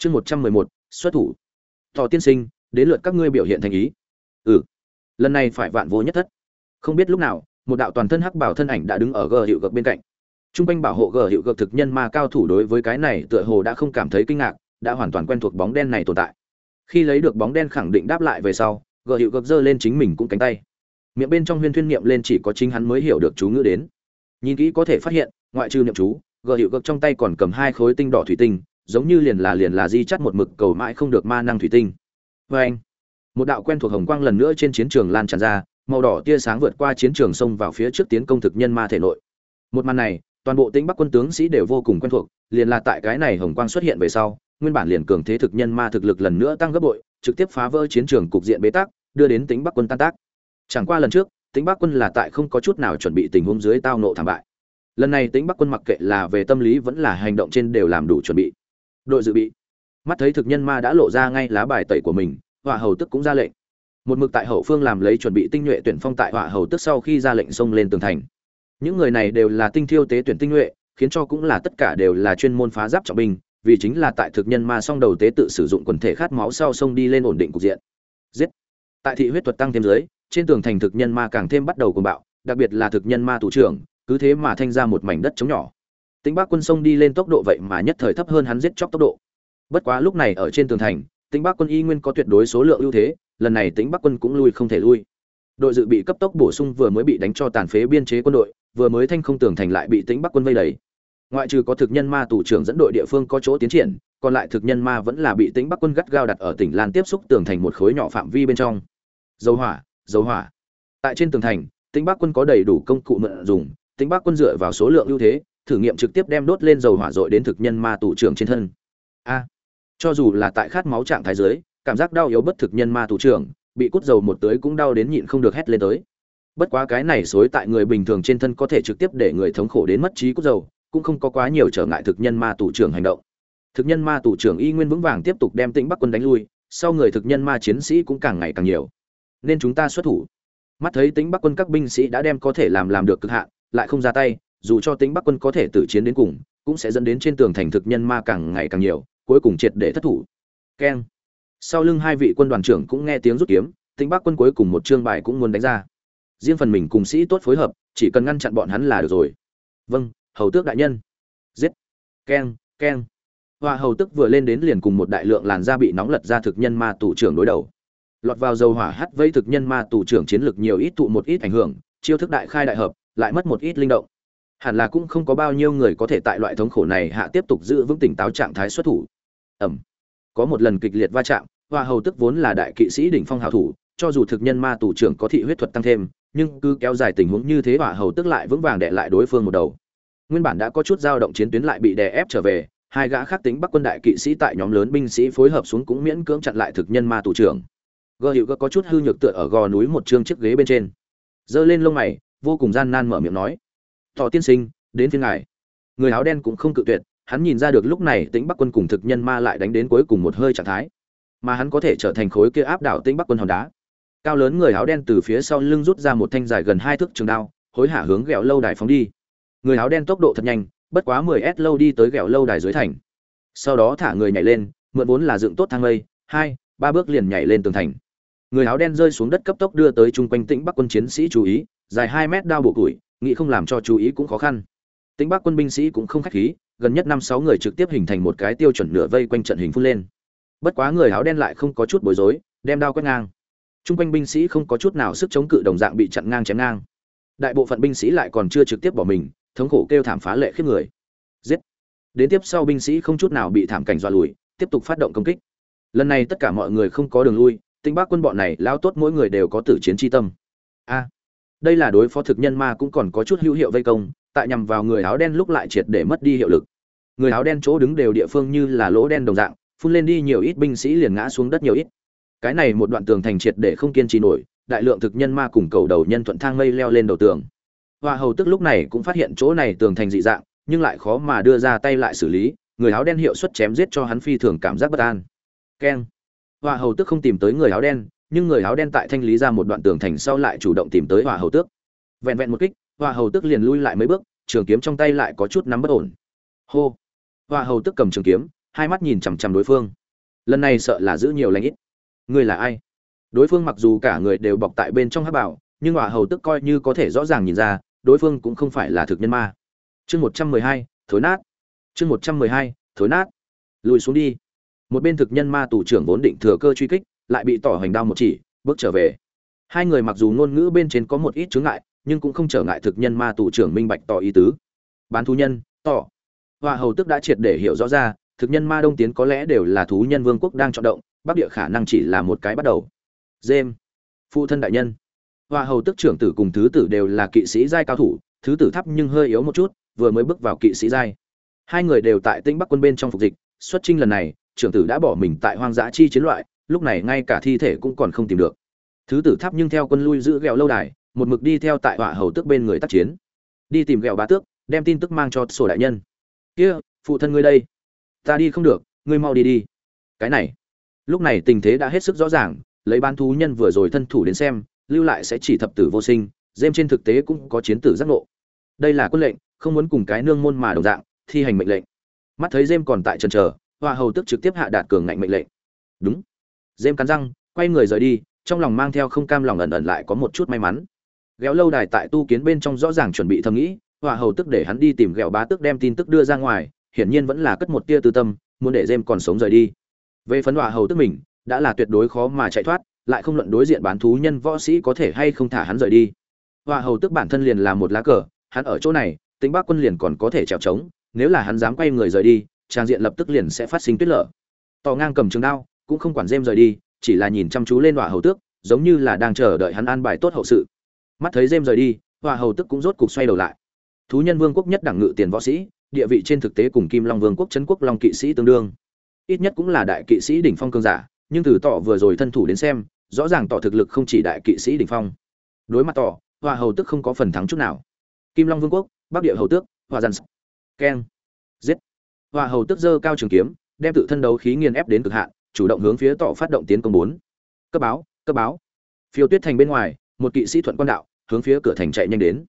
chương một trăm mười một, xuất thủ. Tò tiên sinh, đến lượt các ngươi biểu hiện thành ý. Ừ. Lần này phải vạn vô nhất thất. Không biết lúc nào, một đạo toàn thân hắc bảo thân ảnh đã đứng ở gờ hiệu gợp bên cạnh. T r u n g quanh bảo hộ gờ hiệu gợp thực nhân ma cao thủ đối với cái này tựa hồ đã không cảm thấy kinh ngạc, đã hoàn toàn quen thuộc bóng đen này tồn tại. Khi lấy được bóng đen khẳng định đáp lại về sau, gờ hiệu gợp giơ lên chính mình cũng cánh tay. Miệng bên trong huyên thuyên niệm lên chỉ có chính hắn mới hiểu được chú ngữ đến. Nhìn kỹ có thể phát hiện, ngoại trừ niệm chú, gờ hiệu gợp trong tay còn cầm hai khối tinh đỏ thủy tinh giống như liền là liền là di chắt một mực cầu mãi không được ma năng thủy tinh. Vê anh, một đạo quen thuộc hồng quang lần nữa trên chiến trường lan tràn ra, màu đỏ tia sáng vượt qua chiến trường xông vào phía trước tiến công thực nhân ma thể nội. Một màn này, toàn bộ tĩnh bắc quân tướng sĩ đều vô cùng quen thuộc, liền là tại cái này hồng quang xuất hiện về sau, nguyên bản liền cường thế thực nhân ma thực lực lần nữa tăng gấp bội, trực tiếp phá vỡ chiến trường cục diện bế tắc, đưa đến tĩnh bắc quân tan tác. Chẳng qua lần trước, tĩnh bắc quân là tại không có chút nào chuẩn bị tình huống dưới tao nộ thảm bại. Lần này tĩnh bắc quân mặc kệ là về tâm lý vẫn là hành động trên đều làm đủ chuẩn bị đội dự bị. Mắt thấy thực nhân ma đã lộ ra ngay lá bài tẩy của mình hỏa hầu tức cũng ra lệnh. Một mực tại hậu phương làm lấy chuẩn bị tinh nhuệ tuyển phong tại hỏa hầu tức sau khi ra lệnh xông lên tường thành. Những người này đều là tinh thiêu tế tuyển tinh nhuệ, khiến cho cũng là tất cả đều là chuyên môn phá giáp trọng binh, vì chính là tại thực nhân ma song đầu tế tự sử dụng quần thể khát máu sau sông đi lên ổn định cục diện. Giết! Tại thị huyết thuật tăng thêm dưới, trên tường thành thực nhân ma càng thêm bắt đầu cuồng bạo, đặc biệt là thực nhân ma thủ trưởng, cứ thế mà thanh ra một mảnh đất chống nhỏ. Tĩnh bắc quân sông đi lên tốc độ vậy mà nhất thời thấp hơn hắn giết chóc tốc độ. Bất quá lúc này ở trên tường thành, Tĩnh bắc quân y nguyên có tuyệt đối số lượng ưu thế, lần này Tĩnh bắc quân cũng lui không thể lui. Đội dự bị cấp tốc bổ sung vừa mới bị đánh cho tàn phế biên chế quân đội, vừa mới thanh không tường thành lại bị Tĩnh bắc quân vây đầy. Ngoại trừ có thực nhân ma tù trưởng dẫn đội địa phương có chỗ tiến triển, còn lại thực nhân ma vẫn là bị Tĩnh bắc quân gắt gao đặt ở tỉnh lan tiếp xúc tường thành một khối nhỏ phạm vi bên trong. Dầu hỏa dầu hỏa. Tại trên tường thành, Tĩnh bắc quân có đầy đủ công cụ mượn dùng, Tĩnh bắc quân dựa vào số lượng ưu thế thử nghiệm trực tiếp đem đốt lên dầu hỏa dội đến thực nhân ma tù trưởng trên thân. A, cho dù là tại khát máu trạng thái dưới, cảm giác đau yếu bất thực nhân ma thủ trưởng, bị cút dầu một tưới cũng đau đến nhịn không được hét lên tới. Bất quá cái này xối tại người bình thường trên thân có thể trực tiếp để người thống khổ đến mất trí cút dầu, cũng không có quá nhiều trở ngại thực nhân ma tù trưởng hành động. Thực nhân ma tù trưởng y nguyên vững vàng tiếp tục đem tĩnh bắc quân đánh lui, sau người thực nhân ma chiến sĩ cũng càng ngày càng nhiều. Nên chúng ta xuất thủ. Mắt thấy tính bắc quân các binh sĩ đã đem có thể làm làm được cực hạn, lại không ra tay dù cho tính bắc quân có thể tử chiến đến cùng, cũng sẽ dẫn đến trên tường thành thực nhân ma càng ngày càng nhiều, cuối cùng triệt để thất thủ. Keng. Sau lưng hai vị quân đoàn trưởng cũng nghe tiếng rút kiếm tính bắc quân cuối cùng một chương bài cũng muốn đánh ra. Riêng phần mình cùng sĩ tốt phối hợp, chỉ cần ngăn chặn bọn hắn là được rồi. Vâng hầu tước đại nhân. Giết. Keng keng. Hoa hầu tức vừa lên đến liền cùng một đại lượng làn da bị nóng lật ra thực nhân ma tù trưởng đối đầu. Lọt vào dầu hỏa hắt vây thực nhân ma tù trưởng chiến lực nhiều ít tụ một ít ảnh hưởng, chiêu thức đại khai đại hợp, lại mất một ít linh động hẳn là cũng không có bao nhiêu người có thể tại loại thống khổ này hạ tiếp tục giữ vững tỉnh táo trạng thái xuất thủ. Ẩm. Có một lần kịch liệt va chạm, hoa hầu tức vốn là đại kỵ sĩ đỉnh phong hào thủ, cho dù thực nhân ma tù trưởng có thị huyết thuật tăng thêm, nhưng cứ kéo dài tình huống như thế hoa hầu tức lại vững vàng đệ lại đối phương một đầu. Nguyên bản đã có chút dao động chiến tuyến lại bị đè ép trở về, hai gã khác tính bắc quân đại kỵ sĩ tại nhóm lớn binh sĩ phối hợp xuống cũng miễn cưỡng chặn lại thực nhân ma tù trưởng. Gờ hiệu có chút hư nhược tựa ở gò núi một chương chiếc ghế bên trên. Giơ lên lông mày, vô cùng gian nan mở miệng nói thọ tiên sinh, đến phiên ngài. Người áo đen cũng không cự tuyệt, hắn nhìn ra được lúc này tĩnh bắc quân cùng thực nhân ma lại đánh đến cuối cùng một hơi trạng thái. Mà hắn có thể trở thành khối kia áp đảo tĩnh bắc quân hòn đá. Cao lớn người áo đen từ phía sau lưng rút ra một thanh dài gần hai thước trường đao, hối hả hướng ghẹo lâu đài phóng đi. Người áo đen tốc độ thật nhanh, bất quá mười s lâu đi tới ghẹo lâu đài dưới thành. Sau đó thả người nhảy lên, mượn vốn là dựng tốt thang lây, hai, ba bước liền nhảy lên tường thành. Người áo đen rơi xuống đất cấp tốc đưa tới chung quanh tĩnh bắc quân chiến sĩ chú ý, dài hai mét đao bộ củi nghĩ không làm cho chú ý cũng khó khăn. Tính bắc quân binh sĩ cũng không khách khí, gần nhất năm sáu người trực tiếp hình thành một cái tiêu chuẩn nửa vây quanh trận hình phun lên. Bất quá người áo đen lại không có chút bối rối, đem đao quét ngang. Trung quanh binh sĩ không có chút nào sức chống cự đồng dạng bị chặn ngang chém ngang. Đại bộ phận binh sĩ lại còn chưa trực tiếp bỏ mình, thống khổ kêu thảm phá lệ khiếp người. Giết! Đến tiếp sau binh sĩ không chút nào bị thảm cảnh dọa lùi, tiếp tục phát động công kích. Lần này tất cả mọi người không có đường lui tinh bác quân bọn này lao tốt mỗi người đều có tử chiến chi tâm. A! Đây là đối phó thực nhân ma cũng còn có chút hữu hiệu vây công, tại nhằm vào người áo đen lúc lại triệt để mất đi hiệu lực. Người áo đen chỗ đứng đều địa phương như là lỗ đen đồng dạng, phun lên đi nhiều ít binh sĩ liền ngã xuống đất nhiều ít. Cái này một đoạn tường thành triệt để không kiên trì nổi, đại lượng thực nhân ma cùng cầu đầu nhân thuận thang mây leo lên đầu tường. Hoa hầu tức lúc này cũng phát hiện chỗ này tường thành dị dạng, nhưng lại khó mà đưa ra tay lại xử lý, người áo đen hiệu suất chém giết cho hắn phi thường cảm giác bất an. Keng. Hoa hầu tức không tìm tới người áo đen nhưng người áo đen tại thanh lý ra một đoạn tường thành sau lại chủ động tìm tới hòa hầu tước. Vẹn vẹn một kích hòa hầu tước liền lui lại mấy bước, trường kiếm trong tay lại có chút nắm bất ổn. Hô! Hòa hầu tước cầm trường kiếm, hai mắt nhìn chằm chằm đối phương. Lần này sợ là giữ nhiều lãnh ít. Ngươi là ai? Đối phương mặc dù cả người đều bọc tại bên trong hát bảo, nhưng hỏa hầu tức coi như có thể rõ ràng nhìn ra, đối phương cũng không phải là thực nhân ma. Chương một trăm mười hai, thối nát. Chương một trăm mười hai, thối nát. Lùi xuống đi. Một bên thực nhân ma tù trưởng vốn định thừa cơ truy kích lại bị tỏ hành đao một chỉ, bước trở về. Hai người mặc dù ngôn ngữ bên trên có một ít chướng ngại, nhưng cũng không trở ngại thực nhân ma tù trưởng minh bạch tỏ ý tứ. Bán thú nhân, tỏ. Hoa hầu tức đã triệt để hiểu rõ ra, thực nhân ma đông tiến có lẽ đều là thú nhân vương quốc đang chọn động, bắc địa khả năng chỉ là một cái bắt đầu. Dêm phụ thân đại nhân. Hoa hầu tức trưởng tử cùng thứ tử đều là kỵ sĩ giai cao thủ, thứ tử thấp nhưng hơi yếu một chút, vừa mới bước vào kỵ sĩ giai. Hai người đều tại tinh bắc quân bên trong phục dịch, xuất trinh lần này, trưởng tử đã bỏ mình tại hoang dã chi chiến loại lúc này ngay cả thi thể cũng còn không tìm được. Thứ tử tháp nhưng theo quân lui giữ ghẹo lâu đài, một mực đi theo tại hỏa hầu tước bên người tác chiến. Đi tìm ghẹo bá tước, đem tin tức mang cho sổ đại nhân. Kia, phụ thân ngươi đây. Ta đi không được, ngươi mau đi đi. Cái này, lúc này tình thế đã hết sức rõ ràng, lấy ban thú nhân vừa rồi thân thủ đến xem, lưu lại sẽ chỉ thập tử vô sinh, dêm trên thực tế cũng có chiến tử giác ngộ. Đây là quân lệnh, không muốn cùng cái nương môn mà đồng dạng, thi hành mệnh lệnh. Mắt thấy dêm còn tại trần trờ hoa hầu tức trực tiếp hạ đạt cường ngạnh mệnh lệnh. Đúng dêm cắn răng, quay người rời đi, trong lòng mang theo không cam lòng ẩn ẩn lại có một chút may mắn. Ghéo lâu đài tại tu kiến bên trong rõ ràng chuẩn bị thầm nghĩ hòa hầu tức để hắn đi tìm ghẹo bá tức đem tin tức đưa ra ngoài, hiển nhiên vẫn là cất một tia tư tâm, muốn để dêm còn sống rời đi. Về phấn hòa hầu tức mình, đã là tuyệt đối khó mà chạy thoát, lại không luận đối diện bán thú nhân võ sĩ có thể hay không thả hắn rời đi. Hòa hầu tức bản thân liền là một lá cờ, hắn ở chỗ này, tính bác quân liền còn có thể trèo trống, nếu là hắn dám quay người rời đi, trang diện lập tức liền sẽ phát sinh tuyết lở. Tò ngang cầm trường đao cũng không quản dêm rời đi chỉ là nhìn chăm chú lên hỏa hầu tước giống như là đang chờ đợi hắn an bài tốt hậu sự. Mắt thấy dêm rời đi hỏa hầu tước cũng rốt cục xoay đầu lại. Thú nhân vương quốc nhất đẳng ngự tiền võ sĩ địa vị trên thực tế cùng kim long vương quốc trấn quốc long kỵ sĩ tương đương. Ít nhất cũng là đại kỵ sĩ đỉnh phong cương giả nhưng từ tỏ vừa rồi thân thủ đến xem rõ ràng tỏ thực lực không chỉ đại kỵ sĩ đỉnh phong. Đối mặt tỏ hòa hầu tước không có phần thắng chút nào. Kim long vương quốc bắc địa hầu tước hòa dàn keng giết. Hòa hầu tức giơ cao trường kiếm, đem tự thân đấu khí nghiền ép đến cực hạn, chủ động hướng phía tọ phát động tiến công bốn. Cấp báo, cấp báo. Phiêu Tuyết thành bên ngoài, một kỵ sĩ thuận quan đạo, hướng phía cửa thành chạy nhanh đến.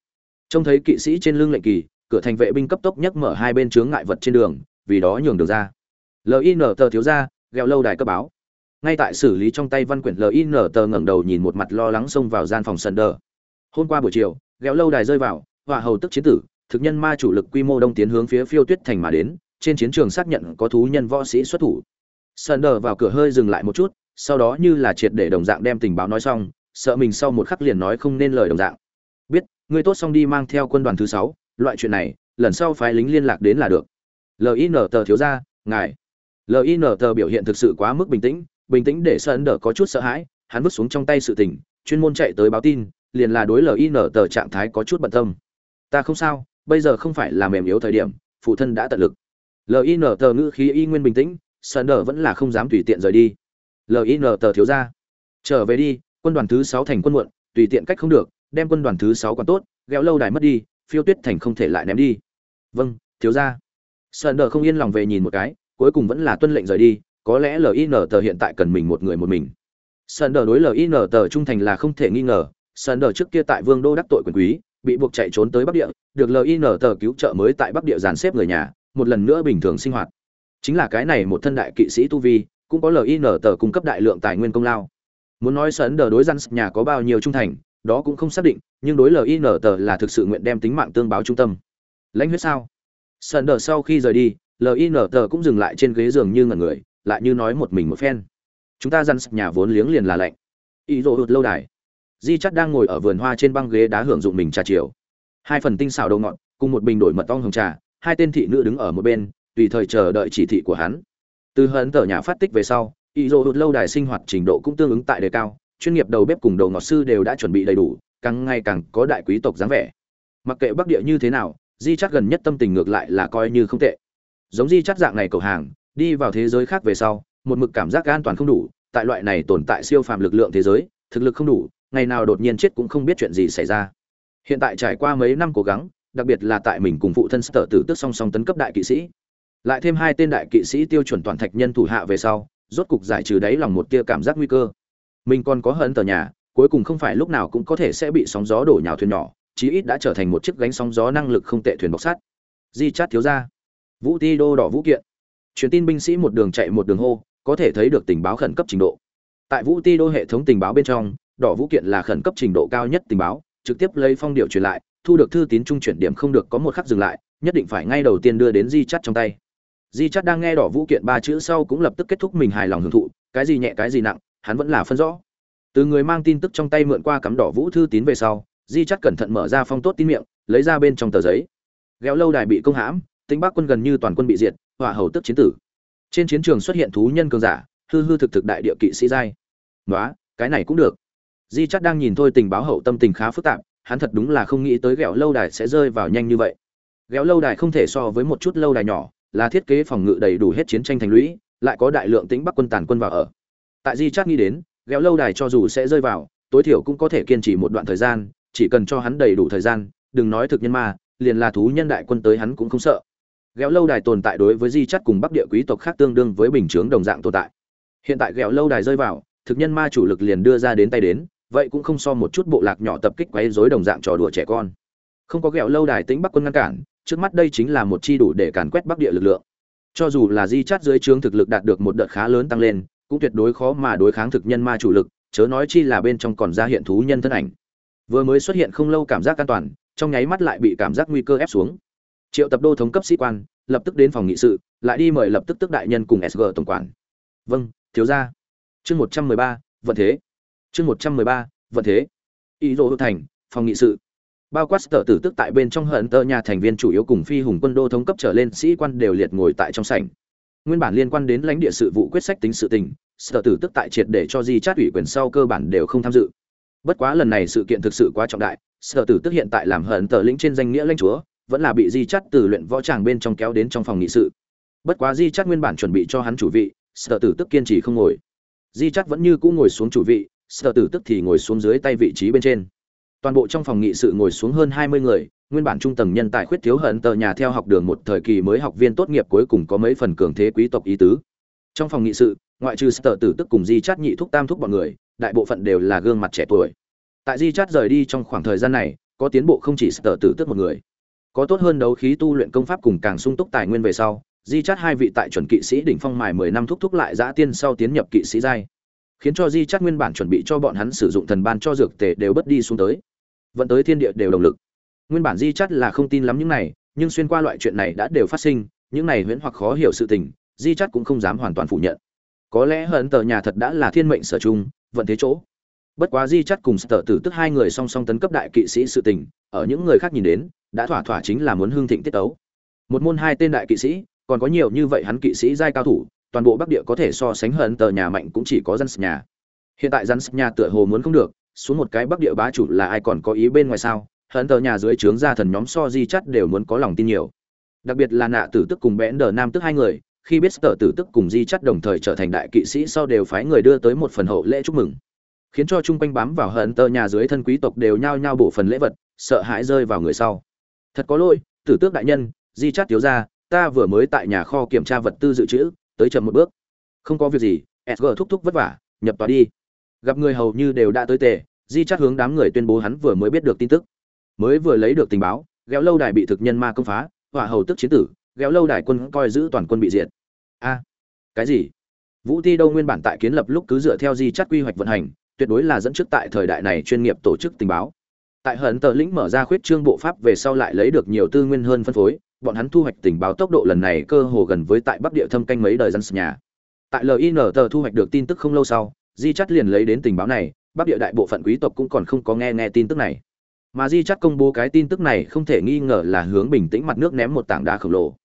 Trông thấy kỵ sĩ trên lưng lệnh kỳ, cửa thành vệ binh cấp tốc nhấc mở hai bên chướng ngại vật trên đường, vì đó nhường đường ra. LIN tờ thiếu gia, gheo lâu đài cấp báo. Ngay tại xử lý trong tay văn quyển LIN tờ ngẩng đầu nhìn một mặt lo lắng xông vào gian phòng sân đờ. Hôm qua buổi chiều, gheo lâu đài rơi vào, hỏa hầu tức chiến tử, thực nhân ma chủ lực quy mô đông tiến hướng phía Phiêu Tuyết thành mà đến, trên chiến trường xác nhận có thú nhân võ sĩ xuất thủ Sơn Đờ vào cửa hơi dừng lại một chút, sau đó như là triệt để đồng dạng đem tình báo nói xong, sợ mình sau một khắc liền nói không nên lời đồng dạng. Biết, người tốt xong đi mang theo quân đoàn thứ sáu, loại chuyện này, lần sau phái lính liên lạc đến là được. Lin tờ thiếu ra ngài. Lin tờ biểu hiện thực sự quá mức bình tĩnh bình tĩnh để Sơn Đờ có chút sợ hãi, hắn vứt xuống trong tay sự tình, chuyên môn chạy tới báo tin, liền là đối lin tờ trạng thái có chút bận tâm. Ta không sao, bây giờ không phải là mềm yếu thời điểm, phụ thân đã tận lực. Lin tờ ngữ khí y nguyên bình tĩnh sơn đờ vẫn là không dám tùy tiện rời đi. Lin tờ thiếu ra. Trở về đi, quân đoàn thứ sáu thành quân muộn, tùy tiện cách không được, đem quân đoàn thứ sáu còn tốt, ghéo lâu đài mất đi, phiêu tuyết thành không thể lại ném đi. Vâng thiếu ra. Sơn đờ không yên lòng về nhìn một cái, cuối cùng vẫn là tuân lệnh rời đi, có lẽ lin tờ hiện tại cần mình một người một mình. Sơn đờ đối lin tờ trung thành là không thể nghi ngờ, sơn đờ trước kia tại vương đô đắc tội quyền quý, bị buộc chạy trốn tới bắc địa, được lin tờ cứu trợ mới tại bắc địa dàn xếp người nhà, một lần nữa bình thường sinh hoạt chính là cái này một thân đại kỵ sĩ tu vi, cũng có lin tờ cung cấp đại lượng tài nguyên công lao. Muốn nói sấn đờ đối răn nhà có bao nhiêu trung thành, đó cũng không xác định, nhưng đối lin tờ là thực sự nguyện đem tính mạng tương báo trung tâm. Lãnh huyết sao? Sấn đờ sau khi rời đi lin tờ cũng dừng lại trên ghế giường như ngẩn người, lại như nói một mình một phen. Chúng ta răn nhà vốn liếng liền là lạnh. Ý rộ hụt lâu đài. Di chắc đang ngồi ở vườn hoa trên băng ghế đá hưởng dụng mình trà chiều. Hai phần tinh xào đầu ngọn cùng một bình đổi mật ong hồng trà, hai tên thị nữ đứng ở một bên tùy thời chờ đợi chỉ thị của hắn. Từ hận tờ nhà phát tích về sau, y dô hụt lâu đài sinh hoạt trình độ cũng tương ứng tại đề cao, chuyên nghiệp đầu bếp cùng đầu ngọt sư đều đã chuẩn bị đầy đủ, càng ngày càng có đại quý tộc dáng vẻ. Mặc kệ bắc địa như thế nào, di chắc gần nhất tâm tình ngược lại là coi như không tệ. Giống di chắc dạng này cầu hàng, đi vào thế giới khác về sau, một mực cảm giác an toàn không đủ, tại loại này tồn tại siêu phàm lực lượng thế giới, thực lực không đủ, ngày nào đột nhiên chết cũng không biết chuyện gì xảy ra. Hiện tại trải qua mấy năm cố gắng, đặc biệt là tại mình cùng phụ thân sở tử tức song song tấn cấp đại kỵ sĩ lại thêm hai tên đại kỵ sĩ tiêu chuẩn toàn thạch nhân thủ hạ về sau, rốt cục giải trừ đáy lòng một tia cảm giác nguy cơ. Mình còn có hận tờ nhà, cuối cùng không phải lúc nào cũng có thể sẽ bị sóng gió đổ nhào thuyền nhỏ, chí ít đã trở thành một chiếc gánh sóng gió năng lực không tệ thuyền bọc sắt. Di chát thiếu ra vũ ti đô đỏ vũ kiện. Truyền tin binh sĩ một đường chạy một đường hô, có thể thấy được tình báo khẩn cấp trình độ. Tại vũ ti đô hệ thống tình báo bên trong, đỏ vũ kiện là khẩn cấp trình độ cao nhất tình báo, trực tiếp lấy phong điệu truyền lại, thu được thư tín trung chuyển điểm không được có một khắc dừng lại, nhất định phải ngay đầu tiên đưa đến di chắt trong tay di chắt đang nghe đỏ vũ kiện ba chữ sau cũng lập tức kết thúc mình hài lòng hưởng thụ, cái gì nhẹ, cái gì nặng, hắn vẫn là phân rõ. Từ người mang tin tức trong tay mượn qua cắm đỏ vũ thư tín về sau, di chắt cẩn thận mở ra phong tốt tin miệng, lấy ra bên trong tờ giấy. Ghéo lâu đài bị công hãm tính bắc quân gần như toàn quân bị diệt, hỏa hầu tức chiến tử. Trên chiến trường xuất hiện thú nhân cường giả, hư hư thực thực đại địa kỵ sĩ giai. Nói cái này cũng được. Di chắt đang nhìn thôi tình báo hậu tâm tình khá phức tạp, hắn thật đúng là không nghĩ tới ghẹo lâu đài sẽ rơi vào nhanh như vậy. Ghẹo lâu đài không thể so với một chút lâu đài nhỏ là thiết kế phòng ngự đầy đủ hết chiến tranh thành lũy, lại có đại lượng tính bắc quân tàn quân vào ở. Tại di Chát nghĩ đến Gẹo lâu đài cho dù sẽ rơi vào, tối thiểu cũng có thể kiên trì một đoạn thời gian, chỉ cần cho hắn đầy đủ thời gian, đừng nói thực nhân ma, liền là thú nhân đại quân tới hắn cũng không sợ. Gẹo lâu đài tồn tại đối với di Chát cùng bắc địa quý tộc khác tương đương với bình chướng đồng dạng tồn tại. Hiện tại Gẹo lâu đài rơi vào, thực nhân ma chủ lực liền đưa ra đến tay đến, vậy cũng không so một chút bộ lạc nhỏ tập kích quấy rối đồng dạng trò đùa trẻ con. Không có Gẹo lâu đài tính bắc quân ngăn cản trước mắt đây chính là một chi đủ để càn quét bắc địa lực lượng. Cho dù là di chát dưới trướng thực lực đạt được một đợt khá lớn tăng lên, cũng tuyệt đối khó mà đối kháng thực nhân ma chủ lực, chớ nói chi là bên trong còn ra hiện thú nhân thân ảnh. Vừa mới xuất hiện không lâu cảm giác an toàn, trong nháy mắt lại bị cảm giác nguy cơ ép xuống. Triệu tập đô thống cấp sĩ quan, lập tức đến phòng nghị sự, lại đi mời lập tức tức đại nhân cùng sg tổng quản. Vâng thiếu gia. Chương một trăm mười ba, vận thế. Chương một trăm mười ba, vận thế. Ý dỗ thành, phòng nghị sự bao quát sở tử tức tại bên trong hận tơ nhà thành viên chủ yếu cùng phi hùng quân đô thống cấp trở lên sĩ quan đều liệt ngồi tại trong sảnh. Nguyên bản liên quan đến lãnh địa sự vụ quyết sách tính sự tình, sở tử tức tại triệt để cho di chát ủy quyền sau cơ bản đều không tham dự. Bất quá lần này sự kiện thực sự quá trọng đại, sở tử tức hiện tại làm hận tờ lĩnh trên danh nghĩa lãnh chúa, vẫn là bị di chát từ luyện võ tràng bên trong kéo đến trong phòng nghị sự. Bất quá di chát nguyên bản chuẩn bị cho hắn chủ vị, sở tử tức kiên trì không ngồi. Di chát vẫn như cũ ngồi xuống chủ vị, sở tử tức thì ngồi xuống dưới tay vị trí bên trên toàn bộ trong phòng nghị sự ngồi xuống hơn hai mươi người, nguyên bản trung tầng nhân tài khuyết thiếu hận tờ nhà theo học đường một thời kỳ mới học viên tốt nghiệp cuối cùng có mấy phần cường thế quý tộc ý tứ. Trong phòng nghị sự, ngoại trừ sở tử tức cùng di chát nhị thúc tam thúc bọn người, đại bộ phận đều là gương mặt trẻ tuổi. Tại di chát rời đi trong khoảng thời gian này, có tiến bộ không chỉ sở tử tức một người. Có tốt hơn đấu khí tu luyện công pháp cùng càng sung túc tài nguyên về sau, di chát hai vị tại chuẩn kỵ sĩ đỉnh phong mài mười năm thúc thúc lại giã tiên sau tiến nhập kỵ sĩ giai. Khiến cho di chát nguyên bản chuẩn bị cho bọn hắn sử dụng thần ban cho dược tề đều bất đi xuống tới vẫn tới thiên địa đều động lực. Nguyên bản di chắt là không tin lắm những này, nhưng xuyên qua loại chuyện này đã đều phát sinh, những này huyễn hoặc khó hiểu sự tình, di chắt cũng không dám hoàn toàn phủ nhận. Có lẽ hận tờ nhà thật đã là thiên mệnh sở chung vận thế chỗ. Bất quá di chắt cùng sở tử tức hai người song song tấn cấp đại kỵ sĩ sự tình, ở những người khác nhìn đến, đã thỏa thỏa chính là muốn hương thịnh tiết tấu. Một môn hai tên đại kỵ sĩ, còn có nhiều như vậy hắn kỵ sĩ giai cao thủ, toàn bộ bắc địa có thể so sánh hận tờ nhà mạnh cũng chỉ có dân nhà. Hiện tại dân nhà tựa hồ muốn không được xuống một cái bắc địa bá chủ là ai còn có ý bên ngoài sao? Hận tờ nhà dưới trướng gia thần nhóm so di chắt đều muốn có lòng tin nhiều. Đặc biệt là nạ tử tức cùng bẽn đờ nam tức hai người, khi biết tờ tử tức cùng di chắt đồng thời trở thành đại kỵ sĩ sau đều phái người đưa tới một phần hậu lễ chúc mừng. Khiến cho chung quanh bám vào hận tờ nhà dưới thân quý tộc đều nhao nhao bổ phần lễ vật, sợ hãi rơi vào người sau. Thật có lỗi, tử tước đại nhân, di chắt thiếu ra ta vừa mới tại nhà kho kiểm tra vật tư dự trữ, tới chậm một bước. Không có việc gì sg thúc thúc vất vả, nhập tòa đi. Gặp người hầu như đều đã tới tề di chắt hướng đám người tuyên bố hắn vừa mới biết được tin tức. Mới vừa lấy được tình báo, ghéo lâu đài bị thực nhân ma công phá, hỏa hầu tức chiến tử, ghéo lâu đài quân coi giữ toàn quân bị diệt. A, cái gì? Vũ ti đâu nguyên bản tại kiến lập lúc cứ dựa theo di chắt quy hoạch vận hành, tuyệt đối là dẫn trước tại thời đại này chuyên nghiệp tổ chức tình báo. Tại hận tờ lĩnh mở ra khuyết trương bộ pháp về sau lại lấy được nhiều tư nguyên hơn phân phối, bọn hắn thu hoạch tình báo tốc độ lần này cơ hồ gần với tại bắc địa thâm canh mấy đời dân nhà. Tại lin tờ thu hoạch được tin tức không lâu sau, di chắt liền lấy đến tình báo này bắc địa đại bộ phận quý tộc cũng còn không có nghe nghe tin tức này. Mà di chắt công bố cái tin tức này không thể nghi ngờ là hướng bình tĩnh mặt nước ném một tảng đá khổng lồ.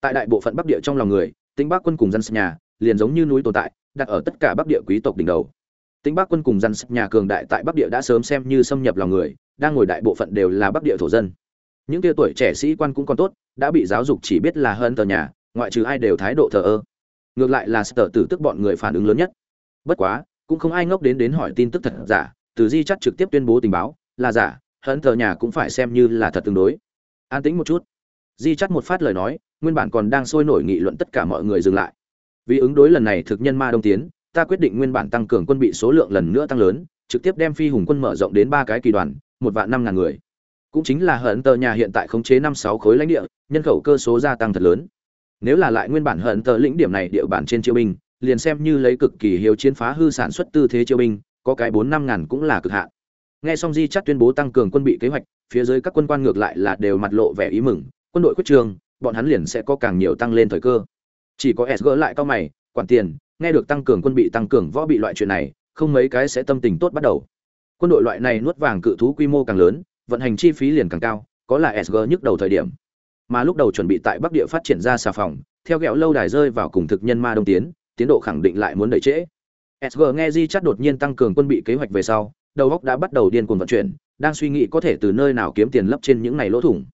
Tại đại bộ phận bắc địa trong lòng người tính bắc quân cùng dân nhà liền giống như núi tồn tại, đặt ở tất cả bắc địa quý tộc đỉnh đầu. Tính bắc quân cùng dân nhà cường đại tại bắc địa đã sớm xem như xâm nhập lòng người, đang ngồi đại bộ phận đều là bắc địa thổ dân. Những tia tuổi trẻ sĩ quan cũng còn tốt, đã bị giáo dục chỉ biết là hơn tờ nhà, ngoại trừ ai đều thái độ thờ ơ. Ngược lại là sở tử tức bọn người phản ứng lớn nhất. Bất quá cũng không ai ngốc đến đến hỏi tin tức thật giả, từ di chắt trực tiếp tuyên bố tình báo, là giả, hận thờ nhà cũng phải xem như là thật tương đối. An tĩnh một chút. Di chắt một phát lời nói, nguyên bản còn đang sôi nổi nghị luận tất cả mọi người dừng lại. Vì ứng đối lần này thực nhân ma đông tiến, ta quyết định nguyên bản tăng cường quân bị số lượng lần nữa tăng lớn, trực tiếp đem phi hùng quân mở rộng đến ba cái kỳ đoàn, một vạn năm ngàn người. Cũng chính là hận tờ nhà hiện tại khống chế năm sáu khối lãnh địa, nhân khẩu cơ số gia tăng thật lớn. Nếu là lại nguyên bản hận tờ lĩnh điểm này địa bản trên triệu binh liền xem như lấy cực kỳ hiếu chiến phá hư sản xuất tư thế chiêu binh, có cái bốn năm ngàn cũng là cực hạn. Nghe xong di chắt tuyên bố tăng cường quân bị kế hoạch, phía dưới các quân quan ngược lại là đều mặt lộ vẻ ý mừng, quân đội quyết trường, bọn hắn liền sẽ có càng nhiều tăng lên thời cơ. Chỉ có sg lại cao mày, quản tiền, nghe được tăng cường quân bị tăng cường võ bị loại chuyện này, không mấy cái sẽ tâm tình tốt bắt đầu. Quân đội loại này nuốt vàng cự thú quy mô càng lớn, vận hành chi phí liền càng cao, có là sg nhức đầu thời điểm. Mà lúc đầu chuẩn bị tại bắc địa phát triển ra xà phòng, theo gẹo lâu đài rơi vào cùng thực nhân ma đông tiến tiến độ khẳng định lại muốn đẩy trễ. Sg nghe di Chát đột nhiên tăng cường quân bị kế hoạch về sau, đầu óc đã bắt đầu điên cuồng vận chuyển, đang suy nghĩ có thể từ nơi nào kiếm tiền lấp trên những này lỗ thủng.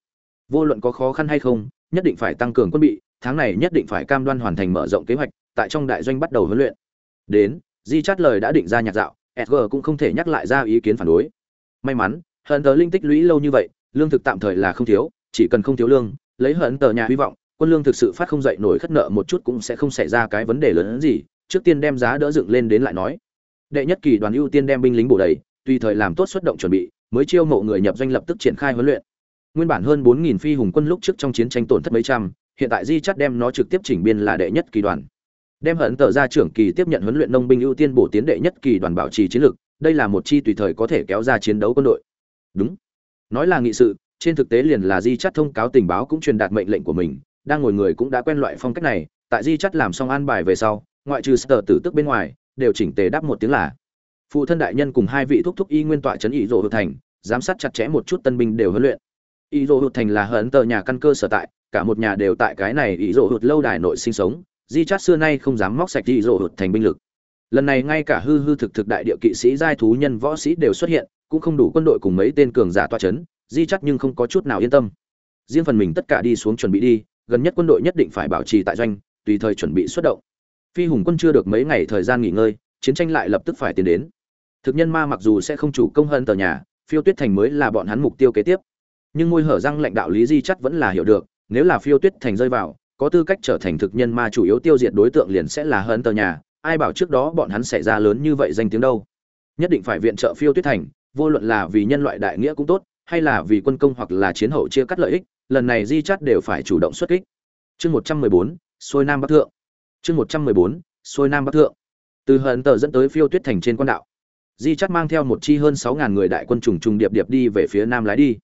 Vô luận có khó khăn hay không, nhất định phải tăng cường quân bị, tháng này nhất định phải cam đoan hoàn thành mở rộng kế hoạch, tại trong đại doanh bắt đầu huấn luyện. Đến, di chát lời đã định ra nhạc dạo sg cũng không thể nhắc lại ra ý kiến phản đối. May mắn hận tờ linh tích lũy lâu như vậy, lương thực tạm thời là không thiếu, chỉ cần không thiếu lương, lấy hận tờ nhà hy vọng quân lương thực sự phát không dậy nổi khất nợ một chút cũng sẽ không xảy ra cái vấn đề lớn hơn gì, trước tiên đem giá đỡ dựng lên đến lại nói. Đệ nhất kỳ đoàn ưu tiên đem binh lính bổ đầy, tùy thời làm tốt xuất động chuẩn bị, mới chiêu mộ người nhập doanh lập tức triển khai huấn luyện. Nguyên bản hơn bốn nghìn phi hùng quân lúc trước trong chiến tranh tổn thất mấy trăm, hiện tại di chắt đem nó trực tiếp chỉnh biên là đệ nhất kỳ đoàn. Đem hận tờ ra trưởng kỳ tiếp nhận huấn luyện nông binh ưu tiên bổ tiến đệ nhất kỳ đoàn bảo trì chiến lược, đây là một chi tùy thời có thể kéo ra chiến đấu quân đội. Đúng. Nói là nghị sự, trên thực tế liền là di chắt thông cáo tình báo cũng truyền đạt mệnh lệnh của mình đang ngồi người cũng đã quen loại phong cách này, tại di chắt làm xong an bài về sau, ngoại trừ sờ tử tức bên ngoài, đều chỉnh tề đáp một tiếng là, phụ thân đại nhân cùng hai vị thúc thúc y nguyên tọa trấn ý rộ hữu thành, giám sát chặt chẽ một chút tân binh đều huấn luyện ý rộ hữu thành là hận tờ nhà căn cơ sở tại, cả một nhà đều tại cái này ý rộ hữu lâu đài nội sinh sống, di chát xưa nay không dám móc sạch ý rộ hữu thành binh lực lần này ngay cả hư hư thực thực đại địa kỵ sĩ giai thú nhân võ sĩ đều xuất hiện, cũng không đủ quân đội cùng mấy tên cường giả toa trấn. di chắt nhưng không có chút nào yên tâm riêng phần mình tất cả đi xuống chuẩn bị đi gần nhất quân đội nhất định phải bảo trì tại doanh, tùy thời chuẩn bị xuất động. Phi hùng quân chưa được mấy ngày thời gian nghỉ ngơi, chiến tranh lại lập tức phải tiến đến. Thực nhân ma mặc dù sẽ không chủ công hơn tờ nhà, phiêu tuyết thành mới là bọn hắn mục tiêu kế tiếp. Nhưng môi hở răng lãnh đạo lý di chắc vẫn là hiểu được, nếu là phiêu tuyết thành rơi vào, có tư cách trở thành thực nhân ma chủ yếu tiêu diệt đối tượng liền sẽ là hơn tờ nhà, ai bảo trước đó bọn hắn xảy ra lớn như vậy danh tiếng đâu. Nhất định phải viện trợ phiêu tuyết thành, vô luận là vì nhân loại đại nghĩa cũng tốt hay là vì quân công hoặc là chiến hậu chia cắt lợi ích, lần này di Chát đều phải chủ động xuất kích. Chương một trăm mười bốn, xuôi nam bắc thượng. Chương một trăm mười bốn, xuôi nam bắc thượng. Từ hận tờ dẫn tới phiêu tuyết thành trên quan đạo. Di Chát mang theo một chi hơn sáu ngàn người đại quân trùng trùng điệp điệp đi về phía nam lái đi.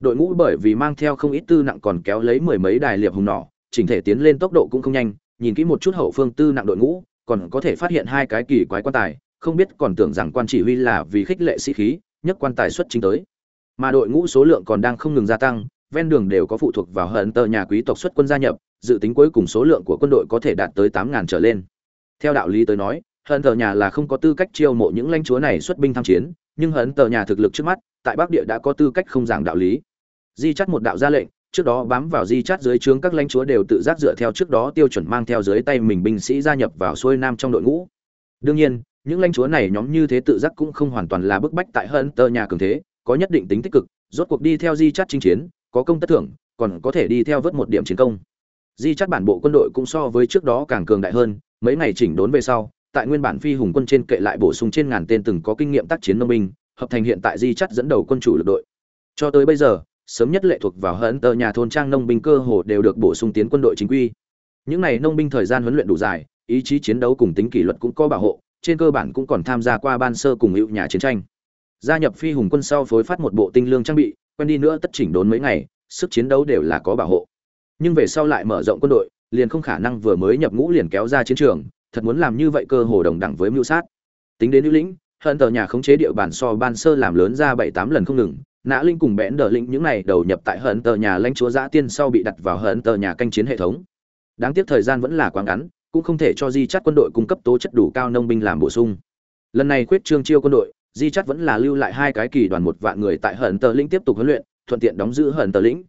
Đội ngũ bởi vì mang theo không ít tư nặng còn kéo lấy mười mấy đài liệp hùng nỏ, chỉnh thể tiến lên tốc độ cũng không nhanh, nhìn kỹ một chút hậu phương tư nặng đội ngũ, còn có thể phát hiện hai cái kỳ quái quan tài, không biết còn tưởng rằng quan chỉ huy là vì khích lệ sĩ khí, nhất quan tài xuất chính tới mà đội ngũ số lượng còn đang không ngừng gia tăng, ven đường đều có phụ thuộc vào hận tờ nhà quý tộc xuất quân gia nhập, dự tính cuối cùng số lượng của quân đội có thể đạt tới tám ngàn trở lên. Theo đạo lý tới nói, hận tờ nhà là không có tư cách chiêu mộ những lãnh chúa này xuất binh tham chiến, nhưng hận tờ nhà thực lực trước mắt, tại bắc địa đã có tư cách không giảng đạo lý. Di chắt một đạo ra lệnh, trước đó bám vào di chắt dưới trướng các lãnh chúa đều tự giác dựa theo trước đó tiêu chuẩn mang theo dưới tay mình binh sĩ gia nhập vào xuôi nam trong đội ngũ. Đương nhiên, những lãnh chúa này nhóm như thế tự giác cũng không hoàn toàn là bức bách tại hận tờ nhà cường thế có nhất định tính tích cực, rốt cuộc đi theo di chắt chinh chiến, có công tất thưởng, còn có thể đi theo vớt một điểm chiến công. Di chắt bản bộ quân đội cũng so với trước đó càng cường đại hơn, mấy ngày chỉnh đốn về sau, tại nguyên bản phi hùng quân trên kệ lại bổ sung trên ngàn tên từng có kinh nghiệm tác chiến nông binh, hợp thành hiện tại di chắt dẫn đầu quân chủ lực đội. Cho tới bây giờ, sớm nhất lệ thuộc vào hận tờ nhà thôn trang nông binh cơ hồ đều được bổ sung tiến quân đội chính quy. Những n à y nông binh thời gian huấn luyện đủ dài, ý chí chiến đấu cùng tính kỷ luật cũng có bảo hộ, trên cơ bản cũng còn tham gia qua ban sơ cùng hữu nhà chiến tranh gia nhập phi hùng quân sau phối phát một bộ tinh lương trang bị, quen đi nữa tất chỉnh đốn mấy ngày, sức chiến đấu đều là có bảo hộ. Nhưng về sau lại mở rộng quân đội, liền không khả năng vừa mới nhập ngũ liền kéo ra chiến trường, thật muốn làm như vậy cơ hồ đồng đẳng với mưu sát. Tính đến nữ lĩnh, hận tờ nhà khống chế địa bàn so ban sơ làm lớn ra bảy tám lần không ngừng, nã linh cùng bẽn đờ lĩnh những này đầu nhập tại hận tờ nhà lãnh chúa giã tiên sau bị đặt vào hận tờ nhà canh chiến hệ thống. Đáng tiếc thời gian vẫn là quá ngắn, cũng không thể cho di chắt quân đội cung cấp tố chất đủ cao nông binh làm bổ sung. Lần này quyết trương chiêu quân đội di chắt vẫn là lưu lại hai cái kỳ đoàn một vạn người tại hận tờ lĩnh tiếp tục huấn luyện, thuận tiện đóng giữ hận tờ lĩnh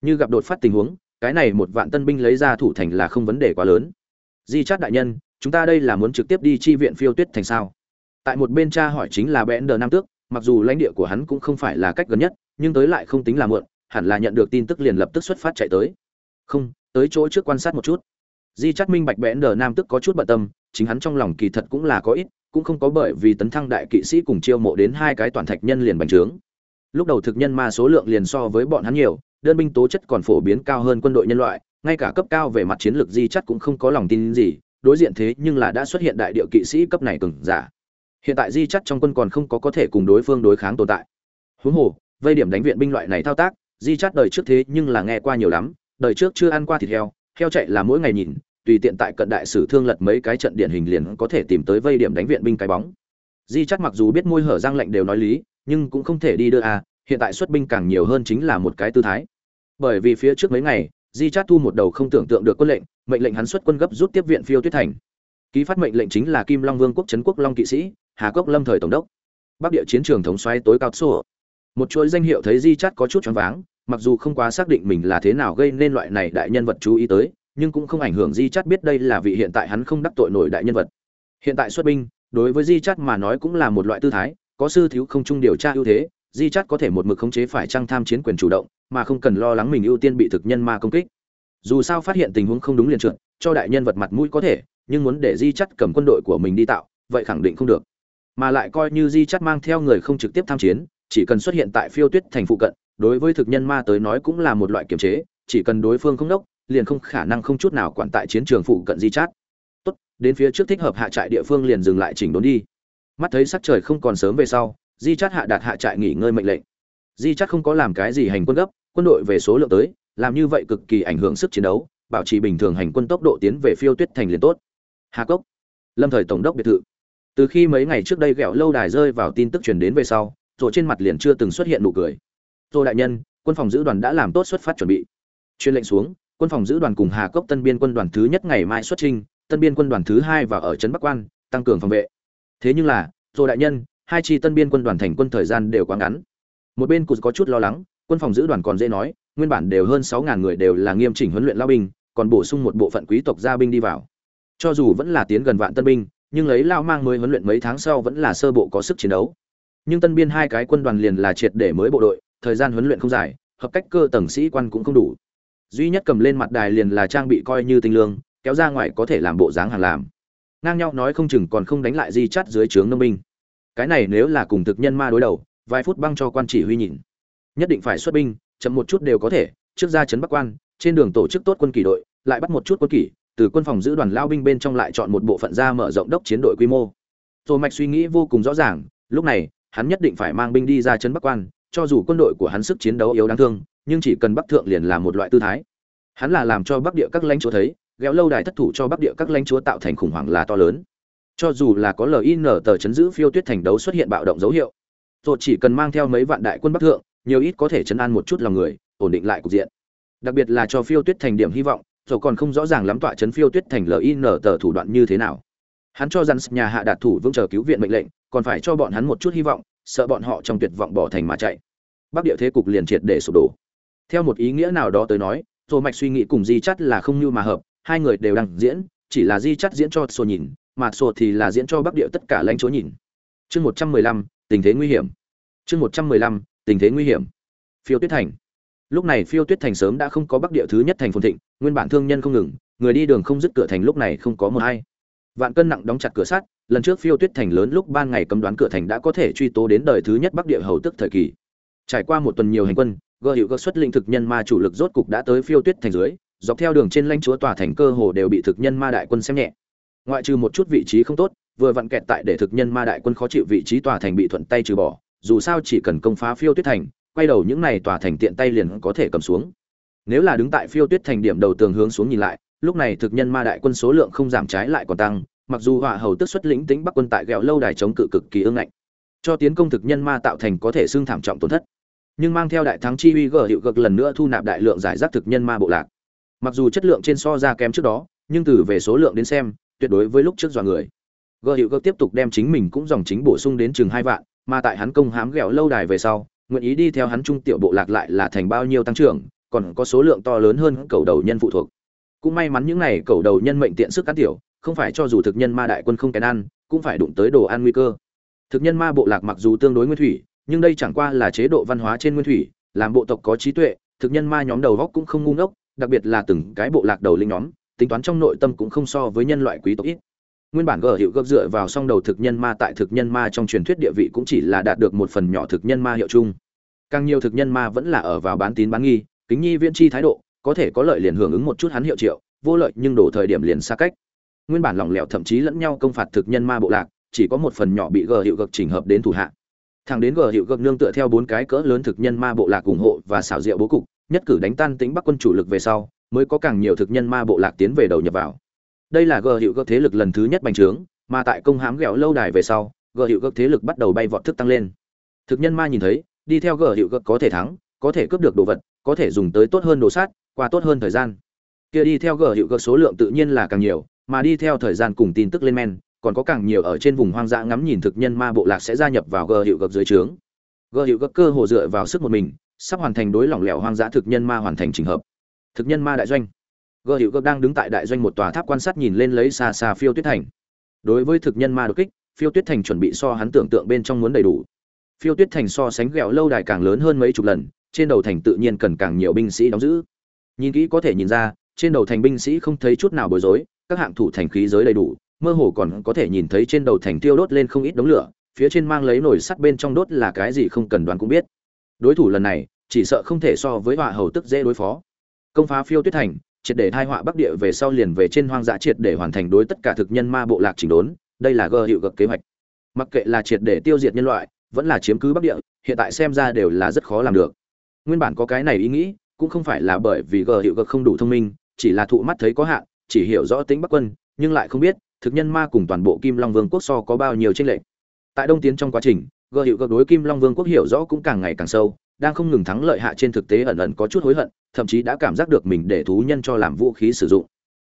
như gặp đột phát tình huống, cái này một vạn tân binh lấy ra thủ thành là không vấn đề quá lớn. Di chắt đại nhân, chúng ta đây là muốn trực tiếp đi chi viện phiêu tuyết thành sao? Tại một bên cha hỏi chính là bẽn đờ nam tước, mặc dù lãnh địa của hắn cũng không phải là cách gần nhất, nhưng tới lại không tính là muộn, hẳn là nhận được tin tức liền lập tức xuất phát chạy tới. Không, tới chỗ trước quan sát một chút. Di chắt minh bạch bẽn đờ nam tức có chút bận tâm, chính hắn trong lòng kỳ thật cũng là có ít cũng không có bởi vì tấn thăng đại kỵ sĩ cùng chiêu mộ đến hai cái toàn thạch nhân liền bành trướng. Lúc đầu thực nhân ma số lượng liền so với bọn hắn nhiều, đơn binh tố chất còn phổ biến cao hơn quân đội nhân loại, ngay cả cấp cao về mặt chiến lược di chất cũng không có lòng tin gì, đối diện thế nhưng là đã xuất hiện đại địa kỵ sĩ cấp này cường giả. Hiện tại di chất trong quân còn không có có thể cùng đối phương đối kháng tồn tại. Huống hồ, vây điểm đánh viện binh loại này thao tác, di chất đời trước thế nhưng là nghe qua nhiều lắm, đời trước chưa ăn qua thịt heo heo chạy là mỗi ngày nhìn tùy tiện tại cận đại sử thương lật mấy cái trận điển hình liền có thể tìm tới vây điểm đánh viện binh cái bóng. Di chắc mặc dù biết môi hở răng lệnh đều nói lý, nhưng cũng không thể đi đưa à hiện tại xuất binh càng nhiều hơn chính là một cái tư thái. Bởi vì phía trước mấy ngày, di chát thu một đầu không tưởng tượng được quân lệnh, mệnh lệnh hắn xuất quân gấp rút tiếp viện phiêu tuyết thành. Ký phát mệnh lệnh chính là kim long vương quốc trấn quốc long kỵ sĩ, hà cốc lâm thời tổng đốc. Bắc địa chiến trường thống soái tối cao sổ một chuỗi danh hiệu thấy di chát có chút choáng váng, mặc dù không quá xác định mình là thế nào gây nên loại này đại nhân vật chú ý tới nhưng cũng không ảnh hưởng di chát biết đây là vị hiện tại hắn không đắc tội nổi đại nhân vật. Hiện tại xuất binh, đối với di chát mà nói cũng là một loại tư thái, có sư thiếu không trung điều tra ưu thế, di chát có thể một mực khống chế phải trăng tham chiến quyền chủ động, mà không cần lo lắng mình ưu tiên bị thực nhân ma công kích. Dù sao phát hiện tình huống không đúng liền trượt, cho đại nhân vật mặt mũi có thể, nhưng muốn để di chắt cầm quân đội của mình đi tạo, vậy khẳng định không được. Mà lại coi như di chắt mang theo người không trực tiếp tham chiến, chỉ cần xuất hiện tại phiêu tuyết thành phụ cận, đối với thực nhân ma tới nói cũng là một loại kiềm chế, chỉ cần đối phương không đốc liền không khả năng không chút nào quản tại chiến trường phụ cận di chát. Tốt, đến phía trước thích hợp hạ trại địa phương liền dừng lại chỉnh đốn đi. Mắt thấy sắc trời không còn sớm về sau, di chát hạ đạt hạ trại nghỉ ngơi mệnh lệnh. Di chát không có làm cái gì hành quân gấp, quân đội về số lượng tới, làm như vậy cực kỳ ảnh hưởng sức chiến đấu, bảo trì bình thường hành quân tốc độ tiến về phiêu tuyết thành liền tốt. Hà cốc, lâm thời tổng đốc biệt thự. Từ khi mấy ngày trước đây ghẹo lâu đài rơi vào tin tức truyền đến về sau rồi trên mặt liền chưa từng xuất hiện nụ cười. Rồi đại nhân, quân phòng giữ đoàn đã làm tốt xuất phát chuẩn bị. Chuyên lệnh xuống quân phòng giữ đoàn cùng hà cốc tân biên quân đoàn thứ nhất ngày mai xuất trình, tân biên quân đoàn thứ hai và ở trấn bắc quan, tăng cường phòng vệ. Thế nhưng là rồi đại nhân, hai chi tân biên quân đoàn thành quân thời gian đều quá ngắn. Một bên cụt có chút lo lắng, quân phòng giữ đoàn còn dễ nói, nguyên bản đều hơn sáu ngàn người đều là nghiêm chỉnh huấn luyện lao binh, còn bổ sung một bộ phận quý tộc gia binh đi vào. Cho dù vẫn là tiến gần vạn tân binh, nhưng lấy lao mang mới huấn luyện mấy tháng sau vẫn là sơ bộ có sức chiến đấu. Nhưng tân biên hai cái quân đoàn liền là triệt để mới bộ đội, thời gian huấn luyện không dài, hợp cách cơ tầng sĩ quan cũng không đủ duy nhất cầm lên mặt đài liền là trang bị coi như tinh lương, kéo ra ngoài có thể làm bộ dáng hàng làm. Ngang nhau nói không chừng còn không đánh lại di chắt dưới trướng nông binh. Cái này nếu là cùng thực nhân ma đối đầu, vài phút băng cho quan chỉ huy nhìn. Nhất định phải xuất binh, chậm một chút đều có thể, trước ra trấn bắc quan, trên đường tổ chức tốt quân kỷ đội, lại bắt một chút quân kỷ từ quân phòng giữ đoàn lao binh bên trong lại chọn một bộ phận ra mở rộng đốc chiến đội quy mô. Tô mạch suy nghĩ vô cùng rõ ràng, lúc này, hắn nhất định phải mang binh đi ra trấn bắc quan cho dù quân đội của hắn sức chiến đấu yếu đáng thương, nhưng chỉ cần bắc thượng liền là một loại tư thái. Hắn là làm cho bắc địa các lãnh chúa thấy, ghéo lâu đài thất thủ cho bắc địa các lãnh chúa tạo thành khủng hoảng là to lớn. Cho dù là có lin tờ chấn giữ phiêu tuyết thành đấu xuất hiện bạo động dấu hiệu rồi chỉ cần mang theo mấy vạn đại quân bắc thượng, nhiều ít có thể chấn an một chút lòng người, ổn định lại cục diện. Đặc biệt là cho phiêu tuyết thành điểm hy vọng rồi còn không rõ ràng lắm tọa chấn phiêu tuyết thành lin tờ thủ đoạn như thế nào. Hắn cho rằng nhà hạ đạt thủ vững chờ cứu viện mệnh lệnh, còn phải cho bọn hắn một chút hy vọng sợ bọn họ trong tuyệt vọng bỏ thành mà chạy. Bắc địa thế cục liền triệt để sụp đổ. Theo một ý nghĩa nào đó tới nói rồi mạch suy nghĩ cùng di chắt là không như mà hợp, hai người đều đang diễn, chỉ là di chắt diễn cho sổ nhìn, mà sổ thì là diễn cho bắc địa tất cả lãnh chúa nhìn. Chương một trăm mười lăm, tình thế nguy hiểm. Chương một trăm mười lăm, tình thế nguy hiểm. Phiêu tuyết thành. Lúc này phiêu tuyết thành sớm đã không có bắc địa thứ nhất thành phồn thịnh, nguyên bản thương nhân không ngừng, người đi đường không dứt cửa thành lúc này không có một hay vạn cân nặng đóng chặt cửa sắt, lần trước phiêu tuyết thành lớn lúc ban ngày cấm đoán cửa thành đã có thể truy tố đến đời thứ nhất bắc địa hầu tức thời kỳ. Trải qua một tuần nhiều hành quân gợ hiệu gợ xuất linh thực nhân ma chủ lực rốt cục đã tới phiêu tuyết thành dưới, dọc theo đường trên lãnh chúa tòa thành cơ hồ đều bị thực nhân ma đại quân xem nhẹ. Ngoại trừ một chút vị trí không tốt, vừa vặn kẹt tại để thực nhân ma đại quân khó chịu vị trí tòa thành bị thuận tay trừ bỏ, dù sao chỉ cần công phá phiêu tuyết thành, quay đầu những này tòa thành tiện tay liền có thể cầm xuống. Nếu là đứng tại phiêu tuyết thành điểm đầu tường hướng xuống nhìn lại lúc này thực nhân ma đại quân số lượng không giảm trái lại còn tăng, mặc dù hỏa hầu tức xuất lĩnh tính bắc quân tại ghẹo lâu đài chống cự cực kỳ ương ngạnh. Cho tiến công thực nhân ma tạo thành có thể xưng thảm trọng tổn thất. Nhưng mang theo đại thắng chi uy gờ hiệu cực lần nữa thu nạp đại lượng giải rác thực nhân ma bộ lạc. Mặc dù chất lượng trên so ra kém trước đó, nhưng từ về số lượng đến xem, tuyệt đối với lúc trước dọa người. Gờ hiệu cực tiếp tục đem chính mình cũng dòng chính bổ sung đến chừng hai vạn, mà tại hắn công hám ghẹo lâu đài về sau, nguyện ý đi theo hắn trung tiểu bộ lạc lại là thành bao nhiêu tăng trưởng, còn có số lượng to lớn hơn cầu đầu nhân phụ thuộc cũng may mắn những này cầu đầu nhân mệnh tiện sức cắn tiểu, không phải cho dù thực nhân ma đại quân không kèn ăn, cũng phải đụng tới đồ ăn nguy cơ. Thực nhân ma bộ lạc mặc dù tương đối nguyên thủy, nhưng đây chẳng qua là chế độ văn hóa trên nguyên thủy, làm bộ tộc có trí tuệ, thực nhân ma nhóm đầu góc cũng không ngu ngốc, đặc biệt là từng cái bộ lạc đầu linh nhóm, tính toán trong nội tâm cũng không so với nhân loại quý tộc ít. Nguyên bản gờ hiệu gấp dựa vào song đầu thực nhân ma tại thực nhân ma trong truyền thuyết địa vị cũng chỉ là đạt được một phần nhỏ thực nhân ma hiệu chung. Càng nhiều thực nhân ma vẫn là ở vào bán tín bán nghi, kính nhi viễn chi thái độ có thể có lợi liền hưởng ứng một chút hắn hiệu triệu, vô lợi nhưng đổ thời điểm liền xa cách. Nguyên bản lỏng lẻo thậm chí lẫn nhau công phạt thực nhân ma bộ lạc, chỉ có một phần nhỏ bị gờ hiệu gật chỉnh hợp đến thủ hạ. Thằng đến gờ hiệu gật nương tựa theo bốn cái cỡ lớn thực nhân ma bộ lạc ủng hộ và xảo diệu bố cục, nhất cử đánh tan tính bắc quân chủ lực về sau, mới có càng nhiều thực nhân ma bộ lạc tiến về đầu nhập vào. Đây là gờ hiệu gật thế lực lần thứ nhất bành trướng, mà tại công hám ghẹo lâu đài về sau, gờ hiệu gật thế lực bắt đầu bay vọt thức tăng lên. Thực nhân ma nhìn thấy, đi theo gờ hiệu gật có thể thắng, có thể cướp được đồ vật, có thể dùng tới tốt hơn đồ sát qua tốt hơn thời gian. Kia đi theo gờ hiệu gờ số lượng tự nhiên là càng nhiều, mà đi theo thời gian cùng tin tức lên men, còn có càng nhiều ở trên vùng hoang dã ngắm nhìn thực nhân ma bộ lạc sẽ gia nhập vào gờ hiệu gập dưới trướng. Gờ hiệu gập cơ hồ dựa vào sức một mình, sắp hoàn thành đối lỏng lẻo hoang dã thực nhân ma hoàn thành trình hợp. Thực nhân ma đại doanh. Gờ hiệu gập đang đứng tại đại doanh một tòa tháp quan sát nhìn lên lấy xa xa phiêu tuyết thành. Đối với thực nhân ma đột kích, phiêu tuyết thành chuẩn bị so hắn tưởng tượng bên trong muốn đầy đủ. Phiêu tuyết thành so sánh ghẹo lâu đài càng lớn hơn mấy chục lần, trên đầu thành tự nhiên cần càng nhiều binh sĩ đóng giữ nhìn kỹ có thể nhìn ra, trên đầu thành binh sĩ không thấy chút nào bối rối, các hạng thủ thành khí giới đầy đủ, mơ hồ còn có thể nhìn thấy trên đầu thành tiêu đốt lên không ít đống lửa, phía trên mang lấy nồi sắt bên trong đốt là cái gì không cần đoán cũng biết. Đối thủ lần này, chỉ sợ không thể so với họa hầu tức dễ đối phó. Công phá phiêu tuyết thành, triệt để thai họa bắc địa về sau liền về trên hoang dã triệt để hoàn thành đối tất cả thực nhân ma bộ lạc chỉnh đốn, đây là gờ hiệu gật kế hoạch. Mặc kệ là triệt để tiêu diệt nhân loại, vẫn là chiếm cứ bắc địa, hiện tại xem ra đều là rất khó làm được. Nguyên bản có cái này ý nghĩ cũng không phải là bởi vì gờ hiệu gờ không đủ thông minh, chỉ là thụ mắt thấy có hạn, chỉ hiểu rõ tính bắc quân, nhưng lại không biết, thực nhân ma cùng toàn bộ kim long vương quốc so có bao nhiêu tranh lệch. Tại đông tiến trong quá trình, gờ hiệu gờ đối kim long vương quốc hiểu rõ cũng càng ngày càng sâu, đang không ngừng thắng lợi hạ trên thực tế ẩn ẩn có chút hối hận, thậm chí đã cảm giác được mình để thú nhân cho làm vũ khí sử dụng.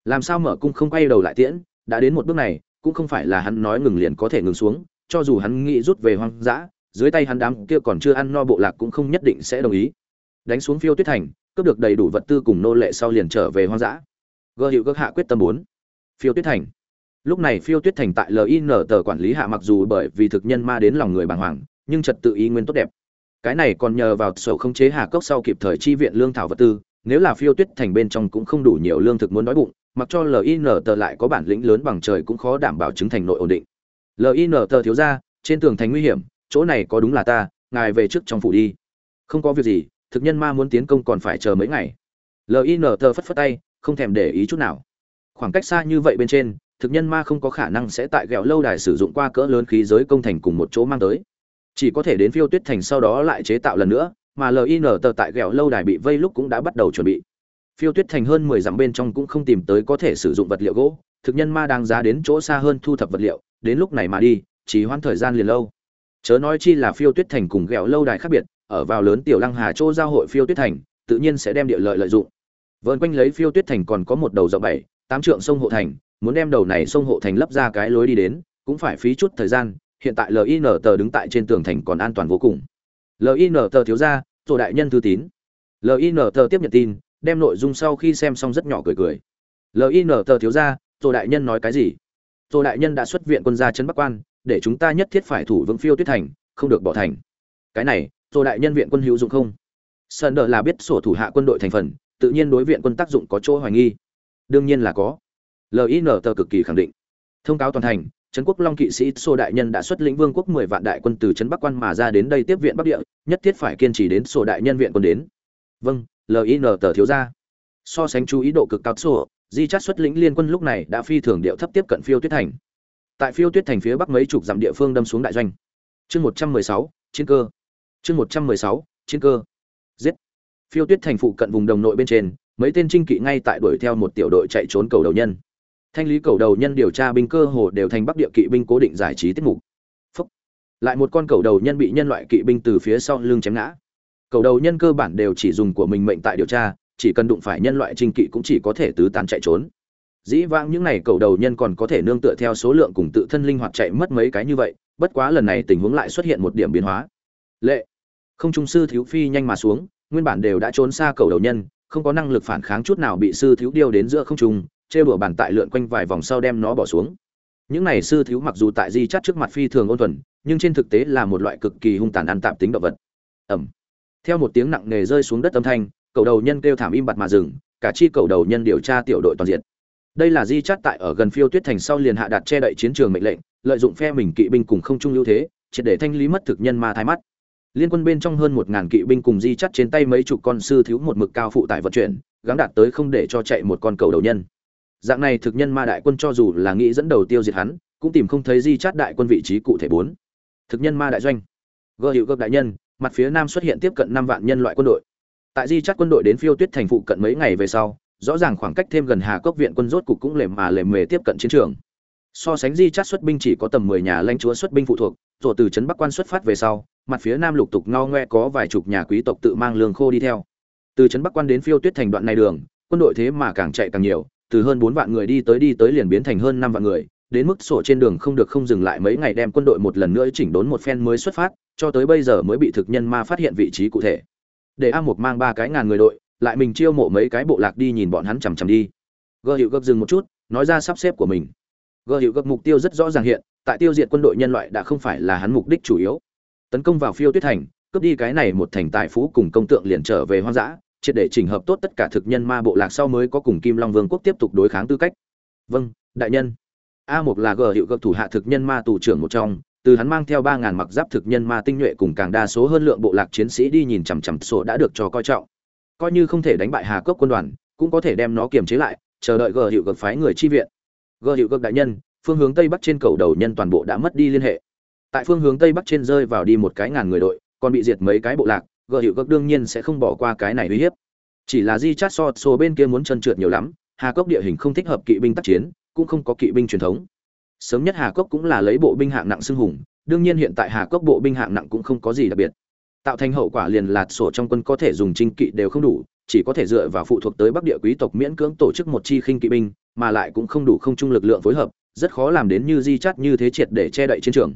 Làm sao mở cung không quay đầu lại tiễn, đã đến một bước này, cũng không phải là hắn nói ngừng liền có thể ngừng xuống, cho dù hắn nghĩ rút về hoang dã, dưới tay hắn đám kia còn chưa ăn no bộ lạc cũng không nhất định sẽ đồng ý đánh xuống phiêu tuyết thành, cướp được đầy đủ vật tư cùng nô lệ sau liền trở về hoang dã. Gợ hiệu gước hạ quyết tâm bốn. Phiêu tuyết thành. Lúc này phiêu tuyết thành tại lin tờ quản lý hạ mặc dù bởi vì thực nhân ma đến lòng người bàng hoàng, nhưng trật tự ý nguyên tốt đẹp. Cái này còn nhờ vào sổ không chế hà cốc sau kịp thời chi viện lương thảo vật tư, nếu là phiêu tuyết thành bên trong cũng không đủ nhiều lương thực muốn đói bụng, mặc cho lin tờ lại có bản lĩnh lớn bằng trời cũng khó đảm bảo chứng thành nội ổn định. Lin tờ thiếu ra, trên tường thành nguy hiểm, chỗ này có đúng là ta, ngài về trước trong phủ đi. Không có việc gì thực nhân ma muốn tiến công còn phải chờ mấy ngày. Lin tờ phất phất tay, không thèm để ý chút nào. Khoảng cách xa như vậy bên trên, thực nhân ma không có khả năng sẽ tại ghẹo lâu đài sử dụng qua cỡ lớn khí giới công thành cùng một chỗ mang tới. Chỉ có thể đến phiêu tuyết thành sau đó lại chế tạo lần nữa, mà lin tờ tại ghẹo lâu đài bị vây lúc cũng đã bắt đầu chuẩn bị. Phiêu tuyết thành hơn mười dặm bên trong cũng không tìm tới có thể sử dụng vật liệu gỗ, thực nhân ma đang giá đến chỗ xa hơn thu thập vật liệu, đến lúc này mà đi, chỉ hoãn thời gian liền lâu. Chớ nói chi là phiêu tuyết thành cùng ghẹo lâu đài khác biệt ở vào lớn tiểu lăng hà chỗ giao hội phiêu tuyết thành, tự nhiên sẽ đem địa lợi lợi dụng. Vợn quanh lấy phiêu tuyết thành còn có một đầu rộng bảy, tám trượng sông hộ thành, muốn đem đầu này sông hộ thành lấp ra cái lối đi đến, cũng phải phí chút thời gian, hiện tại lin tờ đứng tại trên tường thành còn an toàn vô cùng. Lin tờ thiếu ra, tổ đại nhân thư tín. Lin tờ tiếp nhận tin, đem nội dung sau khi xem xong rất nhỏ cười cười. Lin tờ thiếu ra, tổ đại nhân nói cái gì? Tổ đại nhân đã xuất viện quân gia chân bắc quan, để chúng ta nhất thiết phải thủ vững phiêu tuyết thành, không được bỏ thành. Cái này rồi đại nhân viện quân hữu dụng không? Sơn đờ là biết sổ thủ hạ quân đội thành phần, tự nhiên đối viện quân tác dụng có chỗ hoài nghi. Đương nhiên là có. Lin tờ cực kỳ khẳng định. Thông cáo toàn thành, trấn quốc long kỵ sĩ sô đại nhân đã xuất lĩnh vương quốc mười vạn đại quân từ trấn bắc quan mà ra đến đây tiếp viện bắc địa, nhất thiết phải kiên trì đến sô đại nhân viện quân đến. Vâng lin tờ thiếu ra so sánh chú ý độ cực cao sô, di chát xuất lĩnh liên quân lúc này đã phi thường điệu thấp tiếp cận phiêu tuyết thành. Tại phiêu tuyết thành phía bắc mấy chục dặm địa phương đâm xuống đại doanh. Chương một trăm mười sáu, chiến cơ chương một trăm mười sáu, chiến cơ. Giết. Phiêu tuyết thành phụ cận vùng đồng nội bên trên, mấy tên trinh kỵ ngay tại đuổi theo một tiểu đội chạy trốn cầu đầu nhân. Thanh lý cầu đầu nhân điều tra binh cơ hồ đều thành bắc địa kỵ binh cố định giải trí tiết mục. Phúc. lại một con cầu đầu nhân bị nhân loại kỵ binh từ phía sau lưng chém ngã. Cầu đầu nhân cơ bản đều chỉ dùng của mình mệnh tại điều tra, chỉ cần đụng phải nhân loại trinh kỵ cũng chỉ có thể tứ tán chạy trốn. Dĩ vãng những này cầu đầu nhân còn có thể nương tựa theo số lượng cùng tự thân linh hoạt chạy mất mấy cái như vậy, bất quá lần này tình huống lại xuất hiện một điểm biến hóa. Lệ không trung sư thiếu phi nhanh mà xuống, nguyên bản đều đã trốn xa cầu đầu nhân, không có năng lực phản kháng chút nào bị sư thiếu điêu đến giữa không trung chê bửa bàn tại lượn quanh vài vòng sau đem nó bỏ xuống. Những này sư thiếu mặc dù tại di chắt trước mặt phi thường ôn thuần, nhưng trên thực tế là một loại cực kỳ hung tàn ăn tạm tính động vật. Ẩm theo một tiếng nặng nề rơi xuống đất âm thanh, cầu đầu nhân kêu thảm im bặt mà dừng, cả chi cầu đầu nhân điều tra tiểu đội toàn diện. Đây là di chắt tại ở gần phiêu tuyết thành sau liền hạ đặt che đậy chiến trường mệnh lệnh, lợi dụng phe mình kỵ binh cùng không trung ưu thế, triệt để thanh lý mất thực nhân ma thái mắt liên quân bên trong hơn một ngàn kỵ binh cùng di chắt trên tay mấy chục con sư thiếu một mực cao phụ tải vận chuyển, gắng đạt tới không để cho chạy một con cầu đầu nhân. Dạng này thực nhân ma đại quân cho dù là nghĩ dẫn đầu tiêu diệt hắn, cũng tìm không thấy di chắt đại quân vị trí cụ thể bốn. Thực nhân ma đại doanh. Gợ hiệu gấp đại nhân, mặt phía nam xuất hiện tiếp cận năm vạn nhân loại quân đội. Tại di chắt quân đội đến phiêu tuyết thành phụ cận mấy ngày về sau, rõ ràng khoảng cách thêm gần hà cốc viện quân rốt cục cũng lềm mà lềm mề tiếp cận chiến trường so sánh di chắt xuất binh chỉ có tầm mười nhà lãnh chúa xuất binh phụ thuộc rồi từ trấn bắc quan xuất phát về sau, mặt phía nam lục tục ngao ngoe có vài chục nhà quý tộc tự mang lương khô đi theo. Từ trấn bắc quan đến phiêu tuyết thành đoạn này đường, quân đội thế mà càng chạy càng nhiều, từ hơn bốn vạn người đi tới đi tới liền biến thành hơn năm vạn người, đến mức sổ trên đường không được không dừng lại mấy ngày đem quân đội một lần nữa chỉnh đốn một phen mới xuất phát, cho tới bây giờ mới bị thực nhân ma phát hiện vị trí cụ thể. Để a mục mang ba cái ngàn người đội, lại mình chiêu mộ mấy cái bộ lạc đi nhìn bọn hắn chằm chằm đi. Gơ hiệu gấp dừng một chút, nói ra sắp xếp của mình gơ hiệu gấp mục tiêu rất rõ ràng hiện, tại tiêu diệt quân đội nhân loại đã không phải là hắn mục đích chủ yếu. Tấn công vào phiêu tuyết thành, cướp đi cái này một thành tài phú cùng công tượng liền trở về hoang dã, triệt để chỉnh hợp tốt tất cả thực nhân ma bộ lạc sau mới có cùng kim long vương quốc tiếp tục đối kháng tư cách. Vâng đại nhân. A một là gờ hiệu gấp thủ hạ thực nhân ma tù trưởng một trong, từ hắn mang theo ba ngàn mặc giáp thực nhân ma tinh nhuệ cùng càng đa số hơn lượng bộ lạc chiến sĩ đi nhìn chằm chằm sổ đã được cho coi trọng. Coi như không thể đánh bại hà cốc quân đoàn, cũng có thể đem nó kiềm chế lại, chờ đợi gờ hiệu gấp phái người chi viện gờ hiệu gấp đại nhân, phương hướng tây bắc trên cầu đầu nhân toàn bộ đã mất đi liên hệ. Tại phương hướng tây bắc trên rơi vào đi một cái ngàn người đội, còn bị diệt mấy cái bộ lạc gờ hiệu gấp đương nhiên sẽ không bỏ qua cái này uy hiếp. Chỉ là di chát so số bên kia muốn chân trượt nhiều lắm, hà cốc địa hình không thích hợp kỵ binh tác chiến, cũng không có kỵ binh truyền thống. Sớm nhất hà cốc cũng là lấy bộ binh hạng nặng xưng hùng, đương nhiên hiện tại hà cốc bộ binh hạng nặng cũng không có gì đặc biệt. Tạo thành hậu quả liền lạt sổ trong quân có thể dùng trinh kỵ đều không đủ, chỉ có thể dựa vào phụ thuộc tới bắc địa quý tộc miễn cưỡng tổ chức một chi khinh kỵ binh mà lại cũng không đủ không trung lực lượng phối hợp, rất khó làm đến như di chắt như thế triệt để che đậy chiến trường.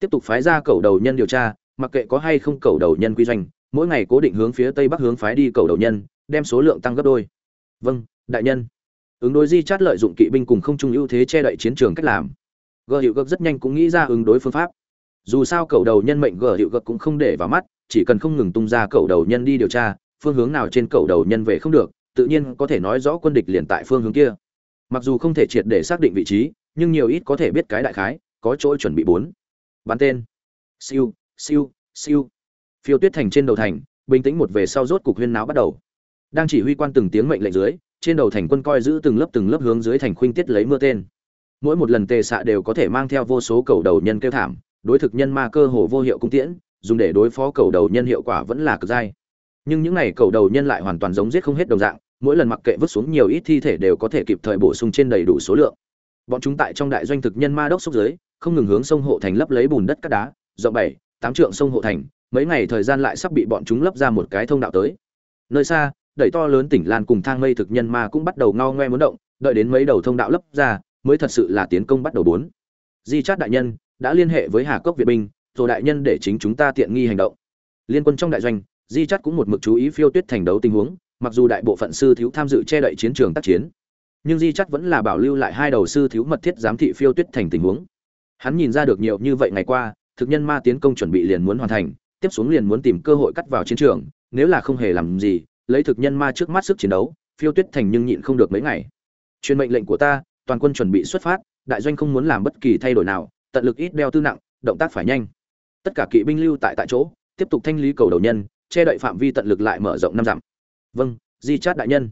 Tiếp tục phái ra cầu đầu nhân điều tra, mặc kệ có hay không cầu đầu nhân quy doanh, mỗi ngày cố định hướng phía tây bắc hướng phái đi cầu đầu nhân, đem số lượng tăng gấp đôi. Vâng đại nhân. Ứng đối di chát lợi dụng kỵ binh cùng không trung ưu thế che đậy chiến trường cách làm. Gờ hiệu gấp rất nhanh cũng nghĩ ra ứng đối phương pháp. Dù sao cầu đầu nhân mệnh gờ hiệu gấp cũng không để vào mắt, chỉ cần không ngừng tung ra cầu đầu nhân đi điều tra, phương hướng nào trên cầu đầu nhân về không được, tự nhiên có thể nói rõ quân địch liền tại phương hướng kia mặc dù không thể triệt để xác định vị trí, nhưng nhiều ít có thể biết cái đại khái, có chỗ chuẩn bị bốn. Bắn tên. Siêu siêu siêu. Phiêu tuyết thành trên đầu thành, bình tĩnh một về sau rốt cục huyên náo bắt đầu. Đang chỉ huy quan từng tiếng mệnh lệnh dưới, trên đầu thành quân coi giữ từng lớp từng lớp hướng dưới thành khuynh tiết lấy mưa tên. Mỗi một lần tề xạ đều có thể mang theo vô số cầu đầu nhân kêu thảm, đối thực nhân ma cơ hồ vô hiệu cung tiễn, dùng để đối phó cầu đầu nhân hiệu quả vẫn là cực dai. Nhưng những này cầu đầu nhân lại hoàn toàn giống giết không hết đồng dạng mỗi lần mặc kệ vứt xuống nhiều ít thi thể đều có thể kịp thời bổ sung trên đầy đủ số lượng. Bọn chúng tại trong đại doanh thực nhân ma đốc xúc dưới không ngừng hướng sông hộ thành lấp lấy bùn đất cát đá, rộng bảy, tám trượng sông hộ thành, mấy ngày thời gian lại sắp bị bọn chúng lấp ra một cái thông đạo tới. Nơi xa, đẩy to lớn tỉnh lan cùng thang mây thực nhân ma cũng bắt đầu ngao ngoe muốn động, đợi đến mấy đầu thông đạo lấp ra, mới thật sự là tiến công bắt đầu bốn. Di chát đại nhân đã liên hệ với hà cốc việt binh, rồi đại nhân để chính chúng ta tiện nghi hành động. Liên quân trong đại doanh, di chát cũng một mực chú ý phiêu tuyết thành đấu tình huống mặc dù đại bộ phận sư thiếu tham dự che đậy chiến trường tác chiến, nhưng di chắc vẫn là bảo lưu lại hai đầu sư thiếu mật thiết giám thị phiêu tuyết thành tình huống. Hắn nhìn ra được nhiều như vậy ngày qua, thực nhân ma tiến công chuẩn bị liền muốn hoàn thành, tiếp xuống liền muốn tìm cơ hội cắt vào chiến trường, nếu là không hề làm gì, lấy thực nhân ma trước mắt sức chiến đấu, phiêu tuyết thành nhưng nhịn không được mấy ngày. Truyền mệnh lệnh của ta, toàn quân chuẩn bị xuất phát, đại doanh không muốn làm bất kỳ thay đổi nào, tận lực ít đeo tư nặng, động tác phải nhanh. Tất cả kỵ binh lưu tại tại chỗ, tiếp tục thanh lý cầu đầu nhân, che đậy phạm vi tận lực lại mở rộng năm dặm vâng di chát đại nhân.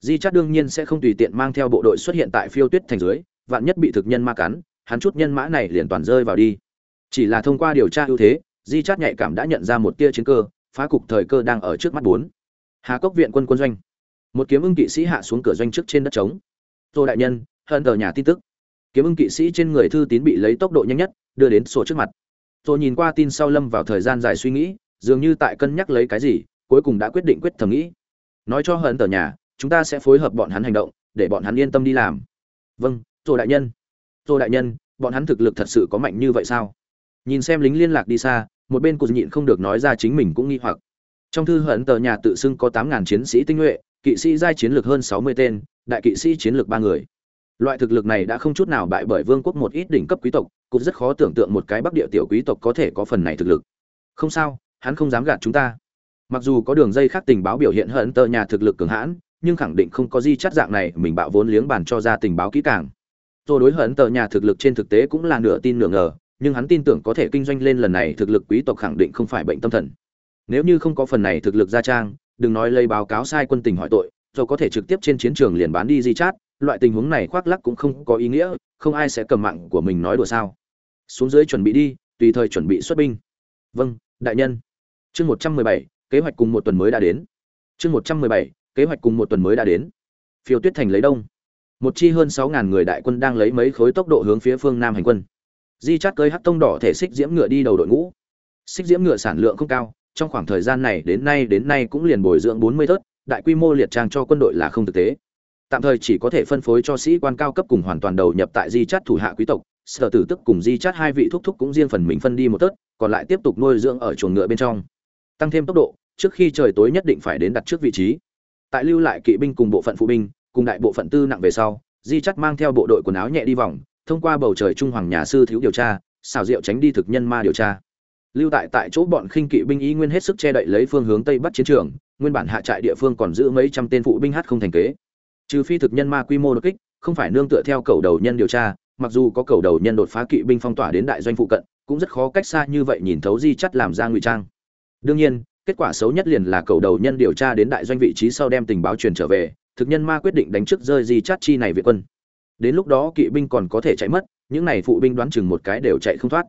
Di chát đương nhiên sẽ không tùy tiện mang theo bộ đội xuất hiện tại phiêu tuyết thành dưới, vạn nhất bị thực nhân ma cắn, hắn chút nhân mã này liền toàn rơi vào đi. Chỉ là thông qua điều tra ưu thế, di chát nhạy cảm đã nhận ra một tia chiến cơ, phá cục thời cơ đang ở trước mắt bốn. Hà cốc viện quân quân doanh. Một kiếm ưng kỵ sĩ hạ xuống cửa doanh trước trên đất trống. Tô đại nhân, hận tờ nhà tin tức. Kiếm ưng kỵ sĩ trên người thư tín bị lấy tốc độ nhanh nhất, đưa đến sổ trước mặt. Tôi nhìn qua tin sau lâm vào thời gian dài suy nghĩ, dường như tại cân nhắc lấy cái gì, cuối cùng đã quyết định quyết thầm nghĩ nói cho hận tờ nhà, chúng ta sẽ phối hợp bọn hắn hành động, để bọn hắn yên tâm đi làm. Vâng tô đại nhân. Tô đại nhân, bọn hắn thực lực thật sự có mạnh như vậy sao? Nhìn xem lính liên lạc đi xa, một bên cụt nhịn không được nói ra chính mình cũng nghi hoặc. Trong thư hận tờ nhà tự xưng có tám ngàn chiến sĩ tinh nhuệ, kỵ sĩ giai chiến lược hơn sáu mươi tên, đại kỵ sĩ chiến lược ba người. Loại thực lực này đã không chút nào bại bởi vương quốc một ít đỉnh cấp quý tộc cũng rất khó tưởng tượng một cái bắc địa tiểu quý tộc có thể có phần này thực lực. Không sao, hắn không dám gạt chúng ta mặc dù có đường dây khác tình báo biểu hiện hận tờ nhà thực lực cường hãn, nhưng khẳng định không có di chắt dạng này, mình bạo vốn liếng bàn cho ra tình báo kỹ càng. Tôi đối hận tờ nhà thực lực trên thực tế cũng là nửa tin nửa ngờ, nhưng hắn tin tưởng có thể kinh doanh lên lần này thực lực quý tộc khẳng định không phải bệnh tâm thần. Nếu như không có phần này thực lực gia trang, đừng nói lấy báo cáo sai quân tình hỏi tội rồi có thể trực tiếp trên chiến trường liền bán đi di chát, loại tình huống này khoác lắc cũng không có ý nghĩa, không ai sẽ cầm mạng của mình nói đùa sao. Xuống dưới chuẩn bị đi, tùy thời chuẩn bị xuất binh. Vâng đại nhân. Chương một trăm mười bảy kế hoạch cùng một tuần mới đã đến. Chương một trăm mười bảy, kế hoạch cùng một tuần mới đã đến. Phiêu tuyết thành lấy đông. Một chi hơn sáu ngàn người đại quân đang lấy mấy khối tốc độ hướng phía phương nam hành quân. Di chát cưỡi hắc tông đỏ thể xích diễm ngựa đi đầu đội ngũ. Xích diễm ngựa sản lượng không cao, trong khoảng thời gian này đến nay đến nay cũng liền bồi dưỡng bốn mươi thớt, đại quy mô liệt trang cho quân đội là không thực tế. Tạm thời chỉ có thể phân phối cho sĩ quan cao cấp cùng hoàn toàn đầu nhập tại di chát thủ hạ quý tộc, sở tử tức cùng di chát hai vị thúc thúc cũng riêng phần mình phân đi một tớt còn lại tiếp tục nuôi dưỡng ở chuồng ngựa bên trong tăng thêm tốc độ, trước khi trời tối nhất định phải đến đặt trước vị trí. Tại lưu lại kỵ binh cùng bộ phận phụ binh, cùng đại bộ phận tư nặng về sau, di chắt mang theo bộ đội quần áo nhẹ đi vòng, thông qua bầu trời trung hoàng nhà sư thiếu điều tra xào rượu tránh đi thực nhân ma điều tra. Lưu tại tại chỗ bọn khinh kỵ binh ý nguyên hết sức che đậy lấy phương hướng tây bắc chiến trường, nguyên bản hạ trại địa phương còn giữ mấy trăm tên phụ binh hát không thành kế. Trừ phi thực nhân ma quy mô đột kích, không phải nương tựa theo cầu đầu nhân điều tra, mặc dù có cầu đầu nhân đột phá kỵ binh phong tỏa đến đại doanh phụ cận, cũng rất khó cách xa như vậy nhìn thấu di chắt làm ra ngụy trang đương nhiên, kết quả xấu nhất liền là cầu đầu nhân điều tra đến đại doanh vị trí sau đem tình báo truyền trở về, thực nhân ma quyết định đánh trước rơi di chắt chi này về quân. Đến lúc đó kỵ binh còn có thể chạy mất, những này phụ binh đoán chừng một cái đều chạy không thoát.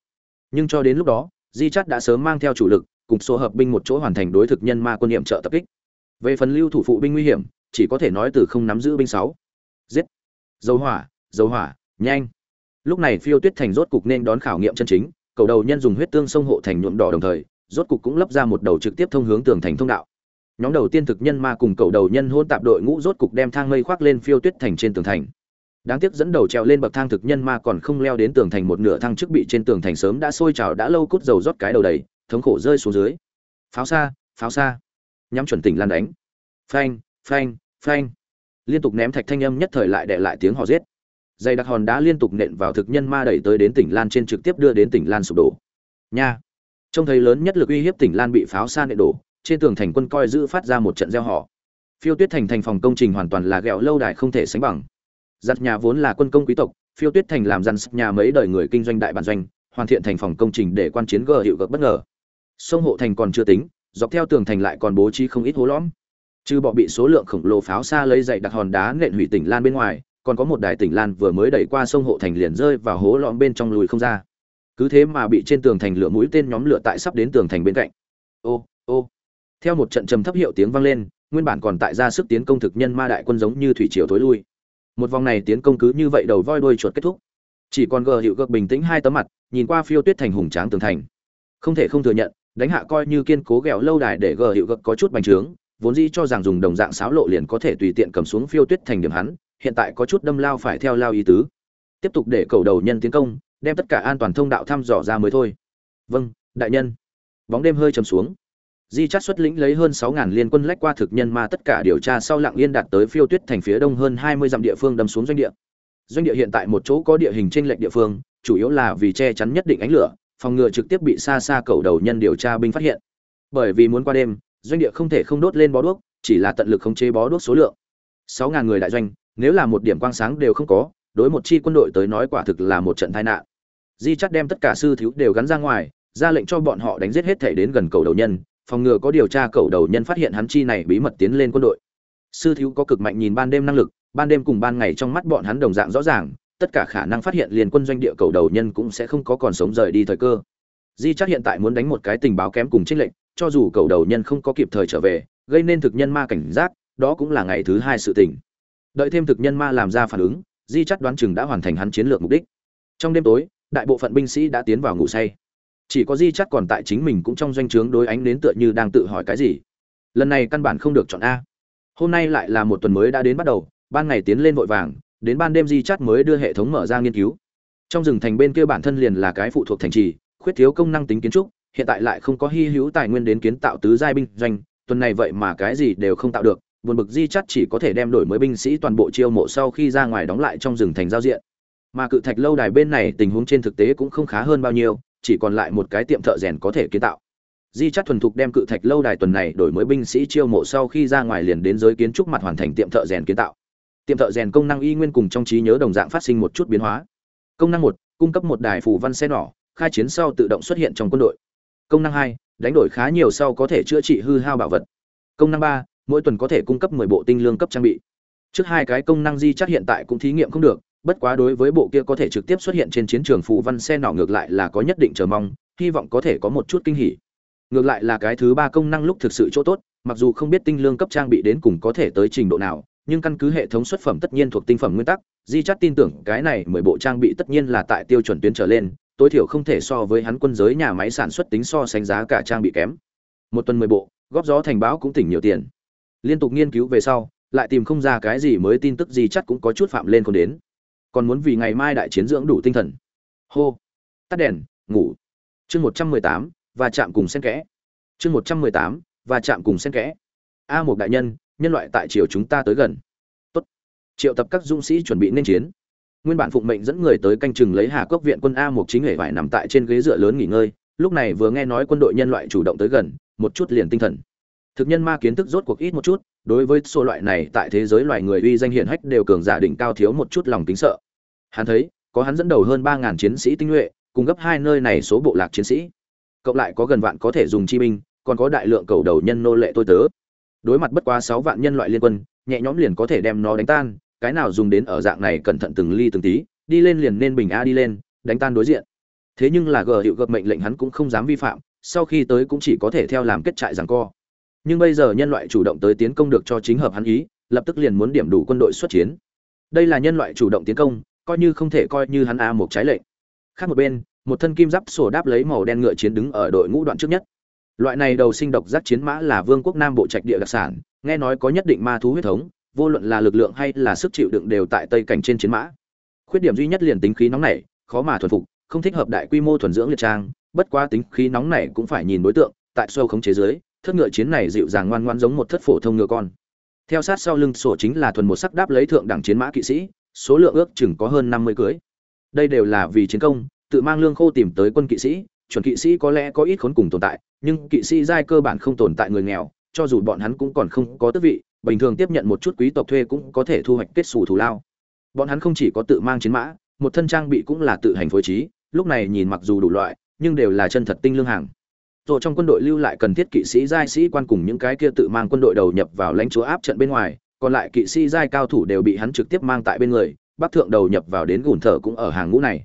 Nhưng cho đến lúc đó, di chắt đã sớm mang theo chủ lực, cùng số hợp binh một chỗ hoàn thành đối thực nhân ma quân niệm trợ tập kích. Về phần lưu thủ phụ binh nguy hiểm, chỉ có thể nói từ không nắm giữ binh sáu. Giết! Dầu hỏa dầu hỏa, nhanh! Lúc này phiêu tuyết thành rốt cục nên đón khảo nghiệm chân chính, cầu đầu nhân dùng huyết tương sông hộ thành nhuộm đỏ đồng thời rốt cục cũng lấp ra một đầu trực tiếp thông hướng tường thành thông đạo. Nhóm đầu tiên thực nhân ma cùng cầu đầu nhân hôn tạp đội ngũ rốt cục đem thang mây khoác lên phiêu tuyết thành trên tường thành. Đáng tiếc dẫn đầu trèo lên bậc thang thực nhân ma còn không leo đến tường thành một nửa thang trước bị trên tường thành sớm đã sôi trào đã lâu cút dầu rót cái đầu đầy, thống khổ rơi xuống dưới. Pháo xa pháo xa. Nhắm chuẩn tỉnh lan đánh. Phanh phanh phanh. Liên tục ném thạch thanh âm nhất thời lại đệ lại tiếng họ giết. Dây đặc hòn đá liên tục nện vào thực nhân ma đẩy tới đến tỉnh lan trên trực tiếp đưa đến tỉnh lan sụp đổ. Nha trông thấy lớn nhất lực uy hiếp tỉnh lan bị pháo xa nện đổ, trên tường thành quân coi giữ phát ra một trận gieo họ. Phiêu tuyết thành thành phòng công trình hoàn toàn là ghẹo lâu đài không thể sánh bằng. Giặt nhà vốn là quân công quý tộc, phiêu tuyết thành làm dằn nhà mấy đời người kinh doanh đại bản doanh, hoàn thiện thành phòng công trình để quan chiến gờ hiệu gợt bất ngờ. Sông hộ thành còn chưa tính, dọc theo tường thành lại còn bố trí không ít hố lõm. Trừ bỏ bị số lượng khổng lồ pháo xa lấy dậy đặc hòn đá nện hủy tỉnh lan bên ngoài, còn có một đài tỉnh lan vừa mới đẩy qua sông hộ thành liền rơi vào hố lõm bên trong lùi không ra cứ thế mà bị trên tường thành lửa mũi tên nhóm lửa tại sắp đến tường thành bên cạnh. Ô ô. Theo một trận trầm thấp hiệu tiếng vang lên, nguyên bản còn tại ra sức tiến công thực nhân ma đại quân giống như thủy triều tối lui. Một vòng này tiến công cứ như vậy đầu voi đuôi chuột kết thúc. Chỉ còn gờ hiệu gợp bình tĩnh hai tấm mặt, nhìn qua phiêu tuyết thành hùng tráng tường thành. Không thể không thừa nhận, đánh hạ coi như kiên cố ghẹo lâu đài để gờ hiệu gợp có chút bành trướng, vốn dĩ cho rằng dùng đồng dạng sáo lộ liền có thể tùy tiện cầm xuống phiêu tuyết thành điểm hắn, hiện tại có chút đâm lao phải theo lao ý tứ. Tiếp tục để cầu đầu nhân tiến công đem tất cả an toàn thông đạo thăm dò ra mới thôi. Vâng đại nhân. Bóng đêm hơi chầm xuống. Di chát xuất lĩnh lấy hơn sáu ngàn liên quân lách qua thực nhân ma tất cả điều tra sau lặng yên đạt tới phiêu tuyết thành phía đông hơn hai mươi dặm địa phương đâm xuống doanh địa. Doanh địa hiện tại một chỗ có địa hình trên lệnh địa phương, chủ yếu là vì che chắn nhất định ánh lửa, phòng ngừa trực tiếp bị xa xa cầu đầu nhân điều tra binh phát hiện. Bởi vì muốn qua đêm, doanh địa không thể không đốt lên bó đuốc, chỉ là tận lực khống chế bó đuốc số lượng. Sáu ngàn người đại doanh, nếu là một điểm quang sáng đều không có đối một chi quân đội tới nói quả thực là một trận tai nạn. Di chắt đem tất cả sư thiếu đều gắn ra ngoài, ra lệnh cho bọn họ đánh giết hết thể đến gần cầu đầu nhân, phòng ngừa có điều tra cầu đầu nhân phát hiện hắn chi này bí mật tiến lên quân đội. Sư thiếu có cực mạnh nhìn ban đêm năng lực, ban đêm cùng ban ngày trong mắt bọn hắn đồng dạng rõ ràng, tất cả khả năng phát hiện liền quân doanh địa cầu đầu nhân cũng sẽ không có còn sống rời đi thời cơ. Di chắc hiện tại muốn đánh một cái tình báo kém cùng trích lệnh cho dù cầu đầu nhân không có kịp thời trở về, gây nên thực nhân ma cảnh giác, đó cũng là ngày thứ hai sự tình. Đợi thêm thực nhân ma làm ra phản ứng di chắt đoán chừng đã hoàn thành hắn chiến lược mục đích. Trong đêm tối, đại bộ phận binh sĩ đã tiến vào ngủ say. Chỉ có di chắt còn tại chính mình cũng trong doanh trướng đối ánh đến tựa như đang tự hỏi cái gì. Lần này căn bản không được chọn a. Hôm nay lại là một tuần mới đã đến bắt đầu, ban ngày tiến lên vội vàng, đến ban đêm di chắt mới đưa hệ thống mở ra nghiên cứu. Trong rừng thành bên kia bản thân liền là cái phụ thuộc thành trì, khuyết thiếu công năng tính kiến trúc, hiện tại lại không có hy hữu tài nguyên đến kiến tạo tứ giai binh doanh, tuần này vậy mà cái gì đều không tạo được buồn bực di chắt chỉ có thể đem đổi mới binh sĩ toàn bộ chiêu mộ sau khi ra ngoài đóng lại trong rừng thành giao diện. Mà cự thạch lâu đài bên này tình huống trên thực tế cũng không khá hơn bao nhiêu, chỉ còn lại một cái tiệm thợ rèn có thể kiến tạo. Di chắt thuần thục đem cự thạch lâu đài tuần này đổi mới binh sĩ chiêu mộ sau khi ra ngoài liền đến giới kiến trúc mặt hoàn thành tiệm thợ rèn kiến tạo. Tiệm thợ rèn công năng y nguyên cùng trong trí nhớ đồng dạng phát sinh một chút biến hóa. Công năng một, cung cấp một đài phù văn xe nỏ, khai chiến sau tự động xuất hiện trong quân đội. Công năng hai, đánh đổi khá nhiều sau có thể chữa trị hư hao bảo vật. Công năng ba mỗi tuần có thể cung cấp 10 bộ tinh lương cấp trang bị. Trước hai cái công năng di chắc hiện tại cũng thí nghiệm không được, bất quá đối với bộ kia có thể trực tiếp xuất hiện trên chiến trường phù văn xe nỏ ngược lại là có nhất định chờ mong, hy vọng có thể có một chút kinh hỉ. Ngược lại là cái thứ ba công năng lúc thực sự chỗ tốt, mặc dù không biết tinh lương cấp trang bị đến cùng có thể tới trình độ nào, nhưng căn cứ hệ thống xuất phẩm tất nhiên thuộc tinh phẩm nguyên tắc, di chắt tin tưởng cái này mười bộ trang bị tất nhiên là tại tiêu chuẩn tuyến trở lên, tối thiểu không thể so với hắn quân giới nhà máy sản xuất tính so sánh giá cả trang bị kém. Một tuần mười bộ, góp gió thành báo cũng tỉnh nhiều tiền liên tục nghiên cứu về sau, lại tìm không ra cái gì mới tin tức gì chắc cũng có chút phạm lên còn đến. Còn muốn vì ngày mai đại chiến dưỡng đủ tinh thần. Hô. Tắt đèn, ngủ. Chương một trăm mười tám và chạm cùng sen kẽ. Chương một trăm mười tám và chạm cùng sen kẽ. A một đại nhân nhân loại tại triều chúng ta tới gần. Tốt. Triệu tập các dũng sĩ chuẩn bị nên chiến. Nguyên bản phụng mệnh dẫn người tới canh chừng lấy hà cốc viện quân a một chính hệ vải nằm tại trên ghế dựa lớn nghỉ ngơi. Lúc này vừa nghe nói quân đội nhân loại chủ động tới gần, một chút liền tinh thần thực nhân ma kiến thức rốt cuộc ít một chút, đối với số loại này tại thế giới loài người uy danh hiển hách đều cường giả đỉnh cao thiếu một chút lòng kính sợ. Hắn thấy, có hắn dẫn đầu hơn ba ngàn chiến sĩ tinh nhuệ, cùng gấp hai nơi này số bộ lạc chiến sĩ. Cộng lại có gần vạn có thể dùng chi binh, còn có đại lượng cầu đầu nhân nô lệ tôi tớ. Đối mặt bất quá sáu vạn nhân loại liên quân, nhẹ nhõm liền có thể đem nó đánh tan, cái nào dùng đến ở dạng này cẩn thận từng ly từng tí, đi lên liền nên bình a đi lên, đánh tan đối diện. Thế nhưng là gờ hiệu gợp mệnh lệnh hắn cũng không dám vi phạm, sau khi tới cũng chỉ có thể theo làm kết trại rằng co nhưng bây giờ nhân loại chủ động tới tiến công được cho chính hợp hắn ý, lập tức liền muốn điểm đủ quân đội xuất chiến. Đây là nhân loại chủ động tiến công, coi như không thể coi như hắn a một trái lệnh. Khác một bên, một thân kim giáp sổ đáp lấy màu đen ngựa chiến đứng ở đội ngũ đoạn trước nhất. Loại này đầu sinh độc giác chiến mã là vương quốc nam bộ trạch địa đặc sản, nghe nói có nhất định ma thú huyết thống, vô luận là lực lượng hay là sức chịu đựng đều tại tây cảnh trên chiến mã. Khuyết điểm duy nhất liền tính khí nóng này, khó mà thuần phục, không thích hợp đại quy mô thuần dưỡng liệt trang, bất quá tính khí nóng này cũng phải nhìn đối tượng, tại sâu khống chế giới thất ngựa chiến này dịu dàng ngoan ngoan giống một thất phổ thông ngựa con. Theo sát sau lưng sổ chính là thuần một sắc đáp lấy thượng đẳng chiến mã kỵ sĩ, số lượng ước chừng có hơn năm mươi cưới. Đây đều là vì chiến công, tự mang lương khô tìm tới quân kỵ sĩ, chuẩn kỵ sĩ có lẽ có ít khốn cùng tồn tại, nhưng kỵ sĩ giai cơ bản không tồn tại người nghèo, cho dù bọn hắn cũng còn không có tước vị, bình thường tiếp nhận một chút quý tộc thuê cũng có thể thu hoạch kết xù thù lao. Bọn hắn không chỉ có tự mang chiến mã, một thân trang bị cũng là tự hành phối trí, lúc này nhìn mặc dù đủ loại, nhưng đều là chân thật tinh lương hàng rồi trong quân đội lưu lại cần thiết kỵ sĩ, giai sĩ quan cùng những cái kia tự mang quân đội đầu nhập vào lãnh chúa áp trận bên ngoài, còn lại kỵ sĩ, giai cao thủ đều bị hắn trực tiếp mang tại bên người, bắc thượng đầu nhập vào đến gùn thở cũng ở hàng ngũ này.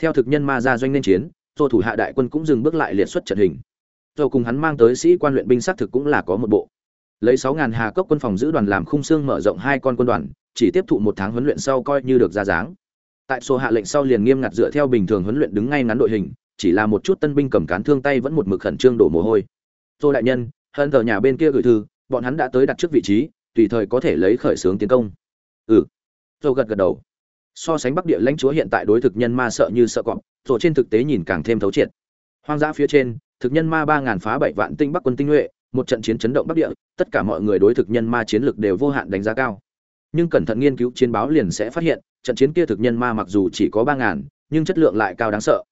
Theo thực nhân ma ra doanh nên chiến rồi thủ hạ đại quân cũng dừng bước lại liệt xuất trận hình. Rồi cùng hắn mang tới sĩ quan luyện binh xác thực cũng là có một bộ. Lấy sáu ngàn hà cốc quân phòng giữ đoàn làm khung xương mở rộng hai con quân đoàn, chỉ tiếp thụ một tháng huấn luyện sau coi như được ra dáng. Tại số hạ lệnh sau liền nghiêm ngặt dựa theo bình thường huấn luyện đứng ngay ngắn đội hình chỉ là một chút tân binh cầm cán thương tay vẫn một mực khẩn trương đổ mồ hôi. Tô đại nhân hơn giờ nhà bên kia gửi thư, bọn hắn đã tới đặt trước vị trí, tùy thời có thể lấy khởi xướng tiến công. Ừ. Tô gật gật đầu. So sánh bắc địa lãnh chúa hiện tại đối thực nhân ma sợ như sợ cọp, rồi trên thực tế nhìn càng thêm thấu triệt. Hoang dã phía trên, thực nhân ma ba ngàn phá bảy vạn tinh bắc quân tinh nhuệ, một trận chiến chấn động bắc địa, tất cả mọi người đối thực nhân ma chiến lực đều vô hạn đánh giá cao. Nhưng cẩn thận nghiên cứu chiến báo liền sẽ phát hiện, trận chiến kia thực nhân ma mặc dù chỉ có ba ngàn, nhưng chất lượng lại cao đáng sợ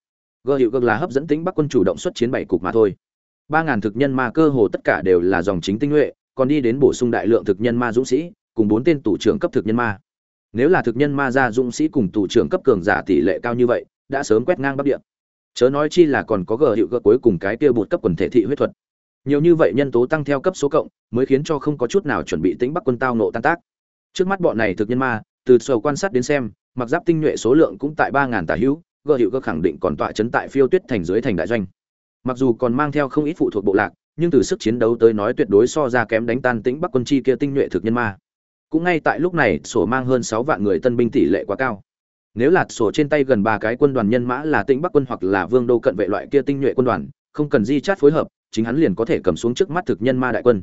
gơ hiệu gơ là hấp dẫn tính bắc quân chủ động xuất chiến bảy cục mà thôi. Ba ngàn thực nhân ma cơ hồ tất cả đều là dòng chính tinh nhuệ, còn đi đến bổ sung đại lượng thực nhân ma dũng sĩ, cùng bốn tên tủ trưởng cấp thực nhân ma. Nếu là thực nhân ma ra dũng sĩ cùng tủ trưởng cấp cường giả tỷ lệ cao như vậy, đã sớm quét ngang bắc địa. Chớ nói chi là còn có gờ hiệu gờ cuối cùng cái kia bột cấp quần thể thị huyết thuật. Nhiều như vậy nhân tố tăng theo cấp số cộng, mới khiến cho không có chút nào chuẩn bị tính bắc quân tao nộ tan tác. Trước mắt bọn này thực nhân ma, từ sầu quan sát đến xem, mặc giáp tinh nhuệ số lượng cũng tại ba ngàn tả hữu gợ hiệu cơ khẳng định còn tọa chấn tại phiêu tuyết thành dưới thành đại doanh. Mặc dù còn mang theo không ít phụ thuộc bộ lạc, nhưng từ sức chiến đấu tới nói tuyệt đối so ra kém đánh tan tĩnh bắc quân chi kia tinh nhuệ thực nhân ma. Cũng ngay tại lúc này, sổ mang hơn sáu vạn người tân binh tỷ lệ quá cao. Nếu là sổ trên tay gần ba cái quân đoàn nhân mã là tĩnh bắc quân hoặc là vương đô cận vệ loại kia tinh nhuệ quân đoàn, không cần di chát phối hợp, chính hắn liền có thể cầm xuống trước mắt thực nhân ma đại quân.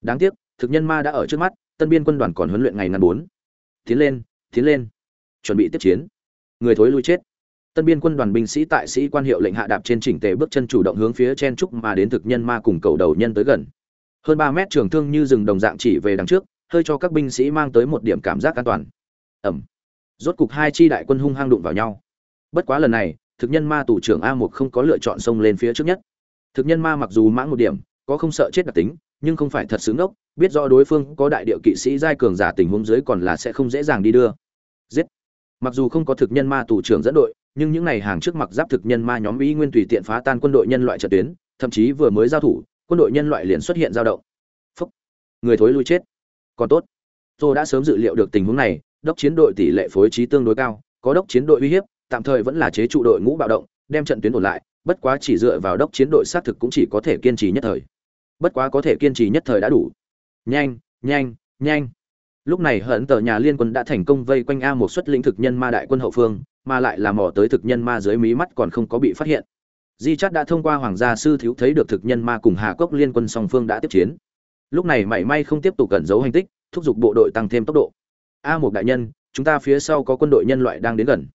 Đáng tiếc, thực nhân ma đã ở trước mắt, tân biên quân đoàn còn huấn luyện ngày ngàn bốn. Tiến lên tiến lên. Chuẩn bị tiếp chiến. Người thối lui chết tân biên quân đoàn binh sĩ tại sĩ quan hiệu lệnh hạ đạp trên chỉnh tề bước chân chủ động hướng phía chen trúc mà đến thực nhân ma cùng cầu đầu nhân tới gần. Hơn ba mét trường thương như rừng đồng dạng chỉ về đằng trước hơi cho các binh sĩ mang tới một điểm cảm giác an toàn. Ầm rốt cục hai chi đại quân hung hăng đụng vào nhau. Bất quá lần này thực nhân ma tù trưởng a một không có lựa chọn xông lên phía trước nhất. Thực nhân ma mặc dù mãng một điểm có không sợ chết đặc tính nhưng không phải thật sướng ngốc, biết rõ đối phương có đại điệu kỵ sĩ giai cường giả tình huống dưới còn là sẽ không dễ dàng đi đưa. Giết mặc dù không có thực nhân ma tù trưởng dẫn đội, nhưng những ngày hàng trước mặc giáp thực nhân ma nhóm ý nguyên tùy tiện phá tan quân đội nhân loại trận tuyến, thậm chí vừa mới giao thủ, quân đội nhân loại liền xuất hiện giao động. Phúc. Người thối lui chết. Còn tốt. Tôi đã sớm dự liệu được tình huống này, đốc chiến đội tỷ lệ phối trí tương đối cao, có đốc chiến đội uy hiếp, tạm thời vẫn là chế trụ đội ngũ bạo động, đem trận tuyến ổn lại, bất quá chỉ dựa vào đốc chiến đội xác thực cũng chỉ có thể kiên trì nhất thời. Bất quá có thể kiên trì nhất thời đã đủ. Nhanh nhanh nhanh lúc này hận tờ nhà liên quân đã thành công vây quanh a một xuất lĩnh thực nhân ma đại quân hậu phương, mà lại là mò tới thực nhân ma dưới mí mắt còn không có bị phát hiện. Di chắt đã thông qua hoàng gia sư thiếu thấy được thực nhân ma cùng hà cốc liên quân song phương đã tiếp chiến. Lúc này mảy may không tiếp tục cẩn giấu hành tích, thúc giục bộ đội tăng thêm tốc độ. A một đại nhân, chúng ta phía sau có quân đội nhân loại đang đến gần.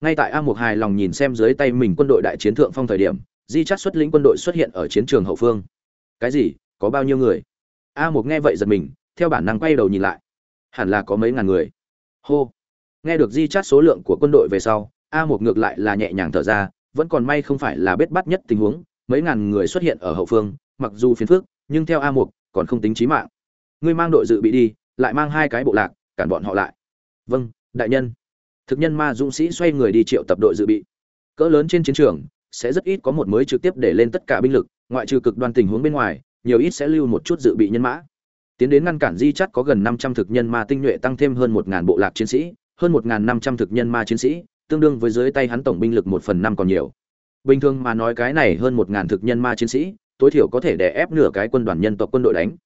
Ngay tại a một hài lòng nhìn xem dưới tay mình quân đội đại chiến thượng phong thời điểm, di chắt xuất lĩnh quân đội xuất hiện ở chiến trường hậu phương. Cái gì? Có bao nhiêu người? A một nghe vậy giật mình, theo bản năng quay đầu nhìn lại hẳn là có mấy ngàn người. Hô. Nghe được di chát số lượng của quân đội về sau, a một ngược lại là nhẹ nhàng thở ra, vẫn còn may không phải là bết bắt nhất tình huống, mấy ngàn người xuất hiện ở hậu phương, mặc dù phiền phức, nhưng theo a một còn không tính chí mạng. Ngươi mang đội dự bị đi, lại mang hai cái bộ lạc, cản bọn họ lại. Vâng đại nhân. Thực nhân ma dũng sĩ xoay người đi triệu tập đội dự bị. Cỡ lớn trên chiến trường, sẽ rất ít có một mới trực tiếp để lên tất cả binh lực, ngoại trừ cực đoan tình huống bên ngoài, nhiều ít sẽ lưu một chút dự bị nhân mã tiến đến ngăn cản di chắt có gần năm trăm thực nhân ma tinh nhuệ tăng thêm hơn một ngàn bộ lạc chiến sĩ, hơn một năm trăm thực nhân ma chiến sĩ, tương đương với dưới tay hắn tổng binh lực một phần năm còn nhiều. Bình thường mà nói cái này hơn một ngàn thực nhân ma chiến sĩ, tối thiểu có thể đè ép nửa cái quân đoàn nhân tộc quân đội đánh.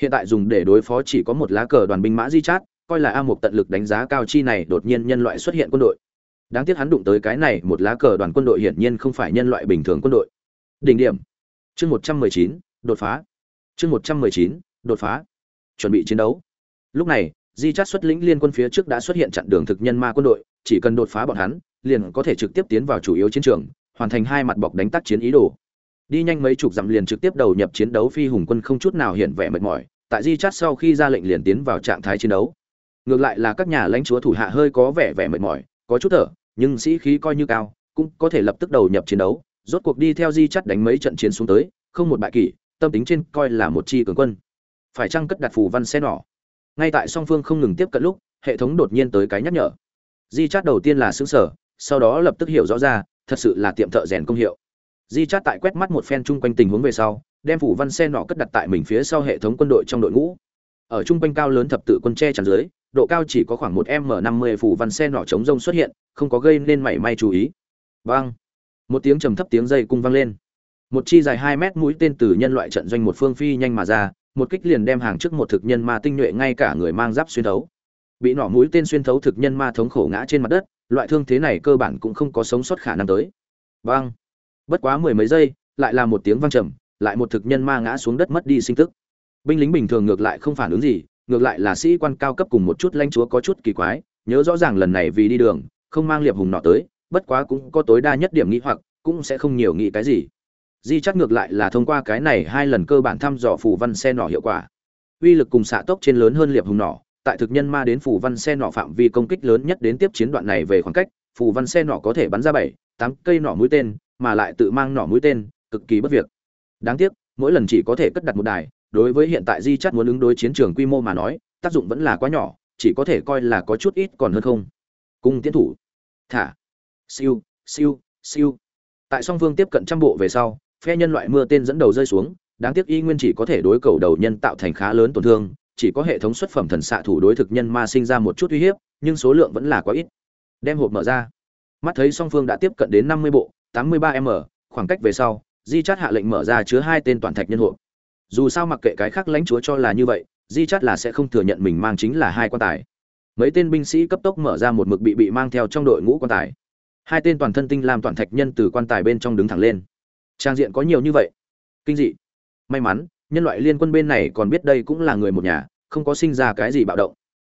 Hiện tại dùng để đối phó chỉ có một lá cờ đoàn binh mã di chát, coi là a một tận lực đánh giá cao chi này đột nhiên nhân loại xuất hiện quân đội. Đáng tiếc hắn đụng tới cái này một lá cờ đoàn quân đội hiển nhiên không phải nhân loại bình thường quân đội. Đỉnh điểm. Chương một trăm mười chín, đột phá. Chương một trăm mười chín, đột phá chuẩn bị chiến đấu. Lúc này, di chát xuất lĩnh liên quân phía trước đã xuất hiện chặn đường thực nhân ma quân đội, chỉ cần đột phá bọn hắn, liền có thể trực tiếp tiến vào chủ yếu chiến trường, hoàn thành hai mặt bọc đánh tác chiến ý đồ. Đi nhanh mấy chục dặm liền trực tiếp đầu nhập chiến đấu phi hùng quân không chút nào hiện vẻ mệt mỏi, tại di chát sau khi ra lệnh liền tiến vào trạng thái chiến đấu. Ngược lại là các nhà lãnh chúa thủ hạ hơi có vẻ vẻ mệt mỏi, có chút thở, nhưng sĩ khí coi như cao, cũng có thể lập tức đầu nhập chiến đấu, rốt cuộc đi theo di chắt đánh mấy trận chiến xuống tới, không một bại kỷ, tâm tính trên coi là một chi cường quân phải chăng cất đặt phù văn xe nỏ? Ngay tại song phương không ngừng tiếp cận lúc, hệ thống đột nhiên tới cái nhắc nhở. Di chát đầu tiên là xứng sở sau đó lập tức hiểu rõ ra, thật sự là tiệm thợ rèn công hiệu. Di chát tại quét mắt một phen chung quanh tình huống về sau, đem phủ văn xe nọ cất đặt tại mình phía sau hệ thống quân đội trong đội ngũ. Ở chung quanh cao lớn thập tự quân tre chắn dưới, độ cao chỉ có khoảng một m năm mươi phủ văn xe nọ chống rông xuất hiện, không có gây nên mảy may chú ý. Vang! Một tiếng trầm thấp tiếng dây cung vang lên. Một chi dài hai mét mũi tên từ nhân loại trận doanh một phương phi nhanh mà ra một kích liền đem hàng trước một thực nhân ma tinh nhuệ ngay cả người mang giáp xuyên thấu. Bị nỏ mũi tên xuyên thấu thực nhân ma thống khổ ngã trên mặt đất, loại thương thế này cơ bản cũng không có sống sót khả năng tới. Vang bất quá mười mấy giây, lại là một tiếng vang trầm, lại một thực nhân ma ngã xuống đất mất đi sinh tức. Binh lính bình thường ngược lại không phản ứng gì, ngược lại là sĩ quan cao cấp cùng một chút lãnh chúa có chút kỳ quái, nhớ rõ ràng lần này vì đi đường, không mang liệp hùng nọ tới, bất quá cũng có tối đa nhất điểm nghĩ hoặc, cũng sẽ không nhiều nghĩ cái gì di chắc ngược lại là thông qua cái này hai lần cơ bản thăm dò phù văn xe nỏ hiệu quả. Uy lực cùng xạ tốc trên lớn hơn liệp hùng nỏ, tại thực nhân ma đến phù văn xe nỏ phạm vi công kích lớn nhất đến tiếp chiến đoạn này về khoảng cách, phù văn xe nỏ có thể bắn ra bảy, tám cây nỏ mũi tên, mà lại tự mang nỏ mũi tên, cực kỳ bất việc. Đáng tiếc, mỗi lần chỉ có thể cất đặt một đài, đối với hiện tại di chắt muốn ứng đối chiến trường quy mô mà nói, tác dụng vẫn là quá nhỏ, chỉ có thể coi là có chút ít còn hơn không. Cung tiến thủ. Thả. Siêu siêu siêu. Tại song phương tiếp cận trăm bộ về sau phe nhân loại mưa tên dẫn đầu rơi xuống, đáng tiếc y nguyên chỉ có thể đối cầu đầu nhân tạo thành khá lớn tổn thương, chỉ có hệ thống xuất phẩm thần xạ thủ đối thực nhân ma sinh ra một chút uy hiếp, nhưng số lượng vẫn là quá ít. Đem hộp mở ra. Mắt thấy song phương đã tiếp cận đến năm mươi bộ, tám mươi ba m, khoảng cách về sau, di chát hạ lệnh mở ra chứa hai tên toàn thạch nhân hộp. Dù sao mặc kệ cái khác lãnh chúa cho là như vậy, di chát là sẽ không thừa nhận mình mang chính là hai quan tài. Mấy tên binh sĩ cấp tốc mở ra một mực bị bị mang theo trong đội ngũ quan tài. Hai tên toàn thân tinh làm toàn thạch nhân từ quan tài bên trong đứng thẳng lên trang diện có nhiều như vậy. Kinh dị. May mắn, nhân loại liên quân bên này còn biết đây cũng là người một nhà, không có sinh ra cái gì bạo động.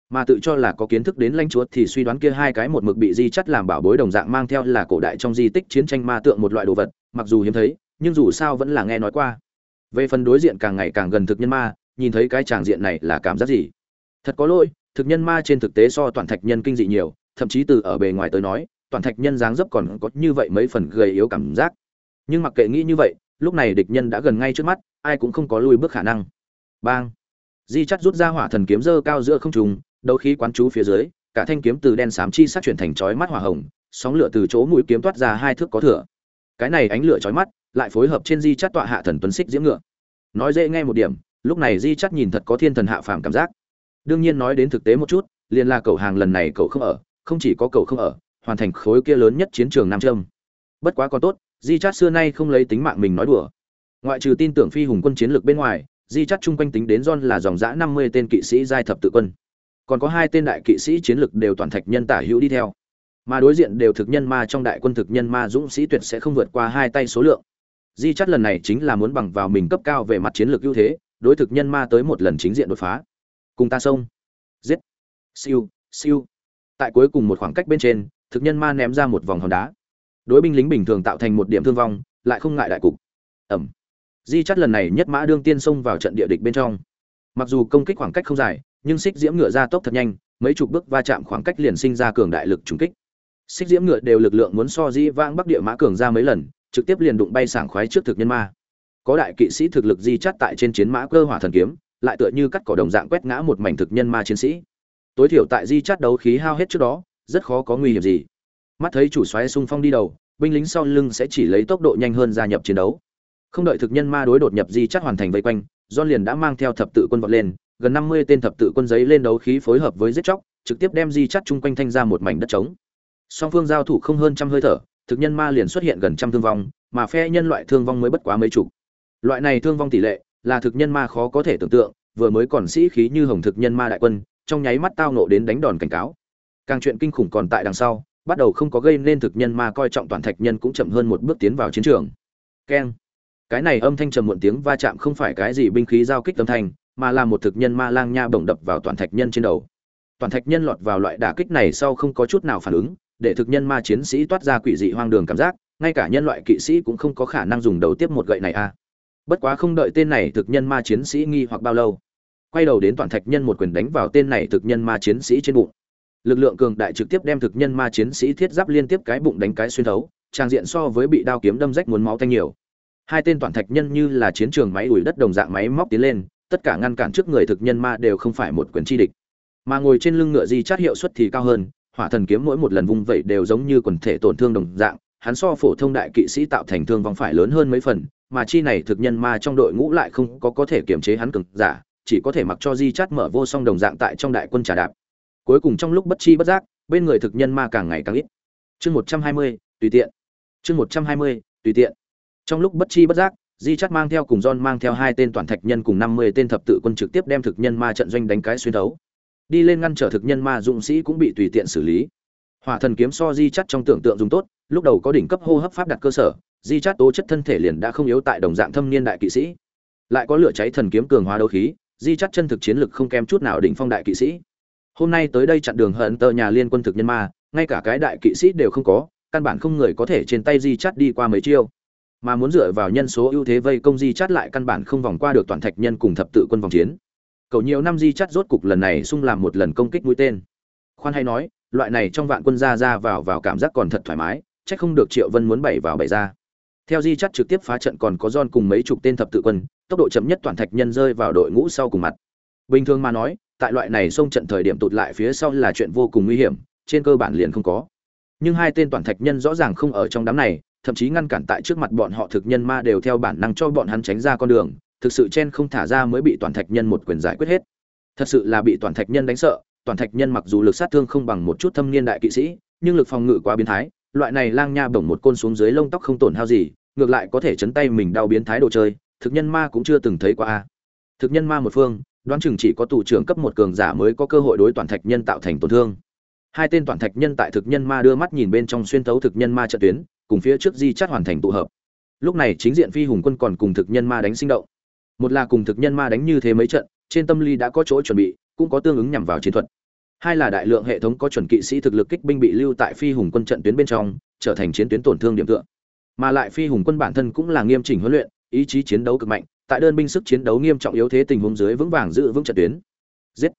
Mà tự cho là có kiến thức đến lãnh chúa thì suy đoán kia hai cái một mực bị di chắt làm bảo bối đồng dạng mang theo là cổ đại trong di tích chiến tranh ma tượng một loại đồ vật, mặc dù hiếm thấy, nhưng dù sao vẫn là nghe nói qua. Về phần đối diện càng ngày càng gần thực nhân ma, nhìn thấy cái tràng diện này là cảm giác gì? Thật có lỗi, thực nhân ma trên thực tế so toàn thạch nhân kinh dị nhiều, thậm chí từ ở bề ngoài tới nói, toàn thạch nhân dáng dấp còn có như vậy mấy phần gầy yếu cảm giác nhưng mặc kệ nghĩ như vậy, lúc này địch nhân đã gần ngay trước mắt, ai cũng không có lui bước khả năng. Bang! Di chắt rút ra hỏa thần kiếm dơ cao giữa không trùng đấu khí quán chú phía dưới, cả thanh kiếm từ đen xám chi sắc chuyển thành chói mắt hỏa hồng, sóng lửa từ chỗ mũi kiếm toát ra hai thước có thừa. Cái này ánh lửa chói mắt, lại phối hợp trên di chắt tọa hạ thần tuấn xích diễm ngựa. Nói dễ nghe một điểm, lúc này di chắt nhìn thật có thiên thần hạ phàm cảm giác. Đương nhiên nói đến thực tế một chút, liền là cầu hàng lần này cậu không ở, không chỉ có cầu không ở, hoàn thành khối kia lớn nhất chiến trường nam trâm bất quá còn tốt di chát xưa nay không lấy tính mạng mình nói đùa. Ngoại trừ tin tưởng phi hùng quân chiến lược bên ngoài, di chát chung quanh tính đến john là dòng giã năm mươi tên kỵ sĩ giai thập tự quân. Còn có hai tên đại kỵ sĩ chiến lược đều toàn thạch nhân tả hữu đi theo. Mà đối diện đều thực nhân ma, trong đại quân thực nhân ma dũng sĩ tuyệt sẽ không vượt qua hai tay số lượng. Di chắt lần này chính là muốn bằng vào mình cấp cao về mặt chiến lược ưu thế, đối thực nhân ma tới một lần chính diện đột phá. Cùng ta xông. Giết. Siêu siêu. Tại cuối cùng một khoảng cách bên trên, thực nhân ma ném ra một vòng hòn đá đối binh lính bình thường tạo thành một điểm thương vong, lại không ngại đại cục. Ẩm. Di chắt lần này nhất mã đương tiên xông vào trận địa địch bên trong. Mặc dù công kích khoảng cách không dài, nhưng xích diễm ngựa ra tốc thật nhanh, mấy chục bước va chạm khoảng cách liền sinh ra cường đại lực trùng kích. Xích diễm ngựa đều lực lượng muốn so di Vang bắc địa mã cường ra mấy lần, trực tiếp liền đụng bay sảng khoái trước thực nhân ma. Có đại kỵ sĩ thực lực di chắt tại trên chiến mã cơ hỏa thần kiếm, lại tựa như cắt cỏ đồng dạng quét ngã một mảnh thực nhân ma chiến sĩ. Tối thiểu tại di chắt đấu khí hao hết trước đó, rất khó có nguy hiểm gì mắt thấy chủ xoáy xung phong đi đầu, binh lính sau lưng sẽ chỉ lấy tốc độ nhanh hơn gia nhập chiến đấu. Không đợi thực nhân ma đối đột nhập di chắc hoàn thành vây quanh do liền đã mang theo thập tự quân vọt lên, gần năm mươi tên thập tự quân giấy lên đấu khí phối hợp với giết chóc, trực tiếp đem di chắc chung quanh thanh ra một mảnh đất trống. Song phương giao thủ không hơn trăm hơi thở, thực nhân ma liền xuất hiện gần trăm thương vong, mà phe nhân loại thương vong mới bất quá mấy chục. Loại này thương vong tỷ lệ là thực nhân ma khó có thể tưởng tượng, vừa mới còn sĩ khí như hồng thực nhân ma đại quân, trong nháy mắt tao nộ đến đánh đòn cảnh cáo. Càng chuyện kinh khủng còn tại đằng sau bắt đầu không có gây nên thực nhân ma coi trọng toàn thạch nhân cũng chậm hơn một bước tiến vào chiến trường. Keng. Cái này âm thanh trầm muộn tiếng va chạm không phải cái gì binh khí giao kích âm thanh, mà là một thực nhân ma lang nha bổng đập vào toàn thạch nhân trên đầu. Toàn thạch nhân lọt vào loại đả kích này sau không có chút nào phản ứng, để thực nhân ma chiến sĩ toát ra quỷ dị hoang đường cảm giác, ngay cả nhân loại kỵ sĩ cũng không có khả năng dùng đầu tiếp một gậy này a. Bất quá không đợi tên này thực nhân ma chiến sĩ nghi hoặc bao lâu, quay đầu đến toàn thạch nhân một quyền đánh vào tên này thực nhân ma chiến sĩ trên bụng lực lượng cường đại trực tiếp đem thực nhân ma chiến sĩ thiết giáp liên tiếp cái bụng đánh cái xuyên thấu, trang diện so với bị đao kiếm đâm rách muốn máu tanh nhiều. Hai tên toàn thạch nhân như là chiến trường máy ủi đất đồng dạng máy móc tiến lên, tất cả ngăn cản trước người thực nhân ma đều không phải một quyền chi địch. Mà ngồi trên lưng ngựa di chát hiệu suất thì cao hơn, hỏa thần kiếm mỗi một lần vung vẩy đều giống như quần thể tổn thương đồng dạng, hắn so phổ thông đại kỵ sĩ tạo thành thương vong phải lớn hơn mấy phần, mà chi này thực nhân ma trong đội ngũ lại không có có thể kiềm chế hắn cường giả, chỉ có thể mặc cho di chát mở vô song đồng dạng tại trong đại quân trà đạp cuối cùng trong lúc bất chi bất giác, bên người thực nhân ma càng ngày càng ít. Chương một trăm hai mươi, tùy tiện. Chương một trăm hai mươi, tùy tiện. Trong lúc bất chi bất giác, di chắt mang theo cùng don mang theo hai tên toàn thạch nhân cùng năm mươi tên thập tự quân trực tiếp đem thực nhân ma trận doanh đánh cái xuyên thấu. Đi lên ngăn trở thực nhân ma dũng sĩ cũng bị tùy tiện xử lý. Hỏa thần kiếm so di chắt trong tưởng tượng dùng tốt, lúc đầu có đỉnh cấp hô hấp pháp đặt cơ sở, di chắt tố chất thân thể liền đã không yếu tại đồng dạng thâm niên đại kỵ sĩ. Lại có lửa cháy thần kiếm cường hóa đấu khí, di chắt chân thực chiến lực không kém chút nào đỉnh phong đại kỵ sĩ hôm nay tới đây chặn đường hận tờ nhà liên quân thực nhân ma, ngay cả cái đại kỵ sĩ đều không có, căn bản không người có thể trên tay di chắt đi qua mấy chiêu. Mà muốn dựa vào nhân số ưu thế vây công di chắt lại căn bản không vòng qua được toàn thạch nhân cùng thập tự quân vòng chiến. Cậu nhiều năm di chắt rốt cục lần này xung làm một lần công kích mũi tên. Khoan hay nói, loại này trong vạn quân ra ra vào vào cảm giác còn thật thoải mái trách không được triệu vân muốn bày vào bày ra. Theo di chắt trực tiếp phá trận còn có don cùng mấy chục tên thập tự quân, tốc độ chậm nhất toàn thạch nhân rơi vào đội ngũ sau cùng mặt. Bình thường mà nói tại loại này xông trận thời điểm tụt lại phía sau là chuyện vô cùng nguy hiểm, trên cơ bản liền không có. Nhưng hai tên toàn thạch nhân rõ ràng không ở trong đám này, thậm chí ngăn cản tại trước mặt bọn họ thực nhân ma đều theo bản năng cho bọn hắn tránh ra con đường, thực sự chen không thả ra mới bị toàn thạch nhân một quyền giải quyết hết. Thật sự là bị toàn thạch nhân đánh sợ, toàn thạch nhân mặc dù lực sát thương không bằng một chút thâm niên đại kỵ sĩ, nhưng lực phòng ngự quá biến thái, loại này lang nha bổng một côn xuống dưới lông tóc không tổn hao gì, ngược lại có thể chấn tay mình đau biến thái đồ chơi, thực nhân ma cũng chưa từng thấy qua a. Thực nhân ma một phương đoán chừng chỉ có tù trưởng cấp một cường giả mới có cơ hội đối toàn thạch nhân tạo thành tổn thương. Hai tên toàn thạch nhân tại thực nhân ma đưa mắt nhìn bên trong xuyên thấu thực nhân ma trận tuyến, cùng phía trước di chắt hoàn thành tụ hợp. Lúc này chính diện phi hùng quân còn cùng thực nhân ma đánh sinh động. Một là cùng thực nhân ma đánh như thế mấy trận, trên tâm lý đã có chỗ chuẩn bị, cũng có tương ứng nhằm vào chiến thuật. Hai là đại lượng hệ thống có chuẩn kỵ sĩ thực lực kích binh bị lưu tại phi hùng quân trận tuyến bên trong, trở thành chiến tuyến tổn thương điểm tựa. Mà lại phi hùng quân bản thân cũng là nghiêm chỉnh huấn luyện, ý chí chiến đấu cực mạnh tại đơn binh sức chiến đấu nghiêm trọng yếu thế tình huống dưới vững vàng giữ vững trận tuyến. Giết.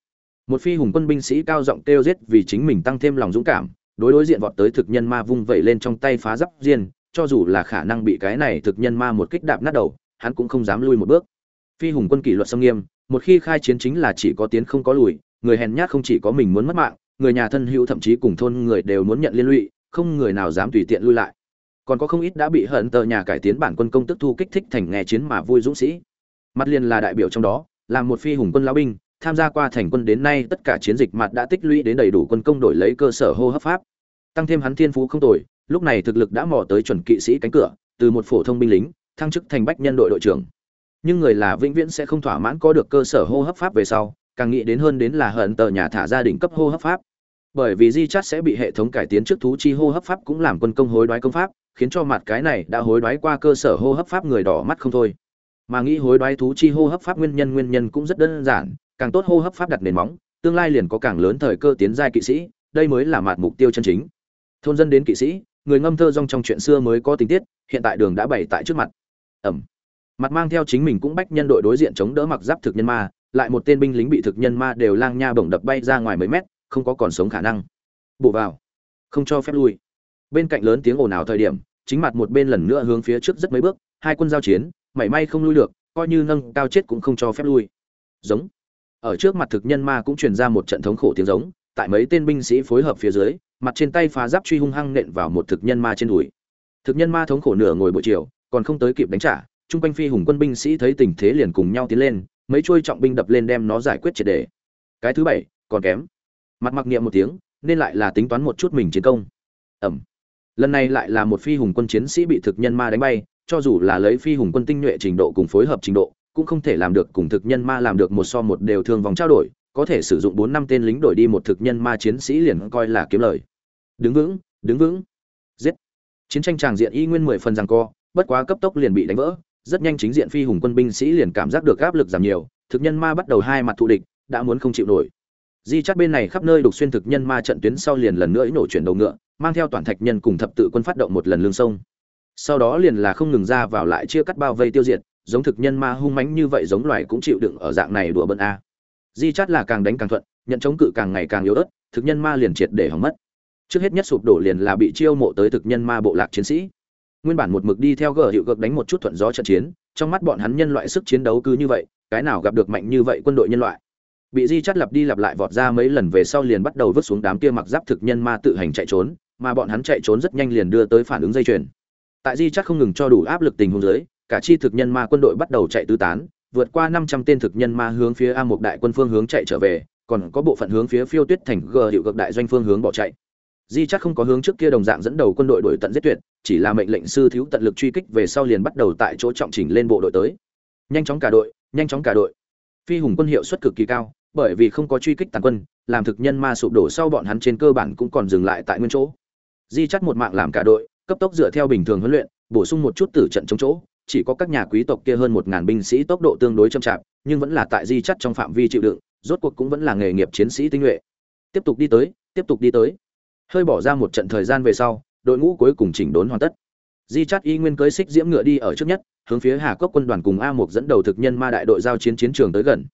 Một phi hùng quân binh sĩ cao giọng kêu giết vì chính mình tăng thêm lòng dũng cảm, đối đối diện vọt tới thực nhân ma vung vẩy lên trong tay phá giáp diên, cho dù là khả năng bị cái này thực nhân ma một kích đạp nát đầu, hắn cũng không dám lui một bước. Phi hùng quân kỷ luật nghiêm nghiêm, một khi khai chiến chính là chỉ có tiến không có lùi, người hèn nhát không chỉ có mình muốn mất mạng, người nhà thân hữu thậm chí cùng thôn người đều muốn nhận liên lụy, không người nào dám tùy tiện lui lại còn có không ít đã bị hận tờ nhà cải tiến bản quân công tức thu kích thích thành nghe chiến mà vui dũng sĩ. Mặt liền là đại biểu trong đó, là một phi hùng quân lão binh, tham gia qua thành quân đến nay tất cả chiến dịch mặt đã tích lũy đến đầy đủ quân công đổi lấy cơ sở hô hấp pháp. Tăng thêm hắn thiên phú không tồi, lúc này thực lực đã mò tới chuẩn kỵ sĩ cánh cửa, từ một phổ thông binh lính, thăng chức thành bách nhân đội đội trưởng. Nhưng người là vĩnh viễn sẽ không thỏa mãn có được cơ sở hô hấp pháp về sau, càng nghĩ đến hơn đến là hận tờ nhà thả gia đình cấp hô hấp pháp. Bởi vì di chát sẽ bị hệ thống cải tiến trước thú chi hô hấp pháp cũng làm quân công hối đoái công pháp khiến cho mặt cái này đã hối đoái qua cơ sở hô hấp pháp người đỏ mắt không thôi. Mà nghĩ hối đoái thú chi hô hấp pháp nguyên nhân nguyên nhân cũng rất đơn giản, càng tốt hô hấp pháp đặt nền móng, tương lai liền có càng lớn thời cơ tiến giai kỵ sĩ, đây mới là mặt mục tiêu chân chính. Thôn dân đến kỵ sĩ, người ngâm thơ rong trong chuyện xưa mới có tình tiết, hiện tại đường đã bày tại trước mặt. Ẩm. Mặt mang theo chính mình cũng bách nhân đội đối diện chống đỡ mặc giáp thực nhân ma, lại một tên binh lính bị thực nhân ma đều lang nha bổng đập bay ra ngoài mấy mét, không có còn sống khả năng. Bổ vào. Không cho phép lui bên cạnh lớn tiếng ồn ào thời điểm, chính mặt một bên lần nữa hướng phía trước rất mấy bước, hai quân giao chiến, mảy may không lui được, coi như nâng cao chết cũng không cho phép lui. Giống. Ở trước mặt thực nhân ma cũng truyền ra một trận thống khổ tiếng giống, tại mấy tên binh sĩ phối hợp phía dưới, mặt trên tay phá giáp truy hung hăng nện vào một thực nhân ma trên đùi. Thực nhân ma thống khổ nửa ngồi buổi chiều, còn không tới kịp đánh trả, chung quanh phi hùng quân binh sĩ thấy tình thế liền cùng nhau tiến lên, mấy chuôi trọng binh đập lên đem nó giải quyết triệt đề. Cái thứ bảy, còn kém. Mặt mặc niệm một tiếng, nên lại là tính toán một chút mình chiến công. Ẩm lần này lại là một phi hùng quân chiến sĩ bị thực nhân ma đánh bay, cho dù là lấy phi hùng quân tinh nhuệ trình độ cùng phối hợp trình độ, cũng không thể làm được cùng thực nhân ma làm được một so một đều thương vòng trao đổi, có thể sử dụng bốn năm tên lính đổi đi một thực nhân ma chiến sĩ liền coi là kiếm lời. Đứng vững đứng vững. Giết. Chiến tranh tràng diện y nguyên mười phần rằng co, bất quá cấp tốc liền bị đánh vỡ, rất nhanh chính diện phi hùng quân binh sĩ liền cảm giác được áp lực giảm nhiều, thực nhân ma bắt đầu hai mặt thù địch, đã muốn không chịu nổi. Di chắt bên này khắp nơi đục xuyên thực nhân ma trận tuyến sau liền lần nữa nổ chuyển đầu ngựa mang theo toàn thạch nhân cùng thập tự quân phát động một lần lương sông. Sau đó liền là không ngừng ra vào lại chia cắt bao vây tiêu diệt, giống thực nhân ma hung mãnh như vậy giống loài cũng chịu đựng ở dạng này đùa bận a. Di chát là càng đánh càng thuận, nhận chống cự càng ngày càng yếu ớt, thực nhân ma liền triệt để hỏng mất. Trước hết nhất sụp đổ liền là bị chiêu mộ tới thực nhân ma bộ lạc chiến sĩ. Nguyên bản một mực đi theo gờ hiệu cực đánh một chút thuận gió trận chiến, trong mắt bọn hắn nhân loại sức chiến đấu cứ như vậy, cái nào gặp được mạnh như vậy quân đội nhân loại. Bị di chắt lặp đi lặp lại vọt ra mấy lần về sau liền bắt đầu vứt xuống đám kia mặc giáp thực nhân ma tự hành chạy trốn mà bọn hắn chạy trốn rất nhanh liền đưa tới phản ứng dây chuyền. Tại di chắc không ngừng cho đủ áp lực tình huống dưới, cả chi thực nhân ma quân đội bắt đầu chạy tứ tán, vượt qua năm trăm tên thực nhân ma hướng phía a một đại quân phương hướng chạy trở về, còn có bộ phận hướng phía phiêu tuyết thành g hiệu cực đại doanh phương hướng bỏ chạy. Di chắc không có hướng trước kia đồng dạng dẫn đầu quân đội đuổi tận giết tuyệt, chỉ là mệnh lệnh sư thiếu tận lực truy kích về sau liền bắt đầu tại chỗ trọng chỉnh lên bộ đội tới. Nhanh chóng cả đội, nhanh chóng cả đội. Phi hùng quân hiệu suất cực kỳ cao, bởi vì không có truy kích tàn quân, làm thực nhân ma sụp đổ sau bọn hắn trên cơ bản cũng còn dừng lại tại nguyên chỗ di chắt một mạng làm cả đội, cấp tốc dựa theo bình thường huấn luyện, bổ sung một chút tử trận chống chỗ. Chỉ có các nhà quý tộc kia hơn một ngàn binh sĩ tốc độ tương đối chậm chạp, nhưng vẫn là tại di chắt trong phạm vi chịu đựng, rốt cuộc cũng vẫn là nghề nghiệp chiến sĩ tinh nhuệ. Tiếp tục đi tới, tiếp tục đi tới. Hơi bỏ ra một trận thời gian về sau, đội ngũ cuối cùng chỉnh đốn hoàn tất. Di chắt y nguyên cưới xích diễm ngựa đi ở trước nhất, hướng phía hà cốc quân đoàn cùng a Mục dẫn đầu thực nhân ma đại đội giao chiến chiến trường tới gần.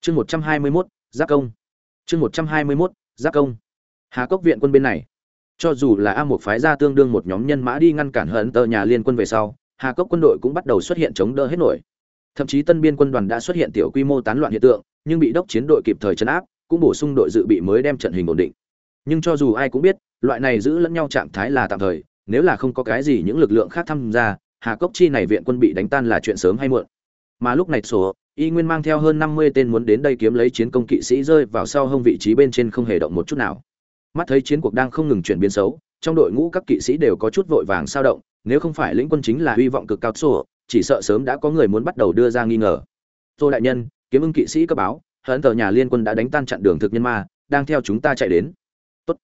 Chương một trăm hai mươi mốt, giáp công. Chương một trăm hai mươi mốt, giáp công. Hà cốc viện quân bên này cho dù là a một phái ra tương đương một nhóm nhân mã đi ngăn cản hận tờ nhà liên quân về sau, hà cốc quân đội cũng bắt đầu xuất hiện chống đỡ hết nổi. Thậm chí tân biên quân đoàn đã xuất hiện tiểu quy mô tán loạn hiện tượng, nhưng bị đốc chiến đội kịp thời chấn áp, cũng bổ sung đội dự bị mới đem trận hình ổn định. Nhưng cho dù ai cũng biết, loại này giữ lẫn nhau trạng thái là tạm thời, nếu là không có cái gì những lực lượng khác tham gia, hà cốc chi này viện quân bị đánh tan là chuyện sớm hay muộn. Mà lúc này sổ, y nguyên mang theo hơn năm mươi tên muốn đến đây kiếm lấy chiến công kỵ sĩ rơi vào sau hông vị trí bên trên không hề động một chút nào mắt thấy chiến cuộc đang không ngừng chuyển biến xấu, trong đội ngũ các kỵ sĩ đều có chút vội vàng sao động, nếu không phải lĩnh quân chính là hy vọng cực cao sổ chỉ sợ sớm đã có người muốn bắt đầu đưa ra nghi ngờ. Tô đại nhân, kiếm ưng kỵ sĩ cấp báo hận tờ nhà liên quân đã đánh tan chặn đường thực nhân ma, đang theo chúng ta chạy đến. Tốt.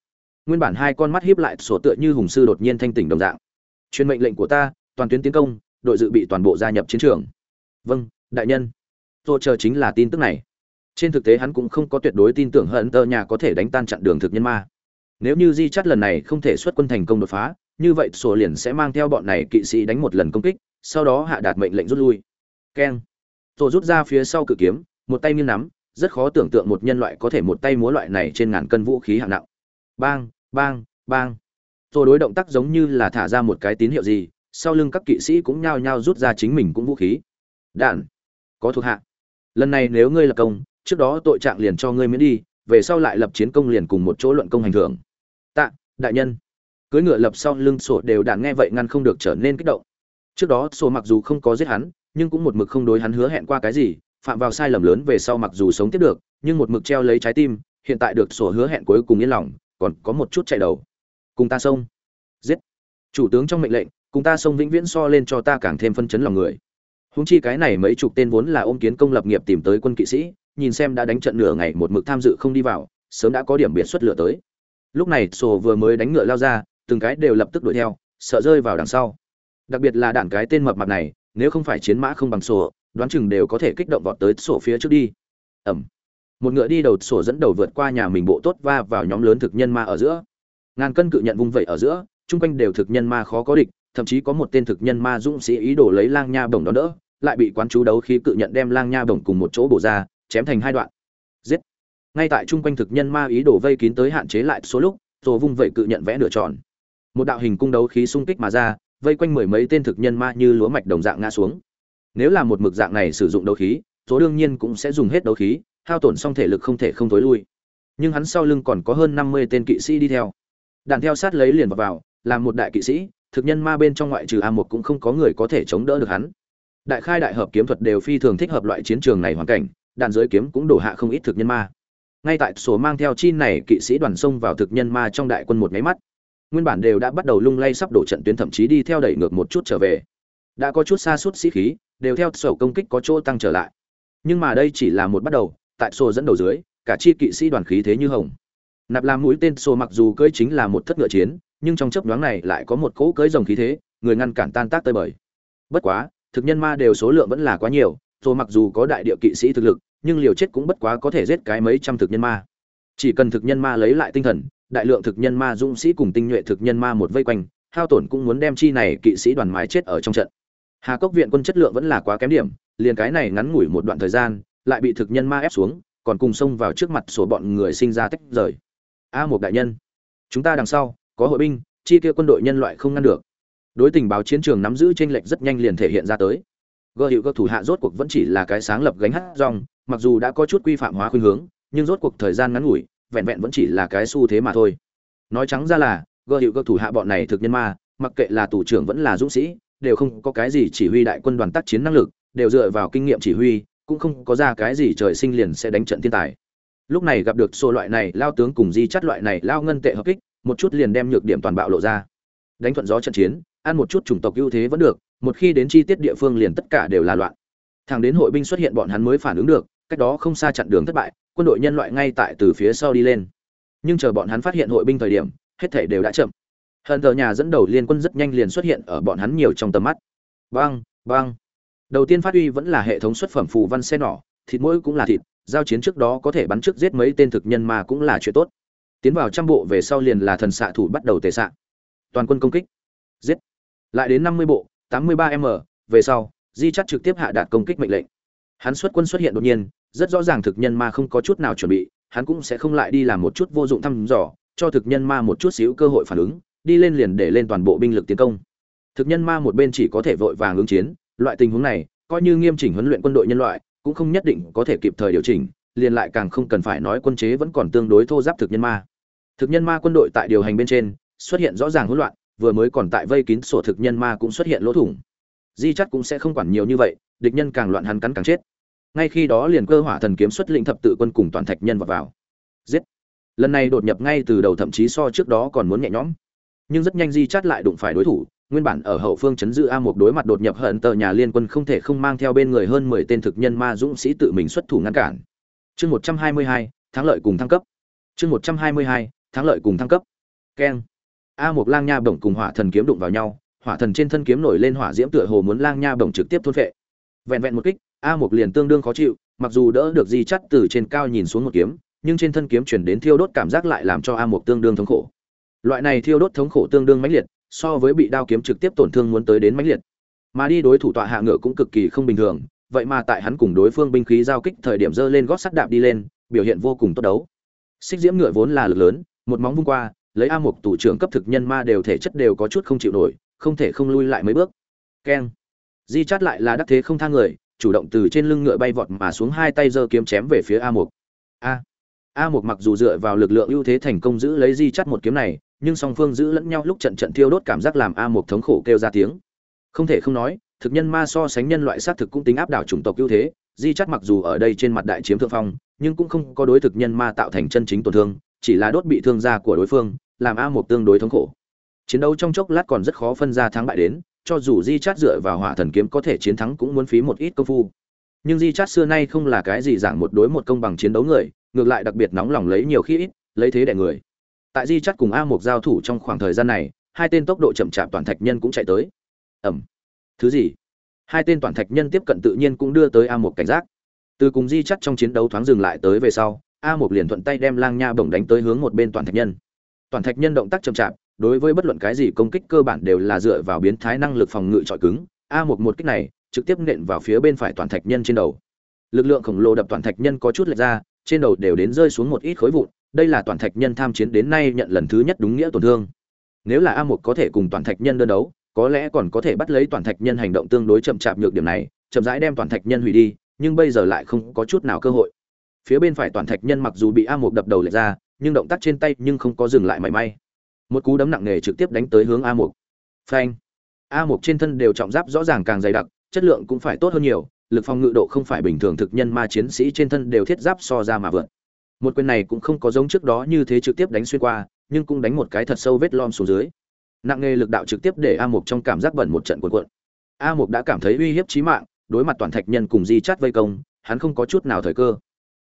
nguyên bản hai con mắt hiếp lại sổ tựa như hùng sư đột nhiên thanh tỉnh đồng dạng. Truyền mệnh lệnh của ta, toàn tuyến tiến công, đội dự bị toàn bộ gia nhập chiến trường. Vâng đại nhân. Tôi chờ chính là tin tức này. Trên thực tế hắn cũng không có tuyệt đối tin tưởng hận tờ nhà có thể đánh tan chặn đường thực nhân ma nếu như di chắt lần này không thể xuất quân thành công đột phá, như vậy sổ liền sẽ mang theo bọn này kỵ sĩ đánh một lần công kích, sau đó hạ đạt mệnh lệnh rút lui. Keng. Tổ rút ra phía sau cự kiếm, một tay nghiêng nắm, rất khó tưởng tượng một nhân loại có thể một tay múa loại này trên ngàn cân vũ khí hạng nặng. Bang bang bang. Tổ đối động tác giống như là thả ra một cái tín hiệu gì, sau lưng các kỵ sĩ cũng nhao nhao rút ra chính mình cũng vũ khí. Đạn. Có thuộc hạ. Lần này nếu ngươi là công, trước đó tội trạng liền cho ngươi miễn đi, về sau lại lập chiến công liền cùng một chỗ luận công hành thưởng tạ, đại nhân. Cưới ngựa lập sau lưng sổ đều đạn nghe vậy ngăn không được trở nên kích động. Trước đó, sổ mặc dù không có giết hắn, nhưng cũng một mực không đối hắn hứa hẹn qua cái gì, phạm vào sai lầm lớn về sau mặc dù sống tiếp được, nhưng một mực treo lấy trái tim, hiện tại được sổ hứa hẹn cuối cùng yên lòng, còn có một chút chạy đầu. Cùng ta xông. Giết. Chủ tướng trong mệnh lệnh, cùng ta xông vĩnh viễn so lên cho ta càng thêm phân chấn lòng người. Húng chi cái này mấy chục tên vốn là ôm kiến công lập nghiệp tìm tới quân kỵ sĩ, nhìn xem đã đánh trận nửa ngày một mực tham dự không đi vào, sớm đã có điểm biệt xuất lửa tới lúc này sổ vừa mới đánh ngựa lao ra, từng cái đều lập tức đuổi theo, sợ rơi vào đằng sau. Đặc biệt là đạn cái tên mập mặt này, nếu không phải chiến mã không bằng sổ, đoán chừng đều có thể kích động vọt tới sổ phía trước đi. Ẩm một ngựa đi đầu sổ dẫn đầu vượt qua nhà mình bộ tốt va vào nhóm lớn thực nhân ma ở giữa. Ngàn cân cự nhận vung vẩy ở giữa, chung quanh đều thực nhân ma khó có địch, thậm chí có một tên thực nhân ma dũng sĩ ý đồ lấy lang nha bổng đón đỡ, lại bị quán chú đấu khí cự nhận đem lang nha bổng cùng một chỗ bổ ra, chém thành hai đoạn. Giết ngay tại chung quanh thực nhân ma ý đồ vây kín tới hạn chế lại số lúc rồi vung vẩy cự nhận vẽ nửa tròn. Một đạo hình cung đấu khí xung kích mà ra vây quanh mười mấy tên thực nhân ma như lúa mạch đồng dạng ngã xuống. Nếu là một mực dạng này sử dụng đấu khí số đương nhiên cũng sẽ dùng hết đấu khí hao tổn xong thể lực không thể không tối lui. Nhưng hắn sau lưng còn có hơn năm mươi tên kỵ sĩ đi theo. Đàn theo sát lấy liền vào, vào làm một đại kỵ sĩ thực nhân ma bên trong ngoại trừ a một cũng không có người có thể chống đỡ được hắn. Đại khai đại hợp kiếm thuật đều phi thường thích hợp loại chiến trường này hoàn cảnh đạn giới kiếm cũng đổ hạ không ít thực nhân ma ngay tại sổ mang theo chi này, kỵ sĩ đoàn xông vào thực nhân ma trong đại quân một máy mắt. Nguyên bản đều đã bắt đầu lung lay sắp đổ trận tuyến, thậm chí đi theo đẩy ngược một chút trở về. Đã có chút xa suốt sĩ khí, đều theo sổ công kích có chỗ tăng trở lại. Nhưng mà đây chỉ là một bắt đầu, tại sổ dẫn đầu dưới, cả chi kỵ sĩ đoàn khí thế như hồng. Nạp làm mũi tên sổ mặc dù cưỡi chính là một thất ngựa chiến, nhưng trong chấp nhoáng này lại có một cỗ cưỡi rồng khí thế, người ngăn cản tan tác tơi bời. Bất quá, thực nhân ma đều số lượng vẫn là quá nhiều rồi mặc dù có đại địa kỵ sĩ thực lực, nhưng liều chết cũng bất quá có thể giết cái mấy trăm thực nhân ma. Chỉ cần thực nhân ma lấy lại tinh thần, đại lượng thực nhân ma dũng sĩ cùng tinh nhuệ thực nhân ma một vây quanh, hao tổn cũng muốn đem chi này kỵ sĩ đoàn mái chết ở trong trận. Hà cốc viện quân chất lượng vẫn là quá kém điểm, liền cái này ngắn ngủi một đoạn thời gian, lại bị thực nhân ma ép xuống, còn cùng xông vào trước mặt sổ bọn người sinh ra tách rời. A một đại nhân, chúng ta đằng sau, có hội binh, chi kia quân đội nhân loại không ngăn được. Đối tình báo chiến trường nắm giữ chênh lệch rất nhanh liền thể hiện ra tới gợ hiệu các thủ hạ rốt cuộc vẫn chỉ là cái sáng lập gánh hát rong, mặc dù đã có chút quy phạm hóa khuynh hướng, nhưng rốt cuộc thời gian ngắn ngủi, vẹn vẹn vẫn chỉ là cái xu thế mà thôi. Nói trắng ra là gợ hiệu các thủ hạ bọn này thực nhân ma, mặc kệ là tù trưởng vẫn là dũng sĩ, đều không có cái gì chỉ huy đại quân đoàn tác chiến năng lực, đều dựa vào kinh nghiệm chỉ huy, cũng không có ra cái gì trời sinh liền sẽ đánh trận thiên tài. Lúc này gặp được số loại này lao tướng cùng di chắt loại này lao ngân tệ hợp kích, một chút liền đem nhược điểm toàn bạo lộ ra. Đánh thuận gió trận chiến, ăn một chút chủng tộc ưu thế vẫn được một khi đến chi tiết địa phương liền tất cả đều là loạn. Thằng đến hội binh xuất hiện bọn hắn mới phản ứng được, cách đó không xa chặn đường thất bại, quân đội nhân loại ngay tại từ phía sau đi lên. Nhưng chờ bọn hắn phát hiện hội binh thời điểm, hết thể đều đã chậm. Hận tờ nhà dẫn đầu liên quân rất nhanh liền xuất hiện ở bọn hắn nhiều trong tầm mắt. Băng băng đầu tiên phát huy vẫn là hệ thống xuất phẩm phù văn xe nỏ, thịt mỗi cũng là thịt, giao chiến trước đó có thể bắn trước giết mấy tên thực nhân mà cũng là chuyện tốt. Tiến vào trăm bộ về sau liền là thần xạ thủ bắt đầu tề xạ. Toàn quân công kích. Giết. Lại đến năm mươi bộ tám mươi ba m về sau di Chát trực tiếp hạ đạt công kích mệnh lệnh. Hắn xuất quân xuất hiện đột nhiên, rất rõ ràng thực nhân ma không có chút nào chuẩn bị, hắn cũng sẽ không lại đi làm một chút vô dụng thăm dò, cho thực nhân ma một chút xíu cơ hội phản ứng, đi lên liền để lên toàn bộ binh lực tiến công. Thực nhân ma một bên chỉ có thể vội vàng ứng chiến, loại tình huống này, coi như nghiêm chỉnh huấn luyện quân đội nhân loại, cũng không nhất định có thể kịp thời điều chỉnh, liền lại càng không cần phải nói quân chế vẫn còn tương đối thô giáp thực nhân ma. Thực nhân ma quân đội tại điều hành bên trên, xuất hiện rõ ràng hỗn loạn vừa mới còn tại vây kín sổ thực nhân ma cũng xuất hiện lỗ thủng. Di chắc cũng sẽ không quản nhiều như vậy, địch nhân càng loạn hắn cắn càng chết. Ngay khi đó liền cơ hỏa thần kiếm xuất lĩnh thập tự quân cùng toàn thạch nhân vào vào. Giết! Lần này đột nhập ngay từ đầu thậm chí so trước đó còn muốn nhẹ nhõm. Nhưng rất nhanh di chát lại đụng phải đối thủ, nguyên bản ở hậu phương chấn giữ a một đối mặt đột nhập hận tờ nhà liên quân không thể không mang theo bên người hơn mười tên thực nhân ma dũng sĩ tự mình xuất thủ ngăn cản. Chương một trăm hai mươi hai, thắng lợi cùng thăng cấp. Chương một trăm hai mươi hai, thắng lợi cùng thăng cấp. Keng a một lang nha bổng cùng hỏa thần kiếm đụng vào nhau, hỏa thần trên thân kiếm nổi lên hỏa diễm tựa hồ muốn lang nha bổng trực tiếp thôn phệ. Vẹn vẹn một kích, a một liền tương đương khó chịu, mặc dù đỡ được di chắt từ trên cao nhìn xuống một kiếm, nhưng trên thân kiếm chuyển đến thiêu đốt cảm giác lại làm cho a một tương đương thống khổ. Loại này thiêu đốt thống khổ tương đương mãnh liệt, so với bị đao kiếm trực tiếp tổn thương muốn tới đến mãnh liệt. Mà đi đối thủ tọa hạ ngựa cũng cực kỳ không bình thường, vậy mà tại hắn cùng đối phương binh khí giao kích thời điểm dơ lên gót sắt đạp đi lên, biểu hiện vô cùng tốt đấu. Xích diễm ngựa vốn là lực lớn, một móng vung qua lấy a mục tù trưởng cấp thực nhân ma đều thể chất đều có chút không chịu nổi, không thể không lui lại mấy bước. Keng. Di chát lại là đắc thế không thang người, chủ động từ trên lưng ngựa bay vọt mà xuống hai tay giơ kiếm chém về phía a mục. A. A một mặc dù dựa vào lực lượng ưu thế thành công giữ lấy di chát một kiếm này, nhưng song phương giữ lẫn nhau lúc trận trận thiêu đốt cảm giác làm a một thống khổ kêu ra tiếng. Không thể không nói, thực nhân ma so sánh nhân loại xác thực cũng tính áp đảo chủng tộc ưu thế, di chắt mặc dù ở đây trên mặt đại chiếm thượng phong, nhưng cũng không có đối thực nhân ma tạo thành chân chính tổn thương chỉ là đốt bị thương da của đối phương, làm a một tương đối thống khổ. Chiến đấu trong chốc lát còn rất khó phân ra thắng bại đến, cho dù di chát dựa vào hỏa thần kiếm có thể chiến thắng cũng muốn phí một ít công phu. Nhưng di chát xưa nay không là cái gì giảng một đối một công bằng chiến đấu người, ngược lại đặc biệt nóng lòng lấy nhiều khi ít, lấy thế đẻ người. Tại di chát cùng a một giao thủ trong khoảng thời gian này, hai tên tốc độ chậm chạp toàn thạch nhân cũng chạy tới. Ẩm thứ gì? Hai tên toàn thạch nhân tiếp cận tự nhiên cũng đưa tới a một cảnh giác. Từ cùng di chắt trong chiến đấu thoáng dừng lại tới về sau a một liền thuận tay đem lang nha bổng đánh tới hướng một bên toàn thạch nhân. Toàn thạch nhân động tác chậm chạp, đối với bất luận cái gì công kích cơ bản đều là dựa vào biến thái năng lực phòng ngự trọi cứng. A một một kích này, trực tiếp nện vào phía bên phải toàn thạch nhân trên đầu. Lực lượng khổng lồ đập toàn thạch nhân có chút lệch ra, trên đầu đều đến rơi xuống một ít khối vụn. Đây là toàn thạch nhân tham chiến đến nay nhận lần thứ nhất đúng nghĩa tổn thương. Nếu là a một có thể cùng toàn thạch nhân đơn đấu, có lẽ còn có thể bắt lấy toàn thạch nhân hành động tương đối chậm chạp nhược điểm này, chậm rãi đem toàn thạch nhân hủy đi, nhưng bây giờ lại không có chút nào cơ hội phía bên phải toàn thạch nhân mặc dù bị a mục đập đầu lệch ra, nhưng động tác trên tay nhưng không có dừng lại mảy may. Một cú đấm nặng nề trực tiếp đánh tới hướng a mục. phanh! A mục trên thân đều trọng giáp rõ ràng càng dày đặc, chất lượng cũng phải tốt hơn nhiều, lực phòng ngự độ không phải bình thường thực nhân ma chiến sĩ trên thân đều thiết giáp so ra mà vượt. Một quyền này cũng không có giống trước đó như thế trực tiếp đánh xuyên qua, nhưng cũng đánh một cái thật sâu vết lom xuống dưới. Nặng nghề lực đạo trực tiếp để a mục trong cảm giác bẩn một trận cuộn cuộn. A mục đã cảm thấy uy hiếp chí mạng, đối mặt toàn thạch nhân cùng di chát vây công, hắn không có chút nào thời cơ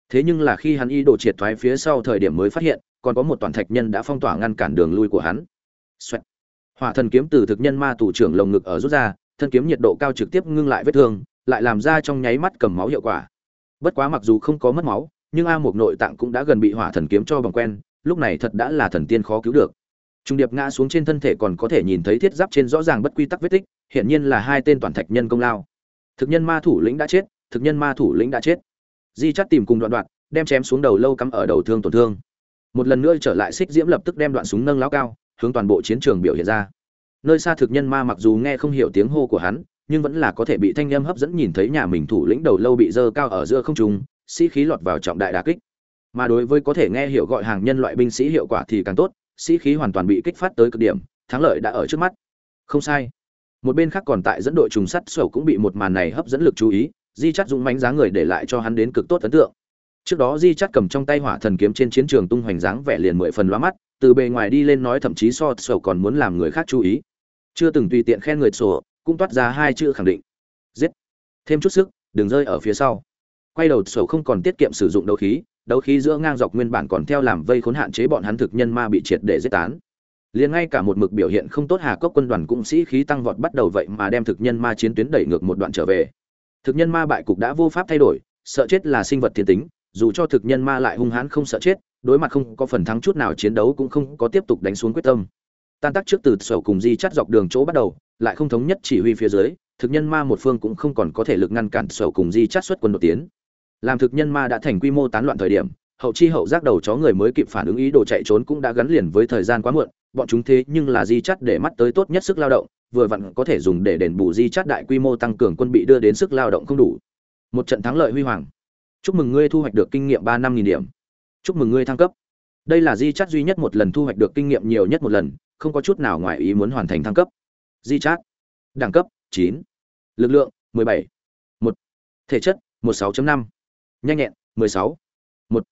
thế nhưng là khi hắn ý đồ triệt thoái phía sau thời điểm mới phát hiện, còn có một toàn thạch nhân đã phong tỏa ngăn cản đường lui của hắn. Xoẹt. hỏa thần kiếm từ thực nhân ma tù trưởng lồng ngực ở rút ra, thân kiếm nhiệt độ cao trực tiếp ngưng lại vết thương, lại làm ra trong nháy mắt cầm máu hiệu quả. Bất quá mặc dù không có mất máu, nhưng a một nội tạng cũng đã gần bị hỏa thần kiếm cho bằng quen, lúc này thật đã là thần tiên khó cứu được. Trung điệp ngã xuống trên thân thể còn có thể nhìn thấy thiết giáp trên rõ ràng bất quy tắc vết tích, hiển nhiên là hai tên toàn thạch nhân công lao. Thực nhân ma thủ lĩnh đã chết, thực nhân ma thủ lĩnh đã chết di chắt tìm cùng đoạn đoạn, đem chém xuống đầu lâu cắm ở đầu thương tổn thương. Một lần nữa trở lại xích diễm lập tức đem đoạn súng nâng lao cao, hướng toàn bộ chiến trường biểu hiện ra. Nơi xa thực nhân ma mặc dù nghe không hiểu tiếng hô của hắn, nhưng vẫn là có thể bị thanh âm hấp dẫn nhìn thấy nhà mình thủ lĩnh đầu lâu bị dơ cao ở giữa không trung, sĩ khí lọt vào trọng đại đà kích. Mà đối với có thể nghe hiểu gọi hàng nhân loại binh sĩ hiệu quả thì càng tốt, sĩ khí hoàn toàn bị kích phát tới cực điểm, thắng lợi đã ở trước mắt. Không sai. Một bên khác còn tại dẫn đội trùng sắt sầu cũng bị một màn này hấp dẫn lực chú ý di chắt dũng mánh dáng người để lại cho hắn đến cực tốt ấn tượng. Trước đó di chắt cầm trong tay hỏa thần kiếm trên chiến trường tung hoành dáng vẻ liền mười phần loa mắt, từ bề ngoài đi lên nói thậm chí so sầu còn muốn làm người khác chú ý. Chưa từng tùy tiện khen người sổ, cũng toát ra hai chữ khẳng định. Giết. Thêm chút sức, đừng rơi ở phía sau. Quay đầu sầu không còn tiết kiệm sử dụng đấu khí đấu khí giữa ngang dọc nguyên bản còn theo làm vây khốn hạn chế bọn hắn thực nhân ma bị triệt để giết tán. Liền ngay cả một mực biểu hiện không tốt hà cốc quân đoàn cũng sĩ khí tăng vọt bắt đầu vậy mà đem thực nhân ma chiến tuyến đẩy ngược một đoạn trở về thực nhân ma bại cục đã vô pháp thay đổi, sợ chết là sinh vật thiên tính, dù cho thực nhân ma lại hung hãn không sợ chết, đối mặt không có phần thắng chút nào chiến đấu cũng không có tiếp tục đánh xuống quyết tâm. Tan tác trước từ Sổ cùng di chắt dọc đường chỗ bắt đầu, lại không thống nhất chỉ huy phía dưới, thực nhân ma một phương cũng không còn có thể lực ngăn cản sổ cùng di chắt xuất quân đột tiến. Làm thực nhân ma đã thành quy mô tán loạn thời điểm, hậu chi hậu giác đầu chó người mới kịp phản ứng ý đồ chạy trốn cũng đã gắn liền với thời gian quá muộn, bọn chúng thế nhưng là di chắt để mắt tới tốt nhất sức lao động vừa vặn có thể dùng để đền bù di chát đại quy mô tăng cường quân bị đưa đến sức lao động không đủ. Một trận thắng lợi huy hoàng. Chúc mừng ngươi thu hoạch được kinh nghiệm ba năm nghìn điểm. Chúc mừng ngươi thăng cấp. Đây là di chát duy nhất một lần thu hoạch được kinh nghiệm nhiều nhất một lần, không có chút nào ngoài ý muốn hoàn thành thăng cấp. Di chát. Đẳng cấp, chín. Lực lượng, mười bảy. Một. Thể chất, một sáu năm. Nhanh nhẹn, mười sáu. Một.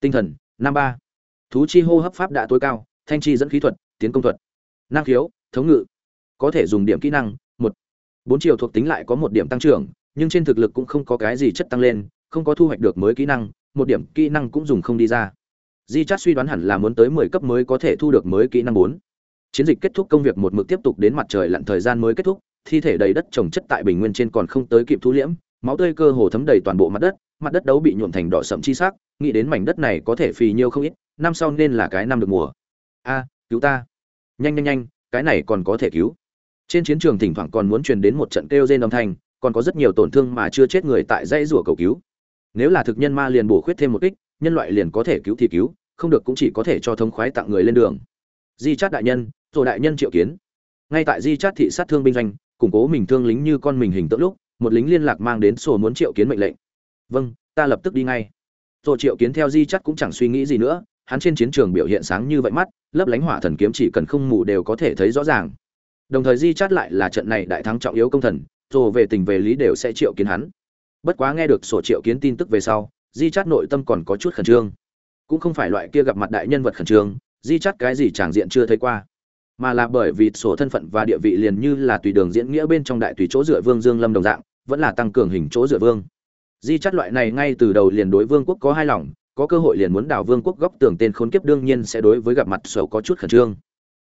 Tinh thần, năm ba. Thú chi hô hấp pháp đã tối cao, thanh chi dẫn khí thuật, tiến công thuật. Năng khiếu, thống ngự có thể dùng điểm kỹ năng, một. Bốn chiều thuộc tính lại có một điểm tăng trưởng, nhưng trên thực lực cũng không có cái gì chất tăng lên, không có thu hoạch được mới kỹ năng, một điểm kỹ năng cũng dùng không đi ra. Di chát suy đoán hẳn là muốn tới mười cấp mới có thể thu được mới kỹ năng bốn. Chiến dịch kết thúc công việc một mực tiếp tục đến mặt trời lặn thời gian mới kết thúc, thi thể đầy đất trồng chất tại bình nguyên trên còn không tới kịp thu liễm, máu tươi cơ hồ thấm đầy toàn bộ mặt đất mặt đất đấu bị nhuộm thành đỏ sậm chi sắc, nghĩ đến mảnh đất này có thể phì nhiêu không ít, năm sau nên là cái năm được mùa. A, cứu ta. Nhanh nhanh nhanh, cái này còn có thể cứu trên chiến trường thỉnh thoảng còn muốn truyền đến một trận kêu rên âm thanh còn có rất nhiều tổn thương mà chưa chết người tại dãy rủa cầu cứu. Nếu là thực nhân ma liền bổ khuyết thêm một kích nhân loại liền có thể cứu thì cứu không được cũng chỉ có thể cho thống khoái tặng người lên đường. Di chát đại nhân rồi đại nhân triệu kiến. Ngay tại di chát thị sát thương binh doanh củng cố mình thương lính như con mình hình tượng lúc một lính liên lạc mang đến sổ muốn triệu kiến mệnh lệnh. Vâng ta lập tức đi ngay. Tô Triệu Kiến theo Di chát cũng chẳng suy nghĩ gì nữa, hắn trên chiến trường biểu hiện sáng như vậy mắt, lấp lánh hỏa thần kiếm chỉ cần không mù đều có thể thấy rõ ràng. Đồng thời Di chát lại là trận này đại thắng trọng yếu công thần, rồi về tình về lý đều sẽ Triệu Kiến hắn. Bất quá nghe được sổ Triệu Kiến tin tức về sau, Di chát nội tâm còn có chút khẩn trương. Cũng không phải loại kia gặp mặt đại nhân vật khẩn trương, Di chát cái gì chẳng diện chưa thấy qua, mà là bởi vì sổ thân phận và địa vị liền như là tùy đường diễn nghĩa bên trong đại tùy chỗ dựa Vương Dương Lâm đồng dạng, vẫn là tăng cường hình chỗ dựa vương di chắt loại này ngay từ đầu liền đối vương quốc có hai lòng có cơ hội liền muốn đào vương quốc góc tường tên khốn kiếp đương nhiên sẽ đối với gặp mặt sổ có chút khẩn trương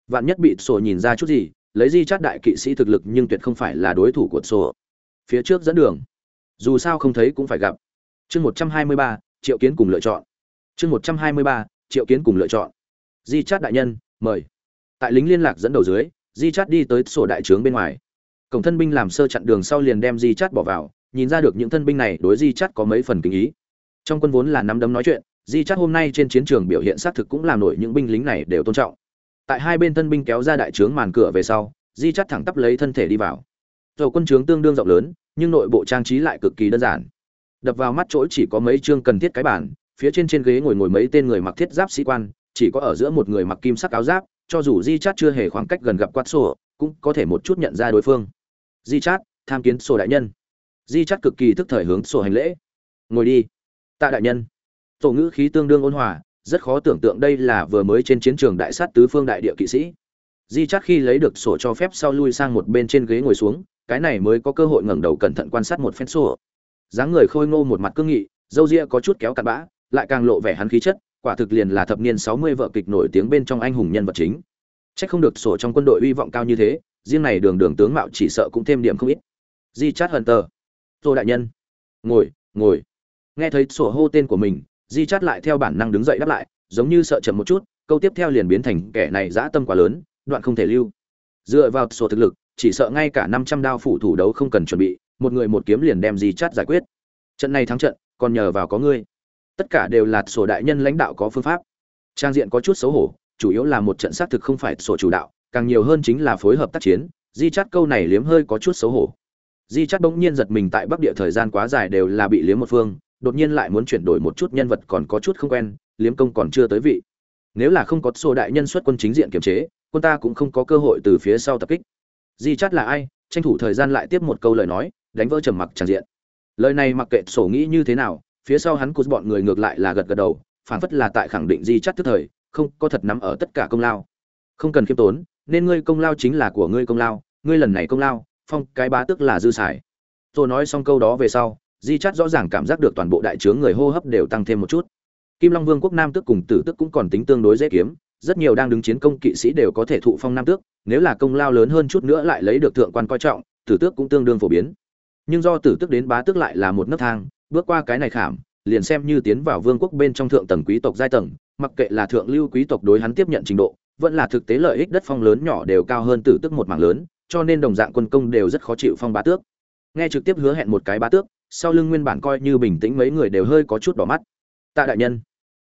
vạn nhất bị sổ nhìn ra chút gì lấy di chát đại kỵ sĩ thực lực nhưng tuyệt không phải là đối thủ của sổ phía trước dẫn đường. Dù sao không thấy cũng phải gặp. Chương một trăm hai mươi ba, triệu kiến cùng lựa chọn. Chương một trăm hai mươi ba, triệu kiến cùng lựa chọn. Di chát đại nhân, mời. Tại lính liên lạc dẫn đầu dưới, di chát đi tới sổ đại trướng bên ngoài. Cổng thân binh làm sơ chặn đường sau liền đem di chát bỏ vào, nhìn ra được những thân binh này đối di chát có mấy phần kính ý. Trong quân vốn là nắm đấm nói chuyện, di chát hôm nay trên chiến trường biểu hiện xác thực cũng làm nổi những binh lính này đều tôn trọng tại hai bên thân binh kéo ra đại trướng màn cửa về sau, di chắt thẳng tắp lấy thân thể đi vào. Dầu quân trướng tương đương rộng lớn, nhưng nội bộ trang trí lại cực kỳ đơn giản. Đập vào mắt chỗ chỉ có mấy chương cần thiết cái bản phía trên trên ghế ngồi ngồi mấy tên người mặc thiết giáp sĩ quan, chỉ có ở giữa một người mặc kim sắc áo giáp, cho dù di chát chưa hề khoảng cách gần gặp quát sổ, cũng có thể một chút nhận ra đối phương. Di chát, tham kiến sổ đại nhân. Di chát cực kỳ thức thời hướng sổ hành lễ. Ngồi đi. Tạ đại nhân. Tổ ngữ khí tương đương ôn hòa rất khó tưởng tượng đây là vừa mới trên chiến trường đại sát tứ phương đại địa kỵ sĩ di chát khi lấy được sổ cho phép sau lui sang một bên trên ghế ngồi xuống cái này mới có cơ hội ngẩng đầu cẩn thận quan sát một phen sổ dáng người khôi ngô một mặt cương nghị dâu ria có chút kéo cặn bã lại càng lộ vẻ hắn khí chất quả thực liền là thập niên sáu mươi vợ kịch nổi tiếng bên trong anh hùng nhân vật chính Chắc không được sổ trong quân đội uy vọng cao như thế, riêng này đường đường tướng mạo chỉ sợ cũng thêm điểm không ít. Di Chát hận tờ. Tô đại nhân. Ngồi, ngồi. Nghe thấy sổ hô tên của mình, Di Chát lại theo bản năng đứng dậy đáp lại, giống như sợ chậm một chút, câu tiếp theo liền biến thành kẻ này dã tâm quá lớn, đoạn không thể lưu. Dựa vào sổ thực lực, chỉ sợ ngay cả năm trăm đao phủ thủ đấu không cần chuẩn bị, một người một kiếm liền đem Di Chát giải quyết. Trận này thắng trận, còn nhờ vào có ngươi. Tất cả đều là sổ đại nhân lãnh đạo có phương pháp. Trang diện có chút xấu hổ, chủ yếu là một trận xác thực không phải sổ chủ đạo, càng nhiều hơn chính là phối hợp tác chiến. Di Chát câu này liếm hơi có chút xấu hổ. Di Chát bỗng nhiên giật mình tại Bắc Địa thời gian quá dài đều là bị liếm một phương, đột nhiên lại muốn chuyển đổi một chút nhân vật còn có chút không quen, liếm công còn chưa tới vị. Nếu là không có sổ đại nhân xuất quân chính diện kiểm chế, quân ta cũng không có cơ hội từ phía sau tập kích. Di Chát là ai? Tranh thủ thời gian lại tiếp một câu lời nói, đánh vỡ trầm mặc tràn diện. Lời này mặc kệ sổ nghĩ như thế nào, phía sau hắn cút bọn người ngược lại là gật gật đầu, phản phất là tại khẳng định Di Chát tức thời, không có thật nắm ở tất cả công lao không cần khiêm tốn nên ngươi công lao chính là của ngươi công lao ngươi lần này công lao phong cái bá tức là dư xài tôi nói xong câu đó về sau di chắt rõ ràng cảm giác được toàn bộ đại trướng người hô hấp đều tăng thêm một chút kim long vương quốc nam tước cùng tử tước cũng còn tính tương đối dễ kiếm rất nhiều đang đứng chiến công kỵ sĩ đều có thể thụ phong nam tước nếu là công lao lớn hơn chút nữa lại lấy được thượng quan coi trọng tử tước cũng tương đương phổ biến nhưng do tử tước đến bá tước lại là một nấc thang bước qua cái này khảm liền xem như tiến vào vương quốc bên trong thượng tầng quý tộc giai tầng mặc kệ là thượng lưu quý tộc đối hắn tiếp nhận trình độ, vẫn là thực tế lợi ích đất phong lớn nhỏ đều cao hơn tử tức một mảng lớn, cho nên đồng dạng quân công đều rất khó chịu phong bá tước. Nghe trực tiếp hứa hẹn một cái bá tước, sau lưng nguyên bản coi như bình tĩnh mấy người đều hơi có chút đỏ mắt. Tạ đại nhân,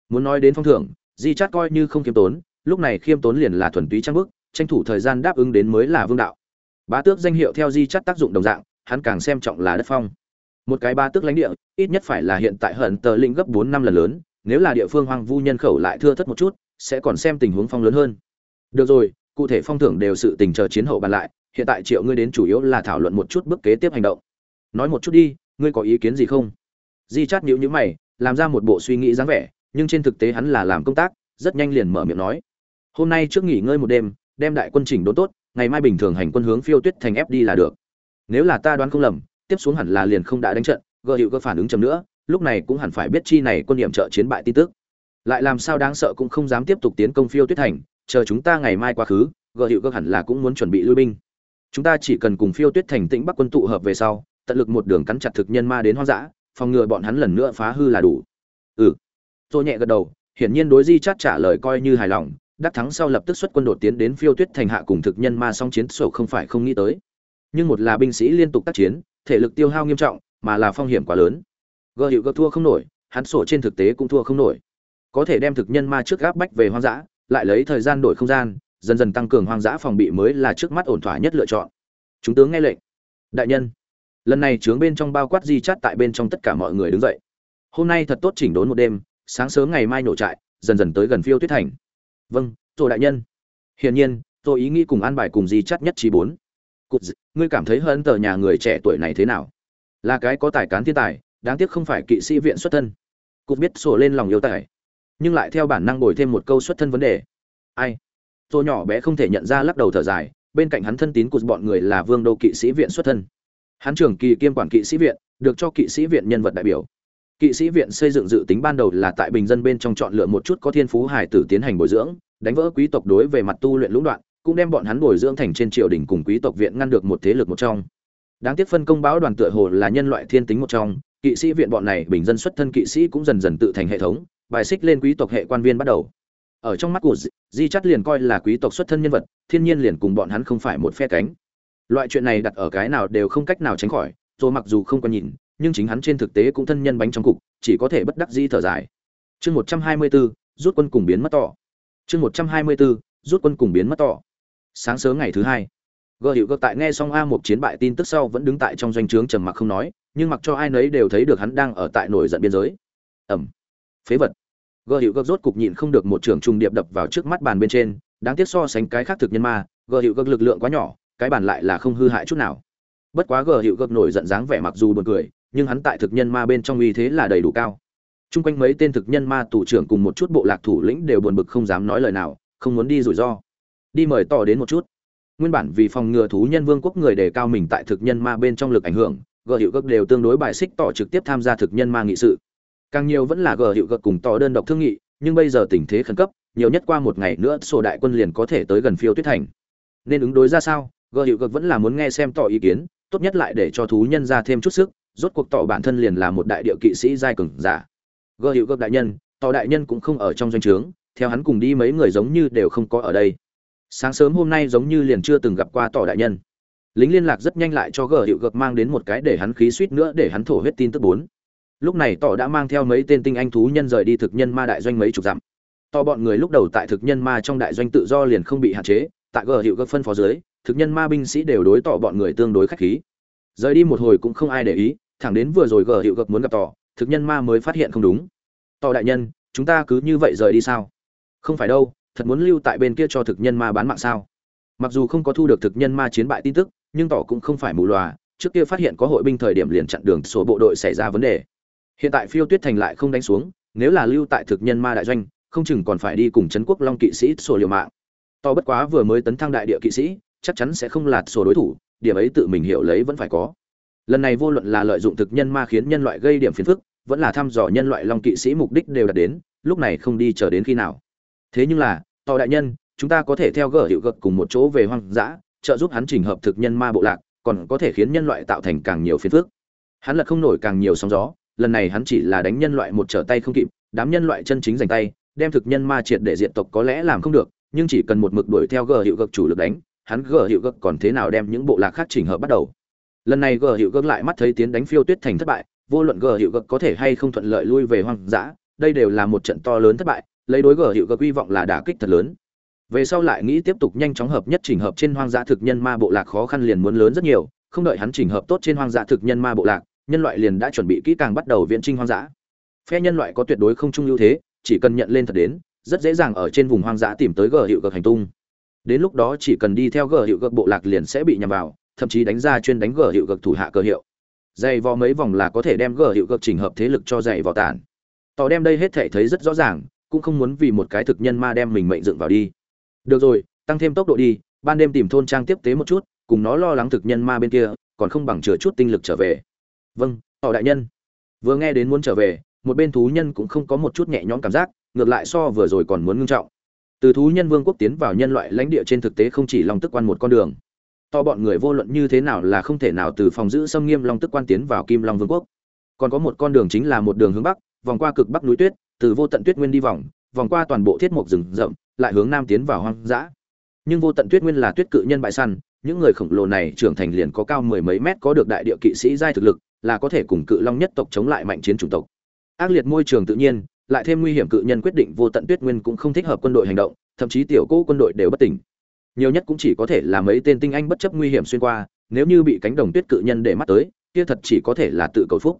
muốn nói đến phong thưởng, Di Chát coi như không khiêm tốn, lúc này khiêm tốn liền là thuần túy trang bức, tranh thủ thời gian đáp ứng đến mới là vương đạo. Bá tước danh hiệu theo Di Chát tác dụng đồng dạng, hắn càng xem trọng là đất phong. Một cái ba tước lãnh địa, ít nhất phải là hiện tại hận tờ linh gấp 4 năm lần lớn, nếu là địa phương hoang vu nhân khẩu lại thưa thất một chút sẽ còn xem tình huống phong lớn hơn được rồi cụ thể phong thưởng đều sự tình chờ chiến hậu bàn lại hiện tại triệu ngươi đến chủ yếu là thảo luận một chút bước kế tiếp hành động nói một chút đi ngươi có ý kiến gì không? Di chát nhữ nhữ mày, làm ra một bộ suy nghĩ dáng vẻ, nhưng trên thực tế hắn là làm công tác, rất nhanh liền mở miệng nói. Hôm nay trước nghỉ ngơi một đêm, đem đại quân chỉnh đốn tốt, ngày mai bình thường hành quân hướng phiêu tuyết thành ép đi là được. Nếu là ta đoán không lầm, tiếp xuống hẳn là liền không đã đánh trận gợ hiệu cơ phản ứng chậm nữa, lúc này cũng hẳn phải biết chi này quân điểm trợ chiến bại tin tức. Lại làm sao đáng sợ cũng không dám tiếp tục tiến công phiêu tuyết thành, chờ chúng ta ngày mai quá khứ gợ hiệu cơ hẳn là cũng muốn chuẩn bị lui binh. Chúng ta chỉ cần cùng phiêu tuyết thành tĩnh bắc quân tụ hợp về sau tận lực một đường cắn chặt thực nhân ma đến hoang dã, phòng ngừa bọn hắn lần nữa phá hư là đủ. Ừ. Tôi nhẹ gật đầu, hiển nhiên đối di chát trả lời coi như hài lòng, đắc thắng sau lập tức xuất quân đột tiến đến phiêu tuyết thành hạ cùng thực nhân ma song chiến, sổ không phải không nghĩ tới. Nhưng một là binh sĩ liên tục tác chiến, thể lực tiêu hao nghiêm trọng, mà là phong hiểm quá lớn. Gợ hiệu gợ thua không nổi, hắn sổ trên thực tế cũng thua không nổi. Có thể đem thực nhân ma trước gáp bách về hoang dã, lại lấy thời gian đổi không gian, dần dần tăng cường hoang dã phòng bị mới là trước mắt ổn thỏa nhất lựa chọn. Chúng tướng nghe lệnh. Đại nhân lần này trướng bên trong bao quát di chát tại bên trong tất cả mọi người đứng dậy. Hôm nay thật tốt chỉnh đốn một đêm, sáng sớm ngày mai nổ trại, dần dần tới gần phiêu tuyết thành. Vâng tôi đại nhân. Hiển nhiên tôi ý nghĩ cùng an bài cùng di chát nhất trí bốn. Cụt ngươi cảm thấy hơn tờ nhà người trẻ tuổi này thế nào? Là cái có tài cán thiên tài, đáng tiếc không phải kỵ sĩ viện xuất thân. Cụt biết sổ lên lòng yêu tài, nhưng lại theo bản năng bồi thêm một câu xuất thân vấn đề. Ai? Tôi nhỏ bé không thể nhận ra lắc đầu thở dài, bên cạnh hắn thân tín cụt bọn người là vương đô kỵ sĩ viện xuất thân hắn trưởng kỳ kiêm quản kỵ sĩ viện, được cho kỵ sĩ viện nhân vật đại biểu. Kỵ sĩ viện xây dựng dự tính ban đầu là tại bình dân bên trong chọn lựa một chút có thiên phú hải tử tiến hành bồi dưỡng, đánh vỡ quý tộc đối về mặt tu luyện lũng đoạn, cũng đem bọn hắn bồi dưỡng thành trên triều đình cùng quý tộc viện ngăn được một thế lực một trong. Đáng tiếc phân công báo đoàn tựa hồ là nhân loại thiên tính một trong, kỵ sĩ viện bọn này bình dân xuất thân kỵ sĩ cũng dần dần tự thành hệ thống, bài xích lên quý tộc hệ quan viên bắt đầu. Ở trong mắt của di chắt liền coi là quý tộc xuất thân nhân vật, thiên nhiên liền cùng bọn hắn không phải một phe cánh loại chuyện này đặt ở cái nào đều không cách nào tránh khỏi rồi mặc dù không có nhìn nhưng chính hắn trên thực tế cũng thân nhân bánh trong cục chỉ có thể bất đắc dĩ thở dài. Chương một trăm hai mươi 124, rút quân cùng biến mất tỏ. Chương một trăm hai mươi 124, rút quân cùng biến mất tỏ. Sáng sớm ngày thứ hai gợ hiệu gợ tại nghe xong a một chiến bại tin tức sau vẫn đứng tại trong doanh trướng trầm mặc không nói nhưng mặc cho ai nấy đều thấy được hắn đang ở tại nổi giận biên giới. Ẩm. Phế vật. Gợ hiệu gợ rốt cục nhịn không được một trường trùng điệp đập vào trước mắt bàn bên trên đáng tiếc so sánh cái khác thực nhân ma gợ hiệu gợ lực lượng quá nhỏ cái bàn lại là không hư hại chút nào. Bất quá gờ hiệu gợp nổi giận dáng vẻ mặc dù buồn cười, nhưng hắn tại thực nhân ma bên trong uy thế là đầy đủ cao. Chung quanh mấy tên thực nhân ma tù trưởng cùng một chút bộ lạc thủ lĩnh đều buồn bực không dám nói lời nào, không muốn đi rủi ro. Đi mời tỏ đến một chút. Nguyên bản vì phòng ngừa thú nhân vương quốc người đề cao mình tại thực nhân ma bên trong lực ảnh hưởng, gờ hiệu gợp đều tương đối bài xích tỏ trực tiếp tham gia thực nhân ma nghị sự. Càng nhiều vẫn là gờ hiệu gợp cùng tỏ đơn độc thương nghị, nhưng bây giờ tình thế khẩn cấp, nhiều nhất qua một ngày nữa sổ đại quân liền có thể tới gần phiêu tuyết thành. Nên ứng đối ra sao? Gờ hiệu Cực vẫn là muốn nghe xem tỏ ý kiến, tốt nhất lại để cho thú nhân ra thêm chút sức, rốt cuộc tỏ bản thân liền là một đại địa kỵ sĩ giai cường giả. Gờ hiệu Cực đại nhân, tỏ đại nhân cũng không ở trong doanh trướng, theo hắn cùng đi mấy người giống như đều không có ở đây. Sáng sớm hôm nay giống như liền chưa từng gặp qua tỏ đại nhân. Lính liên lạc rất nhanh lại cho gờ hiệu Cực mang đến một cái để hắn khí suýt nữa để hắn thổ huyết tin tức bốn. Lúc này tỏ đã mang theo mấy tên tinh anh thú nhân rời đi thực nhân ma đại doanh mấy chục dặm. To bọn người lúc đầu tại thực nhân ma trong đại doanh tự do liền không bị hạn chế, tại gờ hiệu Cực phân phó dưới thực nhân ma binh sĩ đều đối tỏ bọn người tương đối khách khí. Rời đi một hồi cũng không ai để ý, thẳng đến vừa rồi gờ hiệu gặp muốn gặp tỏ, thực nhân ma mới phát hiện không đúng. Tỏ đại nhân, chúng ta cứ như vậy rời đi sao? Không phải đâu, thật muốn lưu tại bên kia cho thực nhân ma bán mạng sao? Mặc dù không có thu được thực nhân ma chiến bại tin tức, nhưng tỏ cũng không phải mù loà, trước kia phát hiện có hội binh thời điểm liền chặn đường số bộ đội xảy ra vấn đề. Hiện tại phiêu tuyết thành lại không đánh xuống, nếu là lưu tại thực nhân ma đại doanh, không chừng còn phải đi cùng trấn quốc long kỵ sĩ sổ liều mạng. To bất quá vừa mới tấn thăng đại địa kỵ sĩ chắc chắn sẽ không lạt sổ đối thủ, điểm ấy tự mình hiểu lấy vẫn phải có. Lần này vô luận là lợi dụng thực nhân ma khiến nhân loại gây điểm phiền phức, vẫn là thăm dò nhân loại long kỵ sĩ mục đích đều đạt đến, lúc này không đi chờ đến khi nào. Thế nhưng là tỏ đại nhân, chúng ta có thể theo gỡ hiệu gật cùng một chỗ về hoang dã, trợ giúp hắn chỉnh hợp thực nhân ma bộ lạc, còn có thể khiến nhân loại tạo thành càng nhiều phiền phức. Hắn lật không nổi càng nhiều sóng gió, lần này hắn chỉ là đánh nhân loại một trở tay không kịp, đám nhân loại chân chính giành tay, đem thực nhân ma triệt để diện tộc có lẽ làm không được, nhưng chỉ cần một mực đuổi theo gờ hiệu gật chủ lực đánh hắn gờ hiệu gấc còn thế nào đem những bộ lạc khác chỉnh hợp bắt đầu. Lần này gờ hiệu gấc lại mắt thấy tiến đánh phiêu tuyết thành thất bại, vô luận gờ hiệu gấc có thể hay không thuận lợi lui về hoang dã, đây đều là một trận to lớn thất bại, lấy đối gờ hiệu gấc hy vọng là đả kích thật lớn. Về sau lại nghĩ tiếp tục nhanh chóng hợp nhất chỉnh hợp trên hoang dã thực nhân ma bộ lạc khó khăn liền muốn lớn rất nhiều, không đợi hắn chỉnh hợp tốt trên hoang dã thực nhân ma bộ lạc, nhân loại liền đã chuẩn bị kỹ càng bắt đầu viễn trinh hoang dã. Phe nhân loại có tuyệt đối không trung ưu thế, chỉ cần nhận lên thật đến, rất dễ dàng ở trên vùng hoang dã tìm tới gờ hiệu gật hành tung đến lúc đó chỉ cần đi theo gờ hiệu gật bộ lạc liền sẽ bị nhằm vào, thậm chí đánh ra chuyên đánh gờ hiệu gật thủ hạ cơ hiệu. Dày vò mấy vòng là có thể đem gờ hiệu gật chỉnh hợp thế lực cho dày vò tản. Tỏ đem đây hết thể thấy rất rõ ràng, cũng không muốn vì một cái thực nhân ma đem mình mệnh dựng vào đi. Được rồi, tăng thêm tốc độ đi, ban đêm tìm thôn trang tiếp tế một chút, cùng nó lo lắng thực nhân ma bên kia, còn không bằng chừa chút tinh lực trở về. Vâng tỏ đại nhân. Vừa nghe đến muốn trở về, một bên thú nhân cũng không có một chút nhẹ nhõm cảm giác, ngược lại so vừa rồi còn muốn ngưng trọng từ thú nhân vương quốc tiến vào nhân loại lãnh địa trên thực tế không chỉ long tức quan một con đường. To bọn người vô luận như thế nào là không thể nào từ phòng giữ xâm nghiêm long tức quan tiến vào kim long vương quốc. Còn có một con đường chính là một đường hướng bắc, vòng qua cực bắc núi tuyết, từ vô tận tuyết nguyên đi vòng vòng qua toàn bộ thiết mộc rừng rậm, lại hướng nam tiến vào hoang dã. Nhưng vô tận tuyết nguyên là tuyết cự nhân bại săn, những người khổng lồ này trưởng thành liền có cao mười mấy mét có được đại địa kỵ sĩ giai thực lực, là có thể cùng cự long nhất tộc chống lại mạnh chiến chủng tộc. Ác liệt môi trường tự nhiên lại thêm nguy hiểm cự nhân quyết định vô tận tuyết nguyên cũng không thích hợp quân đội hành động, thậm chí tiểu cũ quân đội đều bất tỉnh. Nhiều nhất cũng chỉ có thể là mấy tên tinh anh bất chấp nguy hiểm xuyên qua, nếu như bị cánh đồng tuyết cự nhân để mắt tới, kia thật chỉ có thể là tự cầu phúc.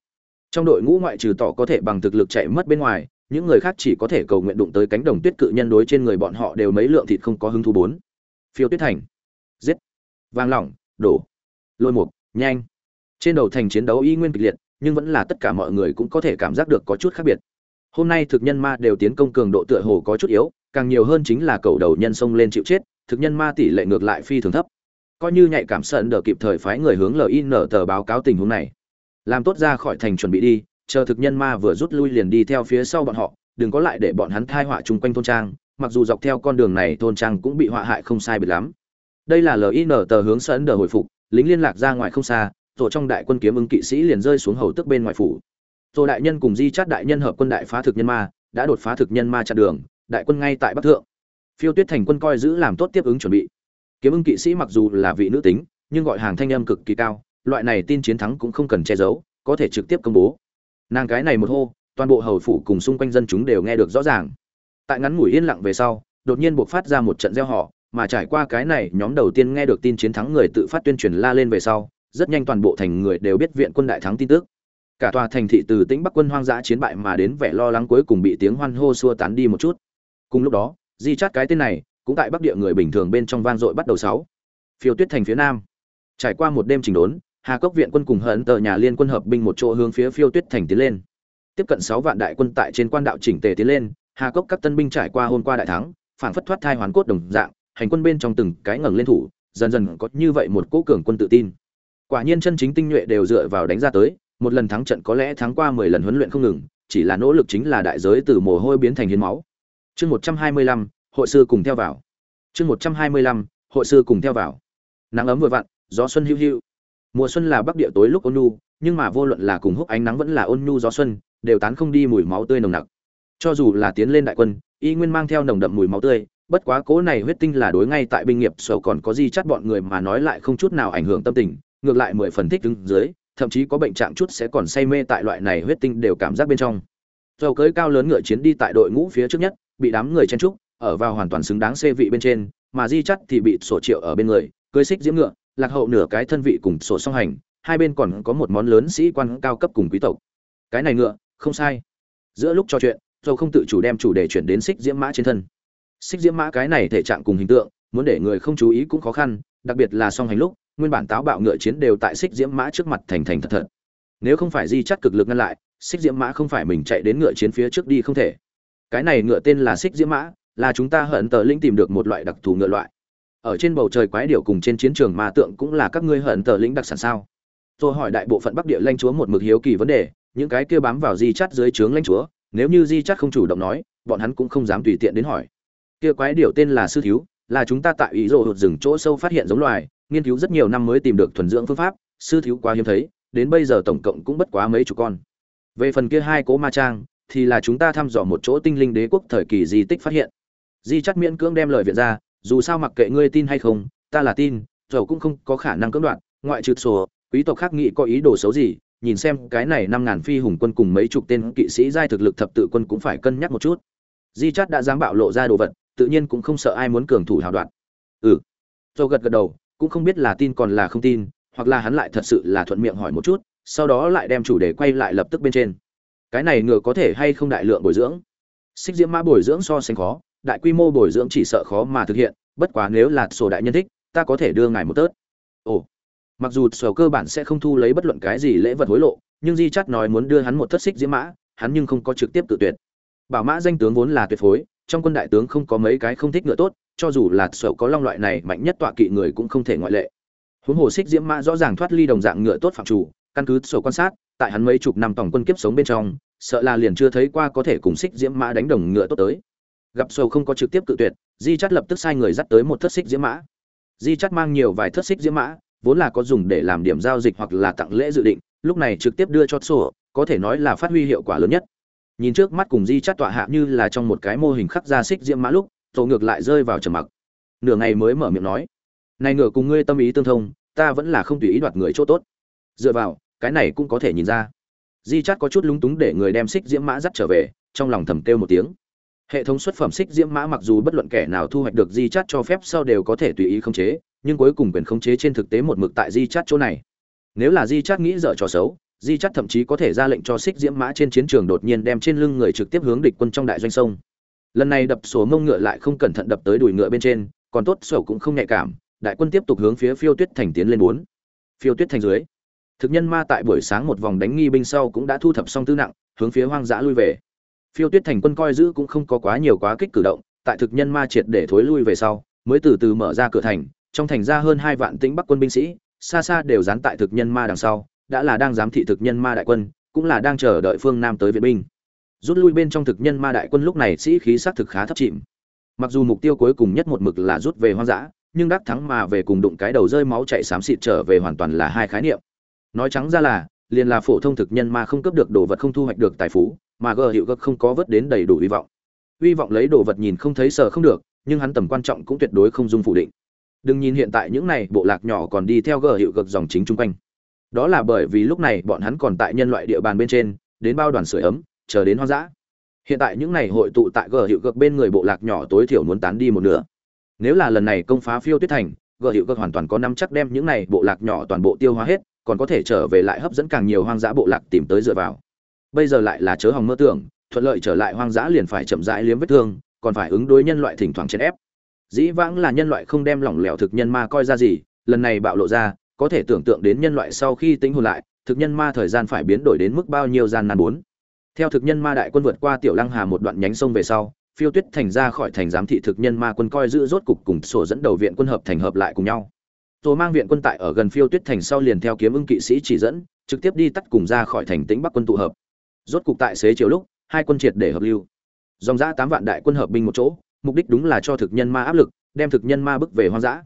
Trong đội ngũ ngoại trừ tỏ có thể bằng thực lực chạy mất bên ngoài, những người khác chỉ có thể cầu nguyện đụng tới cánh đồng tuyết cự nhân đối trên người bọn họ đều mấy lượng thịt không có hứng thú bốn. Phiêu tuyết thành. Giết. Vang lỏng, đổ. Lôi mục, nhanh. Trên đầu thành chiến đấu y nguyên kịch liệt, nhưng vẫn là tất cả mọi người cũng có thể cảm giác được có chút khác biệt hôm nay thực nhân ma đều tiến công cường độ tựa hồ có chút yếu, càng nhiều hơn chính là cầu đầu nhân xông lên chịu chết, thực nhân ma tỷ lệ ngược lại phi thường thấp. Coi như nhạy cảm sợn đờ kịp thời phái người hướng lin tờ báo cáo tình huống này. Làm tốt ra khỏi thành chuẩn bị đi, chờ thực nhân ma vừa rút lui liền đi theo phía sau bọn họ, đừng có lại để bọn hắn thai họa chung quanh thôn trang, mặc dù dọc theo con đường này thôn trang cũng bị họa hại không sai biệt lắm. Đây là lin tờ hướng sợn đờ hồi phục, lính liên lạc ra ngoài không xa, tổ trong đại quân kiếm ứng kỵ sĩ liền rơi xuống hầu tức bên ngoài phủ rồi đại nhân cùng di chát đại nhân hợp quân đại phá thực nhân ma, đã đột phá thực nhân ma chặn đường, đại quân ngay tại bắc thượng. Phiêu tuyết thành quân coi giữ làm tốt tiếp ứng chuẩn bị. Kiếm ưng kỵ sĩ mặc dù là vị nữ tính, nhưng gọi hàng thanh âm cực kỳ cao, loại này tin chiến thắng cũng không cần che giấu, có thể trực tiếp công bố. Nàng cái này một hô, toàn bộ hầu phủ cùng xung quanh dân chúng đều nghe được rõ ràng. Tại ngắn ngủi yên lặng về sau, đột nhiên buộc phát ra một trận gieo họ mà trải qua cái này, nhóm đầu tiên nghe được tin chiến thắng người tự phát tuyên truyền la lên về sau, rất nhanh toàn bộ thành người đều biết viện quân đại thắng tin tức cả tòa thành thị từ tĩnh bắc quân hoang dã chiến bại mà đến vẻ lo lắng cuối cùng bị tiếng hoan hô xua tán đi một chút. Cùng lúc đó, di chát cái tên này cũng tại bắc địa người bình thường bên trong vang dội bắt đầu sáu. Phiêu tuyết thành phía nam. Trải qua một đêm trình đốn, hà cốc viện quân cùng hận tờ nhà liên quân hợp binh một chỗ hướng phía phiêu tuyết thành tiến lên. Tiếp cận sáu vạn đại quân tại trên quan đạo chỉnh tề tiến lên, hà cốc các tân binh trải qua hôm qua đại thắng phản phất thoát thai hoàn cốt đồng dạng, hành quân bên trong từng cái ngẩng lên thủ, dần dần có như vậy một cố cường quân tự tin. Quả nhiên chân chính tinh nhuệ đều dựa vào đánh ra tới một lần thắng trận có lẽ thắng qua mười lần huấn luyện không ngừng, chỉ là nỗ lực chính là đại giới từ mồ hôi biến thành hiến máu. Chương một trăm hai mươi lăm, hội sư cùng theo vào. Chương một trăm hai mươi lăm, hội sư cùng theo vào. Nắng ấm vừa vặn, gió xuân hữu hữu mùa xuân là bắc địa tối lúc ôn nhu, nhưng mà vô luận là cùng húc ánh nắng vẫn là ôn nhu gió xuân, đều tán không đi mùi máu tươi nồng nặc. Cho dù là tiến lên đại quân, y nguyên mang theo nồng đậm mùi máu tươi, bất quá cố này huyết tinh là đối ngay tại binh nghiệp sở còn có gì chắt bọn người mà nói lại không chút nào ảnh hưởng tâm tình, ngược lại mười phần thích đứng dưới thậm chí có bệnh trạng chút sẽ còn say mê tại loại này huyết tinh đều cảm giác bên trong. Dầu cưới cao lớn ngựa chiến đi tại đội ngũ phía trước nhất, bị đám người chen trúc ở vào hoàn toàn xứng đáng xê vị bên trên, mà di chắt thì bị sổ triệu ở bên người, cưới xích diễm ngựa, lạc hậu nửa cái thân vị cùng sổ song hành, hai bên còn có một món lớn sĩ quan cao cấp cùng quý tộc. Cái này ngựa, không sai. Giữa lúc trò chuyện, dầu không tự chủ đem chủ đề chuyển đến xích diễm mã trên thân. Xích diễm mã cái này thể trạng cùng hình tượng, muốn để người không chú ý cũng khó khăn, đặc biệt là song hành lúc nguyên bản táo bạo ngựa chiến đều tại xích diễm mã trước mặt thành thành thật thật. Nếu không phải di chắt cực lực ngăn lại, xích diễm mã không phải mình chạy đến ngựa chiến phía trước đi không thể. Cái này ngựa tên là xích diễm mã, là chúng ta hận tờ linh tìm được một loại đặc thù ngựa loại. Ở trên bầu trời quái điệu cùng trên chiến trường ma tượng cũng là các ngươi hận tờ lĩnh đặc sản sao? Tôi hỏi đại bộ phận bắc địa lãnh chúa một mực hiếu kỳ vấn đề, những cái kia bám vào di chắt dưới trướng lãnh chúa, nếu như di chắt không chủ động nói, bọn hắn cũng không dám tùy tiện đến hỏi. Kia quái điệu tên là sư thiếu, là chúng ta tại ý rộ hụt rừng chỗ sâu phát hiện giống loài nghiên cứu rất nhiều năm mới tìm được thuần dưỡng phương pháp, sư thiếu quá hiếm thấy, đến bây giờ tổng cộng cũng bất quá mấy chục con. Về phần kia hai cố ma trang, thì là chúng ta thăm dò một chỗ tinh linh đế quốc thời kỳ di tích phát hiện. Di chắc miễn cưỡng đem lời viện ra, dù sao mặc kệ ngươi tin hay không, ta là tin dầu cũng không có khả năng cưỡng đoạt, ngoại trừ sổ, quý tộc khác nghĩ có ý đồ xấu gì, nhìn xem cái này năm ngàn phi hùng quân cùng mấy chục tên kỵ sĩ giai thực lực thập tự quân cũng phải cân nhắc một chút. Di chắt đã dám bạo lộ ra đồ vật, tự nhiên cũng không sợ ai muốn cường thủ hào đoạn ừ. Dầu gật gật đầu cũng không biết là tin còn là không tin, hoặc là hắn lại thật sự là thuận miệng hỏi một chút, sau đó lại đem chủ đề quay lại lập tức bên trên. Cái này ngựa có thể hay không đại lượng bồi dưỡng? Xích diễm mã bồi dưỡng so sánh khó, đại quy mô bồi dưỡng chỉ sợ khó mà thực hiện, bất quá nếu là sổ đại nhân thích, ta có thể đưa ngài một tớt. Ồ, mặc dù sổ cơ bản sẽ không thu lấy bất luận cái gì lễ vật hối lộ, nhưng di chắt nói muốn đưa hắn một thất xích diễm mã, hắn nhưng không có trực tiếp tự tuyệt. Bảo mã danh tướng vốn là tuyệt phối, trong quân đại tướng không có mấy cái không thích ngựa tốt cho dù là sổ có long loại này mạnh nhất tọa kỵ người cũng không thể ngoại lệ. Huống hồ xích diễm mã rõ ràng thoát ly đồng dạng ngựa tốt phạm chủ, căn cứ sổ quan sát, tại hắn mấy chục năm tổng quân kiếp sống bên trong, sợ là liền chưa thấy qua có thể cùng xích diễm mã đánh đồng ngựa tốt tới. Gặp sầu không có trực tiếp cự tuyệt, di chắt lập tức sai người dắt tới một thất xích diễm mã. Di chắt mang nhiều vài thất xích diễm mã, vốn là có dùng để làm điểm giao dịch hoặc là tặng lễ dự định, lúc này trực tiếp đưa cho sổ có thể nói là phát huy hiệu quả lớn nhất. Nhìn trước mắt cùng di chắt tọa hạ như là trong một cái mô hình khắc ra xích diễm mã lúc tổ ngược lại rơi vào trầm mặc. Nửa ngày mới mở miệng nói, này ngựa cùng ngươi tâm ý tương thông, ta vẫn là không tùy ý đoạt người chỗ tốt. Dựa vào, cái này cũng có thể nhìn ra. Di chắt có chút lúng túng để người đem xích diễm mã dắt trở về, trong lòng thầm kêu một tiếng. Hệ thống xuất phẩm xích diễm mã mặc dù bất luận kẻ nào thu hoạch được di chắt cho phép sau đều có thể tùy ý khống chế, nhưng cuối cùng quyền khống chế trên thực tế một mực tại di chắt chỗ này. Nếu là di chắt nghĩ dở trò xấu, di chắt thậm chí có thể ra lệnh cho xích diễm mã trên chiến trường đột nhiên đem trên lưng người trực tiếp hướng địch quân trong đại doanh sông lần này đập sổ mông ngựa lại không cẩn thận đập tới đùi ngựa bên trên, còn tốt sổ cũng không nhạy cảm, đại quân tiếp tục hướng phía phiêu tuyết thành tiến lên bốn. Phiêu tuyết thành dưới, thực nhân ma tại buổi sáng một vòng đánh nghi binh sau cũng đã thu thập xong tư nặng, hướng phía hoang dã lui về. Phiêu tuyết thành quân coi giữ cũng không có quá nhiều quá kích cử động, tại thực nhân ma triệt để thối lui về sau, mới từ từ mở ra cửa thành, trong thành ra hơn hai vạn tĩnh bắc quân binh sĩ, xa xa đều dán tại thực nhân ma đằng sau, đã là đang giám thị thực nhân ma đại quân, cũng là đang chờ đợi phương nam tới viện binh rút lui bên trong thực nhân ma đại quân lúc này sĩ khí sát thực khá thấp chìm. Mặc dù mục tiêu cuối cùng nhất một mực là rút về hoang dã, nhưng đắc thắng mà về cùng đụng cái đầu rơi máu chạy xám xịt trở về hoàn toàn là hai khái niệm. Nói trắng ra là, liền là phổ thông thực nhân ma không cấp được đồ vật không thu hoạch được tài phú, mà gờ hiệu gấp không có vớt đến đầy đủ hy vọng. Hy vọng lấy đồ vật nhìn không thấy sợ không được, nhưng hắn tầm quan trọng cũng tuyệt đối không dung phủ định. Đừng nhìn hiện tại những này, bộ lạc nhỏ còn đi theo gờ hiệu gập dòng chính chung quanh. Đó là bởi vì lúc này bọn hắn còn tại nhân loại địa bàn bên trên, đến bao đoàn sưởi ấm chờ đến hoang dã. Hiện tại những này hội tụ tại gờ hiệu cực bên người bộ lạc nhỏ tối thiểu muốn tán đi một nửa. Nếu là lần này công phá phiêu tuyết thành gờ hiệu cực hoàn toàn có năm chắc đem những này bộ lạc nhỏ toàn bộ tiêu hóa hết, còn có thể trở về lại hấp dẫn càng nhiều hoang dã bộ lạc tìm tới dựa vào. Bây giờ lại là chớ hòng mơ tưởng, thuận lợi trở lại hoang dã liền phải chậm rãi liếm vết thương, còn phải ứng đối nhân loại thỉnh thoảng chèn ép. Dĩ vãng là nhân loại không đem lỏng lẻo thực nhân ma coi ra gì, lần này bạo lộ ra, có thể tưởng tượng đến nhân loại sau khi tính hồn lại, thực nhân ma thời gian phải biến đổi đến mức bao nhiêu gian nan bốn theo thực nhân ma đại quân vượt qua tiểu lăng hà một đoạn nhánh sông về sau, phiêu tuyết thành ra khỏi thành giám thị thực nhân ma quân coi giữ rốt cục cùng sổ dẫn đầu viện quân hợp thành hợp lại cùng nhau. Tô mang viện quân tại ở gần phiêu tuyết thành sau liền theo kiếm ưng kỵ sĩ chỉ dẫn, trực tiếp đi tắt cùng ra khỏi thành tĩnh bắc quân tụ hợp. Rốt cục tại xế chiều lúc, hai quân triệt để hợp lưu. Dòng giã tám vạn đại quân hợp binh một chỗ, mục đích đúng là cho thực nhân ma áp lực, đem thực nhân ma bức về hoang dã.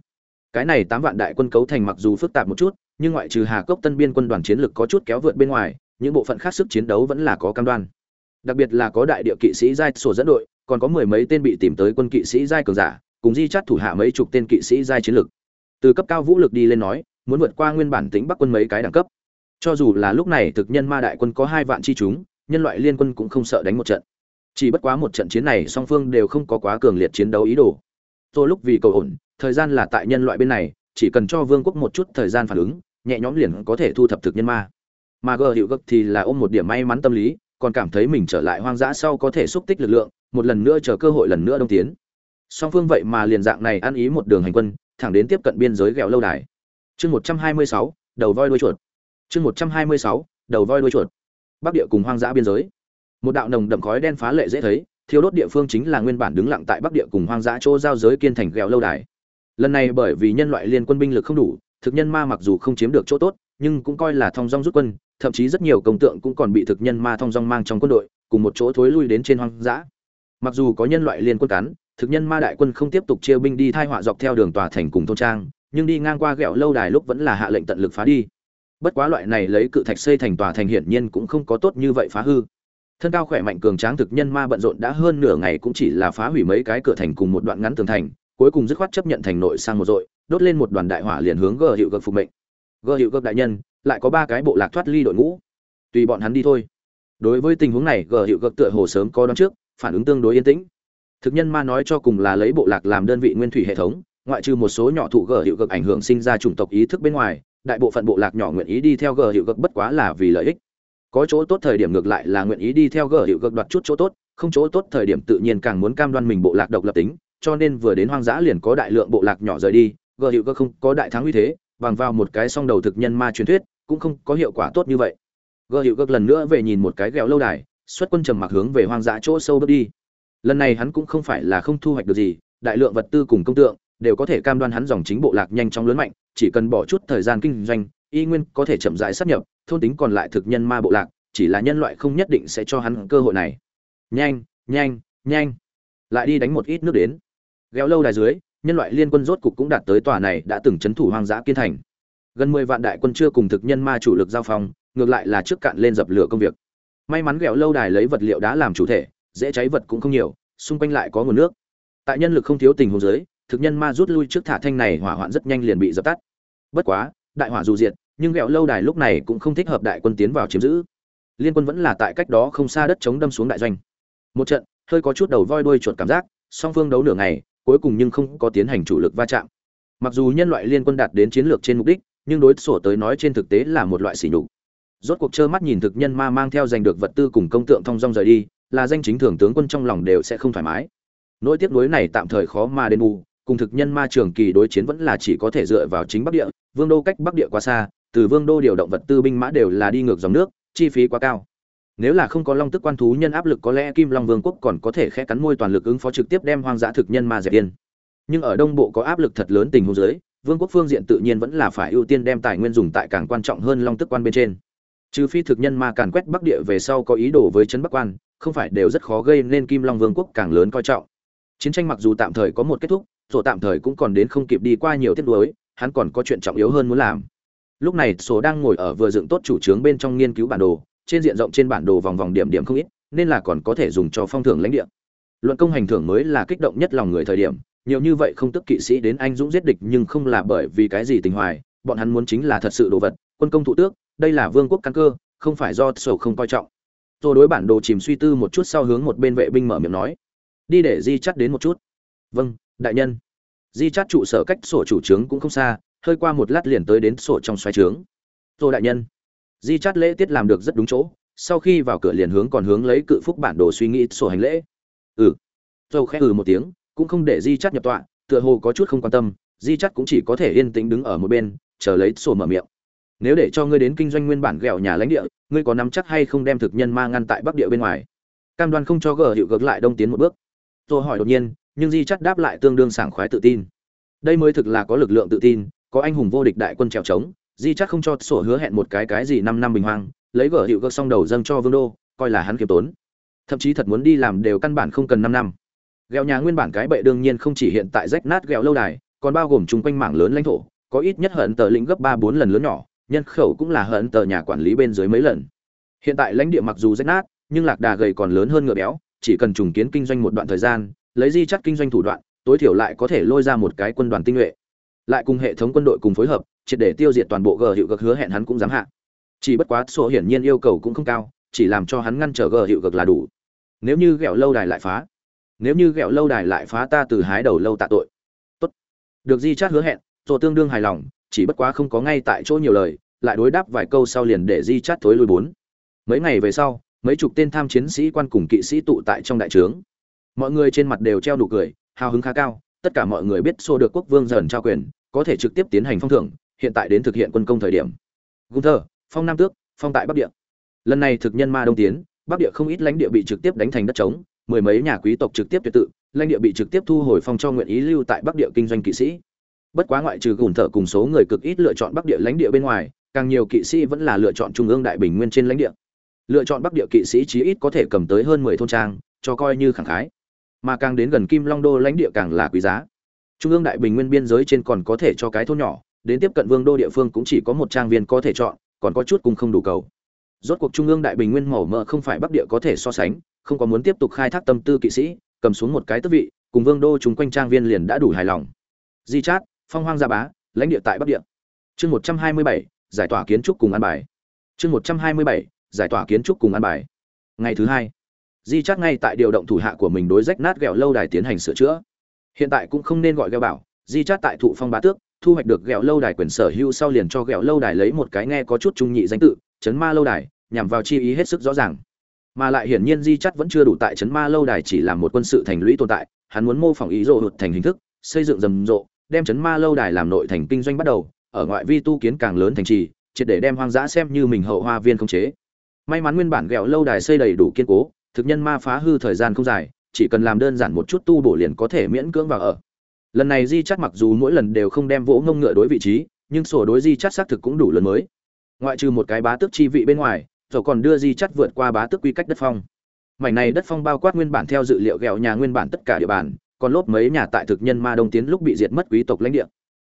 Cái này tám vạn đại quân cấu thành mặc dù phức tạp một chút, nhưng ngoại trừ hà cốc tân biên quân đoàn chiến lực có chút kéo vượt bên ngoài những bộ phận khác sức chiến đấu vẫn là có cam đoan. Đặc biệt là có đại địa kỵ sĩ giai sổ dẫn đội, còn có mười mấy tên bị tìm tới quân kỵ sĩ giai cường giả, cùng di chắt thủ hạ mấy chục tên kỵ sĩ giai chiến lực. Từ cấp cao vũ lực đi lên nói, muốn vượt qua nguyên bản tính bắc quân mấy cái đẳng cấp. Cho dù là lúc này thực nhân ma đại quân có hai vạn chi chúng, nhân loại liên quân cũng không sợ đánh một trận. Chỉ bất quá một trận chiến này song phương đều không có quá cường liệt chiến đấu ý đồ. Tôi lúc vì cầu ổn, thời gian là tại nhân loại bên này, chỉ cần cho vương quốc một chút thời gian phản ứng, nhẹ nhõm liền có thể thu thập thực nhân ma mà gờ hiệu gấp thì là ôm một điểm may mắn tâm lý, còn cảm thấy mình trở lại hoang dã sau có thể xúc tích lực lượng, một lần nữa chờ cơ hội lần nữa đông tiến. Song phương vậy mà liền dạng này ăn ý một đường hành quân, thẳng đến tiếp cận biên giới ghẹo lâu đài. Chương một trăm hai mươi sáu, đầu voi đuôi chuột. Chương một trăm hai mươi sáu, đầu voi đuôi chuột. Bắc địa cùng hoang dã biên giới. Một đạo nồng đậm khói đen phá lệ dễ thấy thiếu đốt địa phương chính là nguyên bản đứng lặng tại bắc địa cùng hoang dã chỗ giao giới kiên thành ghẹo lâu đài. Lần này bởi vì nhân loại liên quân binh lực không đủ, thực nhân ma mặc dù không chiếm được chỗ tốt nhưng cũng coi là thong dong rút quân, thậm chí rất nhiều công tượng cũng còn bị thực nhân ma thong dong mang trong quân đội, cùng một chỗ thối lui đến trên hoang dã. Mặc dù có nhân loại liên quân cắn, thực nhân ma đại quân không tiếp tục chia binh đi thai họa dọc theo đường tòa thành cùng thôn trang, nhưng đi ngang qua gẹo lâu đài lúc vẫn là hạ lệnh tận lực phá đi. Bất quá loại này lấy cự thạch xây thành tòa thành hiển nhiên cũng không có tốt như vậy phá hư. Thân cao khỏe mạnh cường tráng thực nhân ma bận rộn đã hơn nửa ngày cũng chỉ là phá hủy mấy cái cửa thành cùng một đoạn ngắn tường thành, cuối cùng dứt khoát chấp nhận thành nội sang một dội, đốt lên một đoàn đại hỏa liền hướng gờ hiệu gật phục mệnh gờ hiệu gật đại nhân, lại có ba cái bộ lạc thoát ly đội ngũ. Tùy bọn hắn đi thôi. Đối với tình huống này gờ hiệu gật tựa hồ sớm có đón trước, phản ứng tương đối yên tĩnh. Thực nhân ma nói cho cùng là lấy bộ lạc làm đơn vị nguyên thủy hệ thống, ngoại trừ một số nhỏ thụ gờ hiệu gật ảnh hưởng sinh ra chủng tộc ý thức bên ngoài, đại bộ phận bộ lạc nhỏ nguyện ý đi theo gờ hiệu gật bất quá là vì lợi ích. Có chỗ tốt thời điểm ngược lại là nguyện ý đi theo gờ hiệu gật đoạt chút chỗ tốt, không chỗ tốt thời điểm tự nhiên càng muốn cam đoan mình bộ lạc độc lập tính, cho nên vừa đến hoang dã liền có đại lượng bộ lạc nhỏ rời đi gờ hiệu gật không có đại thắng uy thế bằng vào một cái song đầu thực nhân ma truyền thuyết, cũng không có hiệu quả tốt như vậy. Gợ hiệu gợt lần nữa về nhìn một cái ghẹo lâu đài, xuất quân trầm mặc hướng về hoang dã chỗ sâu bước đi. Lần này hắn cũng không phải là không thu hoạch được gì, đại lượng vật tư cùng công tượng đều có thể cam đoan hắn dòng chính bộ lạc nhanh chóng lớn mạnh, chỉ cần bỏ chút thời gian kinh doanh, y nguyên có thể chậm rãi sắp nhập, thôn tính còn lại thực nhân ma bộ lạc, chỉ là nhân loại không nhất định sẽ cho hắn cơ hội này. Nhanh nhanh nhanh. Lại đi đánh một ít nước đến. Gheo lâu đài dưới nhân loại liên quân rốt cục cũng đạt tới tòa này đã từng chấn thủ hoang dã kiên thành. Gần mười vạn đại quân chưa cùng thực nhân ma chủ lực giao phong, ngược lại là trước cạn lên dập lửa công việc. May mắn gẹo lâu đài lấy vật liệu đá làm chủ thể, dễ cháy vật cũng không nhiều, xung quanh lại có nguồn nước. Tại nhân lực không thiếu tình huống dưới, thực nhân ma rút lui trước thả thanh này hỏa hoạn rất nhanh liền bị dập tắt. Bất quá, đại hỏa dù diệt, nhưng gẹo lâu đài lúc này cũng không thích hợp đại quân tiến vào chiếm giữ. Liên quân vẫn là tại cách đó không xa đất chống đâm xuống đại doanh. Một trận, hơi có chút đầu voi đuôi chuột cảm giác, song phương đấu nửa ngày cuối cùng nhưng không có tiến hành chủ lực va chạm. Mặc dù nhân loại liên quân đạt đến chiến lược trên mục đích, nhưng đối sổ tới nói trên thực tế là một loại sỉ nhục. Rốt cuộc trơ mắt nhìn thực nhân ma mang theo giành được vật tư cùng công tượng thông dong rời đi, là danh chính thường tướng quân trong lòng đều sẽ không thoải mái. Nỗi tiếc nuối này tạm thời khó mà đền bù, cùng thực nhân ma trường kỳ đối chiến vẫn là chỉ có thể dựa vào chính bắc địa, vương đô cách bắc địa quá xa, từ vương đô điều động vật tư binh mã đều là đi ngược dòng nước, chi phí quá cao nếu là không có long tức quan thú nhân áp lực có lẽ kim long vương quốc còn có thể khẽ cắn môi toàn lực ứng phó trực tiếp đem hoang dã thực nhân ma dẹp yên. Nhưng ở đông bộ có áp lực thật lớn tình huống dưới, vương quốc phương diện tự nhiên vẫn là phải ưu tiên đem tài nguyên dùng tại càng quan trọng hơn long tức quan bên trên. Trừ phi thực nhân ma càn quét bắc địa về sau có ý đồ với trấn bắc quan, không phải đều rất khó gây nên kim long vương quốc càng lớn coi trọng. Chiến tranh mặc dù tạm thời có một kết thúc rồi tạm thời cũng còn đến không kịp đi qua nhiều tiết đối hắn còn có chuyện trọng yếu hơn muốn làm. Lúc này sổ đang ngồi ở vừa dựng tốt chủ trướng bên trong nghiên cứu bản đồ trên diện rộng trên bản đồ vòng vòng điểm điểm không ít, nên là còn có thể dùng cho phong thưởng lãnh địa. Luận công hành thưởng mới là kích động nhất lòng người thời điểm, nhiều như vậy không tức kỵ sĩ đến anh dũng giết địch nhưng không là bởi vì cái gì tình hoài, bọn hắn muốn chính là thật sự đồ vật, quân công thủ tước, đây là vương quốc căn cơ, không phải do sổ không coi trọng. Tôi đối bản đồ chìm suy tư một chút sau hướng một bên vệ binh mở miệng nói, đi để di chắt đến một chút. Vâng đại nhân. Di chắt trụ sở cách sổ chủ trướng cũng không xa, hơi qua một lát liền tới đến sổ trong xoáy trướng. Rồi đại nhân di chát lễ tiết làm được rất đúng chỗ, sau khi vào cửa liền hướng còn hướng lấy cự phúc bản đồ suy nghĩ sổ hành lễ. Ừ. Dâu khẽ ừ một tiếng, cũng không để di chát nhập tọa, tựa hồ có chút không quan tâm, di chát cũng chỉ có thể yên tĩnh đứng ở một bên, chờ lấy sổ mở miệng. Nếu để cho ngươi đến kinh doanh nguyên bản ghẹo nhà lãnh địa, ngươi có nắm chắc hay không đem thực nhân ma ngăn tại bắc địa bên ngoài? Cam đoan không cho gờ hiệu gợt lại đông tiến một bước. Tôi hỏi đột nhiên, nhưng di chắt đáp lại tương đương sảng khoái tự tin. Đây mới thực là có lực lượng tự tin, có anh hùng vô địch đại quân trèo trống di chắc không cho sổ hứa hẹn một cái cái gì năm năm bình hoang, lấy gở hiệu gợt xong đầu dâng cho vương đô, coi là hắn kiếm tốn. Thậm chí thật muốn đi làm đều căn bản không cần năm năm. Ghẹo nhà nguyên bản cái bệ đương nhiên không chỉ hiện tại rách nát ghẹo lâu đài, còn bao gồm chung quanh mảng lớn lãnh thổ, có ít nhất hận tờ lĩnh gấp ba bốn lần lớn nhỏ, nhân khẩu cũng là hận tờ nhà quản lý bên dưới mấy lần. Hiện tại lãnh địa mặc dù rách nát, nhưng lạc đà gầy còn lớn hơn ngựa béo, chỉ cần trùng kiến kinh doanh một đoạn thời gian, lấy di chắt kinh doanh thủ đoạn, tối thiểu lại có thể lôi ra một cái quân đoàn tinh nhuệ lại cùng hệ thống quân đội cùng phối hợp, triệt để tiêu diệt toàn bộ g hiệu cực hứa hẹn hắn cũng dám hạ. Chỉ bất quá số hiển nhiên yêu cầu cũng không cao, chỉ làm cho hắn ngăn trở g hiệu cực là đủ. Nếu như ghẹo lâu đài lại phá, nếu như ghẹo lâu đài lại phá ta từ hái đầu lâu tạ tội. Tốt. Được di chát hứa hẹn sổ tương đương hài lòng, chỉ bất quá không có ngay tại chỗ nhiều lời, lại đối đáp vài câu sau liền để di chát thối lui bốn. Mấy ngày về sau, mấy chục tên tham chiến sĩ quan cùng kỵ sĩ tụ tại trong đại trướng. Mọi người trên mặt đều treo đủ cười, hào hứng khá cao tất cả mọi người biết xô được quốc vương dần trao quyền, có thể trực tiếp tiến hành phong thưởng, hiện tại đến thực hiện quân công thời điểm. Gunther, phong nam tước, phong tại bắc địa. Lần này thực nhân ma đông tiến, bắc địa không ít lãnh địa bị trực tiếp đánh thành đất trống, mười mấy nhà quý tộc trực tiếp tuyệt tự, lãnh địa bị trực tiếp thu hồi phong cho nguyện ý lưu tại bắc địa kinh doanh kỵ sĩ. Bất quá ngoại trừ gùn thở cùng số người cực ít lựa chọn bắc địa lãnh địa bên ngoài, càng nhiều kỵ sĩ vẫn là lựa chọn trung ương đại bình nguyên trên lãnh địa. Lựa chọn bắc địa kỵ sĩ chí ít có thể cầm tới hơn mười thôn trang, cho coi như khẳng khái mà càng đến gần kim long đô lãnh địa càng là quý giá. Trung ương đại bình nguyên biên giới trên còn có thể cho cái thôn nhỏ, đến tiếp cận vương đô địa phương cũng chỉ có một trang viên có thể chọn, còn có chút cùng không đủ cầu. Rốt cuộc trung ương đại bình nguyên màu mỡ không phải bắc địa có thể so sánh, không có muốn tiếp tục khai thác tâm tư kỵ sĩ, cầm xuống một cái tước vị, cùng vương đô chúng quanh trang viên liền đã đủ hài lòng. Di chát, phong hoang gia bá, lãnh địa tại bắc địa. Chương một trăm hai mươi bảy, giải tỏa kiến trúc cùng an bài. Chương một trăm hai mươi bảy, giải tỏa kiến trúc cùng an bài. Ngày thứ hai di chắc ngay tại điều động thủ hạ của mình đối rách nát ghẹo lâu đài tiến hành sửa chữa. Hiện tại cũng không nên gọi ghẹo bảo, di chắc tại thụ phong bá tước, thu hoạch được ghẹo lâu đài quyền sở hữu sau liền cho ghẹo lâu đài lấy một cái nghe có chút trung nhị danh tự, chấn ma lâu đài, nhằm vào chi ý hết sức rõ ràng. Mà lại hiển nhiên di chắc vẫn chưa đủ tại chấn ma lâu đài chỉ là một quân sự thành lũy tồn tại, hắn muốn mô phỏng ý rộ hụt thành hình thức, xây dựng rầm rộ, đem chấn ma lâu đài làm nội thành kinh doanh bắt đầu, ở ngoại vi tu kiến càng lớn thành trì, triệt để đem hoang dã xem như mình hậu hoa viên không chế. May mắn nguyên bản ghẹo lâu đài xây đầy đủ kiên cố thực nhân ma phá hư thời gian không dài, chỉ cần làm đơn giản một chút tu bổ liền có thể miễn cưỡng vào ở. Lần này di chắt mặc dù mỗi lần đều không đem vỗ ngông ngựa đối vị trí, nhưng sổ đối di chắt xác thực cũng đủ lớn mới. Ngoại trừ một cái bá tước chi vị bên ngoài, rồi còn đưa di chắt vượt qua bá tước quy cách đất phong. Mảnh này đất phong bao quát nguyên bản theo dự liệu ghẹo nhà nguyên bản tất cả địa bàn, còn lốp mấy nhà tại thực nhân ma đông tiến lúc bị diệt mất quý tộc lãnh địa.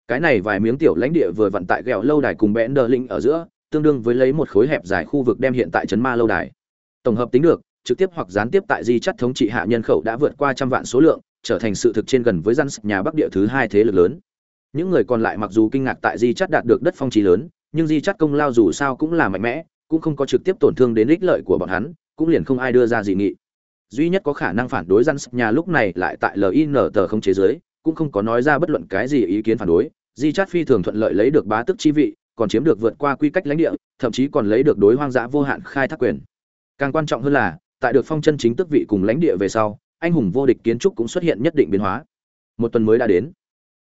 Cái này vài miếng tiểu lãnh địa vừa vận tại ghẹo lâu đài cùng bẽn đờ linh ở giữa, tương đương với lấy một khối hẹp dài khu vực đem hiện tại trấn ma lâu đài. Tổng hợp tính được trực tiếp hoặc gián tiếp tại di chắt thống trị hạ nhân khẩu đã vượt qua trăm vạn số lượng, trở thành sự thực trên gần với dân nhà bắc địa thứ hai thế lực lớn. Những người còn lại mặc dù kinh ngạc tại di chắt đạt được đất phong trí lớn, nhưng di chắt công lao dù sao cũng là mạnh mẽ, cũng không có trực tiếp tổn thương đến ích lợi của bọn hắn, cũng liền không ai đưa ra dị nghị. Duy nhất có khả năng phản đối dân nhà lúc này lại tại lin tờ không chế giới, cũng không có nói ra bất luận cái gì ý kiến phản đối. Di chát phi thường thuận lợi lấy được bá tước chi vị, còn chiếm được vượt qua quy cách lãnh địa, thậm chí còn lấy được đối hoang dã vô hạn khai thác quyền. Càng quan trọng hơn là tại được phong chân chính tước vị cùng lãnh địa về sau, anh hùng vô địch kiến trúc cũng xuất hiện nhất định biến hóa. Một tuần mới đã đến.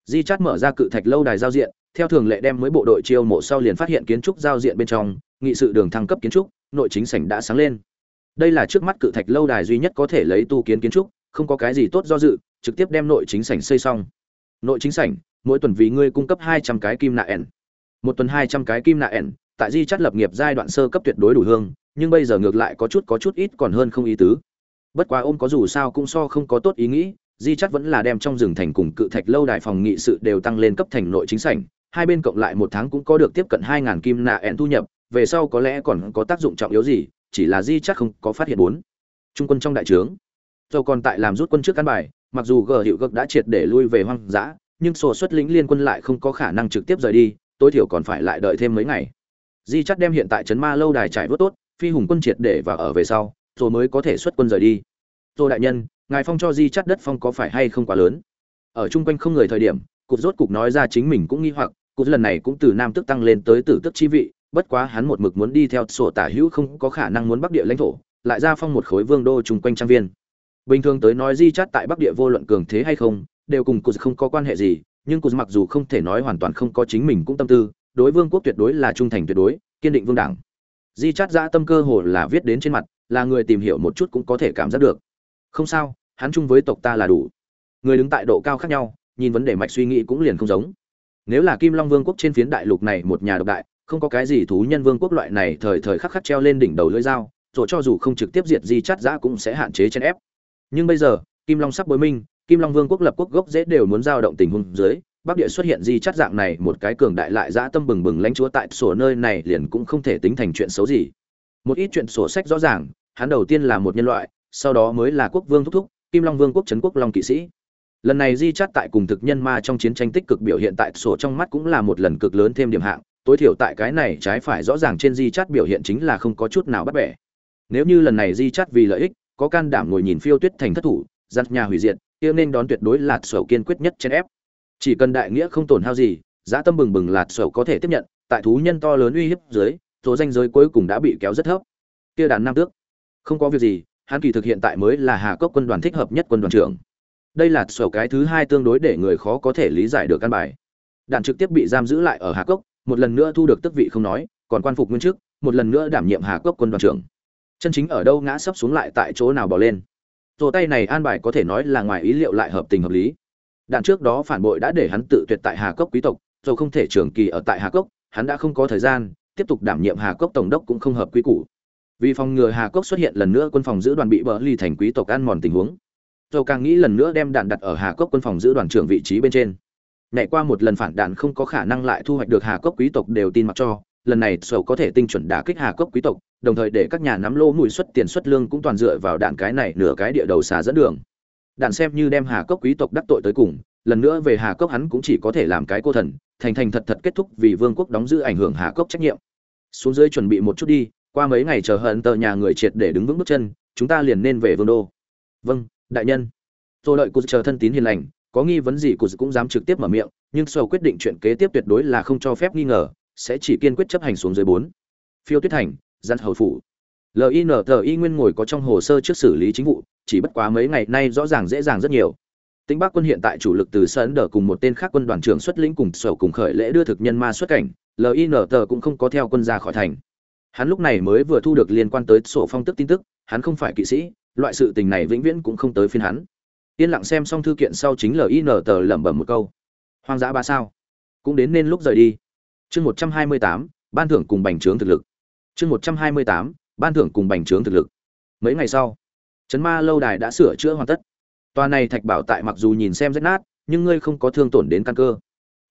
Di chát mở ra cự thạch lâu đài giao diện, theo thường lệ đem mới bộ đội chiêu mộ sau liền phát hiện kiến trúc giao diện bên trong, nghị sự đường thăng cấp kiến trúc, nội chính sảnh đã sáng lên. Đây là trước mắt cự thạch lâu đài duy nhất có thể lấy tu kiến kiến trúc, không có cái gì tốt do dự, trực tiếp đem nội chính sảnh xây xong. Nội chính sảnh, mỗi tuần vì ngươi cung cấp hai trăm cái kim nạ ẻn. Một tuần hai trăm cái kim nạ ẻn tại di chắt lập nghiệp giai đoạn sơ cấp tuyệt đối đủ hương, nhưng bây giờ ngược lại có chút có chút ít còn hơn không ý tứ. Bất quá ôm có dù sao cũng so không có tốt ý nghĩ, di chắt vẫn là đem trong rừng thành cùng cự thạch lâu đài phòng nghị sự đều tăng lên cấp thành nội chính sảnh, hai bên cộng lại một tháng cũng có được tiếp cận hai ngàn kim nạ ẹn thu nhập, về sau có lẽ còn có tác dụng trọng yếu gì, chỉ là di chắc không có phát hiện bốn. Trung quân trong đại trướng dầu còn tại làm rút quân trước căn bài, mặc dù gờ hiệu gực đã triệt để lui về hoang dã, nhưng sổ xuất lĩnh liên quân lại không có khả năng trực tiếp rời đi, tối thiểu còn phải lại đợi thêm mấy ngày di chắc đem hiện tại trấn ma lâu đài trải vớt tốt, phi hùng quân triệt để và ở về sau, rồi mới có thể xuất quân rời đi. Rồi đại nhân, ngài phong cho di chắc đất phong có phải hay không quá lớn? Ở chung quanh không người thời điểm cục rốt cục nói ra chính mình cũng nghi hoặc cục lần này cũng từ nam tức tăng lên tới tử tức chi vị, bất quá hắn một mực muốn đi theo sổ tả hữu không có khả năng muốn bắc địa lãnh thổ, lại ra phong một khối vương đô chung quanh trang viên. Bình thường tới nói di chắt tại bắc địa vô luận cường thế hay không, đều cùng cục không có quan hệ gì, nhưng cục mặc dù không thể nói hoàn toàn không có chính mình cũng tâm tư đối vương quốc tuyệt đối là trung thành tuyệt đối, kiên định vương đảng. Di chát dã tâm cơ hồ là viết đến trên mặt, là người tìm hiểu một chút cũng có thể cảm giác được. Không sao, hắn chung với tộc ta là đủ. Người đứng tại độ cao khác nhau, nhìn vấn đề mạch suy nghĩ cũng liền không giống. Nếu là kim long vương quốc trên phiến đại lục này một nhà độc đại, không có cái gì thú nhân vương quốc loại này thời thời khắc khắc treo lên đỉnh đầu lưỡi dao rồi cho dù không trực tiếp diệt di chát giã cũng sẽ hạn chế chen ép. Nhưng bây giờ, kim long sắp bối minh, kim long vương quốc lập quốc gốc dễ đều muốn giao động tình huống dưới bắc địa xuất hiện di chắt dạng này, một cái cường đại lại dã tâm bừng bừng lãnh chúa tại sổ nơi này liền cũng không thể tính thành chuyện xấu gì. Một ít chuyện sổ sách rõ ràng, hắn đầu tiên là một nhân loại, sau đó mới là quốc vương thúc thúc, kim long vương quốc trấn quốc long kỵ sĩ. Lần này di chắt tại cùng thực nhân ma trong chiến tranh tích cực biểu hiện tại sổ trong mắt cũng là một lần cực lớn thêm điểm hạng, tối thiểu tại cái này trái phải rõ ràng trên di chắt biểu hiện chính là không có chút nào bắt bẻ. Nếu như lần này di chắt vì lợi ích, có can đảm ngồi nhìn phiêu tuyết thành thất thủ, giặt nhà hủy diệt, kia nên đón tuyệt đối là sổ kiên quyết nhất trên ép chỉ cần đại nghĩa không tổn hao gì, giá tâm bừng bừng lạt sầu có thể tiếp nhận, tại thú nhân to lớn uy hiếp dưới, số danh giới cuối cùng đã bị kéo rất thấp. Kia đàn nam tước. Không có việc gì, hắn kỳ thực hiện tại mới là hà cốc quân đoàn thích hợp nhất quân đoàn trưởng. Đây là sầu cái thứ hai tương đối để người khó có thể lý giải được căn bài. Đàn trực tiếp bị giam giữ lại ở hà cốc, một lần nữa thu được tước vị không nói, còn quan phục nguyên chức, một lần nữa đảm nhiệm hà cốc quân đoàn trưởng. Chân chính ở đâu ngã sấp xuống lại tại chỗ nào bỏ lên. Tổ tay này an bài có thể nói là ngoài ý liệu lại hợp tình hợp lý đạn trước đó phản bội đã để hắn tự tuyệt tại hà cốc quý tộc, dù không thể trường kỳ ở tại hà cốc, hắn đã không có thời gian, tiếp tục đảm nhiệm hà cốc tổng đốc cũng không hợp quy củ. Vì phòng ngừa hà cốc xuất hiện lần nữa, quân phòng giữ đoàn bị bỡ ly thành quý tộc ăn mòn tình huống. Dầu càng nghĩ lần nữa đem đạn đặt ở hà cốc, quân phòng giữ đoàn trưởng vị trí bên trên. Nhảy qua một lần phản đạn không có khả năng lại thu hoạch được hà cốc quý tộc đều tin mặc cho. Lần này sầu có thể tinh chuẩn đả kích hà cốc quý tộc, đồng thời để các nhà nắm lô mùi xuất tiền xuất lương cũng toàn dựa vào đạn cái này nửa cái địa đầu xà dẫn đường đạn xem như đem hà cốc quý tộc đắc tội tới cùng, lần nữa về hà cốc hắn cũng chỉ có thể làm cái cô thần, thành thành thật thật kết thúc vì vương quốc đóng giữ ảnh hưởng hà cốc trách nhiệm. Xuống dưới chuẩn bị một chút đi, qua mấy ngày chờ hận tờ nhà người triệt để đứng vững bước chân, chúng ta liền nên về vương đô. Vâng đại nhân. Tôi đợi cụt chờ thân tín hiền lành, có nghi vấn gì cụt cũng dám trực tiếp mở miệng, nhưng sau quyết định chuyện kế tiếp tuyệt đối là không cho phép nghi ngờ, sẽ chỉ kiên quyết chấp hành xuống dưới bốn. Phiêu tuyết thành Giản hầu phủ. Linti nguyên ngồi có trong hồ sơ trước xử lý chính vụ chỉ bất quá mấy ngày nay rõ ràng dễ dàng rất nhiều Tĩnh Bắc quân hiện tại chủ lực từ Sơn đỡ cùng một tên khác quân đoàn trưởng xuất lĩnh cùng sở cùng khởi lễ đưa thực nhân ma xuất cảnh, LINT cũng không có theo quân ra khỏi thành. Hắn lúc này mới vừa thu được liên quan tới sổ phong tức tin tức, hắn không phải kỵ sĩ, loại sự tình này vĩnh viễn cũng không tới phiên hắn. Yên lặng xem xong thư kiện sau chính LINT lẩm bẩm một câu. Hoang dã ba sao? Cũng đến nên lúc rời đi. Chương 128, ban thưởng cùng bành trướng thực lực chương một trăm hai mươi tám ban thưởng cùng bành trướng thực lực mấy ngày sau trấn ma lâu đài đã sửa chữa hoàn tất. Tòa này thạch bảo tại mặc dù nhìn xem rách nát, nhưng ngươi không có thương tổn đến căn cơ.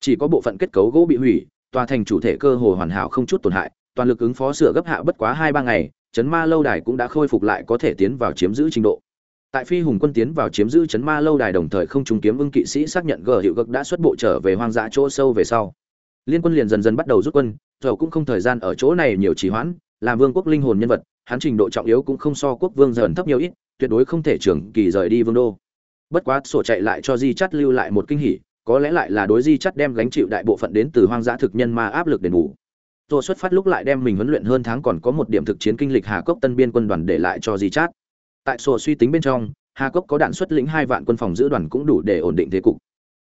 Chỉ có bộ phận kết cấu gỗ bị hủy, tòa thành chủ thể cơ hồ hoàn hảo không chút tổn hại, toàn lực ứng phó sửa gấp hạ bất quá hai ba ngày trấn ma lâu đài cũng đã khôi phục lại có thể tiến vào chiếm giữ trình độ. Tại phi hùng quân tiến vào chiếm giữ trấn ma lâu đài đồng thời không trùng kiếm ưng kỵ sĩ xác nhận gờ hiệu gực đã xuất bộ trở về hoang dã chỗ sâu về sau. Liên quân liền dần dần bắt đầu rút quân rồi cũng không thời gian ở chỗ này nhiều trì hoãn làm vương quốc linh hồn nhân vật, hắn trình độ trọng yếu cũng không so quốc vương dần thấp nhiều ít tuyệt đối không thể trưởng kỳ rời đi vương đô bất quá sổ chạy lại cho di chắt lưu lại một kinh hỉ có lẽ lại là đối di chắt đem gánh chịu đại bộ phận đến từ hoang dã thực nhân ma áp lực đền bù Tô xuất phát lúc lại đem mình huấn luyện hơn tháng còn có một điểm thực chiến kinh lịch Hà Cốc Tân Biên quân đoàn để lại cho Di Chát. Tại sổ suy tính bên trong, Hà Cốc có đạn xuất lĩnh hai vạn quân phòng giữ đoàn cũng đủ để ổn định thế cục.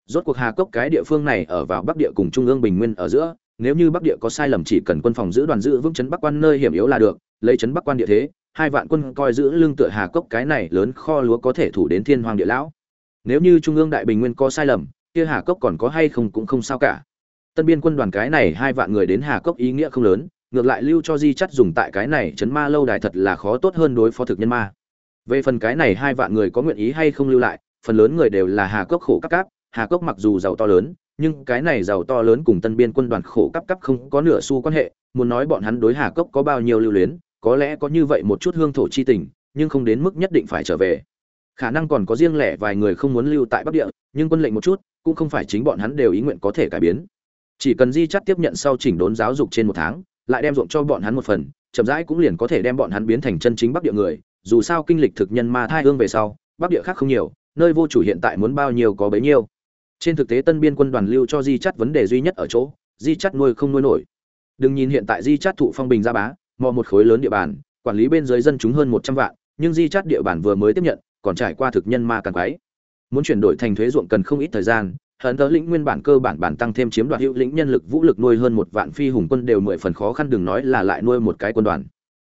Rốt cuộc Hà Cốc cái địa phương này ở vào Bắc Địa cùng Trung ương Bình Nguyên ở giữa, nếu như Bắc Địa có sai lầm chỉ cần quân phòng giữ đoàn giữ vững chấn Bắc quan nơi hiểm yếu là được, lấy chấn Bắc quan địa thế, hai vạn quân coi giữ lưng tựa Hà Cốc cái này lớn kho lúa có thể thủ đến Thiên Hoàng địa lão. Nếu như Trung ương Đại Bình Nguyên có sai lầm, kia Hà Cốc còn có hay không cũng không sao cả. Tân biên quân đoàn cái này hai vạn người đến Hà Cốc ý nghĩa không lớn, ngược lại lưu cho Di Chắt dùng tại cái này chấn ma lâu đài thật là khó tốt hơn đối phó thực nhân ma. Về phần cái này hai vạn người có nguyện ý hay không lưu lại, phần lớn người đều là Hà Cốc khổ cấp cấp, Hà Cốc mặc dù giàu to lớn, nhưng cái này giàu to lớn cùng Tân biên quân đoàn khổ cấp cấp không có nửa xu quan hệ, muốn nói bọn hắn đối Hà Cốc có bao nhiêu lưu luyến, có lẽ có như vậy một chút hương thổ chi tình, nhưng không đến mức nhất định phải trở về. Khả năng còn có riêng lẻ vài người không muốn lưu tại Bắc Địa, nhưng quân lệnh một chút, cũng không phải chính bọn hắn đều ý nguyện có thể cải biến. Chỉ cần di Chát tiếp nhận sau chỉnh đốn giáo dục trên một tháng lại đem ruộng cho bọn hắn một phần chậm rãi cũng liền có thể đem bọn hắn biến thành chân chính bắc địa người. Dù sao kinh lịch thực nhân ma thai hương về sau bắc địa khác không nhiều nơi vô chủ hiện tại muốn bao nhiêu có bấy nhiêu. Trên thực tế tân biên quân đoàn lưu cho di Chát vấn đề duy nhất ở chỗ di Chát nuôi không nuôi nổi. Đừng nhìn hiện tại di Chát thụ phong bình ra bá mò một khối lớn địa bàn, quản lý bên dưới dân chúng hơn một trăm vạn, nhưng di chát địa bàn vừa mới tiếp nhận, còn trải qua thực nhân ma càng quái. Muốn chuyển đổi thành thuế ruộng cần không ít thời gian, hận tớ lĩnh nguyên bản cơ bản bản tăng thêm chiếm đoạt hữu lĩnh nhân lực vũ lực nuôi hơn một vạn phi hùng quân đều mười phần khó khăn đừng nói là lại nuôi một cái quân đoàn.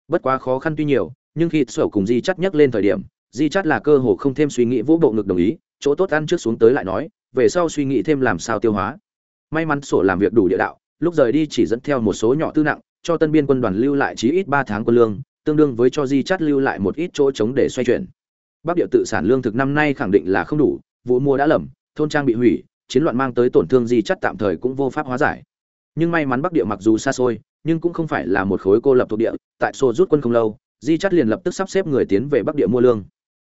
Bất quá khó khăn tuy nhiều, nhưng khi sở cùng di chắt nhắc lên thời điểm, di chắt là cơ hồ không thêm suy nghĩ vũ bộ ngực đồng ý, chỗ tốt ăn trước xuống tới lại nói, về sau suy nghĩ thêm làm sao tiêu hóa. May mắn sổ làm việc đủ địa đạo, lúc rời đi chỉ dẫn theo một số nhỏ tư nặng cho tân biên quân đoàn lưu lại chí ít ba tháng quân lương, tương đương với cho di Chát lưu lại một ít chỗ trống để xoay chuyển. Bắc địa tự sản lương thực năm nay khẳng định là không đủ, vụ mua đã lầm, thôn trang bị hủy, chiến loạn mang tới tổn thương Di Chát tạm thời cũng vô pháp hóa giải. Nhưng may mắn bắc địa mặc dù xa xôi, nhưng cũng không phải là một khối cô lập thuộc địa, tại xô rút quân không lâu, di Chát liền lập tức sắp xếp người tiến về bắc địa mua lương.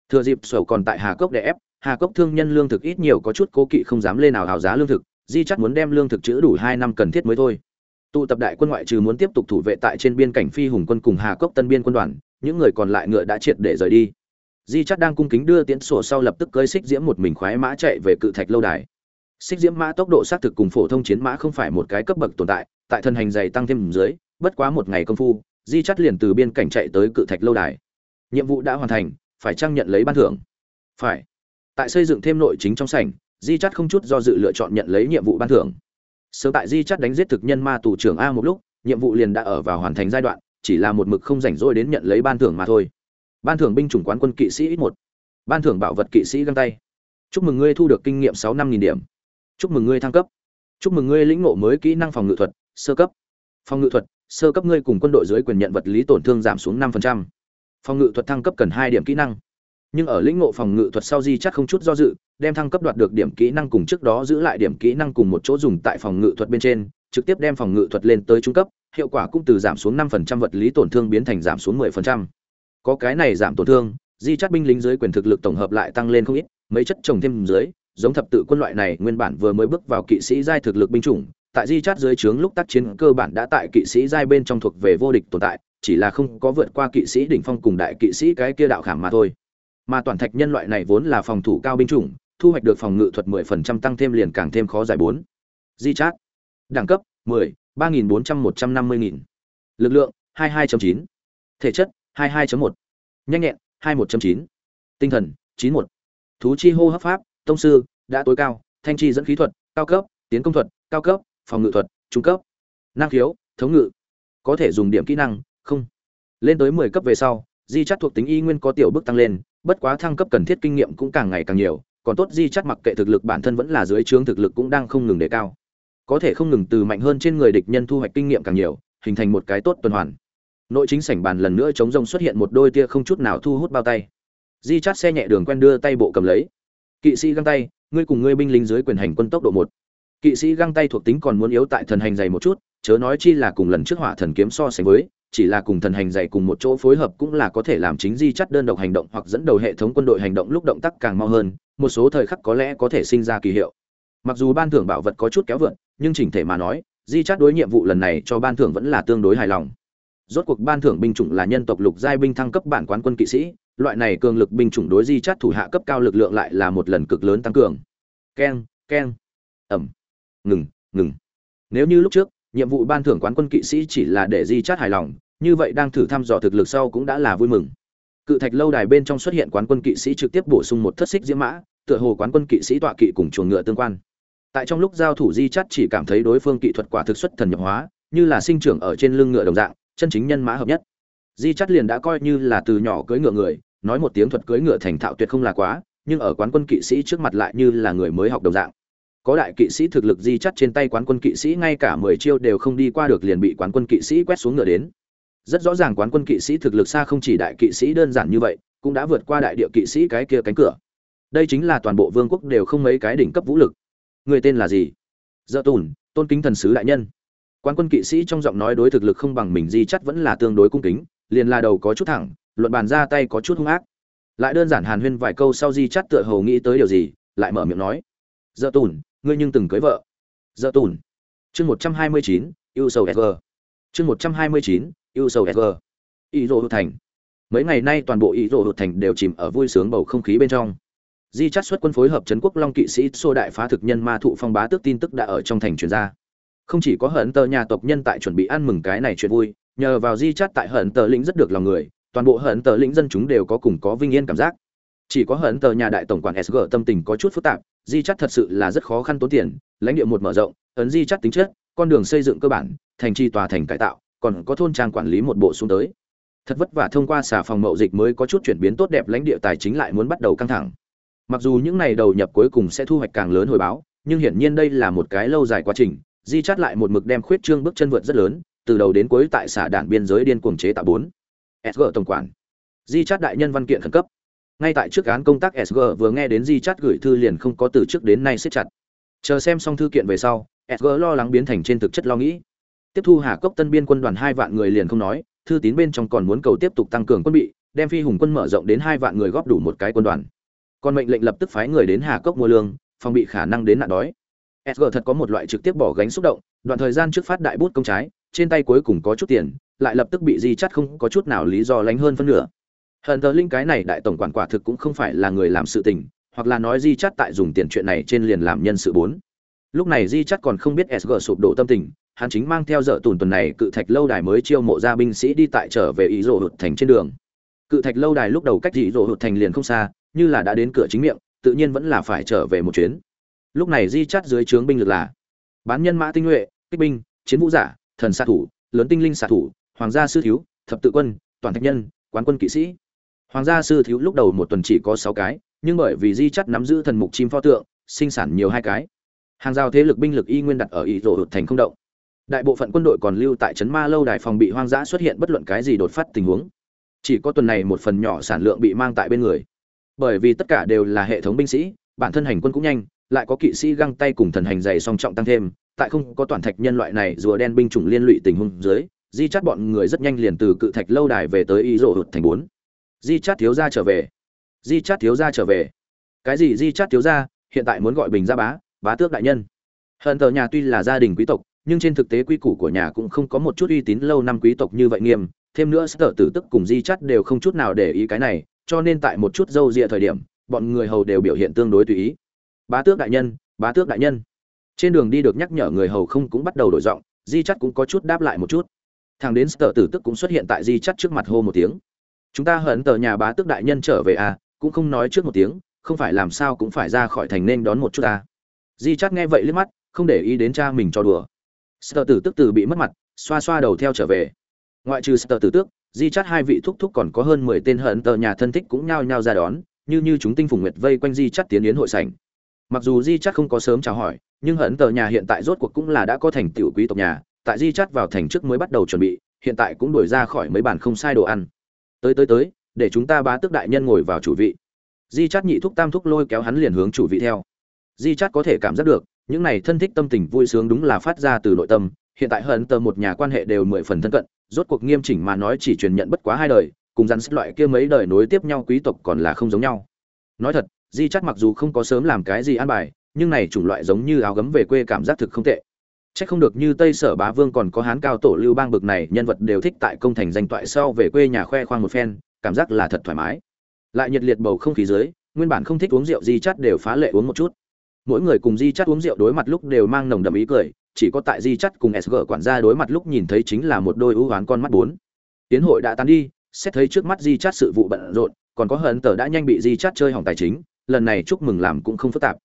Thừa dịp sổ còn tại hà cốc để ép, hà cốc thương nhân lương thực ít nhiều có chút cố kỵ không dám lên nào hào giá lương thực, di Chát muốn đem lương thực chữ đủ hai năm cần thiết mới thôi tụ tập đại quân ngoại trừ muốn tiếp tục thủ vệ tại trên biên cảnh phi hùng quân cùng hà cốc tân biên quân đoàn, những người còn lại ngựa đã triệt để rời đi. Di chắc đang cung kính đưa tiễn sổ sau lập tức cơi xích diễm một mình khoái mã chạy về cự thạch lâu đài. Xích diễm mã tốc độ xác thực cùng phổ thông chiến mã không phải một cái cấp bậc tồn tại tại thân hành dày tăng thêm dưới, bất quá một ngày công phu, di chắc liền từ biên cảnh chạy tới cự thạch lâu đài. Nhiệm vụ đã hoàn thành, phải trang nhận lấy ban thưởng? Phải. Tại xây dựng thêm nội chính trong sảnh, di chắc không chút do dự lựa chọn nhận lấy nhiệm vụ ban thưởng sớm tại di chắt đánh giết thực nhân ma tù trưởng a một lúc, nhiệm vụ liền đã ở vào hoàn thành giai đoạn, chỉ là một mực không rảnh rỗi đến nhận lấy ban thưởng mà thôi. Ban thưởng binh chủng quán quân kỵ sĩ ít một. Ban thưởng bảo vật kỵ sĩ găng tay. Chúc mừng ngươi thu được kinh nghiệm sáu năm nghìn điểm. Chúc mừng ngươi thăng cấp. Chúc mừng ngươi lĩnh ngộ mới kỹ năng phòng ngự thuật, sơ cấp. Phòng ngự thuật, sơ cấp ngươi cùng quân đội dưới quyền nhận vật lý tổn thương giảm xuống năm phòng ngự thuật thăng cấp cần hai điểm kỹ năng. Nhưng ở lĩnh ngộ phòng ngự thuật sau di chắc không chút do dự đem thăng cấp đoạt được điểm kỹ năng cùng trước đó giữ lại điểm kỹ năng cùng một chỗ dùng tại phòng ngự thuật bên trên trực tiếp đem phòng ngự thuật lên tới trung cấp hiệu quả cũng từ giảm xuống 5% vật lý tổn thương biến thành giảm xuống 10%. có cái này giảm tổn thương di chất binh lính dưới quyền thực lực tổng hợp lại tăng lên không ít mấy chất trồng thêm dưới giống thập tự quân loại này nguyên bản vừa mới bước vào kỵ sĩ giai thực lực binh chủng, tại di chát dưới trướng lúc tác chiến cơ bản đã tại kỵ sĩ giai bên trong thuộc về vô địch tồn tại, chỉ là không có vượt qua kỵ sĩ đỉnh phong cùng đại kỵ sĩ cái kia đạo khảm mà thôi. Mà toàn thạch nhân loại này vốn là phòng thủ cao binh chủng, thu hoạch được phòng ngự thuật 10% tăng thêm liền càng thêm khó giải bốn. Di chát. Đẳng cấp 10, 3400 150.000. Lực lượng 22.9. Thể chất 22.1. Nhanh nhẹn 21.9. Tinh thần 91. Thú chi hô hấp pháp tông sư đã tối cao thanh chi dẫn khí thuật cao cấp tiến công thuật cao cấp phòng ngự thuật trung cấp năng khiếu thống ngự có thể dùng điểm kỹ năng không lên tới mười cấp về sau di chắt thuộc tính y nguyên có tiểu bước tăng lên bất quá thăng cấp cần thiết kinh nghiệm cũng càng ngày càng nhiều còn tốt di chắc mặc kệ thực lực bản thân vẫn là dưới trướng thực lực cũng đang không ngừng đề cao. Có thể không ngừng từ mạnh hơn trên người địch nhân thu hoạch kinh nghiệm càng nhiều, hình thành một cái tốt tuần hoàn. Nội chính sảnh bàn lần nữa chống rông xuất hiện một đôi tia không chút nào thu hút bao tay. Di chắt xe nhẹ đường quen đưa tay bộ cầm lấy. Kỵ sĩ găng tay, ngươi cùng ngươi binh lính dưới quyền hành quân tốc độ một. Kỵ sĩ găng tay thuộc tính còn muốn yếu tại thần hành dày một chút, chớ nói chi là cùng lần trước hỏa thần kiếm so sánh với chỉ là cùng thần hành dạy cùng một chỗ phối hợp cũng là có thể làm chính di chắt đơn độc hành động hoặc dẫn đầu hệ thống quân đội hành động lúc động tác càng mau hơn, một số thời khắc có lẽ có thể sinh ra kỳ hiệu. Mặc dù ban thưởng bảo vật có chút kéo vượn nhưng chỉnh thể mà nói, di chắt đối nhiệm vụ lần này cho ban thưởng vẫn là tương đối hài lòng. Rốt cuộc ban thưởng binh chủng là nhân tộc lục giai binh thăng cấp bản quán quân kỵ sĩ, loại này cường lực binh chủng đối di chát thủ hạ cấp cao lực lượng lại là một lần cực lớn tăng cường. Keng keng, ẩm, ngừng ngừng. Nếu như lúc trước nhiệm vụ ban thưởng quán quân kỵ sĩ chỉ là để di chát hài lòng, như vậy đang thử thăm dò thực lực sau cũng đã là vui mừng. Cự thạch lâu đài bên trong xuất hiện quán quân kỵ sĩ trực tiếp bổ sung một thất xích diễm mã, tựa hồ quán quân kỵ sĩ tọa kỵ cùng chuồng ngựa tương quan. Tại trong lúc giao thủ di chắt chỉ cảm thấy đối phương kỹ thuật quả thực xuất thần nhập hóa, như là sinh trưởng ở trên lưng ngựa đồng dạng, chân chính nhân mã hợp nhất. Di chắt liền đã coi như là từ nhỏ cưỡi ngựa người, nói một tiếng thuật cưỡi ngựa thành thạo tuyệt không là quá, nhưng ở quán quân kỵ sĩ trước mặt lại như là người mới học đồng dạng có đại kỵ sĩ thực lực di chắt trên tay quán quân kỵ sĩ ngay cả mười chiêu đều không đi qua được liền bị quán quân kỵ sĩ quét xuống ngựa đến. Rất rõ ràng quán quân kỵ sĩ thực lực xa không chỉ đại kỵ sĩ đơn giản như vậy, cũng đã vượt qua đại địa kỵ sĩ cái kia cánh cửa. Đây chính là toàn bộ vương quốc đều không mấy cái đỉnh cấp vũ lực. Người tên là gì? Dợ tùn, tôn kính thần sứ đại nhân. Quan quân kỵ sĩ trong giọng nói đối thực lực không bằng mình di chắt vẫn là tương đối cung kính, liền là đầu có chút thẳng, luận bàn ra tay có chút hung ác. Lại đơn giản hàn huyên vài câu sau di chắt tựa hồ nghĩ tới điều gì, lại mở miệng nói. Dợ tùn ngươi nhưng từng cưới vợ. Dợ tùn. Chương một trăm hai mươi chín, yêu sầu sg chương một trăm hai mươi chín, yêu sầu sg ý rồ hụt thành. Mấy ngày nay toàn bộ ý rồ hụt thành đều chìm ở vui sướng bầu không khí bên trong. Di chắt xuất quân phối hợp trấn quốc long kỵ sĩ xô đại phá thực nhân ma thụ phong bá tước tin tức đã ở trong thành truyền ra. Không chỉ có hận tờ nhà tộc nhân tại chuẩn bị ăn mừng cái này chuyện vui, nhờ vào di chắt tại hận tờ lĩnh rất được lòng người, toàn bộ hận tờ lĩnh dân chúng đều có cùng có vinh yên cảm giác chỉ có hận tờ nhà đại tổng quản sg tâm tình có chút phức tạp di chắt thật sự là rất khó khăn tốn tiền, lãnh địa một mở rộng, ấn di chắt tính chất, con đường xây dựng cơ bản, thành trì tòa thành cải tạo, còn có thôn trang quản lý một bộ xuống tới. Thật vất vả thông qua xả phòng mậu dịch mới có chút chuyển biến tốt đẹp, lãnh địa tài chính lại muốn bắt đầu căng thẳng. Mặc dù những ngày đầu nhập cuối cùng sẽ thu hoạch càng lớn hồi báo, nhưng hiển nhiên đây là một cái lâu dài quá trình di chắt lại một mực đem khuyết trương bước chân vượt rất lớn, từ đầu đến cuối tại xã đảng biên giới điên cuồng chế tạo bốn. Sg tổng quản. Di chắt đại nhân văn kiện khẩn cấp ngay tại trước án công tác sg vừa nghe đến di chắt gửi thư liền không có từ trước đến nay siết chặt. Chờ xem xong thư kiện về sau sg lo lắng biến thành trên thực chất lo nghĩ. Tiếp thu hà cốc tân biên quân đoàn hai vạn người liền không nói, thư tín bên trong còn muốn cầu tiếp tục tăng cường quân bị, đem phi hùng quân mở rộng đến hai vạn người góp đủ một cái quân đoàn. Còn mệnh lệnh lập tức phái người đến hà cốc mua lương, phòng bị khả năng đến nạn đói. Sg thật có một loại trực tiếp bỏ gánh xúc động, đoạn thời gian trước phát đại bút công trái, trên tay cuối cùng có chút tiền, lại lập tức bị di chắt không có chút nào lý do lánh hơn phân nửa hận tờ linh cái này đại tổng quản quả thực cũng không phải là người làm sự tình, hoặc là nói di chắt tại dùng tiền chuyện này trên liền làm nhân sự bốn. Lúc này di chắt còn không biết sg sụp đổ tâm tình, hắn chính mang theo dở tùn tuần này cự thạch lâu đài mới chiêu mộ ra binh sĩ đi tại trở về ý rỗ hụt thành trên đường. Cự thạch lâu đài lúc đầu cách dị rỗ hụt thành liền không xa, như là đã đến cửa chính miệng, tự nhiên vẫn là phải trở về một chuyến. Lúc này di chắt dưới trướng binh lực là bán nhân mã tinh nhuệ, kích binh, chiến vũ giả, thần xạ thủ, lớn tinh linh xạ thủ, hoàng gia sư thiếu, thập tự quân, toàn thạch nhân, quán quân kỵ sĩ hoàng gia sư thiếu lúc đầu một tuần chỉ có sáu cái, nhưng bởi vì di chắt nắm giữ thần mục chim pho tượng, sinh sản nhiều hai cái. Hàng rào thế lực binh lực y nguyên đặt ở ý rồ đột thành không động. Đại bộ phận quân đội còn lưu tại trấn ma lâu đài phòng bị hoang dã xuất hiện bất luận cái gì đột phát tình huống. Chỉ có tuần này một phần nhỏ sản lượng bị mang tại bên người. Bởi vì tất cả đều là hệ thống binh sĩ, bản thân hành quân cũng nhanh, lại có kỵ sĩ găng tay cùng thần hành dày song trọng tăng thêm, tại không có toàn thạch nhân loại này rùa đen binh chủng liên lụy tình huống dưới, di chắt bọn người rất nhanh liền từ cự thạch lâu đài về tới y rồ đột thành bốn di chát thiếu gia trở về. Di chát thiếu gia trở về. Cái gì di chát thiếu gia? Hiện tại muốn gọi bình gia bá bá tước đại nhân. Hận tờ nhà tuy là gia đình quý tộc, nhưng trên thực tế quy củ của nhà cũng không có một chút uy tín lâu năm quý tộc như vậy nghiêm. Thêm nữa, sở tử tức cùng di chắt đều không chút nào để ý cái này, cho nên tại một chút dâu rịa thời điểm, bọn người hầu đều biểu hiện tương đối tùy ý. Bá tước đại nhân, bá tước đại nhân. Trên đường đi được nhắc nhở người hầu không cũng bắt đầu đổi giọng, di chắt cũng có chút đáp lại một chút. Thằng đến sở tử tức cũng xuất hiện tại di chắt trước mặt hô một tiếng chúng ta hận tờ nhà bá tước đại nhân trở về à cũng không nói trước một tiếng, không phải làm sao cũng phải ra khỏi thành nên đón một chút à. di chắt nghe vậy liếc mắt, không để ý đến cha mình cho đùa. Sợ tử tức từ bị mất mặt, xoa xoa đầu theo trở về. Ngoại trừ sợ tử tước di chắt hai vị thúc thúc còn có hơn mười tên hận tờ nhà thân thích cũng nhao nhao ra đón, như như chúng tinh phùng nguyệt vây quanh di chắt tiến yến hội sảnh. Mặc dù di chắt không có sớm chào hỏi, nhưng hận tờ nhà hiện tại rốt cuộc cũng là đã có thành tiểu quý tộc nhà, tại di chắt vào thành trước mới bắt đầu chuẩn bị, hiện tại cũng đuổi ra khỏi mấy bàn không sai đồ ăn tới tới tới, để chúng ta bá tước đại nhân ngồi vào chủ vị. Di chát nhị thúc tam thúc lôi kéo hắn liền hướng chủ vị theo. Di chát có thể cảm giác được, những này thân thích tâm tình vui sướng đúng là phát ra từ nội tâm, hiện tại hận tờ một nhà quan hệ đều mười phần thân cận, rốt cuộc nghiêm chỉnh mà nói chỉ truyền nhận bất quá hai đời, cùng rắn xếp loại kia mấy đời nối tiếp nhau quý tộc còn là không giống nhau. Nói thật, di chắt mặc dù không có sớm làm cái gì an bài, nhưng này chủng loại giống như áo gấm về quê cảm giác thực không tệ. Chắc không được như Tây Sở Bá Vương còn có hán cao tổ Lưu Bang bực này, nhân vật đều thích tại công thành danh toại sau về quê nhà khoe khoang một phen, cảm giác là thật thoải mái. Lại nhiệt liệt bầu không khí dưới, nguyên bản không thích uống rượu Di Chát đều phá lệ uống một chút. Mỗi người cùng Di Chát uống rượu đối mặt lúc đều mang nồng đậm ý cười, chỉ có tại di Chát cùng sg quản gia đối mặt lúc nhìn thấy chính là một đôi ưu hoán con mắt bốn tiến hội đã tan đi xét thấy trước mắt di Chát sự vụ bận rộn còn có hận tờ đã nhanh bị di Chát chơi hỏng tài chính lần này chúc mừng làm cũng không phức tạp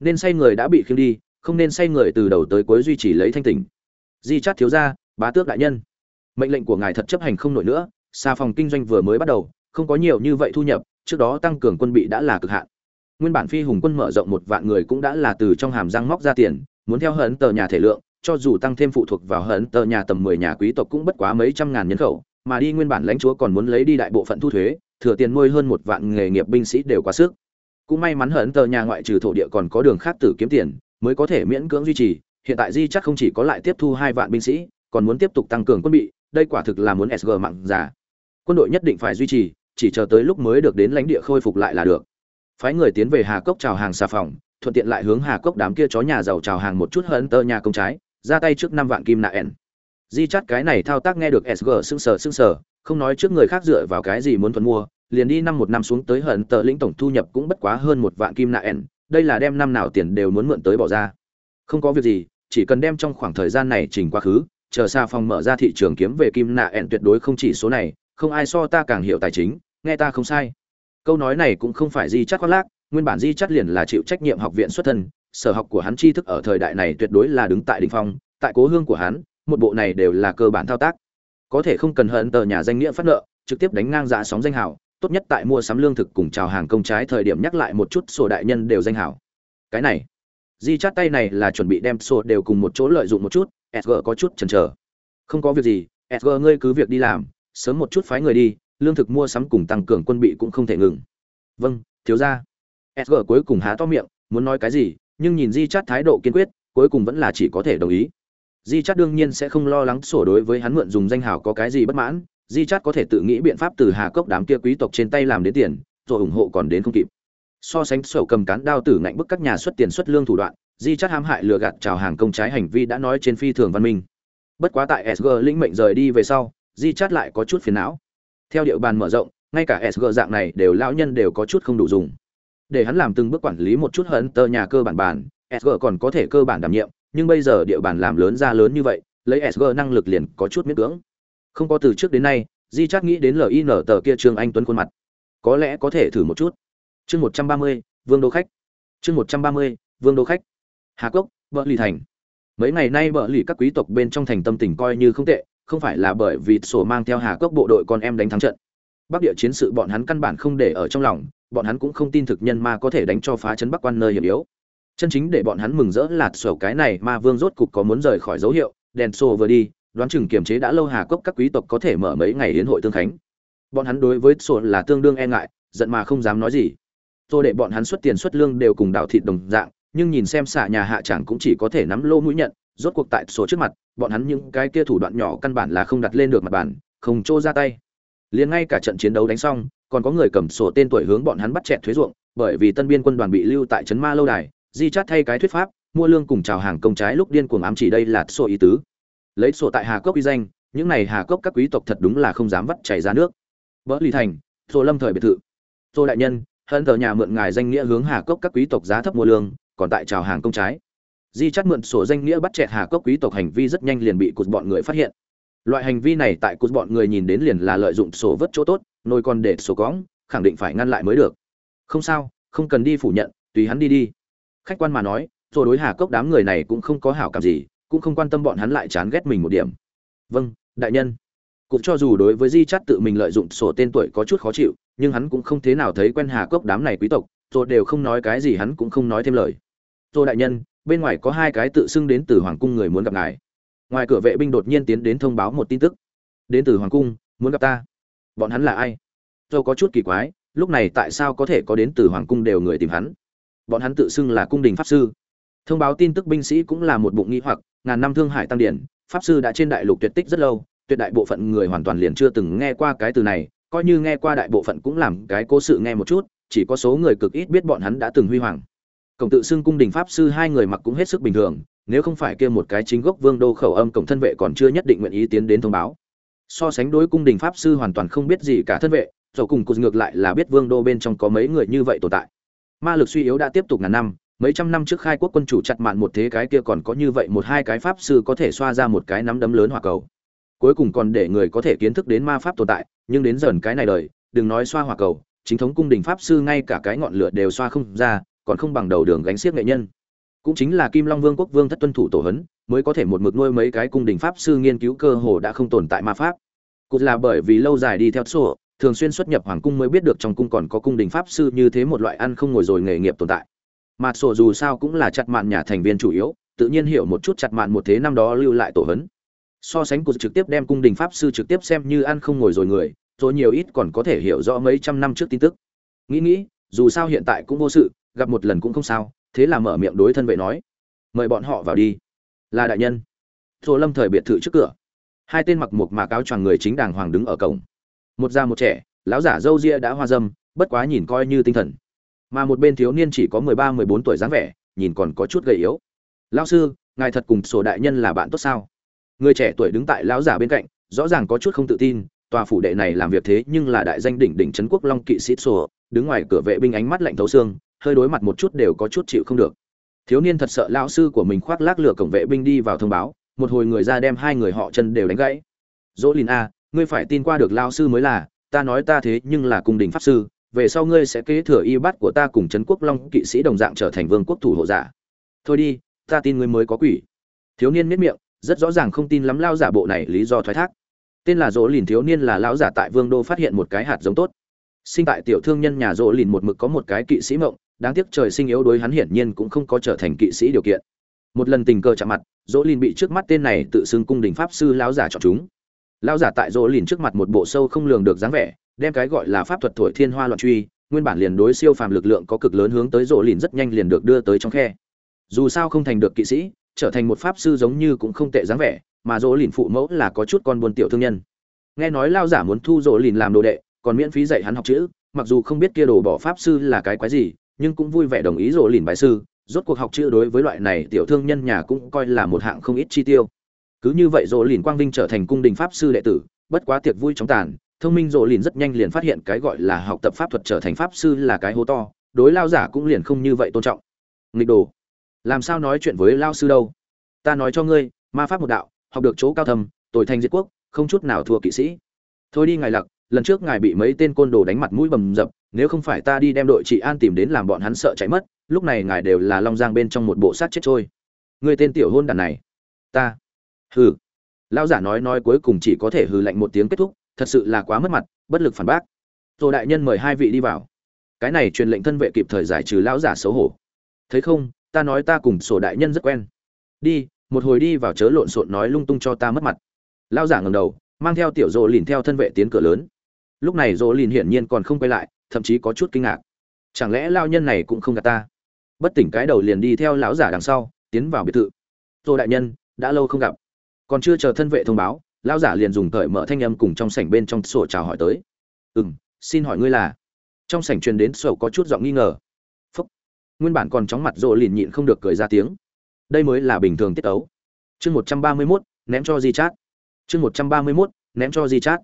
nên say người đã bị khiêng đi không nên say người từ đầu tới cuối duy trì lấy thanh tỉnh. Di chát thiếu gia, bá tước đại nhân. Mệnh lệnh của ngài thật chấp hành không nổi nữa, xa phòng kinh doanh vừa mới bắt đầu, không có nhiều như vậy thu nhập, trước đó tăng cường quân bị đã là cực hạn. Nguyên bản phi hùng quân mở rộng một vạn người cũng đã là từ trong hàm răng móc ra tiền, muốn theo hận tờ nhà thể lượng, cho dù tăng thêm phụ thuộc vào hận tờ nhà tầm mười nhà quý tộc cũng bất quá mấy trăm ngàn nhân khẩu, mà đi nguyên bản lãnh chúa còn muốn lấy đi đại bộ phận thu thuế, thừa tiền nuôi hơn một vạn nghề nghiệp binh sĩ đều quá sức. Cũng may mắn hận tờ nhà ngoại trừ thổ địa còn có đường khác tử kiếm tiền mới có thể miễn cưỡng duy trì, hiện tại di chắc không chỉ có lại tiếp thu hai vạn binh sĩ, còn muốn tiếp tục tăng cường quân bị, đây quả thực là muốn sg mặn giả quân đội nhất định phải duy trì, chỉ chờ tới lúc mới được đến lãnh địa khôi phục lại là được. Phái người tiến về hà cốc chào hàng xà phòng, thuận tiện lại hướng hà cốc đám kia chó nhà giàu chào hàng một chút hận tơ nhà công trái, ra tay trước năm vạn kim nạ ẻn. Di chắt cái này thao tác nghe được sg sưng sờ sưng sờ, không nói trước người khác dựa vào cái gì muốn thuận mua, liền đi năm một năm xuống tới hận tờ lĩnh tổng thu nhập cũng bất quá hơn một vạn kim nạ ẻn đây là đem năm nào tiền đều muốn mượn tới bỏ ra. Không có việc gì, chỉ cần đem trong khoảng thời gian này chỉnh quá khứ, chờ xa phòng mở ra thị trường kiếm về kim nạ ẹn tuyệt đối không chỉ số này, không ai so ta càng hiểu tài chính, nghe ta không sai. Câu nói này cũng không phải di chắc khoác lác, nguyên bản di chắc liền là chịu trách nhiệm học viện xuất thân, sở học của hắn tri thức ở thời đại này tuyệt đối là đứng tại đỉnh phong, tại cố hương của hắn, một bộ này đều là cơ bản thao tác. Có thể không cần hận tờ nhà danh nghĩa phát nợ, trực tiếp đánh ngang giá sóng danh hào tốt nhất tại mua sắm lương thực cùng chào hàng công trái thời điểm nhắc lại một chút sổ đại nhân đều danh hảo. cái này di chát tay này là chuẩn bị đem sổ đều cùng một chỗ lợi dụng một chút sg có chút chần chờ. Không có việc gì sg ngươi cứ việc đi làm, sớm một chút phái người đi, lương thực mua sắm cùng tăng cường quân bị cũng không thể ngừng. Vâng thiếu gia. Sg cuối cùng há to miệng, muốn nói cái gì, nhưng nhìn di chát thái độ kiên quyết, cuối cùng vẫn là chỉ có thể đồng ý. Di chát đương nhiên sẽ không lo lắng sổ đối với hắn mượn dùng danh hào có cái gì bất mãn di Chát có thể tự nghĩ biện pháp từ hà cốc đám kia quý tộc trên tay làm đến tiền rồi ủng hộ còn đến không kịp. So sánh sầu cầm cán đao tử ngạnh bức các nhà xuất tiền xuất lương thủ đoạn, di Chát hãm hại lừa gạt chào hàng công trái hành vi đã nói trên phi thường văn minh. Bất quá tại sg lĩnh mệnh rời đi về sau, di Chát lại có chút phiền não. Theo địa bàn mở rộng, ngay cả sg dạng này đều lão nhân đều có chút không đủ dùng. Để hắn làm từng bước quản lý một chút hận tờ nhà cơ bản bản sg còn có thể cơ bản đảm nhiệm, nhưng bây giờ địa bàn làm lớn ra lớn như vậy, lấy sg năng lực liền có chút miễn cưỡng không có từ trước đến nay, di chắc nghĩ đến lin tờ kia trương anh tuấn khuôn mặt. Có lẽ có thể thử một chút. Chương một trăm ba mươi, vương đô khách. Chương một trăm ba mươi, vương đô khách. Hà cốc vợ lì thành. Mấy ngày nay vợ lì các quý tộc bên trong thành tâm tình coi như không tệ, không phải là bởi vì sổ mang theo hà cốc bộ đội con em đánh thắng trận. Bắc địa chiến sự bọn hắn căn bản không để ở trong lòng, bọn hắn cũng không tin thực nhân ma có thể đánh cho phá chấn bắc quan nơi hiểm yếu. Chân chính để bọn hắn mừng rỡ lạt sổ cái này ma vương rốt cục có muốn rời khỏi dấu hiệu, đèn sổ vừa đi đoán chừng kiềm chế đã lâu hà cốc các quý tộc có thể mở mấy ngày đến hội tương khánh. Bọn hắn đối với sổ là tương đương e ngại, giận mà không dám nói gì. Tôi để bọn hắn xuất tiền xuất lương đều cùng đào thịt đồng dạng, nhưng nhìn xem xạ nhà hạ chẳng cũng chỉ có thể nắm lô mũi nhận, rốt cuộc tại sổ trước mặt, bọn hắn những cái kia thủ đoạn nhỏ căn bản là không đặt lên được mặt bàn, không trô ra tay. Liền ngay cả trận chiến đấu đánh xong, còn có người cầm sổ tên tuổi hướng bọn hắn bắt chẹt thuế ruộng, bởi vì tân biên quân đoàn bị lưu tại trấn ma lâu đài, di chát thay cái thuyết pháp, mua lương cùng chào hàng công trái lúc điên cuồng ám chỉ đây là sổ ý tứ lấy sổ tại hà cốc uy danh, những này hà cốc các quý tộc thật đúng là không dám vắt chảy ra nước. Vỡ lì thành, tô lâm thời biệt thự. Tô đại nhân hận tờ nhà mượn ngài danh nghĩa hướng hà cốc các quý tộc giá thấp mua lương, còn tại chào hàng công trái. Di chắt mượn sổ danh nghĩa bắt chẹt hà cốc quý tộc hành vi rất nhanh liền bị cụt bọn người phát hiện. Loại hành vi này tại cụt bọn người nhìn đến liền là lợi dụng sổ vớt chỗ tốt, nồi còn để sổ cóng khẳng định phải ngăn lại mới được. Không sao, không cần đi phủ nhận, tùy hắn đi đi. Khách quan mà nói rồi đối hà cốc đám người này cũng không có hảo cảm gì cũng không quan tâm bọn hắn lại chán ghét mình một điểm. Vâng đại nhân. Cũng cho dù đối với di chắt tự mình lợi dụng sổ tên tuổi có chút khó chịu, nhưng hắn cũng không thế nào thấy quen hà cốc đám này quý tộc, rồi đều không nói cái gì hắn cũng không nói thêm lời. Tôi đại nhân, bên ngoài có hai cái tự xưng đến từ hoàng cung người muốn gặp ngài. Ngoài cửa vệ binh đột nhiên tiến đến thông báo một tin tức. Đến từ hoàng cung, muốn gặp ta. Bọn hắn là ai? Tôi có chút kỳ quái, lúc này tại sao có thể có đến từ hoàng cung đều người tìm hắn? Bọn hắn tự xưng là cung đình pháp sư. Thông báo tin tức binh sĩ cũng là một bụng nghĩ hoặc ngàn năm thương hải tăng điển, pháp sư đã trên đại lục tuyệt tích rất lâu, tuyệt đại bộ phận người hoàn toàn liền chưa từng nghe qua cái từ này, coi như nghe qua đại bộ phận cũng làm cái cố sự nghe một chút, chỉ có số người cực ít biết bọn hắn đã từng huy hoàng. Cổng tự xưng cung đình pháp sư hai người mặc cũng hết sức bình thường, nếu không phải kia một cái chính gốc vương đô khẩu âm cổng thân vệ còn chưa nhất định nguyện ý tiến đến thông báo. So sánh đối cung đình pháp sư hoàn toàn không biết gì cả thân vệ dầu cùng cụt ngược lại là biết vương đô bên trong có mấy người như vậy tồn tại. Ma lực suy yếu đã tiếp tục ngàn năm mấy trăm năm trước khai quốc quân chủ chặt mạn một thế cái kia còn có như vậy một hai cái pháp sư có thể xoa ra một cái nắm đấm lớn hỏa cầu. Cuối cùng còn để người có thể kiến thức đến ma pháp tồn tại, nhưng đến dần cái này đời, đừng nói xoa hỏa cầu, chính thống cung đình pháp sư ngay cả cái ngọn lửa đều xoa không ra, còn không bằng đầu đường gánh xiếc nghệ nhân. Cũng chính là kim long vương quốc vương thất tuân thủ tổ hấn, mới có thể một mực nuôi mấy cái cung đình pháp sư nghiên cứu cơ hồ đã không tồn tại ma pháp. Cũng là bởi vì lâu dài đi theo sổ, thường xuyên xuất nhập hoàng cung mới biết được trong cung còn có cung đình pháp sư như thế một loại ăn không ngồi rồi nghề nghiệp tồn tại mặt sổ dù sao cũng là chặt mạn nhà thành viên chủ yếu, tự nhiên hiểu một chút chặt mạn một thế năm đó lưu lại tổ hấn. So sánh của trực tiếp đem cung đình pháp sư trực tiếp xem như ăn không ngồi rồi người, rồi nhiều ít còn có thể hiểu rõ mấy trăm năm trước tin tức. Nghĩ nghĩ, dù sao hiện tại cũng vô sự, gặp một lần cũng không sao, thế là mở miệng đối thân vệ nói, mời bọn họ vào đi. Là đại nhân. Rồi lâm thời biệt thự trước cửa. Hai tên mặc một mà cáo choàng người chính đàng hoàng đứng ở cổng. Một già một trẻ, lão giả râu ria đã hoa dâm, bất quá nhìn coi như tinh thần mà một bên thiếu niên chỉ có mười ba, mười bốn tuổi dáng vẻ, nhìn còn có chút gầy yếu. Lão sư, ngài thật cùng sổ đại nhân là bạn tốt sao? Người trẻ tuổi đứng tại lão giả bên cạnh, rõ ràng có chút không tự tin, tòa phủ đệ này làm việc thế nhưng là đại danh đỉnh đỉnh trấn quốc long kỵ sĩ sổ, đứng ngoài cửa vệ binh ánh mắt lạnh thấu xương, hơi đối mặt một chút đều có chút chịu không được. Thiếu niên thật sợ lão sư của mình khoác lác lửa cổng vệ binh đi vào thông báo, một hồi người ra đem hai người họ chân đều đánh gãy. Dỗ lìn a, ngươi phải tin qua được lão sư mới là, ta nói ta thế nhưng là cung đình pháp sư về sau ngươi sẽ kế thừa y bát của ta cùng trấn quốc long kỵ sĩ đồng dạng trở thành vương quốc thủ hộ giả. Thôi đi, ta tin ngươi mới có quỷ. Thiếu niên miết miệng, rất rõ ràng không tin lắm lao giả bộ này lý do thoái thác. Tên là dỗ lìn thiếu niên là lão giả tại vương đô phát hiện một cái hạt giống tốt. Sinh tại tiểu thương nhân nhà dỗ lìn một mực có một cái kỵ sĩ mộng, đáng tiếc trời sinh yếu đối hắn hiển nhiên cũng không có trở thành kỵ sĩ điều kiện. Một lần tình cờ chạm mặt, dỗ lìn bị trước mắt tên này tự xưng cung đình pháp sư lão giả chọn chúng. Lão giả tại dỗ lìn trước mặt một bộ sâu không lường được dáng vẻ đem cái gọi là pháp thuật thổi thiên hoa loạn truy, nguyên bản liền đối siêu phàm lực lượng có cực lớn hướng tới rộ lìn rất nhanh liền được đưa tới trong khe. Dù sao không thành được kỵ sĩ, trở thành một pháp sư giống như cũng không tệ dáng vẻ, mà rỗ lìn phụ mẫu là có chút con buôn tiểu thương nhân. Nghe nói lao giả muốn thu rỗ lìn làm đồ đệ, còn miễn phí dạy hắn học chữ, mặc dù không biết kia đồ bỏ pháp sư là cái quái gì, nhưng cũng vui vẻ đồng ý rỗ lìn bài sư, rốt cuộc học chữ đối với loại này tiểu thương nhân nhà cũng coi là một hạng không ít chi tiêu. Cứ như vậy rỗ lìn quang vinh trở thành cung đình pháp sư đệ tử, bất quá tiệc vui chóng tàn thông minh rộ lìn rất nhanh liền phát hiện cái gọi là học tập pháp thuật trở thành pháp sư là cái hố to, đối lao giả cũng liền không như vậy tôn trọng. Nghịch đồ, làm sao nói chuyện với lao sư đâu? Ta nói cho ngươi, ma pháp một đạo, học được chỗ cao thầm tội thành diệt quốc, không chút nào thua kỵ sĩ. Thôi đi ngài lặc, lần trước ngài bị mấy tên côn đồ đánh mặt mũi bầm dập, nếu không phải ta đi đem đội trị an tìm đến làm bọn hắn sợ chạy mất, lúc này ngài đều là long giang bên trong một bộ sát chết trôi. Người tên tiểu hôn đàn này, ta, hừ. Lão giả nói nói cuối cùng chỉ có thể hừ lạnh một tiếng kết thúc thật sự là quá mất mặt, bất lực phản bác. Rồi đại nhân mời hai vị đi vào. Cái này truyền lệnh thân vệ kịp thời giải trừ lão giả xấu hổ. Thấy không, ta nói ta cùng sổ đại nhân rất quen. Đi, một hồi đi vào chớ lộn xộn nói lung tung cho ta mất mặt. Lão giả ngầm đầu, mang theo tiểu rộ lìn theo thân vệ tiến cửa lớn. Lúc này rộ lìn hiển nhiên còn không quay lại, thậm chí có chút kinh ngạc. Chẳng lẽ lao nhân này cũng không gạt ta? Bất tỉnh cái đầu liền đi theo lão giả đằng sau, tiến vào biệt thự. Tô đại nhân, đã lâu không gặp. Còn chưa chờ thân vệ thông báo lão giả liền dùng cởi mở thanh âm cùng trong sảnh bên trong sổ chào hỏi tới. Ừ m xin hỏi ngươi là? Trong sảnh truyền đến sổ có chút giọng nghi ngờ. Phúc. Nguyên bản còn chóng mặt rộ liền nhịn không được cười ra tiếng. Đây mới là bình thường tiết ấu chương một trăm ba mươi mốt, ném cho di chát. Chương một trăm ba mươi mốt, ném cho di chát.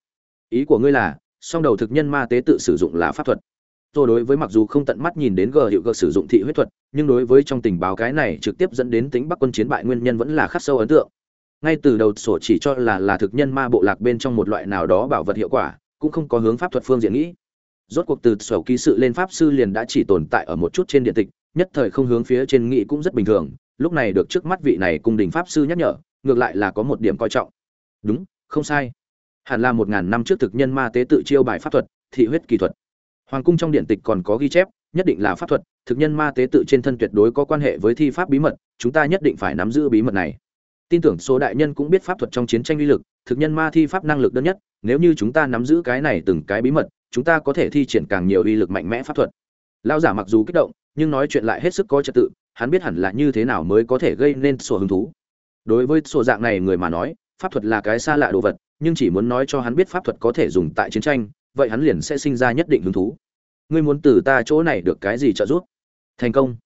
Ý của ngươi là, song đầu thực nhân ma tế tự sử dụng là pháp thuật. Tôi đối với mặc dù không tận mắt nhìn đến g hiệu g sử dụng thị huyết thuật, nhưng đối với trong tình báo cái này trực tiếp dẫn đến tính bắc quân chiến bại nguyên nhân vẫn là khắc sâu ấn tượng ngay từ đầu sổ chỉ cho là là thực nhân ma bộ lạc bên trong một loại nào đó bảo vật hiệu quả, cũng không có hướng pháp thuật phương diện nghĩ. Rốt cuộc từ sổ ký sự lên pháp sư liền đã chỉ tồn tại ở một chút trên điện tịch, nhất thời không hướng phía trên nghĩ cũng rất bình thường, lúc này được trước mắt vị này cung đình pháp sư nhắc nhở, ngược lại là có một điểm coi trọng. Đúng, không sai. Hẳn là một ngàn năm trước thực nhân ma tế tự chiêu bài pháp thuật, thị huyết kỳ thuật. Hoàng cung trong điện tịch còn có ghi chép, nhất định là pháp thuật, thực nhân ma tế tự trên thân tuyệt đối có quan hệ với thi pháp bí mật, chúng ta nhất định phải nắm giữ bí mật này tin tưởng số đại nhân cũng biết pháp thuật trong chiến tranh uy lực, thực nhân ma thi pháp năng lực đơn nhất, nếu như chúng ta nắm giữ cái này từng cái bí mật, chúng ta có thể thi triển càng nhiều uy lực mạnh mẽ pháp thuật. Lao giả mặc dù kích động, nhưng nói chuyện lại hết sức có trật tự, hắn biết hẳn là như thế nào mới có thể gây nên sổ hứng thú. Đối với sổ dạng này người mà nói, pháp thuật là cái xa lạ đồ vật, nhưng chỉ muốn nói cho hắn biết pháp thuật có thể dùng tại chiến tranh, vậy hắn liền sẽ sinh ra nhất định hứng thú. Ngươi muốn từ ta chỗ này được cái gì trợ giúp? Thành công.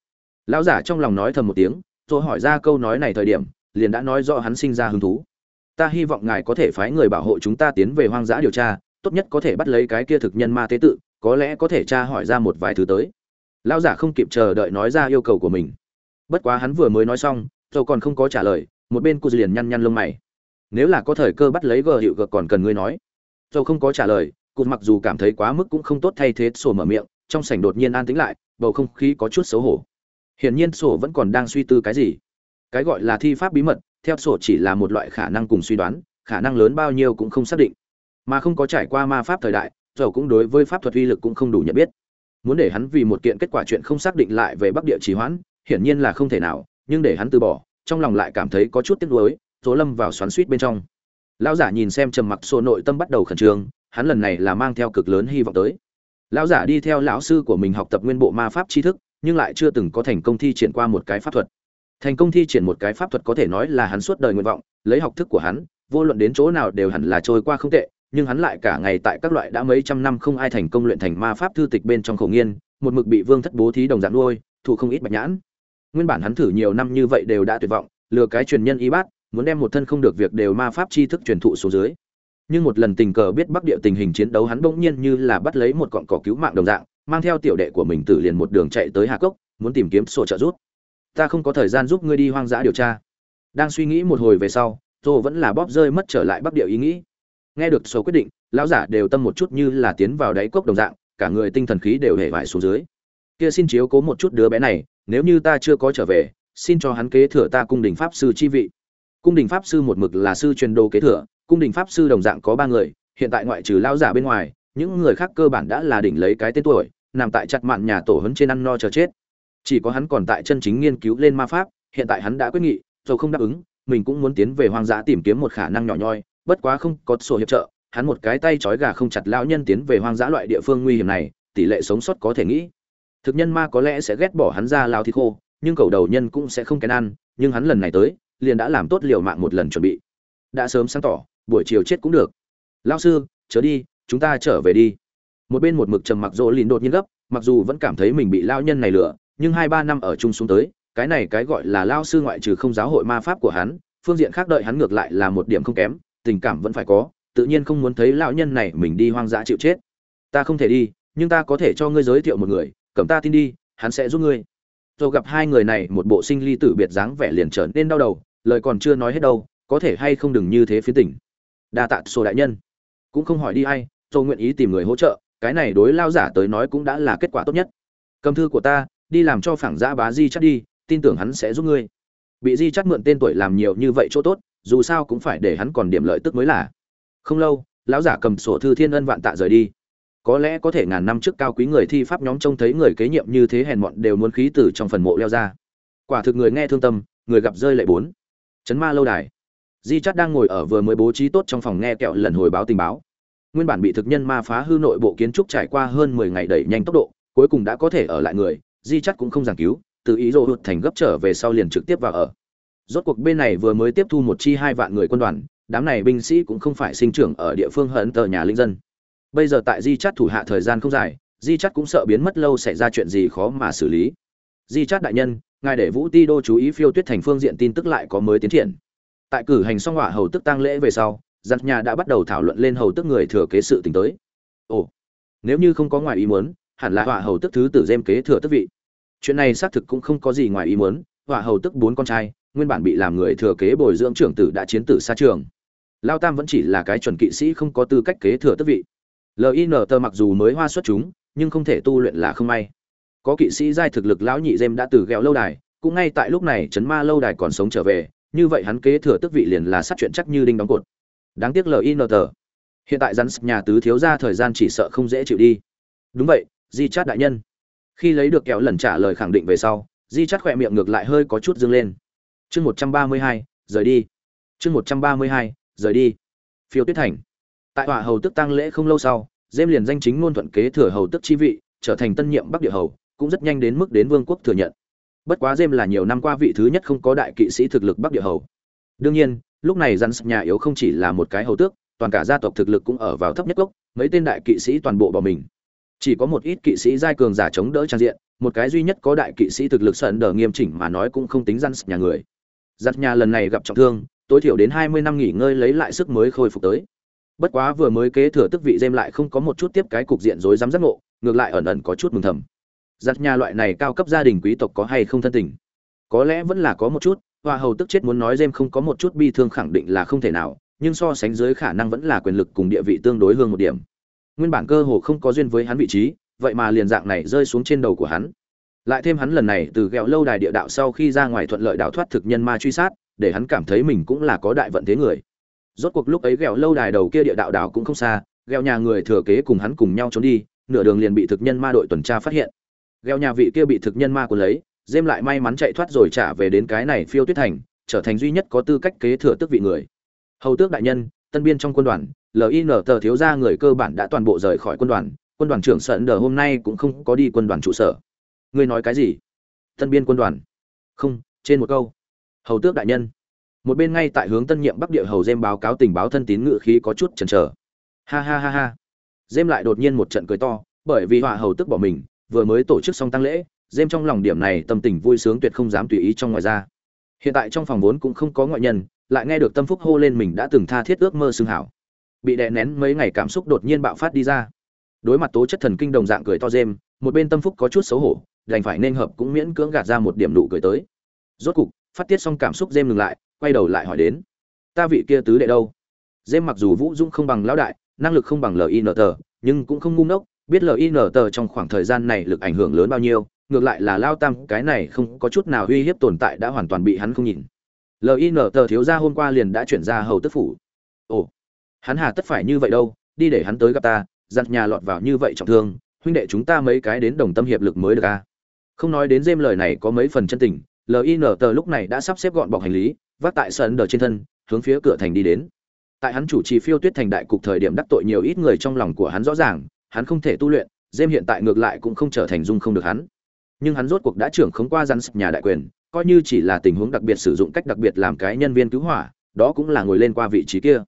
Lão giả trong lòng nói thầm một tiếng, rồi hỏi ra câu nói này thời điểm liền đã nói rõ hắn sinh ra hứng thú. Ta hy vọng ngài có thể phái người bảo hộ chúng ta tiến về hoang dã điều tra, tốt nhất có thể bắt lấy cái kia thực nhân ma tế tự, có lẽ có thể tra hỏi ra một vài thứ tới. Lão giả không kịp chờ đợi nói ra yêu cầu của mình. Bất quá hắn vừa mới nói xong, dầu còn không có trả lời, một bên cô liền nhăn nhăn lông mày. Nếu là có thời cơ bắt lấy gờ hiệu gờ còn cần ngươi nói. Dầu không có trả lời cô mặc dù cảm thấy quá mức cũng không tốt thay thế sổ mở miệng, trong sảnh đột nhiên an tĩnh lại, bầu không khí có chút xấu hổ. Hiển nhiên sổ vẫn còn đang suy tư cái gì cái gọi là thi pháp bí mật, theo sổ chỉ là một loại khả năng cùng suy đoán, khả năng lớn bao nhiêu cũng không xác định. Mà không có trải qua ma pháp thời đại dầu cũng đối với pháp thuật uy lực cũng không đủ nhận biết. Muốn để hắn vì một kiện kết quả chuyện không xác định lại về bắc địa trì hoãn, hiển nhiên là không thể nào, nhưng để hắn từ bỏ, trong lòng lại cảm thấy có chút tiếc nuối số lâm vào xoắn suýt bên trong. Lão giả nhìn xem trầm mặc sổ nội tâm bắt đầu khẩn trương, hắn lần này là mang theo cực lớn hy vọng tới. Lão giả đi theo lão sư của mình học tập nguyên bộ ma pháp tri thức, nhưng lại chưa từng có thành công thi triển qua một cái pháp thuật thành công thi triển một cái pháp thuật có thể nói là hắn suốt đời nguyện vọng, lấy học thức của hắn, vô luận đến chỗ nào đều hẳn là trôi qua không tệ, nhưng hắn lại cả ngày tại các loại đã mấy trăm năm không ai thành công luyện thành ma pháp thư tịch bên trong khổ nghiên, một mực bị vương thất bố thí đồng dạng nuôi, thụ không ít bạch nhãn. Nguyên bản hắn thử nhiều năm như vậy đều đã tuyệt vọng, lừa cái truyền nhân y bát, muốn đem một thân không được việc đều ma pháp tri thức truyền thụ xuống dưới. Nhưng một lần tình cờ biết bắc địa tình hình chiến đấu hắn bỗng nhiên như là bắt lấy một cọn cỏ cứu mạng đồng dạng, mang theo tiểu đệ của mình tử liền một đường chạy tới hà cốc, muốn tìm kiếm sổ trợ giúp ta không có thời gian giúp ngươi đi hoang dã điều tra. Đang suy nghĩ một hồi về sau, tô vẫn là bóp rơi mất trở lại bắc địa ý nghĩ. Nghe được số quyết định, lão giả đều tâm một chút như là tiến vào đáy cốc đồng dạng, cả người tinh thần khí đều hề vải xuống dưới. Kia xin chiếu cố một chút đứa bé này, nếu như ta chưa có trở về, xin cho hắn kế thừa ta cung đình pháp sư chi vị. Cung đình pháp sư một mực là sư truyền đồ kế thừa, cung đình pháp sư đồng dạng có ba người, hiện tại ngoại trừ lão giả bên ngoài, những người khác cơ bản đã là đỉnh lấy cái tên tuổi, nằm tại chặt mạn nhà tổ hấn trên ăn no chờ chết chỉ có hắn còn tại chân chính nghiên cứu lên ma pháp, hiện tại hắn đã quyết nghị, dù không đáp ứng, mình cũng muốn tiến về hoang dã tìm kiếm một khả năng nhỏ nhoi, bất quá không có sổ hiệp trợ, hắn một cái tay trói gà không chặt lão nhân tiến về hoang dã loại địa phương nguy hiểm này, tỷ lệ sống sót có thể nghĩ. Thực nhân ma có lẽ sẽ ghét bỏ hắn ra lao thịt khô, nhưng cầu đầu nhân cũng sẽ không kén ăn, nhưng hắn lần này tới, liền đã làm tốt liều mạng một lần chuẩn bị. Đã sớm sáng tỏ, buổi chiều chết cũng được. Lao sư, chớ đi, chúng ta trở về đi. Một bên một mực trầm mặc rỗ lìn đột nhiên gấp, mặc dù vẫn cảm thấy mình bị lao nhân này lừa nhưng hai ba năm ở chung xuống tới, cái này cái gọi là lao sư ngoại trừ không giáo hội ma pháp của hắn, phương diện khác đợi hắn ngược lại là một điểm không kém, tình cảm vẫn phải có, tự nhiên không muốn thấy lão nhân này mình đi hoang dã chịu chết. Ta không thể đi, nhưng ta có thể cho ngươi giới thiệu một người, cầm ta tin đi, hắn sẽ giúp ngươi. Rồi gặp hai người này, một bộ sinh ly tử biệt dáng vẻ liền trở nên đau đầu, lời còn chưa nói hết đâu, có thể hay không đừng như thế phía tỉnh đa tạ sổ đại nhân. Cũng không hỏi đi ai, tôi nguyện ý tìm người hỗ trợ, cái này đối lao giả tới nói cũng đã là kết quả tốt nhất. Cầm thư của ta đi làm cho phảng giã bá di chắc đi, tin tưởng hắn sẽ giúp ngươi. Bị di chắc mượn tên tuổi làm nhiều như vậy chỗ tốt, dù sao cũng phải để hắn còn điểm lợi tức mới là. Không lâu, lão giả cầm sổ thư thiên ân vạn tạ rời đi. Có lẽ có thể ngàn năm trước cao quý người thi pháp nhóm trông thấy người kế nhiệm như thế hèn mọn đều muốn khí tử trong phần mộ leo ra. Quả thực người nghe thương tâm, người gặp rơi lệ bốn. Chấn ma lâu đài. Di chắt đang ngồi ở vừa mới bố trí tốt trong phòng nghe kẹo lần hồi báo tình báo. Nguyên bản bị thực nhân ma phá hư nội bộ kiến trúc trải qua hơn mười ngày đẩy nhanh tốc độ, cuối cùng đã có thể ở lại người di chắt cũng không giảng cứu, từ ý rô hụt thành gấp trở về sau liền trực tiếp vào ở. Rốt cuộc bên này vừa mới tiếp thu một chi hai vạn người quân đoàn, đám này binh sĩ cũng không phải sinh trưởng ở địa phương hận tờ nhà linh dân. Bây giờ tại di chắt thủ hạ thời gian không dài, di chắt cũng sợ biến mất lâu xảy ra chuyện gì khó mà xử lý. Di chắt đại nhân, ngài để vũ ti đô chú ý phiêu tuyết thành phương diện tin tức lại có mới tiến triển. Tại cử hành xong hỏa hầu tức tăng lễ về sau giặt nhà đã bắt đầu thảo luận lên hầu tức người thừa kế sự tình tới. Ồ, nếu như không có ngoài ý muốn hẳn là họa hầu tức thứ tử dêm kế thừa tức vị. Chuyện này xác thực cũng không có gì ngoài ý muốn, họa hầu tức bốn con trai, nguyên bản bị làm người thừa kế bồi dưỡng trưởng tử đã chiến tử xa trường. Lao tam vẫn chỉ là cái chuẩn kỵ sĩ không có tư cách kế thừa tước vị. Lin tơ mặc dù mới hoa xuất chúng, nhưng không thể tu luyện là không may. Có kỵ sĩ giai thực lực lão nhị dêm đã từ ghẹo lâu đài, cũng ngay tại lúc này chấn ma lâu đài còn sống trở về, như vậy hắn kế thừa tước vị liền là sát chuyện chắc như đinh đóng cột. Đáng tiếc lin tờ hiện tại rắn nhà tứ thiếu ra thời gian chỉ sợ không dễ chịu đi. Đúng vậy di chát đại nhân. Khi lấy được kẹo lần trả lời khẳng định về sau, di chát khỏe miệng ngược lại hơi có chút dâng lên. Chương một trăm ba mươi hai, rời đi. Chương một trăm ba mươi hai, rời đi. Phiêu tuyết thành. Tại tòa hầu tức tăng lễ không lâu sau, dêm liền danh chính ngôn thuận kế thừa hầu tức chi vị, trở thành tân nhiệm bắc địa hầu, cũng rất nhanh đến mức đến vương quốc thừa nhận. Bất quá dêm là nhiều năm qua vị thứ nhất không có đại kỵ sĩ thực lực bắc địa hầu. Đương nhiên, lúc này rắn nhà yếu không chỉ là một cái hầu tước, toàn cả gia tộc thực lực cũng ở vào thấp nhất gốc, mấy tên đại kỵ sĩ toàn bộ bỏ mình chỉ có một ít kỵ sĩ giai cường giả chống đỡ trang diện, một cái duy nhất có đại kỵ sĩ thực lực sợn đờ nghiêm chỉnh mà nói cũng không tính răn nhà người. Giặt nhà lần này gặp trọng thương, tối thiểu đến hai mươi năm nghỉ ngơi lấy lại sức mới khôi phục tới. Bất quá vừa mới kế thừa tức vị dêm lại không có một chút tiếp cái cục diện rối rắm giác ngộ, ngược lại ẩn ẩn có chút mừng thầm. Giặt nhà loại này cao cấp gia đình quý tộc có hay không thân tình? Có lẽ vẫn là có một chút, hoa hầu tức chết muốn nói dêm không có một chút bi thương khẳng định là không thể nào, nhưng so sánh dưới khả năng vẫn là quyền lực cùng địa vị tương đối hơn một điểm nguyên bản cơ hồ không có duyên với hắn vị trí, vậy mà liền dạng này rơi xuống trên đầu của hắn. Lại thêm hắn lần này từ ghẹo lâu đài địa đạo sau khi ra ngoài thuận lợi đào thoát thực nhân ma truy sát, để hắn cảm thấy mình cũng là có đại vận thế người. Rốt cuộc lúc ấy ghẹo lâu đài đầu kia địa đạo đảo cũng không xa ghẹo nhà người thừa kế cùng hắn cùng nhau trốn đi, nửa đường liền bị thực nhân ma đội tuần tra phát hiện. Ghẹo nhà vị kia bị thực nhân ma cuốn lấy dêm lại may mắn chạy thoát rồi trả về đến cái này phiêu tuyết thành, trở thành duy nhất có tư cách kế thừa tước vị người. Hầu tước đại nhân, tân biên trong quân đoàn lin tờ thiếu ra người cơ bản đã toàn bộ rời khỏi quân đoàn quân đoàn trưởng sợn đờ hôm nay cũng không có đi quân đoàn trụ sở. Ngươi nói cái gì? Tân biên quân đoàn. Không, trên một câu. Hầu tước đại nhân. Một bên ngay tại hướng tân nhiệm bắc địa hầu dêm báo cáo tình báo thân tín ngự khí có chút chần chờ. Ha ha ha ha. Dêm lại đột nhiên một trận cười to, bởi vì họa hầu tức bỏ mình, vừa mới tổ chức xong tăng lễ, dêm trong lòng điểm này tâm tình vui sướng tuyệt không dám tùy ý trong ngoài ra. Hiện tại trong phòng vốn cũng không có ngoại nhân, lại nghe được tâm phúc hô lên mình đã từng tha thiết ước mơ xương hảo bị đè nén mấy ngày cảm xúc đột nhiên bạo phát đi ra. Đối mặt tố chất thần kinh đồng dạng cười to dêm một bên tâm phúc có chút xấu hổ, đành phải nên hợp cũng miễn cưỡng gạt ra một điểm nụ cười tới. Rốt cục, phát tiết xong cảm xúc dêm ngừng lại, quay đầu lại hỏi đến, ta vị kia tứ đệ đâu? Dêm mặc dù vũ dũng không bằng lão đại, năng lực không bằng lin tờ nhưng cũng không ngu ngốc, biết lin tờ trong khoảng thời gian này lực ảnh hưởng lớn bao nhiêu, ngược lại là lao tam, cái này không có chút nào uy hiếp tồn tại đã hoàn toàn bị hắn không nhìn. Lin tờ thiếu ra hôm qua liền đã chuyển ra hầu tức phủ. Ồ hắn hà tất phải như vậy đâu, đi để hắn tới gặp ta, giặt nhà lọt vào như vậy trọng thương, huynh đệ chúng ta mấy cái đến đồng tâm hiệp lực mới được a không nói đến dêm lời này có mấy phần chân tình lin tờ lúc này đã sắp xếp gọn bọc hành lý, vác tại sân đờ trên thân, hướng phía cửa thành đi đến. Tại hắn chủ trì phiêu tuyết thành đại cục thời điểm đắc tội nhiều ít người trong lòng của hắn rõ ràng, hắn không thể tu luyện dêm hiện tại ngược lại cũng không trở thành dung không được hắn. Nhưng hắn rốt cuộc đã trưởng khống qua rắn nhà đại quyền, coi như chỉ là tình huống đặc biệt sử dụng cách đặc biệt làm cái nhân viên cứu hỏa, đó cũng là ngồi lên qua vị trí kia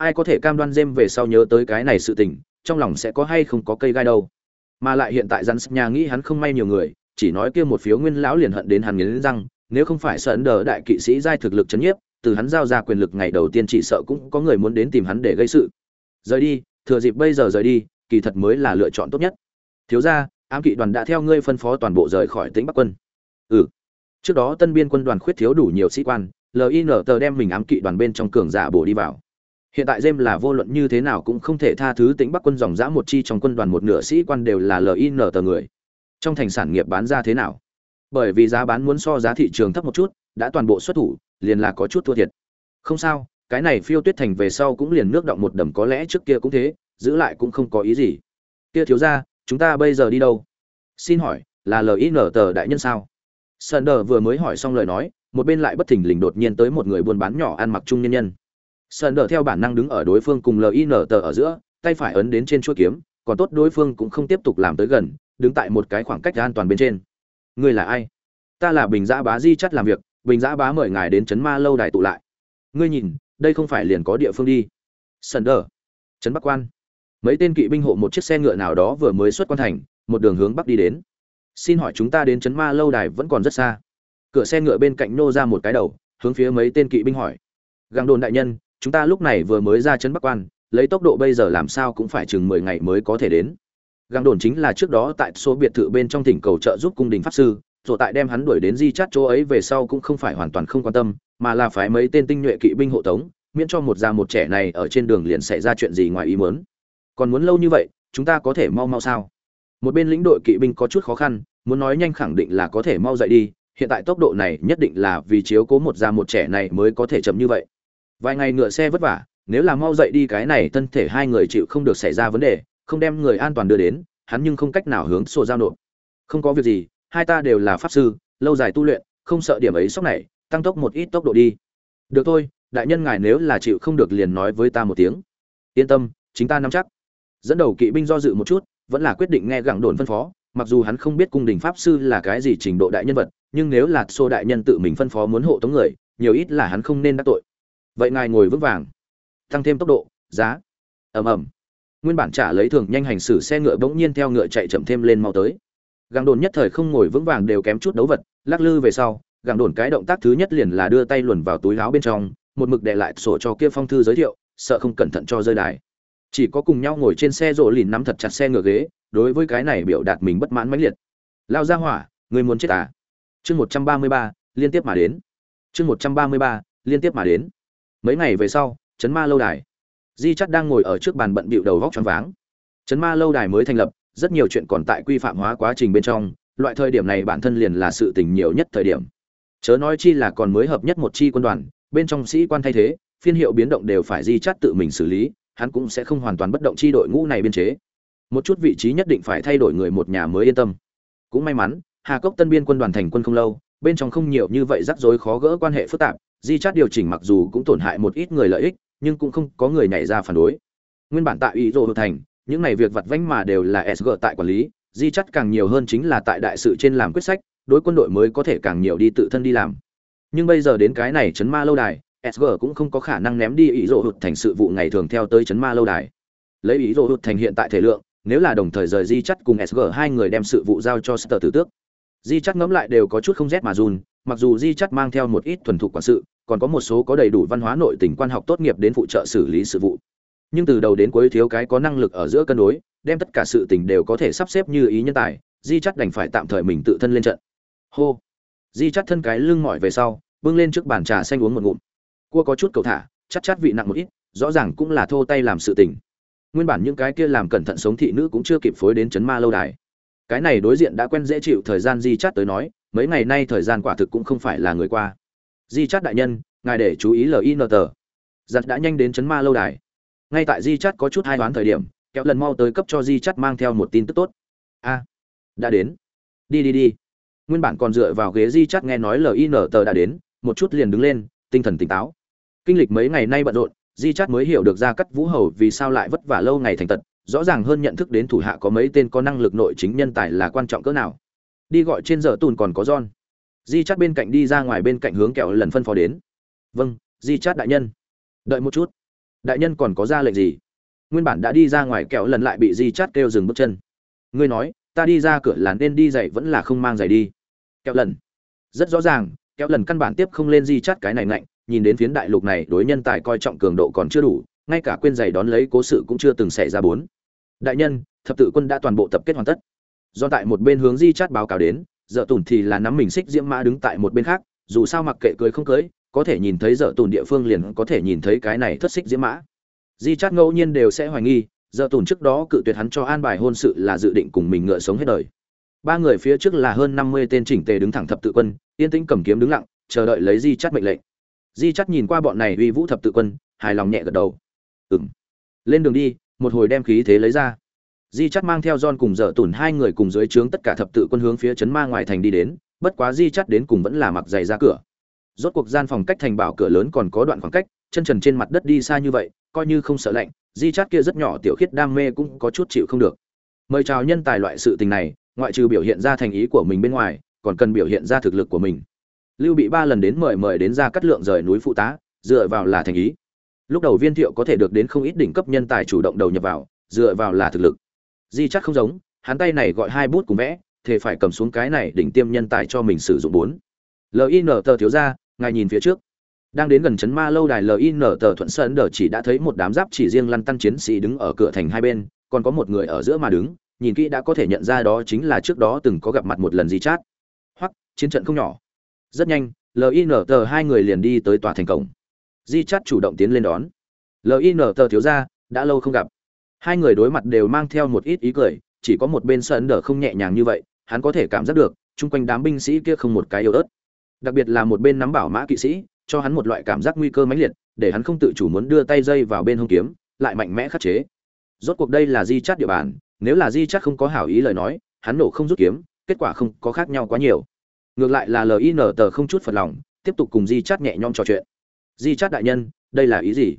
ai có thể cam đoan dêm về sau nhớ tới cái này sự tình, trong lòng sẽ có hay không có cây gai đâu. Mà lại hiện tại rắn nhà nghĩ hắn không may nhiều người, chỉ nói kia một phiếu nguyên lão liền hận đến hắn nghiến răng, nếu không phải sợ ấn đờ đại kỵ sĩ giai thực lực chấn nhiếp, từ hắn giao ra quyền lực ngày đầu tiên chỉ sợ cũng có người muốn đến tìm hắn để gây sự. Rời đi, thừa dịp bây giờ rời đi, kỳ thật mới là lựa chọn tốt nhất. Thiếu ra ám kỵ đoàn đã theo ngươi phân phó toàn bộ rời khỏi tỉnh bắc quân. Ừ. Trước đó tân biên quân đoàn khuyết thiếu đủ nhiều sĩ quan lin tờ đem mình ám kỵ đoàn bên trong cường giả bổ đi vào hiện tại jem là vô luận như thế nào cũng không thể tha thứ tính bắc quân dòng giã một chi trong quân đoàn một nửa sĩ quan đều là lin tờ người. Trong thành sản nghiệp bán ra thế nào? Bởi vì giá bán muốn so giá thị trường thấp một chút, đã toàn bộ xuất thủ, liền là có chút thua thiệt. Không sao, cái này phiêu tuyết thành về sau cũng liền nước động một đầm có lẽ trước kia cũng thế, giữ lại cũng không có ý gì. Kia thiếu ra chúng ta bây giờ đi đâu? Xin hỏi, là lin tờ đại nhân sao? Sơn đờ vừa mới hỏi xong lời nói, một bên lại bất thình lình đột nhiên tới một người buôn bán nhỏ ăn mặc trung nhân nhân sơn đờ theo bản năng đứng ở đối phương cùng lin tờ ở giữa, tay phải ấn đến trên chuỗi kiếm, còn tốt đối phương cũng không tiếp tục làm tới gần, đứng tại một cái khoảng cách an toàn bên trên. Ngươi là ai? Ta là bình giã bá di chắt làm việc, bình giã bá mời ngài đến trấn ma lâu đài tụ lại. Ngươi nhìn, đây không phải liền có địa phương đi. Sơn đờ. Trấn bắc quan. Mấy tên kỵ binh hộ một chiếc xe ngựa nào đó vừa mới xuất quan thành, một đường hướng bắc đi đến. Xin hỏi chúng ta đến trấn ma lâu đài vẫn còn rất xa. Cửa xe ngựa bên cạnh nô ra một cái đầu, hướng phía mấy tên kỵ binh hỏi. Găng đồn đại nhân chúng ta lúc này vừa mới ra trấn bắc quan, lấy tốc độ bây giờ làm sao cũng phải chừng mười ngày mới có thể đến. Găng đồn chính là trước đó tại số biệt thự bên trong tỉnh cầu trợ giúp cung đình pháp sư, rồi tại đem hắn đuổi đến di chát chỗ ấy về sau cũng không phải hoàn toàn không quan tâm, mà là phải mấy tên tinh nhuệ kỵ binh hộ tống, miễn cho một già một trẻ này ở trên đường liền xảy ra chuyện gì ngoài ý muốn. Còn muốn lâu như vậy, chúng ta có thể mau mau sao? Một bên lĩnh đội kỵ binh có chút khó khăn, muốn nói nhanh khẳng định là có thể mau dậy đi, hiện tại tốc độ này nhất định là vì chiếu cố một già một trẻ này mới có thể chậm như vậy vài ngày ngựa xe vất vả, nếu là mau dậy đi cái này thân thể hai người chịu không được xảy ra vấn đề, không đem người an toàn đưa đến, hắn nhưng không cách nào hướng sổ giao nộp. Không có việc gì, hai ta đều là pháp sư, lâu dài tu luyện, không sợ điểm ấy sốc này, tăng tốc một ít tốc độ đi. Được thôi, đại nhân ngài nếu là chịu không được liền nói với ta một tiếng. Yên tâm, chính ta nắm chắc. Dẫn đầu kỵ binh do dự một chút, vẫn là quyết định nghe gẳng đồn phân phó, mặc dù hắn không biết cung đình pháp sư là cái gì trình độ đại nhân vật, nhưng nếu là xô đại nhân tự mình phân phó muốn hộ tống người, nhiều ít là hắn không nên đắc tội vậy ngài ngồi vững vàng. Tăng thêm tốc độ, giá. Ầm ầm. Nguyên bản trả lấy thường nhanh hành xử xe ngựa bỗng nhiên theo ngựa chạy chậm thêm lên mau tới. Gàng đồn nhất thời không ngồi vững vàng đều kém chút đấu vật, lắc lư về sau, gàng đồn cái động tác thứ nhất liền là đưa tay luồn vào túi áo bên trong, một mực để lại sổ cho kia phong thư giới thiệu, sợ không cẩn thận cho rơi đài. Chỉ có cùng nhau ngồi trên xe rộ lìn nắm thật chặt xe ngựa ghế, đối với cái này biểu đạt mình bất mãn mãnh liệt. Lao ra hỏa, người muốn chết à? Chương một trăm ba mươi ba, liên tiếp mà đến. Chương một trăm ba mươi ba, liên tiếp mà đến mấy ngày về sau chấn ma lâu đài. Di chắt đang ngồi ở trước bàn bận bịu đầu vóc choáng váng. Chấn ma lâu đài mới thành lập, rất nhiều chuyện còn tại quy phạm hóa quá trình bên trong, loại thời điểm này bản thân liền là sự tình nhiều nhất thời điểm. Chớ nói chi là còn mới hợp nhất một chi quân đoàn, bên trong sĩ quan thay thế, phiên hiệu biến động đều phải di chắt tự mình xử lý, hắn cũng sẽ không hoàn toàn bất động chi đội ngũ này biên chế. Một chút vị trí nhất định phải thay đổi người một nhà mới yên tâm. Cũng may mắn, hà cốc tân biên quân đoàn thành quân không lâu, bên trong không nhiều như vậy rắc rối khó gỡ quan hệ phức tạp di chát điều chỉnh mặc dù cũng tổn hại một ít người lợi ích, nhưng cũng không có người nhảy ra phản đối. Nguyên bản tại ý rô thành, những này việc vặt vãnh mà đều là sg tại quản lý, di chắt càng nhiều hơn chính là tại đại sự trên làm quyết sách, đối quân đội mới có thể càng nhiều đi tự thân đi làm. Nhưng bây giờ đến cái này chấn ma lâu đài sg cũng không có khả năng ném đi ý rô hụt thành sự vụ ngày thường theo tới chấn ma lâu đài. Lấy ý rô hụt thành hiện tại thể lượng, nếu là đồng thời rời di chắt cùng sg hai người đem sự vụ giao cho Sơ tử tước, di chắt ngẫm lại đều có chút không rét mà run mặc dù di chắt mang theo một ít thuần thục quản sự, còn có một số có đầy đủ văn hóa nội tình quan học tốt nghiệp đến phụ trợ xử lý sự vụ. Nhưng từ đầu đến cuối thiếu cái có năng lực ở giữa cân đối, đem tất cả sự tình đều có thể sắp xếp như ý nhân tài, di chắt đành phải tạm thời mình tự thân lên trận. Hô! Di chắt thân cái lưng mỏi về sau, bưng lên trước bàn trà xanh uống một ngụm. Cua có chút cầu thả chắc chát vị nặng một ít, rõ ràng cũng là thô tay làm sự tình. Nguyên bản những cái kia làm cẩn thận sống thị nữ cũng chưa kịp phối đến chấn ma lâu đài cái này đối diện đã quen dễ chịu thời gian di chát tới nói, mấy ngày nay thời gian quả thực cũng không phải là người qua. Di chát đại nhân, ngài để chú ý lin tờ giặt đã nhanh đến chấn ma lâu đài. Ngay tại di chát có chút hai đoán thời điểm, kéo lần mau tới cấp cho di chát mang theo một tin tức tốt. A, đã đến. Đi đi đi. Nguyên bản còn dựa vào ghế di chát nghe nói lin tờ đã đến, một chút liền đứng lên, tinh thần tỉnh táo. Kinh lịch mấy ngày nay bận rộn, di chát mới hiểu được ra cắt vũ hầu vì sao lại vất vả lâu ngày thành tật rõ ràng hơn nhận thức đến thủ hạ có mấy tên có năng lực nội chính nhân tài là quan trọng cỡ nào. Đi gọi trên giờ tùn còn có john. Di chát bên cạnh đi ra ngoài bên cạnh hướng kẹo lần phân phó đến. Vâng di chát đại nhân. Đợi một chút. Đại nhân còn có ra lệnh gì? Nguyên bản đã đi ra ngoài kẹo lần lại bị di chát kêu dừng bước chân. Ngươi nói, ta đi ra cửa là nên đi giày vẫn là không mang giày đi? Kẹo lần. Rất rõ ràng, kẹo lần căn bản tiếp không lên di chát cái này ngạnh, nhìn đến phiến đại lục này đối nhân tài coi trọng cường độ còn chưa đủ ngay cả quên giày đón lấy cố sự cũng chưa từng xảy ra bốn. Đại nhân, thập tự quân đã toàn bộ tập kết hoàn tất. Do tại một bên hướng di chát báo cáo đến dợ tùn thì là nắm mình xích diễm mã đứng tại một bên khác, dù sao mặc kệ cưới không cưới có thể nhìn thấy dợ tùn địa phương liền có thể nhìn thấy cái này thất xích diễm mã. Di chát ngẫu nhiên đều sẽ hoài nghi dợ tùn trước đó cự tuyệt hắn cho an bài hôn sự là dự định cùng mình ngựa sống hết đời. Ba người phía trước là hơn năm mươi tên chỉnh tề đứng thẳng thập tự quân, yên tĩnh cầm kiếm đứng lặng, chờ đợi lấy di chát mệnh lệnh. Di chát nhìn qua bọn này uy vũ thập tự quân, hài lòng nhẹ gật đầu ừng lên đường đi, một hồi đem khí thế lấy ra. Di chắt mang theo john cùng dở tủn hai người cùng dưới trướng tất cả thập tự quân hướng phía trấn ma ngoài thành đi đến, bất quá di chắt đến cùng vẫn là mặc giày ra cửa. Rốt cuộc gian phòng cách thành bảo cửa lớn còn có đoạn khoảng cách, chân trần trên mặt đất đi xa như vậy, coi như không sợ lạnh, di chắt kia rất nhỏ tiểu khiết đam mê cũng có chút chịu không được. Mời chào nhân tài loại sự tình này, ngoại trừ biểu hiện ra thành ý của mình bên ngoài, còn cần biểu hiện ra thực lực của mình. Lưu bị ba lần đến mời mời đến ra cắt lượng rời núi phụ tá, dựa vào là thành ý lúc đầu viên thiệu có thể được đến không ít đỉnh cấp nhân tài chủ động đầu nhập vào, dựa vào là thực lực. Di chắc không giống, hắn tay này gọi hai bút cùng vẽ thì phải cầm xuống cái này đỉnh tiêm nhân tài cho mình sử dụng bốn. Lin tờ thiếu ra, ngài nhìn phía trước. Đang đến gần chấn ma lâu đài lin tờ thuận sơn đờ chỉ đã thấy một đám giáp chỉ riêng lăn tăn chiến sĩ đứng ở cửa thành hai bên, còn có một người ở giữa mà đứng, nhìn kỹ đã có thể nhận ra đó chính là trước đó từng có gặp mặt một lần di chát. Hoặc chiến trận không nhỏ. Rất nhanh lin tờ hai người liền đi tới tòa thành cổng di chát chủ động tiến lên đón. Lin tờ thiếu ra đã lâu không gặp. Hai người đối mặt đều mang theo một ít ý cười, chỉ có một bên sơn đờ không nhẹ nhàng như vậy, hắn có thể cảm giác được, chung quanh đám binh sĩ kia không một cái yếu ớt. Đặc biệt là một bên nắm bảo mã kỵ sĩ, cho hắn một loại cảm giác nguy cơ mãnh liệt, để hắn không tự chủ muốn đưa tay dây vào bên hông kiếm, lại mạnh mẽ khắc chế. Rốt cuộc đây là di chát địa bàn, nếu là di chát không có hảo ý lời nói, hắn nổ không rút kiếm, kết quả không có khác nhau quá nhiều. Ngược lại là lin tờ không chút phật lòng, tiếp tục cùng di chát nhẹ nhõm trò chuyện di chát đại nhân, đây là ý gì?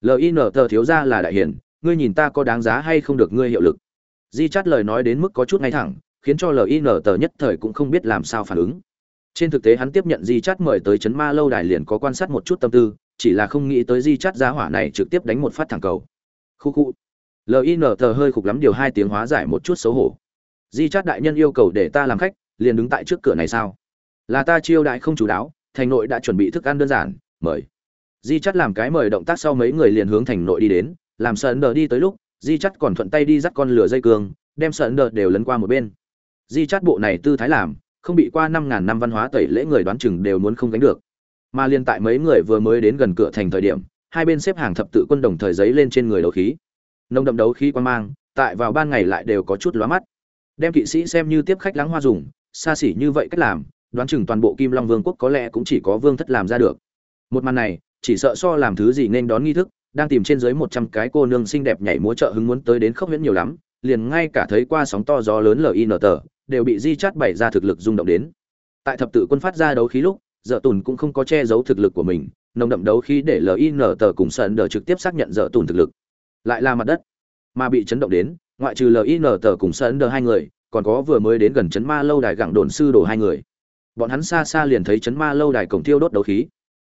Lin tờ thiếu ra là đại hiền, ngươi nhìn ta có đáng giá hay không được ngươi hiệu lực? Di chát lời nói đến mức có chút ngay thẳng, khiến cho lin tờ nhất thời cũng không biết làm sao phản ứng. Trên thực tế hắn tiếp nhận di chát mời tới chấn ma lâu đài liền có quan sát một chút tâm tư, chỉ là không nghĩ tới di chát giá hỏa này trực tiếp đánh một phát thẳng cầu. Khu khu. Lin tờ hơi khục lắm điều hai tiếng hóa giải một chút xấu hổ. Di chát đại nhân yêu cầu để ta làm khách, liền đứng tại trước cửa này sao? Là ta chiêu đại không chú đáo, thành nội đã chuẩn bị thức ăn đơn giản, mời di chắt làm cái mời động tác sau mấy người liền hướng thành nội đi đến, làm sợ đờ đi tới lúc, di chắt còn thuận tay đi dắt con lửa dây cường đem sợ đờ đều lấn qua một bên. Di chắt bộ này tư thái làm, không bị qua năm ngàn năm văn hóa tẩy lễ người đoán chừng đều muốn không gánh được. Mà liên tại mấy người vừa mới đến gần cửa thành thời điểm, hai bên xếp hàng thập tự quân đồng thời giấy lên trên người đấu khí. Nông đậm đấu khí quan mang, tại vào ban ngày lại đều có chút lóa mắt. Đem kỵ sĩ xem như tiếp khách lắng hoa dùng, xa xỉ như vậy cách làm, đoán chừng toàn bộ kim long vương quốc có lẽ cũng chỉ có vương thất làm ra được. Một màn này chỉ sợ so làm thứ gì nên đón nghi thức, đang tìm trên dưới một trăm cái cô nương xinh đẹp nhảy múa trợ hứng muốn tới đến khốc huyễn nhiều lắm, liền ngay cả thấy qua sóng to gió lớn lin tờ đều bị di chát bày ra thực lực rung động đến. Tại thập tự quân phát ra đấu khí lúc dợ tùn cũng không có che giấu thực lực của mình, nồng đậm đấu khí để lin tờ cùng sơn đờ trực tiếp xác nhận dợ tùn thực lực. Lại là mặt đất, mà bị chấn động đến, ngoại trừ lin tờ cùng sơn đờ hai người, còn có vừa mới đến gần chấn ma lâu đài gặng đồn sư đổ hai người. Bọn hắn xa xa liền thấy chấn ma lâu đài cổng thiêu đốt đấu khí.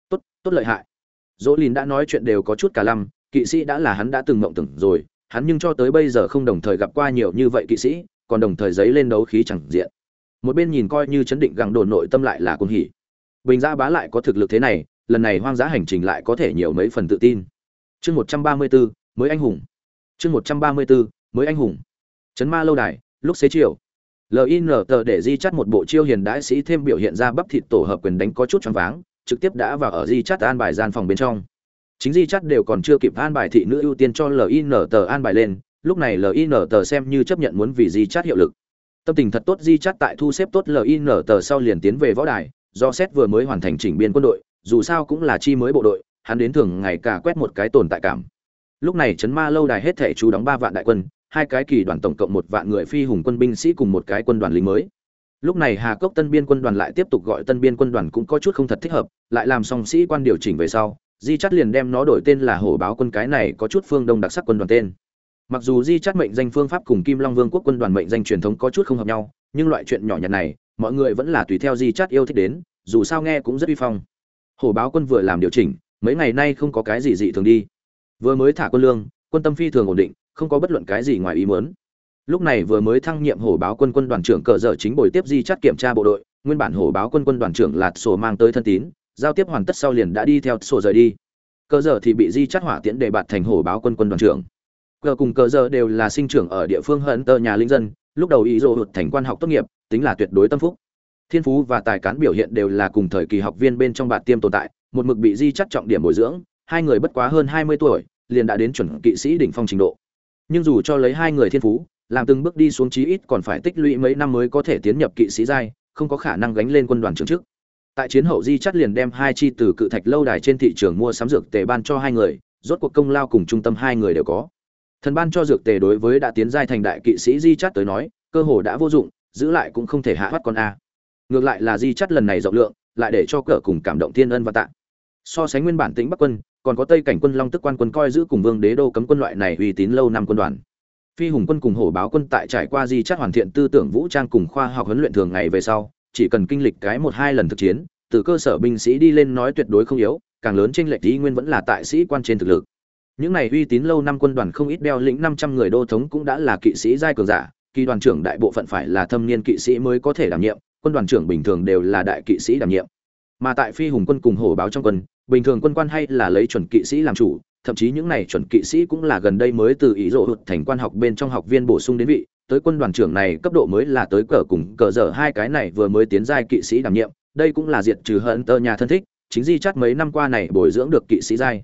Tốt tốt lợi hại dỗ lìn đã nói chuyện đều có chút cả lăm, kỵ sĩ đã là hắn đã từng mộng tưởng rồi, hắn nhưng cho tới bây giờ không đồng thời gặp qua nhiều như vậy kỵ sĩ, còn đồng thời giấy lên đấu khí chẳng diện. Một bên nhìn coi như chấn định gặng đồn nội tâm lại là cuồng hỉ. Bình gia bá lại có thực lực thế này, lần này hoang dã hành trình lại có thể nhiều mấy phần tự tin. Chương một trăm ba mươi bốn mới anh hùng. Chương một trăm ba mươi bốn mới anh hùng. Chấn ma lâu đài, lúc xế chiều. Lin tờ để di chắt một bộ chiêu hiền đãi sĩ thêm biểu hiện ra bắp thịt tổ hợp quyền đánh có chút choáng váng trực tiếp đã vào ở di chắt an bài gian phòng bên trong. Chính di chắt đều còn chưa kịp an bài thị nữ ưu tiên cho lin tờ an bài lên, lúc này lin tờ xem như chấp nhận muốn vì di chắt hiệu lực. Tâm tình thật tốt, di chắt tại thu xếp tốt lin tờ sau liền tiến về võ đài, do xét vừa mới hoàn thành chỉnh biên quân đội, dù sao cũng là chi mới bộ đội, hắn đến thường ngày cả quét một cái tồn tại cảm. Lúc này trấn ma lâu đài hết thể chú đóng ba vạn đại quân, hai cái kỳ đoàn tổng cộng một vạn người phi hùng quân binh sĩ cùng một cái quân đoàn lính mới lúc này hà cốc tân biên quân đoàn lại tiếp tục gọi tân biên quân đoàn cũng có chút không thật thích hợp, lại làm song sĩ quan điều chỉnh về sau, di chắt liền đem nó đổi tên là hổ báo quân cái này có chút phương đông đặc sắc quân đoàn tên. Mặc dù di chắt mệnh danh phương pháp cùng kim long vương quốc quân đoàn mệnh danh truyền thống có chút không hợp nhau, nhưng loại chuyện nhỏ nhặt này, mọi người vẫn là tùy theo di chắt yêu thích đến, dù sao nghe cũng rất uy phong. Hổ báo quân vừa làm điều chỉnh, mấy ngày nay không có cái gì dị thường đi. Vừa mới thả quân lương, quân tâm phi thường ổn định, không có bất luận cái gì ngoài ý muốn lúc này vừa mới thăng nhiệm hổ báo quân quân đoàn trưởng cờ dở chính buổi tiếp di chắt kiểm tra bộ đội, nguyên bản hổ báo quân quân đoàn trưởng lạt sổ mang tới thân tín, giao tiếp hoàn tất sau liền đã đi theo sổ rời đi. Cờ dở thì bị di chắt hỏa tiễn đề bạt thành hổ báo quân quân đoàn trưởng. Cờ cùng cờ dở đều là sinh trưởng ở địa phương hận tờ nhà linh dân, lúc đầu ý dỗ hụt thành quan học tốt nghiệp, tính là tuyệt đối tâm phúc. Thiên phú và tài cán biểu hiện đều là cùng thời kỳ học viên bên trong bạt tiêm tồn tại, một mực bị di chắt trọng điểm bồi dưỡng, hai người bất quá hơn hai mươi tuổi, liền đã đến chuẩn kỵ sĩ đỉnh phong trình độ. Nhưng dù cho lấy hai người thiên phú làm từng bước đi xuống chí ít còn phải tích lũy mấy năm mới có thể tiến nhập kỵ sĩ giai, không có khả năng gánh lên quân đoàn trưởng chức. tại chiến hậu di chắt liền đem hai chi từ cự thạch lâu đài trên thị trường mua sắm dược tề ban cho hai người, rốt cuộc công lao cùng trung tâm hai người đều có. Thần ban cho dược tề đối với đã tiến giai thành đại kỵ sĩ di chắt tới nói, cơ hồ đã vô dụng, giữ lại cũng không thể hạ thoát con a. Ngược lại là di chắt lần này rộng lượng, lại để cho cỡ cùng cảm động thiên ân và tạ. So sánh nguyên bản tĩnh bắc quân, còn có tây cảnh quân long tức quan quân coi giữ cùng vương đế đô cấm quân loại này uy tín lâu năm quân đoàn phi hùng quân cùng hổ báo quân tại trải qua di chắt hoàn thiện tư tưởng vũ trang cùng khoa học huấn luyện thường ngày về sau, chỉ cần kinh lịch cái một hai lần thực chiến, từ cơ sở binh sĩ đi lên nói tuyệt đối không yếu, càng lớn trên lệch ý nguyên vẫn là tại sĩ quan trên thực lực. Những này uy tín lâu năm quân đoàn không ít đeo lĩnh năm trăm người đô thống cũng đã là kỵ sĩ giai cường giả, kỳ đoàn trưởng đại bộ phận phải là thâm niên kỵ sĩ mới có thể đảm nhiệm, quân đoàn trưởng bình thường đều là đại kỵ sĩ đảm nhiệm. Mà tại phi hùng quân cùng hổ báo trong quân, bình thường quân quan hay là lấy chuẩn kỵ sĩ làm chủ thậm chí những này chuẩn kỵ sĩ cũng là gần đây mới từ ý rộ hụt thành quan học bên trong học viên bổ sung đến vị, tới quân đoàn trưởng này cấp độ mới là tới cờ cùng cờ dở hai cái này vừa mới tiến giai kỵ sĩ đảm nhiệm, đây cũng là diệt trừ hận tơ nhà thân thích, chính di chắt mấy năm qua này bồi dưỡng được kỵ sĩ giai.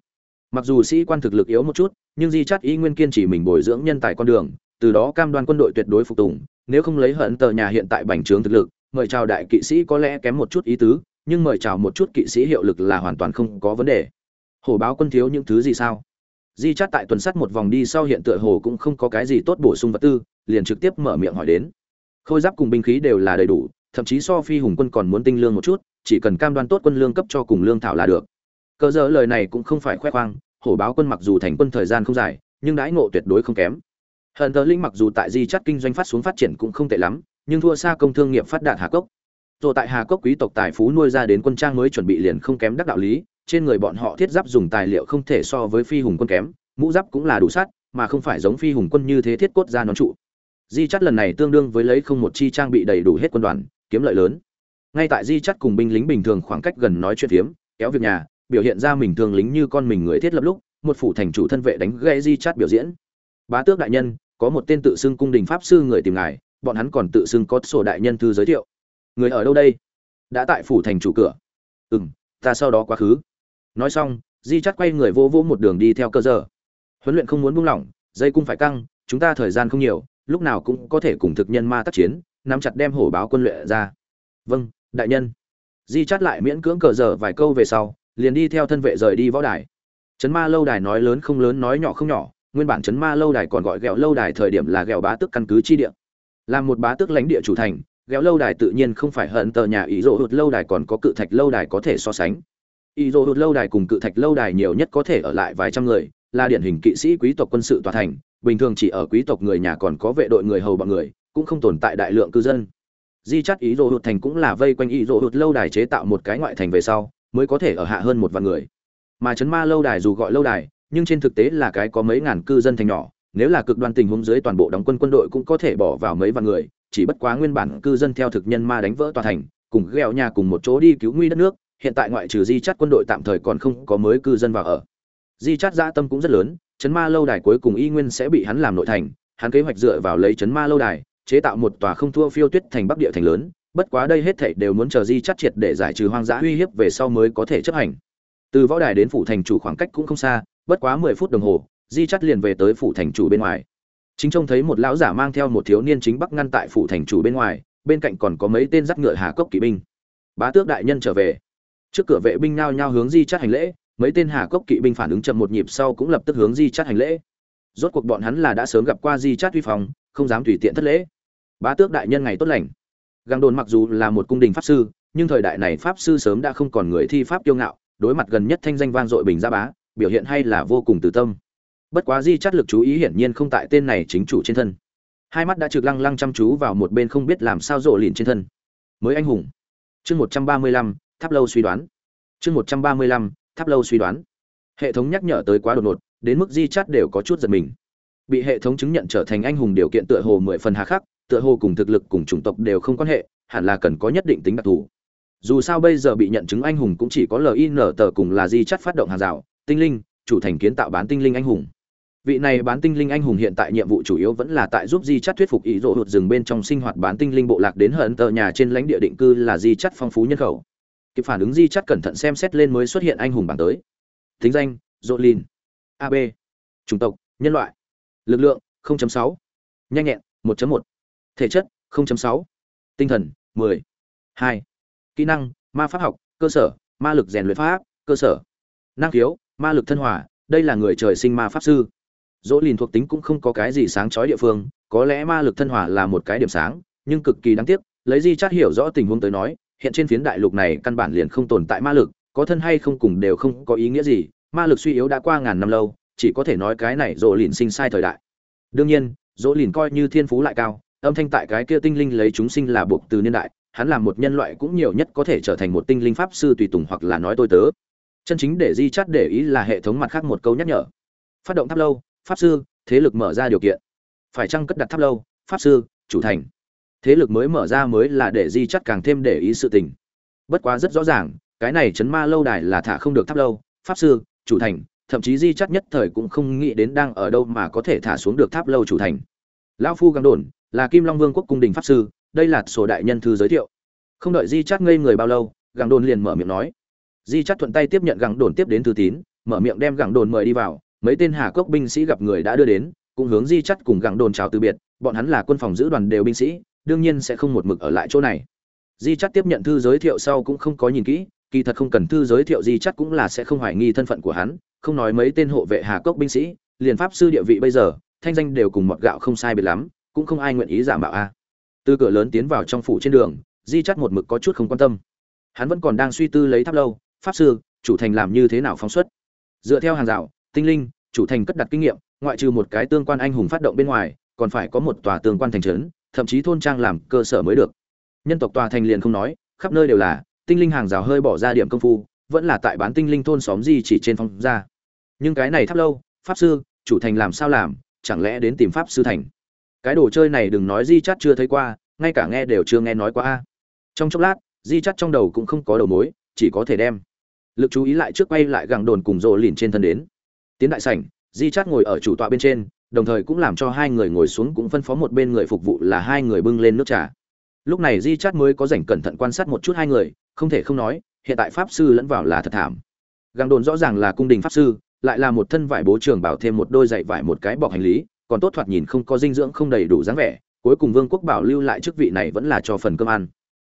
Mặc dù sĩ quan thực lực yếu một chút, nhưng di chắt ý nguyên kiên chỉ mình bồi dưỡng nhân tài con đường, từ đó cam đoan quân đội tuyệt đối phục tùng, nếu không lấy hận tờ nhà hiện tại bành trướng thực lực, mời chào đại kỵ sĩ có lẽ kém một chút ý tứ, nhưng mời chào một chút kỵ sĩ hiệu lực là hoàn toàn không có vấn đề hổ báo quân thiếu những thứ gì sao? Di chát tại tuần sắt một vòng đi sau hiện tựa hồ cũng không có cái gì tốt bổ sung vật tư, liền trực tiếp mở miệng hỏi đến. Khôi giáp cùng binh khí đều là đầy đủ, thậm chí so phi hùng quân còn muốn tinh lương một chút, chỉ cần cam đoan tốt quân lương cấp cho cùng lương thảo là được. Cờ giờ lời này cũng không phải khoe khoang, hổ báo quân mặc dù thành quân thời gian không dài, nhưng đãi ngộ tuyệt đối không kém. Hận tờ linh mặc dù tại di chắt kinh doanh phát xuống phát triển cũng không tệ lắm, nhưng thua xa công thương nghiệp phát đạt hà cốc. Rồi tại hà cốc quý tộc tài phú nuôi ra đến quân trang mới chuẩn bị liền không kém đắc đạo lý trên người bọn họ thiết giáp dùng tài liệu không thể so với phi hùng quân kém, mũ giáp cũng là đủ sát mà không phải giống phi hùng quân như thế thiết cốt ra nón trụ. Di chắt lần này tương đương với lấy không một chi trang bị đầy đủ hết quân đoàn, kiếm lợi lớn. Ngay tại di chắt cùng binh lính bình thường khoảng cách gần nói chuyện phiếm, kéo việc nhà, biểu hiện ra mình thường lính như con mình người thiết lập lúc, một phủ thành chủ thân vệ đánh gãy di chắt biểu diễn. Bá tước đại nhân, có một tên tự xưng cung đình pháp sư người tìm ngài, bọn hắn còn tự xưng có sổ đại nhân thư giới thiệu. Người ở đâu đây? Đã tại phủ thành chủ cửa. Ừ m ta sau đó quá khứ nói xong, di chắt quay người vô vô một đường đi theo cơ giờ. Huấn luyện không muốn buông lỏng, dây cung phải căng, chúng ta thời gian không nhiều, lúc nào cũng có thể cùng thực nhân ma tác chiến, nắm chặt đem hổ báo quân luyện ra. Vâng đại nhân. Di chắt lại miễn cưỡng cờ giờ vài câu về sau, liền đi theo thân vệ rời đi võ đài. Trấn ma lâu đài nói lớn không lớn, nói nhỏ không nhỏ, nguyên bản trấn ma lâu đài còn gọi ghẹo lâu đài thời điểm là ghẹo bá tước căn cứ chi địa. Làm một bá tước lãnh địa chủ thành ghẹo lâu đài tự nhiên không phải hận tờ nhà ý rộ hụt, lâu đài còn có cự thạch, lâu đài có thể so sánh y dô hụt lâu đài cùng cự thạch lâu đài nhiều nhất có thể ở lại vài trăm người, là điển hình kỵ sĩ quý tộc quân sự tòa thành. Bình thường chỉ ở quý tộc người nhà còn có vệ đội người hầu bọn người, cũng không tồn tại đại lượng cư dân. Di chắt ý dô hụt thành cũng là vây quanh ý dô hụt lâu đài chế tạo một cái ngoại thành về sau, mới có thể ở hạ hơn một vạn người. Mà chấn ma lâu đài dù gọi lâu đài, nhưng trên thực tế là cái có mấy ngàn cư dân thành nhỏ. Nếu là cực đoan tình huống dưới toàn bộ đóng quân quân đội cũng có thể bỏ vào mấy vạn người, chỉ bất quá nguyên bản cư dân theo thực nhân ma đánh vỡ tòa thành, cùng gheo nhà cùng một chỗ đi cứu nguy đất nước hiện tại ngoại trừ di chắt quân đội tạm thời còn không có mới cư dân vào ở. Di chắt dã tâm cũng rất lớn, chấn ma lâu đài cuối cùng y nguyên sẽ bị hắn làm nội thành, hắn kế hoạch dựa vào lấy chấn ma lâu đài, chế tạo một tòa không thua phiêu tuyết thành bắc địa thành lớn, bất quá đây hết thảy đều muốn chờ di chắt triệt để giải trừ hoang dã uy hiếp về sau mới có thể chấp hành. Từ võ đài đến phủ thành chủ khoảng cách cũng không xa, bất quá mười phút đồng hồ, di chắt liền về tới phủ thành chủ bên ngoài. Chính trông thấy một lão giả mang theo một thiếu niên chính bắc ngăn tại phủ thành chủ bên ngoài, bên cạnh còn có mấy tên dắt ngựa hà cốc kỵ binh. Bá tước đại nhân trở về trước cửa vệ binh nao nhao hướng di chắt hành lễ, mấy tên hà cốc kỵ binh phản ứng chậm một nhịp sau cũng lập tức hướng di chắt hành lễ. Rốt cuộc bọn hắn là đã sớm gặp qua di chắt uy phòng không dám tùy tiện thất lễ. Bá tước đại nhân ngày tốt lành. Găng đồn mặc dù là một cung đình pháp sư, nhưng thời đại này pháp sư sớm đã không còn người thi pháp kiêu ngạo, đối mặt gần nhất thanh danh vang dội bình gia bá, biểu hiện hay là vô cùng từ tâm. Bất quá di chắt lực chú ý hiển nhiên không tại tên này chính chủ trên thân. Hai mắt đã trực lăng lăng chăm chú vào một bên không biết làm sao rộ lìn trên thân. Mới anh hùng. Chương một trăm ba mươi lăm tháp lâu suy đoán. Chương một trăm ba mươi lăm, tháp lâu suy đoán. Hệ thống nhắc nhở tới quá đột ngột, đến mức di chát đều có chút giật mình. Bị hệ thống chứng nhận trở thành anh hùng điều kiện tựa hồ mười phần hà khắc, tựa hồ cùng thực lực cùng chủng tộc đều không quan hệ, hẳn là cần có nhất định tính đặc thù. Dù sao bây giờ bị nhận chứng anh hùng cũng chỉ có lin tờ cùng là di chắt phát động hàng rào, tinh linh, chủ thành kiến tạo bán tinh linh anh hùng. Vị này bán tinh linh anh hùng hiện tại nhiệm vụ chủ yếu vẫn là tại giúp di chắt thuyết phục ý rộ hụt rừng bên trong sinh hoạt bán tinh linh bộ lạc đến hận tờ nhà trên lãnh địa định cư là di chắt phong phú nhân khẩu kịp phản ứng di chắt cẩn thận xem xét lên mới xuất hiện anh hùng bảng tới thính danh dỗ lìn ab chủng tộc, nhân loại lực lượng 0.6. nhanh nhẹn 1.1. thể chất 0.6. tinh thần 10. 2. kỹ năng, ma pháp học, cơ sở, ma lực rèn luyện pháp, cơ sở năng khiếu, ma lực thân hòa, đây là người trời sinh ma pháp sư dỗ lìn thuộc tính cũng không có cái gì sáng chói địa phương, có lẽ ma lực thân hòa là một cái điểm sáng, nhưng cực kỳ đáng tiếc, lấy di chát hiểu rõ tình huống tới nói hiện trên phiến đại lục này căn bản liền không tồn tại ma lực, có thân hay không cùng đều không có ý nghĩa gì, ma lực suy yếu đã qua ngàn năm lâu, chỉ có thể nói cái này dỗ lìn sinh sai thời đại. Đương nhiên dỗ lìn coi như thiên phú lại cao, âm thanh tại cái kia tinh linh lấy chúng sinh là buộc từ niên đại, hắn làm một nhân loại cũng nhiều nhất có thể trở thành một tinh linh pháp sư tùy tùng hoặc là nói tôi tớ. Chân chính để di chát để ý là hệ thống mặt khác một câu nhắc nhở. Phát động tháp lâu, pháp sư, thế lực mở ra điều kiện. Phải chăng cất đặt tháp lâu, pháp sư, chủ thành thế lực mới mở ra mới là để di chắt càng thêm để ý sự tình. Bất quá rất rõ ràng, cái này chấn ma lâu đài là thả không được tháp lâu, pháp sư, chủ thành, thậm chí di chắt nhất thời cũng không nghĩ đến đang ở đâu mà có thể thả xuống được tháp lâu chủ thành. Lão phu găng đồn, là kim long vương quốc cung đình pháp sư, đây là sổ đại nhân thư giới thiệu. Không đợi di chắt ngây người bao lâu, găng đồn liền mở miệng nói. Di chắt thuận tay tiếp nhận găng đồn tiếp đến thư tín, mở miệng đem găng đồn mời đi vào. Mấy tên hà cốc binh sĩ gặp người đã đưa đến, cũng hướng di chắt cùng găng đồn chào từ biệt, bọn hắn là quân phòng giữ đoàn đều binh sĩ đương nhiên sẽ không một mực ở lại chỗ này. Di chắt tiếp nhận thư giới thiệu sau cũng không có nhìn kỹ, kỳ thật không cần thư giới thiệu di chắt cũng là sẽ không hoài nghi thân phận của hắn, không nói mấy tên hộ vệ hà cốc binh sĩ, liền pháp sư địa vị bây giờ, thanh danh đều cùng mọt gạo không sai biệt lắm, cũng không ai nguyện ý giả mạo a. Từ cửa lớn tiến vào trong phủ trên đường, di chắt một mực có chút không quan tâm. Hắn vẫn còn đang suy tư lấy tháp lâu, pháp sư, chủ thành làm như thế nào phóng xuất. Dựa theo hàng rào, tinh linh, chủ thành cất đặt kinh nghiệm, ngoại trừ một cái tương quan anh hùng phát động bên ngoài, còn phải có một tòa tương quan thành trấn thậm chí thôn trang làm cơ sở mới được. Nhân tộc tòa thành liền không nói, khắp nơi đều là, tinh linh hàng rào hơi bỏ ra điểm công phu, vẫn là tại bán tinh linh thôn xóm gì chỉ trên phong ra. Nhưng cái này thắp lâu, pháp sư, chủ thành làm sao làm, chẳng lẽ đến tìm pháp sư thành? Cái đồ chơi này đừng nói di chát chưa thấy qua, ngay cả nghe đều chưa nghe nói qua a. Trong chốc lát, di chắt trong đầu cũng không có đầu mối, chỉ có thể đem lực chú ý lại trước quay lại gẳng đồn cùng rộ lìn trên thân đến. Tiến đại sảnh, di chắt ngồi ở chủ tọa bên trên đồng thời cũng làm cho hai người ngồi xuống cũng phân phó một bên người phục vụ là hai người bưng lên nước trà. Lúc này di chát mới có rảnh cẩn thận quan sát một chút hai người, không thể không nói, hiện tại pháp sư lẫn vào là thật thảm. Găng đồn rõ ràng là cung đình pháp sư, lại là một thân vải bố trường bảo thêm một đôi giày vải một cái bọc hành lý, còn tốt thoạt nhìn không có dinh dưỡng không đầy đủ dáng vẻ, cuối cùng vương quốc bảo lưu lại chức vị này vẫn là cho phần cơm ăn.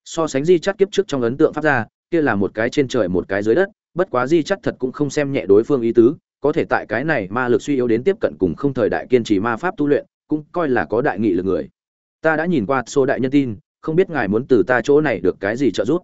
So sánh di chắt kiếp trước trong ấn tượng pháp gia, kia là một cái trên trời một cái dưới đất, bất quá di chắt thật cũng không xem nhẹ đối phương ý tứ có thể tại cái này ma lực suy yếu đến tiếp cận cùng không thời đại kiên trì ma pháp tu luyện, cũng coi là có đại nghị lực người. Ta đã nhìn qua số đại nhân tin, không biết ngài muốn từ ta chỗ này được cái gì trợ giúp.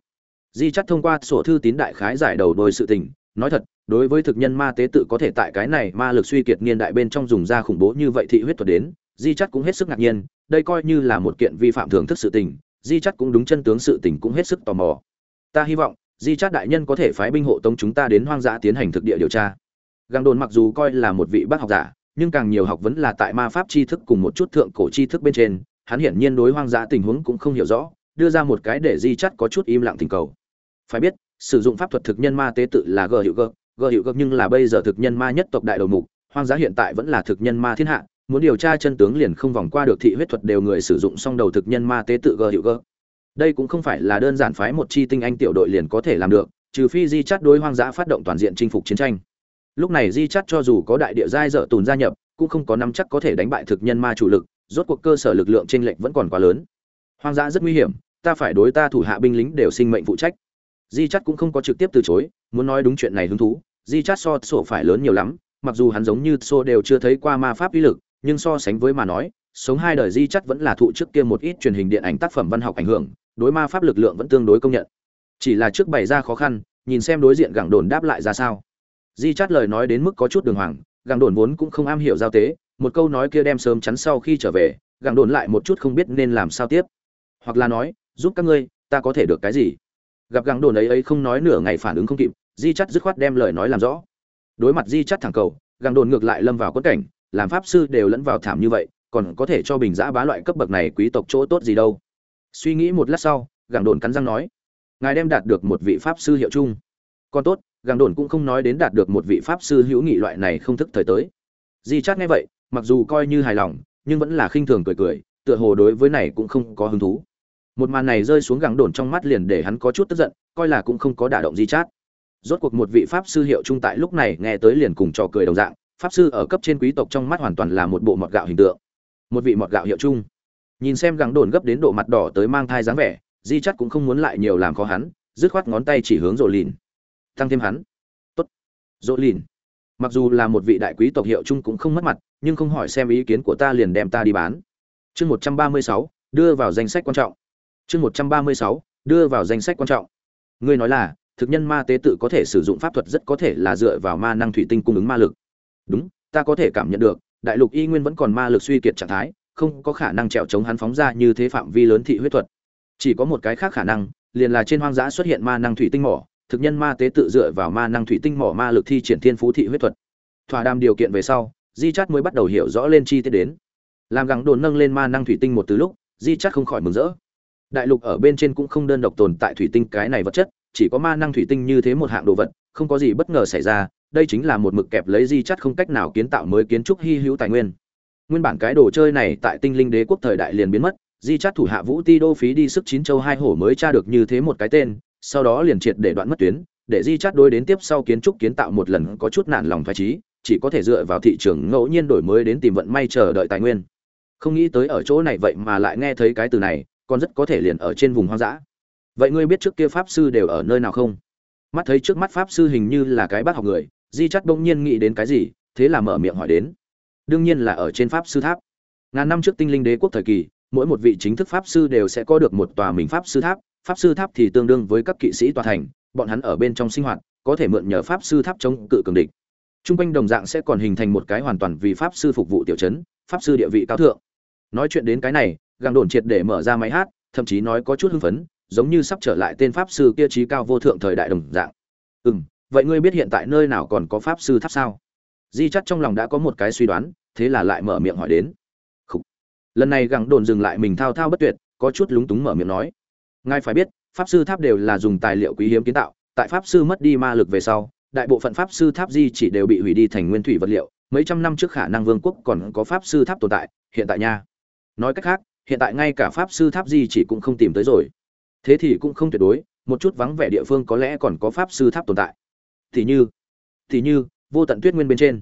Di chắc thông qua sổ thư tín đại khái giải đầu đôi sự tình, nói thật, đối với thực nhân ma tế tự có thể tại cái này ma lực suy kiệt niên đại bên trong dùng ra khủng bố như vậy thị huyết thuật đến, di chắc cũng hết sức ngạc nhiên, đây coi như là một kiện vi phạm thường thức sự tình, di chắc cũng đúng chân tướng sự tình cũng hết sức tò mò. Ta hy vọng, di chắc đại nhân có thể phái binh hộ tống chúng ta đến hoang dã tiến hành thực địa điều tra găng đồn mặc dù coi là một vị bác học giả, nhưng càng nhiều học vấn là tại ma pháp tri thức cùng một chút thượng cổ tri thức bên trên, hắn hiển nhiên đối hoang dã tình huống cũng không hiểu rõ, đưa ra một cái để di chắt có chút im lặng tình cầu. Phải biết, sử dụng pháp thuật thực nhân ma tế tự là g hiệu g g hiệu g nhưng là bây giờ thực nhân ma nhất tộc đại đầu mục, hoang dã hiện tại vẫn là thực nhân ma thiên hạ, muốn điều tra chân tướng liền không vòng qua được thị huyết thuật đều người sử dụng song đầu thực nhân ma tế tự g hiệu g. Đây cũng không phải là đơn giản phái một chi tinh anh tiểu đội liền có thể làm được, trừ phi di chắt đối hoang dã phát động toàn diện chinh phục chiến tranh lúc này di chắt cho dù có đại địa giai dở tùn gia nhập, cũng không có nắm chắc có thể đánh bại thực nhân ma chủ lực, rốt cuộc cơ sở lực lượng trên lệnh vẫn còn quá lớn. Hoang dã rất nguy hiểm, ta phải đối ta thủ hạ binh lính đều sinh mệnh phụ trách. Di chắt cũng không có trực tiếp từ chối, muốn nói đúng chuyện này hứng thú, di chắt so sổ phải lớn nhiều lắm, mặc dù hắn giống như sô đều chưa thấy qua ma pháp uy lực, nhưng so sánh với mà nói, sống hai đời di chắt vẫn là thụ trước kia một ít truyền hình điện ảnh tác phẩm văn học ảnh hưởng, đối ma pháp lực lượng vẫn tương đối công nhận. Chỉ là trước bày ra khó khăn, nhìn xem đối diện gẳng đồn đáp lại ra sao di chát lời nói đến mức có chút đường hoàng, gàng đồn vốn cũng không am hiểu giao tế, một câu nói kia đem sớm chắn sau khi trở về, gàng đồn lại một chút không biết nên làm sao tiếp. Hoặc là nói, giúp các ngươi, ta có thể được cái gì? Gặp gàng đồn ấy ấy không nói nửa ngày phản ứng không kịp, di chắt dứt khoát đem lời nói làm rõ. Đối mặt di chắt thẳng cầu, gàng đồn ngược lại lâm vào quất cảnh, làm pháp sư đều lẫn vào thảm như vậy, còn có thể cho bình giã bá loại cấp bậc này quý tộc chỗ tốt gì đâu. Suy nghĩ một lát sau, gàng đồn cắn răng nói, ngài đem đạt được một vị pháp sư hiệu chung. Còn tốt gàng đồn cũng không nói đến đạt được một vị pháp sư hữu nghị loại này không thức thời tới. Di chát nghe vậy, mặc dù coi như hài lòng, nhưng vẫn là khinh thường cười cười, tựa hồ đối với này cũng không có hứng thú. Một màn này rơi xuống gàng đồn trong mắt liền để hắn có chút tức giận, coi là cũng không có đả động di chát. Rốt cuộc một vị pháp sư hiệu trung tại lúc này nghe tới liền cùng trò cười đồng dạng, pháp sư ở cấp trên quý tộc trong mắt hoàn toàn là một bộ mọt gạo hình tượng. Một vị mọt gạo hiệu trung. Nhìn xem gắng đồn gấp đến độ mặt đỏ tới mang thai dáng vẻ, di chắt cũng không muốn lại nhiều làm khó hắn, dứt khoát ngón tay chỉ hướng rổ lìn tăng thêm hắn. Tốt. Dỗ lìn. Mặc dù là một vị đại quý tộc hiệu chung cũng không mất mặt, nhưng không hỏi xem ý kiến của ta liền đem ta đi bán. Chương một trăm ba mươi sáu, đưa vào danh sách quan trọng. Chương một trăm ba mươi sáu, đưa vào danh sách quan trọng. Ngươi nói là, thực nhân ma tế tự có thể sử dụng pháp thuật rất có thể là dựa vào ma năng thủy tinh cung ứng ma lực. Đúng, ta có thể cảm nhận được, đại lục y nguyên vẫn còn ma lực suy kiệt trạng thái, không có khả năng trèo chống hắn phóng ra như thế phạm vi lớn thị huyết thuật. Chỉ có một cái khác khả năng, liền là trên hoang dã xuất hiện ma năng thủy tinh mỏ thực nhân ma tế tự dựa vào ma năng thủy tinh mỏ ma lực thi triển thiên phú thị huyết thuật. Thỏa đàm điều kiện về sau, di chát mới bắt đầu hiểu rõ lên chi tiết đến. Làm gắng đồn nâng lên ma năng thủy tinh một từ lúc, di chát không khỏi mừng rỡ. Đại lục ở bên trên cũng không đơn độc tồn tại thủy tinh cái này vật chất, chỉ có ma năng thủy tinh như thế một hạng đồ vật, không có gì bất ngờ xảy ra, đây chính là một mực kẹp lấy di chắt không cách nào kiến tạo mới kiến trúc hy hữu tài nguyên. Nguyên bản cái đồ chơi này tại tinh linh đế quốc thời đại liền biến mất, di chắt thủ hạ vũ ti đô phí đi sức chín châu hai hổ mới tra được như thế một cái tên sau đó liền triệt để đoạn mất tuyến, để di chắt đối đến tiếp sau kiến trúc kiến tạo một lần có chút nản lòng phải trí chỉ có thể dựa vào thị trường ngẫu nhiên đổi mới đến tìm vận may chờ đợi tài nguyên. Không nghĩ tới ở chỗ này vậy mà lại nghe thấy cái từ này, còn rất có thể liền ở trên vùng hoang dã. Vậy ngươi biết trước kia pháp sư đều ở nơi nào không? Mắt thấy trước mắt pháp sư hình như là cái bác học người, di chắt bỗng nhiên nghĩ đến cái gì, thế là mở miệng hỏi đến. Đương nhiên là ở trên pháp sư tháp. Ngàn năm trước tinh linh đế quốc thời kỳ, mỗi một vị chính thức pháp sư đều sẽ có được một tòa mình pháp sư tháp pháp sư tháp thì tương đương với các kỵ sĩ tòa thành bọn hắn ở bên trong sinh hoạt có thể mượn nhờ pháp sư tháp chống cự cường địch Trung quanh đồng dạng sẽ còn hình thành một cái hoàn toàn vì pháp sư phục vụ tiểu chấn, pháp sư địa vị cao thượng. Nói chuyện đến cái này, gàng đồn triệt để mở ra máy hát, thậm chí nói có chút hưng phấn, giống như sắp trở lại tên pháp sư kia trí cao vô thượng thời đại đồng dạng. Ừm, vậy ngươi biết hiện tại nơi nào còn có pháp sư tháp sao di chắc trong lòng đã có một cái suy đoán thế là lại mở miệng hỏi đến Khủ. lần này gàng đồn dừng lại mình thao thao bất tuyệt có chút lúng túng mở miệng nói ngài phải biết, pháp sư tháp đều là dùng tài liệu quý hiếm kiến tạo, tại pháp sư mất đi ma lực về sau, đại bộ phận pháp sư tháp di chỉ đều bị hủy đi thành nguyên thủy vật liệu, mấy trăm năm trước khả năng vương quốc còn có pháp sư tháp tồn tại, hiện tại nha. Nói cách khác, hiện tại ngay cả pháp sư tháp di chỉ cũng không tìm tới rồi. Thế thì cũng không tuyệt đối, một chút vắng vẻ địa phương có lẽ còn có pháp sư tháp tồn tại. Thì như thì như, vô tận tuyết nguyên bên trên.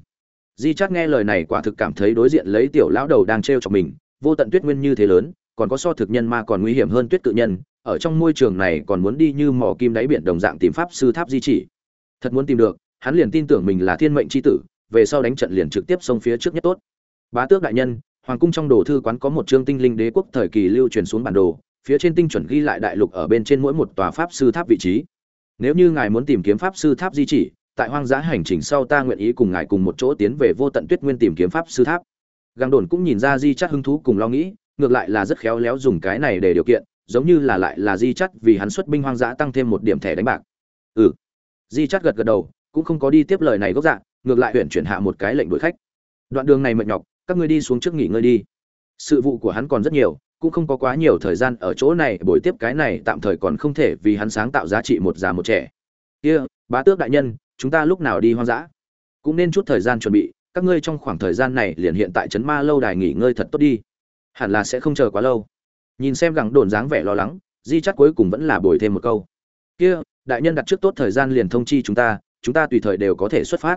Di chát nghe lời này quả thực cảm thấy đối diện lấy tiểu lão đầu đang t r chọc mình, vô tận tuyết nguyên như thế lớn, còn có so thực nhân ma còn nguy hiểm hơn tuyết tự nhân ở trong môi trường này còn muốn đi như mỏ kim đáy biển đồng dạng tìm pháp sư tháp di chỉ. Thật muốn tìm được, hắn liền tin tưởng mình là thiên mệnh c h i tử, về sau đánh trận liền trực tiếp xông phía trước nhất tốt. Bá tước đại nhân, hoàng cung trong đồ thư quán có một chương tinh linh đế quốc thời kỳ lưu truyền xuống bản đồ, phía trên tinh chuẩn ghi lại đại lục ở bên trên mỗi một tòa pháp sư tháp vị trí. Nếu như ngài muốn tìm kiếm pháp sư tháp di chỉ, tại hoang dã hành trình sau ta nguyện ý cùng ngài cùng một chỗ tiến về vô tận tuyết nguyên tìm kiếm pháp sư tháp. Găng đồn cũng nhìn ra di chắc hứng thú cùng lo nghĩ, ngược lại là rất khéo léo dùng cái này để điều kiện giống như là lại là di chắt vì hắn xuất binh hoang dã tăng thêm một điểm thẻ đánh bạc. Ừ. Di chắt gật gật đầu cũng không có đi tiếp lời này gốc dạng ngược lại huyện chuyển hạ một cái lệnh đuổi khách. Đoạn đường này mệt nhọc các ngươi đi xuống trước nghỉ ngơi đi. Sự vụ của hắn còn rất nhiều cũng không có quá nhiều thời gian ở chỗ này buổi tiếp cái này tạm thời còn không thể vì hắn sáng tạo giá trị một già một trẻ. Kia、yeah, bá tước đại nhân chúng ta lúc nào đi hoang dã? Cũng nên chút thời gian chuẩn bị các ngươi trong khoảng thời gian này liền hiện tại trấn ma lâu đài nghỉ ngơi thật tốt đi. Hẳn là sẽ không chờ quá lâu nhìn xem gẳng đồn dáng vẻ lo lắng, di chắc cuối cùng vẫn là bồi thêm một câu. Kia, đại nhân đặt trước tốt thời gian liền thông chi chúng ta chúng ta tùy thời đều có thể xuất phát.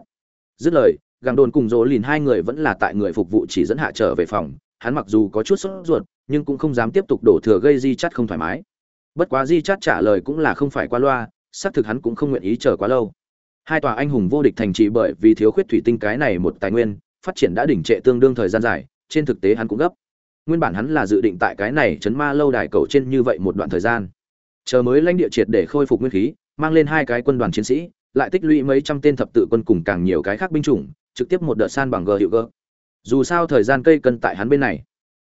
Dứt lời, gẳng đồn cùng dỗ lìn hai người vẫn là tại người phục vụ chỉ dẫn hạ trở về phòng. Hắn mặc dù có chút sốt ruột, nhưng cũng không dám tiếp tục đổ thừa gây di chắt không thoải mái. Bất quá di chắt trả lời cũng là không phải qua loa, xác thực hắn cũng không nguyện ý chờ quá lâu. Hai tòa anh hùng vô địch thành trì bởi vì thiếu khuyết thủy tinh cái này một tài nguyên, phát triển đã đỉnh trệ tương đương thời gian dài, trên thực tế hắn cũng gấp nguyên bản hắn là dự định tại cái này chấn ma lâu đài cầu trên như vậy một đoạn thời gian. Chờ mới lãnh địa triệt để khôi phục nguyên khí, mang lên hai cái quân đoàn chiến sĩ, lại tích lũy mấy trăm tên thập tự quân cùng càng nhiều cái khác binh chủng, trực tiếp một đợt san bằng gờ hiệu gờ dù sao thời gian cây cân tại hắn bên này.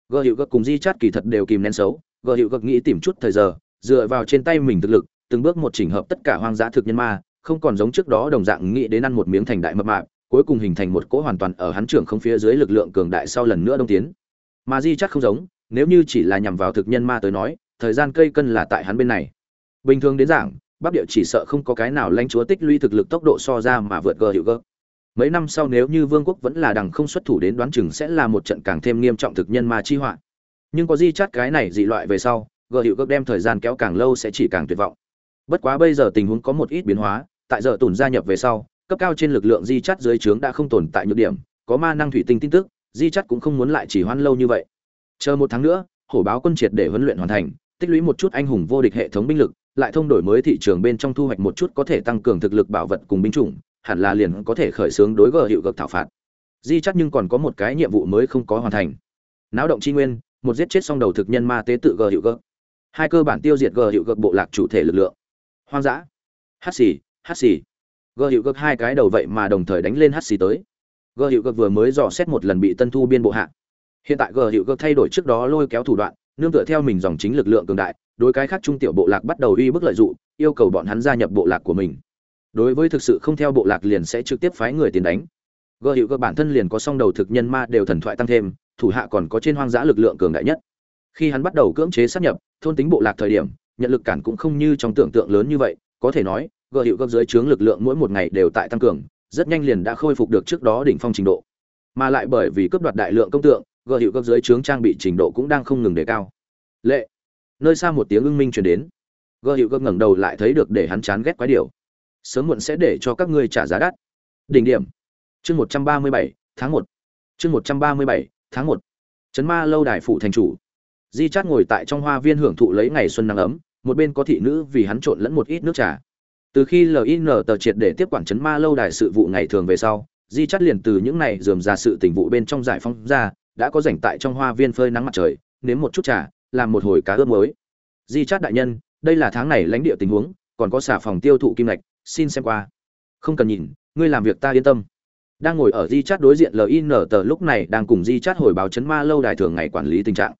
Gờ hiệu gờ cùng di chát kỳ thật đều kìm nén xấu gờ hiệu gờ nghĩ tìm chút thời giờ, dựa vào trên tay mình thực lực, từng bước một chỉnh hợp tất cả hoang dã thực nhân ma, không còn giống trước đó đồng dạng nghĩ đến ăn một miếng thành đại mập mạp, cuối cùng hình thành một cỗ hoàn toàn ở hắn trưởng không phía dưới lực lượng cường đại sau lần nữa đông tiến mà di chắc không giống, nếu như chỉ là nhằm vào thực nhân ma tới nói, thời gian cây cân là tại hắn bên này. Bình thường đến giảng, bắc địa chỉ sợ không có cái nào lãnh chúa tích lũy thực lực tốc độ so ra mà vượt gờ hiệu gờ. Mấy năm sau nếu như vương quốc vẫn là đằng không xuất thủ đến đoán chừng sẽ là một trận càng thêm nghiêm trọng thực nhân ma chi họa. Nhưng có di chắt cái này dị loại về sau, gờ hiệu gấp đem thời gian kéo càng lâu sẽ chỉ càng tuyệt vọng. Bất quá bây giờ tình huống có một ít biến hóa, tại giờ tùn gia nhập về sau, cấp cao trên lực lượng di chắt dưới trướng đã không tồn tại nhược điểm, có ma năng thủy tinh tin tức di chắt cũng không muốn lại chỉ hoan lâu như vậy. Chờ một tháng nữa, hổ báo quân triệt để huấn luyện hoàn thành, tích lũy một chút anh hùng vô địch hệ thống binh lực, lại thông đổi mới thị trường bên trong thu hoạch một chút có thể tăng cường thực lực bảo vật cùng binh chủng, hẳn là liền có thể khởi xướng đối gờ hiệu gợt thảo phạt. Di chắc nhưng còn có một cái nhiệm vụ mới không có hoàn thành. Náo động tri nguyên, một giết chết xong đầu thực nhân ma tế tự gờ hiệu gợt hai cơ bản tiêu diệt gờ hiệu gợt bộ lạc chủ thể lực lượng. Hoang dã. Hát xì hát xì. Gờ hiệu gợt hai cái đầu vậy mà đồng thời đánh lên hát xì tới gờ hiệu gợt vừa mới dò xét một lần bị tân thu biên bộ hạ. Hiện tại gờ hiệu gợt thay đổi trước đó lôi kéo thủ đoạn, nương tựa theo mình dòng chính lực lượng cường đại, đối cái khác trung tiểu bộ lạc bắt đầu uy bức lợi dụng yêu cầu bọn hắn gia nhập bộ lạc của mình. Đối với thực sự không theo bộ lạc liền sẽ trực tiếp phái người tiền đánh. Gợ hiệu cơ bản thân liền có song đầu thực nhân ma đều thần thoại tăng thêm, thủ hạ còn có trên hoang dã lực lượng cường đại nhất. Khi hắn bắt đầu cưỡng chế sát nhập, thôn tính bộ lạc thời điểm, nhận lực cản cũng không như trong tưởng tượng lớn như vậy, có thể nói gợ hiệu cấp dưới trướng lực lượng mỗi một ngày đều tại tăng cường rất nhanh liền đã khôi phục được trước đó đỉnh phong trình độ mà lại bởi vì cướp đoạt đại lượng công tượng gợ hiệu cấp dưới trướng trang bị trình độ cũng đang không ngừng đề cao lệ nơi xa một tiếng ưng minh truyền đến gợ hiệu cấp ngẩng đầu lại thấy được để hắn chán ghét quái điều sớm muộn sẽ để cho các ngươi trả giá đắt. Đỉnh điểm. Chương 137, tháng một, Chương 137, tháng một, Trấn Ma lâu đài phụ thành chủ. Di Chát ngồi tại trong hoa viên hưởng thụ lấy ngày xuân nắng ấm, một bên có thị nữ vì hắn trộn lẫn một ít nước trà. Từ khi LIN tờ triệt để tiếp quản trấn Ma lâu đài sự vụ ngày thường về sau, Di chắt liền từ những này dườm ra sự tình vụ bên trong giải phóng ra, đã có rảnh tại trong hoa viên phơi nắng mặt trời, nếm một chút trà, làm một hồi cá ướp mới. Di chắt đại nhân, đây là tháng này lãnh địa tình huống, còn có xả phòng tiêu thụ kim lạch, xin xem qua. Không cần nhìn ngươi làm việc ta yên tâm. Đang ngồi ở di chát đối diện lin tờ lúc này đang cùng di chát hồi báo chấn ma lâu đài thường ngày quản lý tình trạng.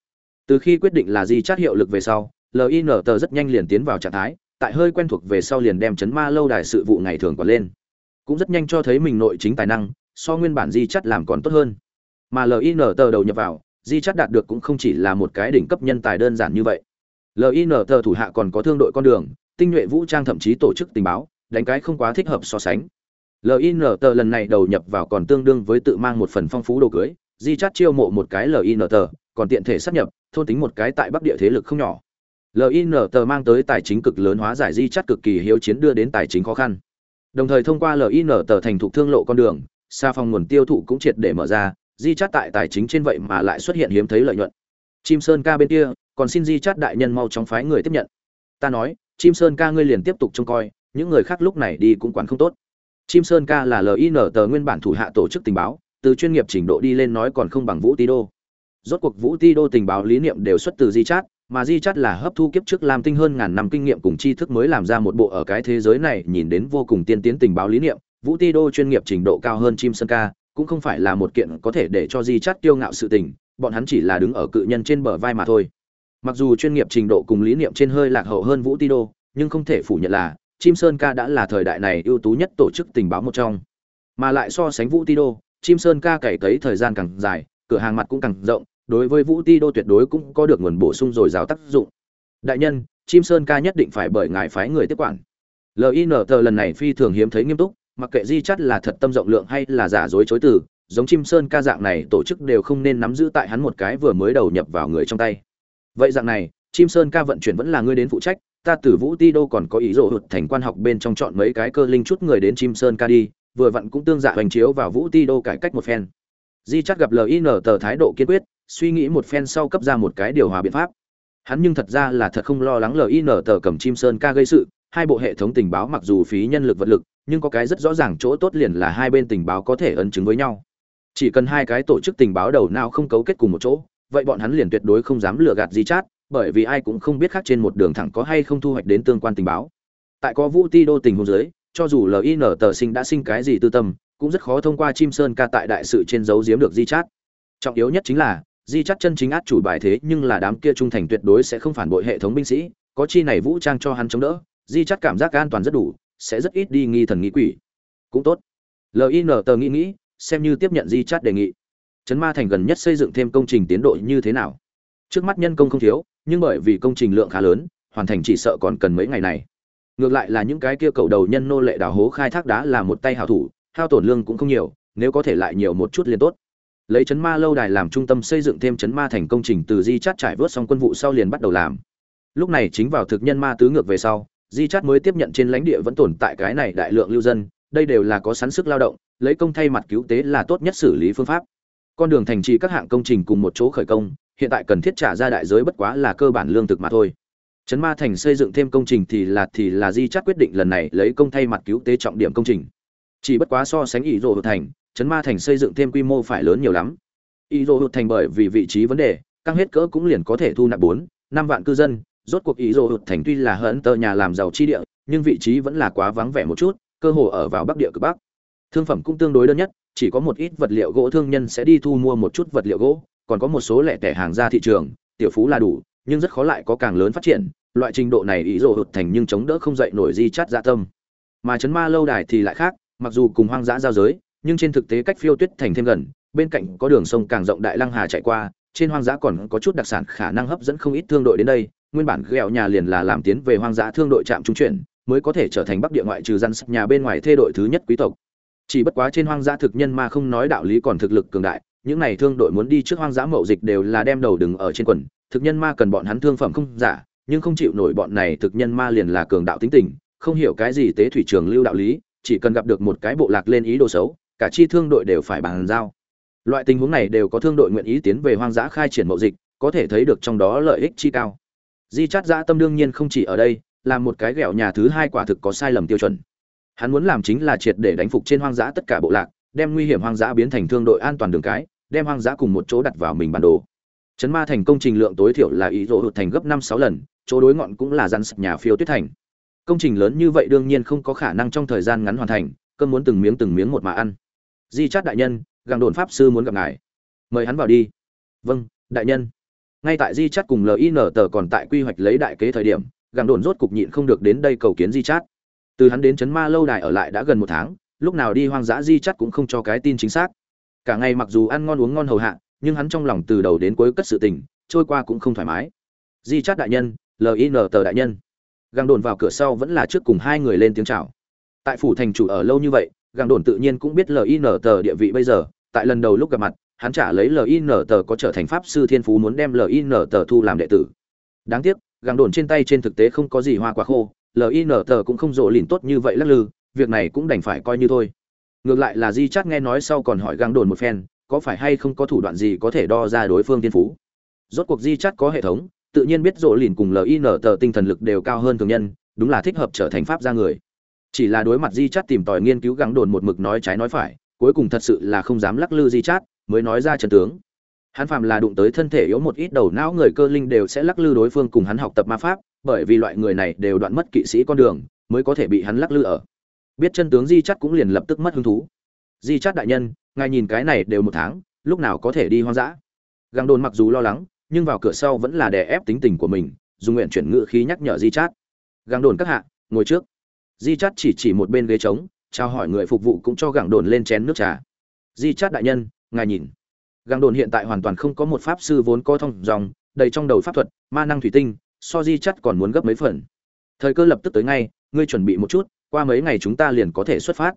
Từ khi quyết định là di chát hiệu lực về sau lin tờ rất nhanh liền tiến vào trạng thái tại hơi quen thuộc về sau liền đem chấn ma lâu đài sự vụ ngày thường còn lên. Cũng rất nhanh cho thấy mình nội chính tài năng, so nguyên bản di chắt làm còn tốt hơn. Mà lin tờ đầu nhập vào, di chắt đạt được cũng không chỉ là một cái đỉnh cấp nhân tài đơn giản như vậy. Lin tờ thủ hạ còn có thương đội con đường, tinh nhuệ vũ trang thậm chí tổ chức tình báo, đánh cái không quá thích hợp so sánh. Lin tờ lần này đầu nhập vào còn tương đương với tự mang một phần phong phú đồ cưới, di chắt chiêu mộ một cái lin tờ, còn tiện thể sát nhập, thôn tính một cái tại bắc địa thế lực không nhỏ lin tờ mang tới tài chính cực lớn hóa giải di chắt cực kỳ hiếu chiến đưa đến tài chính khó khăn. Đồng thời thông qua lin tờ thành thục thương lộ con đường, xa phòng nguồn tiêu thụ cũng triệt để mở ra, di chắt tại tài chính trên vậy mà lại xuất hiện hiếm thấy lợi nhuận. Chim sơn ca bên kia, còn xin di chắt đại nhân mau chóng phái người tiếp nhận. Ta nói, chim sơn ca ngươi liền tiếp tục trông coi, những người khác lúc này đi cũng quản không tốt. Chim sơn ca là lin tờ nguyên bản thủ hạ tổ chức tình báo, từ chuyên nghiệp trình độ đi lên nói còn không bằng vũ tí đô. Rốt cuộc vũ ti đô tình báo lý niệm đều xuất từ di chát mà di chắt là hấp thu kiếp trước làm tinh hơn ngàn năm kinh nghiệm cùng tri thức mới làm ra một bộ ở cái thế giới này nhìn đến vô cùng tiên tiến tình báo lý niệm. Vũ ti đô chuyên nghiệp trình độ cao hơn chim sơn ca, cũng không phải là một kiện có thể để cho di chắt tiêu ngạo sự tình, bọn hắn chỉ là đứng ở cự nhân trên bờ vai mà thôi. Mặc dù chuyên nghiệp trình độ cùng lý niệm trên hơi lạc hậu hơn vũ ti đô, nhưng không thể phủ nhận là chim sơn ca đã là thời đại này ưu tú nhất tổ chức tình báo một trong. Mà lại so sánh vũ ti đô, chim sơn ca cày cấy thời gian càng dài, cửa hàng mặt cũng càng rộng đối với vũ ti đô tuyệt đối cũng có được nguồn bổ sung dồi dào tác dụng. Đại nhân, chim sơn ca nhất định phải bởi ngài phái người tiếp quản. Lin tờ lần này phi thường hiếm thấy nghiêm túc, mặc kệ di chắt là thật tâm rộng lượng hay là giả dối chối từ, giống chim sơn ca dạng này tổ chức đều không nên nắm giữ tại hắn một cái vừa mới đầu nhập vào người trong tay. Vậy dạng này, chim sơn ca vận chuyển vẫn là ngươi đến phụ trách, ta từ vũ ti đô còn có ý rộ hụt thành quan học bên trong chọn mấy cái cơ linh chút người đến chim sơn ca đi, vừa vặn cũng tương dạ hoành chiếu vào vũ ti đô cải cách một phen. Di chắc gặp lin tờ thái độ kiên quyết suy nghĩ một phen sau cấp ra một cái điều hòa biện pháp. Hắn nhưng thật ra là thật không lo lắng lin tờ cầm chim sơn ca gây sự, hai bộ hệ thống tình báo mặc dù phí nhân lực vật lực, nhưng có cái rất rõ ràng chỗ tốt liền là hai bên tình báo có thể ấn chứng với nhau. Chỉ cần hai cái tổ chức tình báo đầu nào không cấu kết cùng một chỗ, vậy bọn hắn liền tuyệt đối không dám lừa gạt di chát bởi vì ai cũng không biết khác trên một đường thẳng có hay không thu hoạch đến tương quan tình báo. Tại có vũ ti đô tình hôn giới cho dù lin tờ sinh đã sinh cái gì tư tâm, cũng rất khó thông qua chim sơn ca tại đại sự trên dấu giếm được di chát trọng yếu nhất chính là di chắc chân chính át chủ bài thế, nhưng là đám kia trung thành tuyệt đối sẽ không phản bội hệ thống binh sĩ, có chi này vũ trang cho hắn chống đỡ, di chắc cảm giác an toàn rất đủ, sẽ rất ít đi nghi thần nghĩ quỷ. Cũng tốt. Lin tờ nghĩ nghĩ, xem như tiếp nhận di chắc đề nghị. Trấn ma thành gần nhất xây dựng thêm công trình tiến độ như thế nào? Trước mắt nhân công không thiếu, nhưng bởi vì công trình lượng khá lớn, hoàn thành chỉ sợ còn cần mấy ngày này. Ngược lại là những cái kia cầu đầu nhân nô lệ đào hố khai thác đá là một tay hào thủ, hao tổn lương cũng không nhiều, nếu có thể lại nhiều một chút liền tốt lấy chấn ma lâu đài làm trung tâm xây dựng thêm chấn ma thành công trình từ di chát trải vớt xong quân vụ sau liền bắt đầu làm. Lúc này chính vào thực nhân ma tứ ngược về sau, di chát mới tiếp nhận trên lãnh địa vẫn tồn tại cái này đại lượng lưu dân, đây đều là có sẵn sức lao động, lấy công thay mặt cứu tế là tốt nhất xử lý phương pháp. Con đường thành trì các hạng công trình cùng một chỗ khởi công, hiện tại cần thiết trả ra đại giới bất quá là cơ bản lương thực mà thôi. Chấn ma thành xây dựng thêm công trình thì là thì là di chát quyết định lần này lấy công thay mặt cứu tế trọng điểm công trình. Chỉ bất quá so sánh ỷ rộ thành chấn ma thành xây dựng thêm quy mô phải lớn nhiều lắm. Ý rồ hụt thành bởi vì vị trí vấn đề, căng hết cỡ cũng liền có thể thu nạp bốn, năm vạn cư dân. Rốt cuộc ý rồ hụt thành tuy là hận tờ nhà làm giàu chi địa, nhưng vị trí vẫn là quá vắng vẻ một chút, cơ hồ ở vào bắc địa cực bắc. Thương phẩm cũng tương đối đơn nhất, chỉ có một ít vật liệu gỗ thương nhân sẽ đi thu mua một chút vật liệu gỗ, còn có một số lẻ tẻ hàng ra thị trường, tiểu phú là đủ, nhưng rất khó lại có càng lớn phát triển. Loại trình độ này ý dỗ hụt thành nhưng chống đỡ không dậy nổi di chát dạ tâm. Mà chấn ma lâu đài thì lại khác, mặc dù cùng hoang dã giao giới nhưng trên thực tế cách phiêu tuyết thành thêm gần, bên cạnh có đường sông càng rộng đại lăng hà chạy qua, trên hoang dã còn có chút đặc sản khả năng hấp dẫn không ít thương đội đến đây, nguyên bản ghẹo nhà liền là làm tiến về hoang dã thương đội trạm trung chuyển, mới có thể trở thành bắc địa ngoại trừ răn nhà bên ngoài thê đội thứ nhất quý tộc. Chỉ bất quá trên hoang dã thực nhân mà không nói đạo lý còn thực lực cường đại, những này thương đội muốn đi trước hoang dã mậu dịch đều là đem đầu đừng ở trên quần, thực nhân ma cần bọn hắn thương phẩm không giả, nhưng không chịu nổi bọn này thực nhân ma liền là cường đạo tính tình, không hiểu cái gì tế thủy trường lưu đạo lý, chỉ cần gặp được một cái bộ lạc lên ý đồ xấu cả chi thương đội đều phải bàn giao. Loại tình huống này đều có thương đội nguyện ý tiến về hoang dã khai triển mậu dịch, có thể thấy được trong đó lợi ích chi cao. Di chát dã tâm đương nhiên không chỉ ở đây làm một cái ghẹo nhà thứ hai quả thực có sai lầm tiêu chuẩn. Hắn muốn làm chính là triệt để đánh phục trên hoang dã tất cả bộ lạc, đem nguy hiểm hoang dã biến thành thương đội an toàn đường cái, đem hoang dã cùng một chỗ đặt vào mình bản đồ. Chấn ma thành công trình lượng tối thiểu là ý rỗ hụt thành gấp năm sáu lần, chỗ đối ngọn cũng là dàn sập nhà phiêu tuyết thành. Công trình lớn như vậy đương nhiên không có khả năng trong thời gian ngắn hoàn thành, cơm muốn từng miếng từng miếng một mà ăn di chát đại nhân, gàng đồn pháp sư muốn gặp ngài. Mời hắn vào đi. Vâng đại nhân. Ngay tại di chát cùng lin tờ còn tại quy hoạch lấy đại kế thời điểm, gàng đồn rốt cục nhịn không được đến đây cầu kiến di chát. Từ hắn đến chấn ma lâu đài ở lại đã gần một tháng, lúc nào đi hoang dã di chát cũng không cho cái tin chính xác. Cả ngày mặc dù ăn ngon uống ngon hầu hạ, nhưng hắn trong lòng từ đầu đến cuối cất sự tình, trôi qua cũng không thoải mái. Di chát đại nhân lin tờ đại nhân. Gàng đồn vào cửa sau vẫn là trước cùng hai người lên tiếng chào. Tại phủ thành chủ ở lâu như vậy gàng đồn tự nhiên cũng biết lin tờ địa vị bây giờ, tại lần đầu lúc gặp mặt, hắn trả lấy lin tờ có trở thành pháp sư thiên phú muốn đem lin tờ thu làm đệ tử. Đáng tiếc, gàng đồn trên tay trên thực tế không có gì hoa quả khô lin tờ cũng không rộ lìn tốt như vậy lắc lư, việc này cũng đành phải coi như thôi. Ngược lại là di chát nghe nói sau còn hỏi gàng đồn một phen, có phải hay không có thủ đoạn gì có thể đo ra đối phương thiên phú? Rốt cuộc di chát có hệ thống, tự nhiên biết rộ lìn cùng lin tờ tinh thần lực đều cao hơn thường nhân, đúng là thích hợp trở thành pháp gia người chỉ là đối mặt di chát tìm tòi nghiên cứu gắng đồn một mực nói trái nói phải, cuối cùng thật sự là không dám lắc lư di chát, mới nói ra trần tướng. Hắn phàm là đụng tới thân thể yếu một ít đầu não người cơ linh đều sẽ lắc lư đối phương cùng hắn học tập ma pháp, bởi vì loại người này đều đoạn mất kỵ sĩ con đường, mới có thể bị hắn lắc lư ở. Biết chân tướng di chắt cũng liền lập tức mất hứng thú. Di chắt đại nhân, ngài nhìn cái này đều một tháng, lúc nào có thể đi hoang dã? Găng đồn mặc dù lo lắng, nhưng vào cửa sau vẫn là đè ép tính tình của mình, dùng nguyện chuyển ngự khí nhắc nhở di chát. Găng đồn các hạ, ngồi trước di chát chỉ chỉ một bên ghế trống, chào hỏi người phục vụ cũng cho gẳng đồn lên chén nước trà. Di chát đại nhân, ngài nhìn. Gẳng đồn hiện tại hoàn toàn không có một pháp sư vốn có thông dòng, đầy trong đầu pháp thuật, ma năng thủy tinh, so di chắt còn muốn gấp mấy phần. Thời cơ lập tức tới ngay, ngươi chuẩn bị một chút, qua mấy ngày chúng ta liền có thể xuất phát.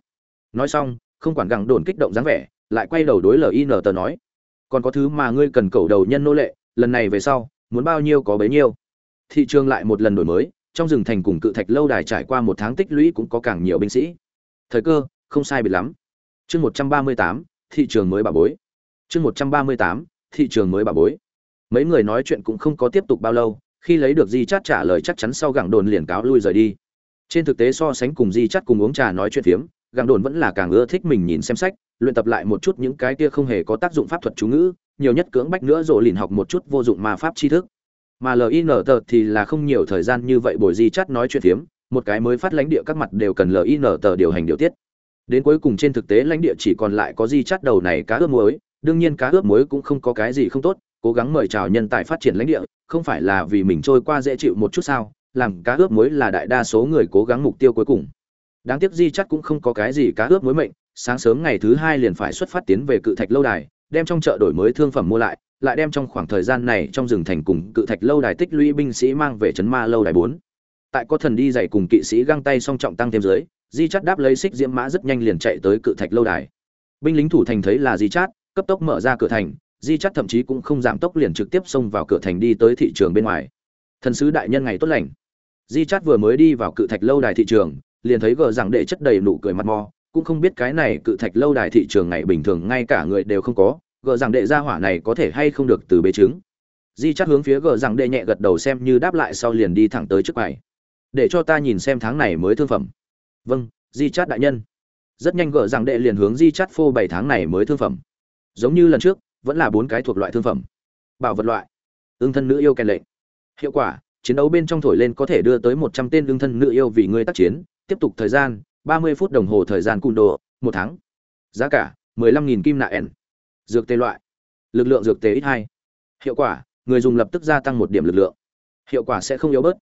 Nói xong, không quản gẳng đồn kích động dáng vẻ, lại quay đầu đối lin tờ nói. Còn có thứ mà ngươi cần cầu đầu nhân nô lệ, lần này về sau, muốn bao nhiêu có bấy nhiêu. Thị trường lại một lần đổi mới trong rừng thành cùng cự thạch lâu đài trải qua một tháng tích lũy cũng có càng nhiều binh sĩ. Thời cơ, không sai biệt lắm. Chương một trăm ba mươi tám, thị trường mới bà bối. Chương một trăm ba mươi tám, thị trường mới bà bối. Mấy người nói chuyện cũng không có tiếp tục bao lâu, khi lấy được di chát trả lời chắc chắn sau gẳng đồn liền cáo lui rời đi. Trên thực tế so sánh cùng di chát cùng uống trà nói chuyện phiếm, gẳng đồn vẫn là càng ưa thích mình nhìn xem sách, luyện tập lại một chút những cái kia không hề có tác dụng pháp thuật chú ngữ, nhiều nhất cưỡng bách nữa rồi liền học một chút vô dụng ma pháp tri thức mà lin tờ thì là không nhiều thời gian như vậy bồi di chắt nói chuyện phiếm, một cái mới phát lãnh địa các mặt đều cần lin tờ điều hành điều tiết. Đến cuối cùng trên thực tế lãnh địa chỉ còn lại có di chắt đầu này cá ướp muối, đương nhiên cá ướp muối cũng không có cái gì không tốt, cố gắng mời chào nhân tài phát triển lãnh địa, không phải là vì mình trôi qua dễ chịu một chút sao, làm cá ướp muối là đại đa số người cố gắng mục tiêu cuối cùng. Đáng tiếc di chắt cũng không có cái gì cá ướp muối mệnh, sáng sớm ngày thứ hai liền phải xuất phát tiến về cự thạch lâu đài, đem trong chợ đổi mới thương phẩm mua lại lại đem trong khoảng thời gian này trong rừng thành cùng cự thạch lâu đài tích lũy binh sĩ mang về trấn ma lâu đài bốn. Tại có thần đi dạy cùng kỵ sĩ găng tay song trọng tăng thêm dưới, di chát đáp lấy xích diễm mã rất nhanh liền chạy tới cự thạch lâu đài. Binh lính thủ thành thấy là di chát, cấp tốc mở ra cửa thành, di chát thậm chí cũng không giảm tốc liền trực tiếp xông vào cửa thành đi tới thị trường bên ngoài. Thần sứ đại nhân ngày tốt lành. Di chát vừa mới đi vào cự thạch lâu đài thị trường, liền thấy gờ rằng đệ chất đầy nụ cười mặt mò, cũng không biết cái này cự thạch lâu đài thị trường ngày bình thường ngay cả người đều không có gờ rằng đệ gia hỏa này có thể hay không được từ bế trứng di chắc hướng phía gờ rằng đệ nhẹ gật đầu xem như đáp lại sau liền đi thẳng tới trước bài để cho ta nhìn xem tháng này mới thương phẩm. Vâng di chát đại nhân. Rất nhanh gờ rằng đệ liền hướng di chát phô bảy tháng này mới thương phẩm. Giống như lần trước, vẫn là bốn cái thuộc loại thương phẩm. Bảo vật loại. Ương thân nữ yêu kèn lệnh. Hiệu quả, chiến đấu bên trong thổi lên có thể đưa tới một trăm tên ương thân nữ yêu vì ngươi tác chiến. Tiếp tục thời gian, ba mươi phút đồng hồ thời gian cung độ. một tháng. Giá cả, mười lăm nghìn kim nạ ẻn dược tê loại. Lực lượng dược tê ít hai. Hiệu quả, người dùng lập tức gia tăng một điểm lực lượng. Hiệu quả sẽ không yếu bớt.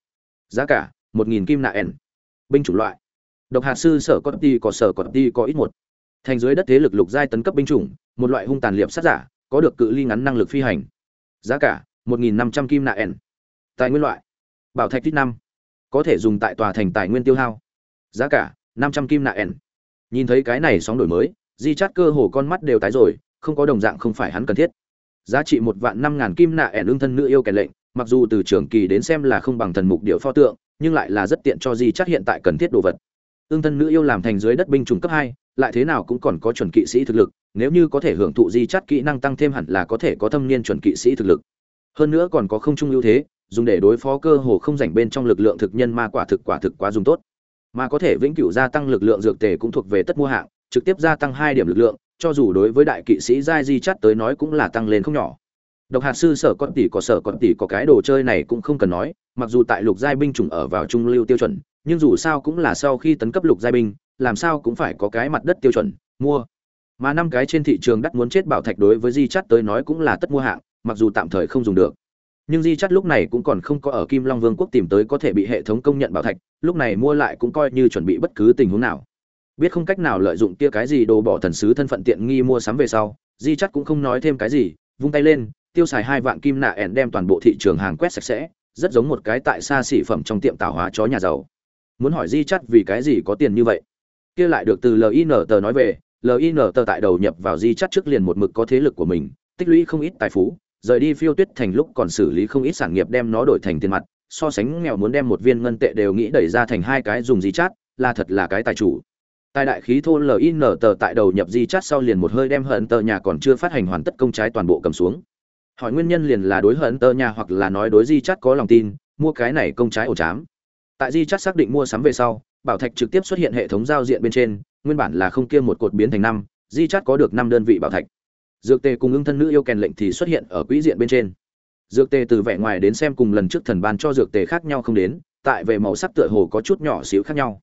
Giá cả, một nghìn kim nạ ẻn. Binh chủng loại. Độc hạt sư sở có ti có sở có ti có ít một. Thành dưới đất thế lực lục giai tấn cấp binh chủng, một loại hung tàn liệp sát giả, có được cự ly ngắn năng lực phi hành. Giá cả, một nghìn năm trăm kim nạ ẻn. Tài nguyên loại. Bảo thạch tích năm. Có thể dùng tại tòa thành tài nguyên tiêu hao. Giá cả, năm trăm kim nạ ẻn. Nhìn thấy cái này sóng đổi mới, di chát cơ hồ con mắt đều tái rồi không có đồng dạng không phải hắn cần thiết. Giá trị một vạn năm ngàn kim nạ ẻn ương thân nữ yêu kẻ lệnh, mặc dù từ trường kỳ đến xem là không bằng thần mục điệu pho tượng, nhưng lại là rất tiện cho di chắc hiện tại cần thiết đồ vật. Ương thân nữ yêu làm thành dưới đất binh chủng cấp hai, lại thế nào cũng còn có chuẩn kỵ sĩ thực lực, nếu như có thể hưởng thụ di chát kỹ năng tăng thêm hẳn là có thể có thâm niên chuẩn kỵ sĩ thực lực. Hơn nữa còn có không trung ưu thế, dùng để đối phó cơ hồ không rảnh bên trong lực lượng thực nhân ma quả thực quả thực quá dùng tốt. Mà có thể vĩnh cửu gia tăng lực lượng dược tề cũng thuộc về tất mua hạng, trực tiếp gia tăng hai điểm lực lượng cho dù đối với đại kỵ sĩ giai di chắt tới nói cũng là tăng lên không nhỏ. Độc hạt sư sở con tỷ có sở con tỷ có cái đồ chơi này cũng không cần nói, mặc dù tại lục giai binh chủng ở vào trung lưu tiêu chuẩn, nhưng dù sao cũng là sau khi tấn cấp lục giai binh, làm sao cũng phải có cái mặt đất tiêu chuẩn, mua. Mà năm cái trên thị trường đắt muốn chết bảo thạch đối với di chắt tới nói cũng là tất mua hạng, mặc dù tạm thời không dùng được. Nhưng di chắt lúc này cũng còn không có ở kim long vương quốc tìm tới có thể bị hệ thống công nhận bảo thạch, lúc này mua lại cũng coi như chuẩn bị bất cứ tình huống nào biết không cách nào lợi dụng kia cái gì đồ bỏ thần sứ thân phận tiện nghi mua sắm về sau, di chắc cũng không nói thêm cái gì, vung tay lên, tiêu xài hai vạn kim nạ ẻn đem toàn bộ thị trường hàng quét sạch sẽ, rất giống một cái tại xa xỉ phẩm trong tiệm tảo hóa chó nhà giàu. Muốn hỏi di chắt vì cái gì có tiền như vậy? Kia lại được từ lin tờ nói về lin tờ tại đầu nhập vào di chắt trước liền một mực có thế lực của mình, tích lũy không ít tài phú, rời đi phiêu tuyết thành lúc còn xử lý không ít sản nghiệp đem nó đổi thành tiền mặt, so sánh nghèo muốn đem một viên ngân tệ đều nghĩ đẩy ra thành hai cái dùng di chát là thật là cái tài chủ tài đại khí thô lin tờ tại đầu nhập di chát sau liền một hơi đem hận tờ nhà còn chưa phát hành hoàn tất công trái toàn bộ cầm xuống. Hỏi nguyên nhân liền là đối hận tờ nhà hoặc là nói đối di chát có lòng tin, mua cái này công trái ổ chám. Tại di chát xác định mua sắm về sau, bảo thạch trực tiếp xuất hiện hệ thống giao diện bên trên, nguyên bản là không kia một cột biến thành năm di chát có được năm đơn vị bảo thạch. Dược tề cùng ứng thân nữ yêu kèn lệnh thì xuất hiện ở quỹ diện bên trên. Dược tề từ vẻ ngoài đến xem cùng lần trước thần ban cho dược tề khác nhau không đến, tại về màu sắc tựa hồ có chút nhỏ xíu khác nhau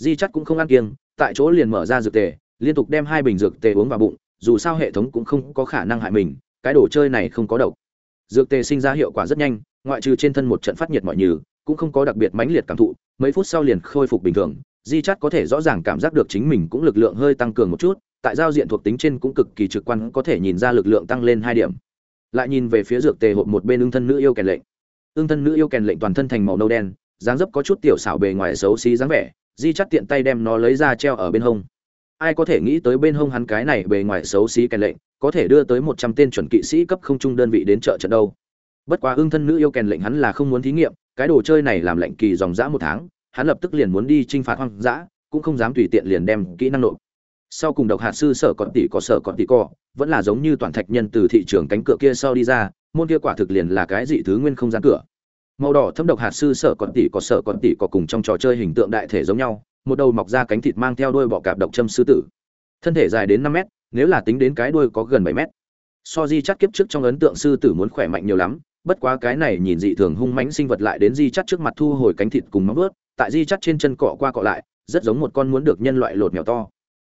di chắt cũng không ăn kiêng, tại chỗ liền mở ra dược tề, liên tục đem hai bình dược tề uống vào bụng, dù sao hệ thống cũng không có khả năng hại mình, cái đồ chơi này không có độc. Dược tề sinh ra hiệu quả rất nhanh, ngoại trừ trên thân một trận phát nhiệt mọi nhừ, cũng không có đặc biệt mãnh liệt cảm thụ, mấy phút sau liền khôi phục bình thường. Di chắt có thể rõ ràng cảm giác được chính mình cũng lực lượng hơi tăng cường một chút, tại giao diện thuộc tính trên cũng cực kỳ trực quan, có thể nhìn ra lực lượng tăng lên hai điểm. Lại nhìn về phía dược tề hộp một bên ưng thân nữ yêu kèn lệnh. Ưng thân nữ yêu kèn lệnh toàn thân thành màu nâu đen, dáng dấp có chút tiểu xảo bề ngoài xấu xí dáng vẻ di chắt tiện tay đem nó lấy ra treo ở bên hông. Ai có thể nghĩ tới bên hông hắn cái này bề ngoài xấu xí kèn lệnh, có thể đưa tới một trăm tên chuẩn kỵ sĩ cấp không trung đơn vị đến trợ trận đâu. Bất quá ưng thân nữ yêu kèn lệnh hắn là không muốn thí nghiệm, cái đồ chơi này làm lệnh kỳ dòng dã một tháng, hắn lập tức liền muốn đi t r i n h phạt hoang dã, cũng không dám tùy tiện liền đem kỹ năng nộp. Sau cùng độc hạt sư sở còn tỷ có sở còn tỷ co vẫn là giống như toàn thạch nhân từ thị trường cánh cửa kia sau đi ra, môn kia quả thực liền là cái dị thứ nguyên không gian cửa màu đỏ thâm độc hạt sư sở còn tỷ có sở còn tỷ có cùng trong trò chơi hình tượng đại thể giống nhau, một đầu mọc ra cánh thịt mang theo đuôi bọ cạp độc châm sư tử. Thân thể dài đến năm mét, nếu là tính đến cái đuôi có gần bảy mét. So di chắc kiếp trước trong ấn tượng sư tử muốn khỏe mạnh nhiều lắm, bất quá cái này nhìn dị thường hung mãnh sinh vật lại đến di chắt trước mặt thu hồi cánh thịt cùng móng vớt tại di chắt trên chân cọ qua cọ lại, rất giống một con muốn được nhân loại lột mèo to.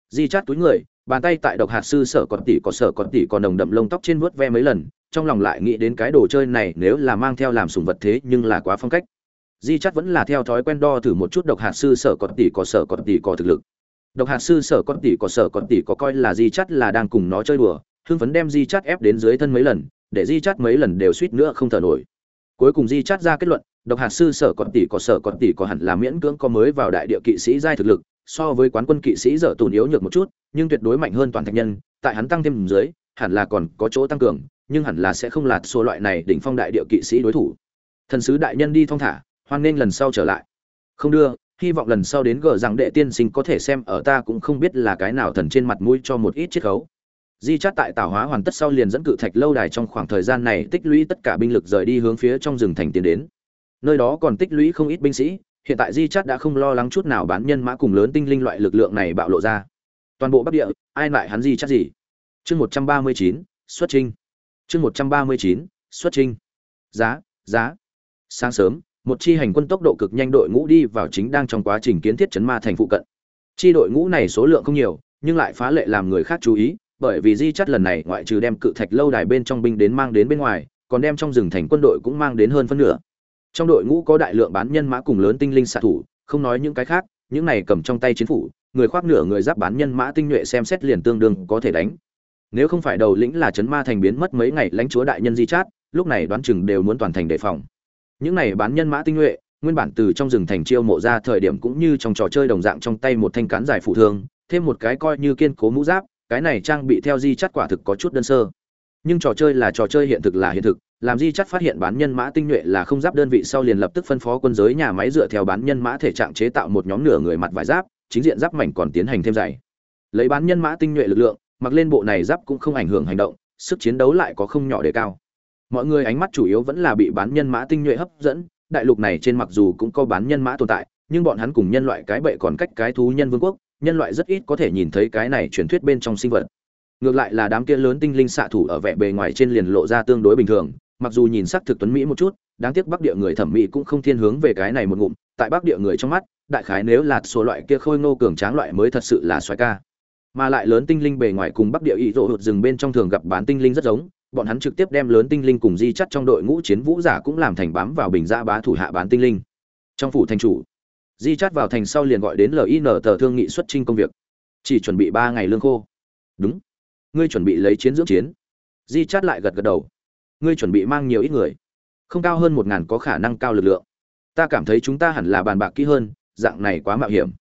Di chắt túi người, bàn tay tại độc hạt sư sở còn tỷ có sở còn tỷ còn đồng đậm lông tóc trên vớt ve mấy lần trong lòng lại nghĩ đến cái đồ chơi này nếu là mang theo làm sùng vật thế nhưng là quá phong cách. Di chắc vẫn là theo thói quen đo thử một chút độc hạt sư sở có tỷ có sở có tỷ có thực lực. Độc hạt sư sở có tỷ có sở có tỷ có coi là di chắc là đang cùng nó chơi đùa, hưng phấn đem di chắc ép đến dưới thân mấy lần, để di chắc mấy lần đều suýt nữa không thở nổi. Cuối cùng di chắc ra kết luận, độc hạt sư sở có tỷ có sở có tỷ có hẳn là miễn cưỡng có mới vào đại địa kỵ sĩ giai thực lực, so với quán quân kỵ sĩ dở tùn yếu nhược một chút, nhưng tuyệt đối mạnh hơn toàn thạch nhân, tại hắn tăng thêm dưới, hẳn là còn có chỗ tăng cường nhưng hẳn là sẽ không lạt số loại này đỉnh phong đại địa kỵ sĩ đối thủ. Thần sứ đại nhân đi thong thả, hoan nghênh lần sau trở lại. Không đưa, hy vọng lần sau đến gờ rằng đệ tiên sinh có thể xem ở ta cũng không biết là cái nào thần trên mặt mũi cho một ít chiết khấu. Di chát tại tảo hóa hoàn tất sau liền dẫn cự thạch lâu đài trong khoảng thời gian này tích lũy tất cả binh lực rời đi hướng phía trong rừng thành tiến đến. Nơi đó còn tích lũy không ít binh sĩ, hiện tại di chát đã không lo lắng chút nào bán nhân mã cùng lớn tinh linh loại lực lượng này bạo lộ ra. Toàn bộ bắc địa, ai lại hắn di chát gì? Chương một trăm ba mươi chín, xuất trinh chương một trăm ba mươi chín, xuất trinh giá giá. Sáng sớm, một chi hành quân tốc độ cực nhanh đội ngũ đi vào chính đang trong quá trình kiến thiết chấn ma thành phụ cận. Chi đội ngũ này số lượng không nhiều, nhưng lại phá lệ làm người khác chú ý, bởi vì di chắt lần này ngoại trừ đem cự thạch lâu đài bên trong binh đến mang đến bên ngoài, còn đem trong rừng thành quân đội cũng mang đến hơn phân nửa. Trong đội ngũ có đại lượng bán nhân mã cùng lớn tinh linh xạ thủ, không nói những cái khác, những này cầm trong tay chiến phủ, người khoác nửa người giáp bán nhân mã tinh nhuệ xem xét liền tương đương có thể đánh nếu không phải đầu lĩnh là chấn ma thành biến mất mấy ngày lãnh chúa đại nhân di chát, lúc này đoán chừng đều muốn toàn thành đề phòng. Những này bán nhân mã tinh nhuệ, nguyên bản từ trong rừng thành chiêu mộ ra thời điểm cũng như trong trò chơi đồng dạng trong tay một thanh cán dài phụ thương thêm một cái coi như kiên cố mũ giáp, cái này trang bị theo di chắt quả thực có chút đơn sơ. Nhưng trò chơi là trò chơi hiện thực là hiện thực, làm di chắt phát hiện bán nhân mã tinh nhuệ là không giáp đơn vị sau liền lập tức phân phó quân giới nhà máy dựa theo bán nhân mã thể trạng chế tạo một nhóm nửa người mặt vải giáp, chính diện giáp mảnh còn tiến hành thêm dày lấy bán nhân mã tinh nhuệ lực lượng mặc lên bộ này giáp cũng không ảnh hưởng hành động, sức chiến đấu lại có không nhỏ đề cao. Mọi người ánh mắt chủ yếu vẫn là bị bán nhân mã tinh nhuệ hấp dẫn, đại lục này trên mặc dù cũng có bán nhân mã tồn tại, nhưng bọn hắn cùng nhân loại cái bệ còn cách cái thú nhân vương quốc, nhân loại rất ít có thể nhìn thấy cái này truyền thuyết bên trong sinh vật. Ngược lại là đám kia lớn tinh linh xạ thủ ở vẻ bề ngoài trên liền lộ ra tương đối bình thường, mặc dù nhìn sắc thực tuấn mỹ một chút, đáng tiếc bắc địa người thẩm mỹ cũng không thiên hướng về cái này một ngụm, tại bắc địa người trong mắt, đại khái nếu là số loại kia khôi ngô cường tráng loại mới thật sự là xoái ca mà lại lớn tinh linh bề ngoài cùng bắc địa ý rộ hụt rừng bên trong thường gặp bán tinh linh rất giống. Bọn hắn trực tiếp đem lớn tinh linh cùng di chắt trong đội ngũ chiến vũ giả cũng làm thành bám vào bình gia bá thủ hạ bán tinh linh. Trong phủ thành chủ, di chắt vào thành sau liền gọi đến lin tờ thương nghị xuất trinh công việc. Chỉ chuẩn bị ba ngày lương khô. Đúng. Ngươi chuẩn bị lấy chiến dưỡng chiến. Di chắt lại gật gật đầu. Ngươi chuẩn bị mang nhiều ít người. Không cao hơn một ngàn có khả năng cao lực lượng. Ta cảm thấy chúng ta hẳn là bàn bạc kỹ hơn, dạng này quá mạo hiểm.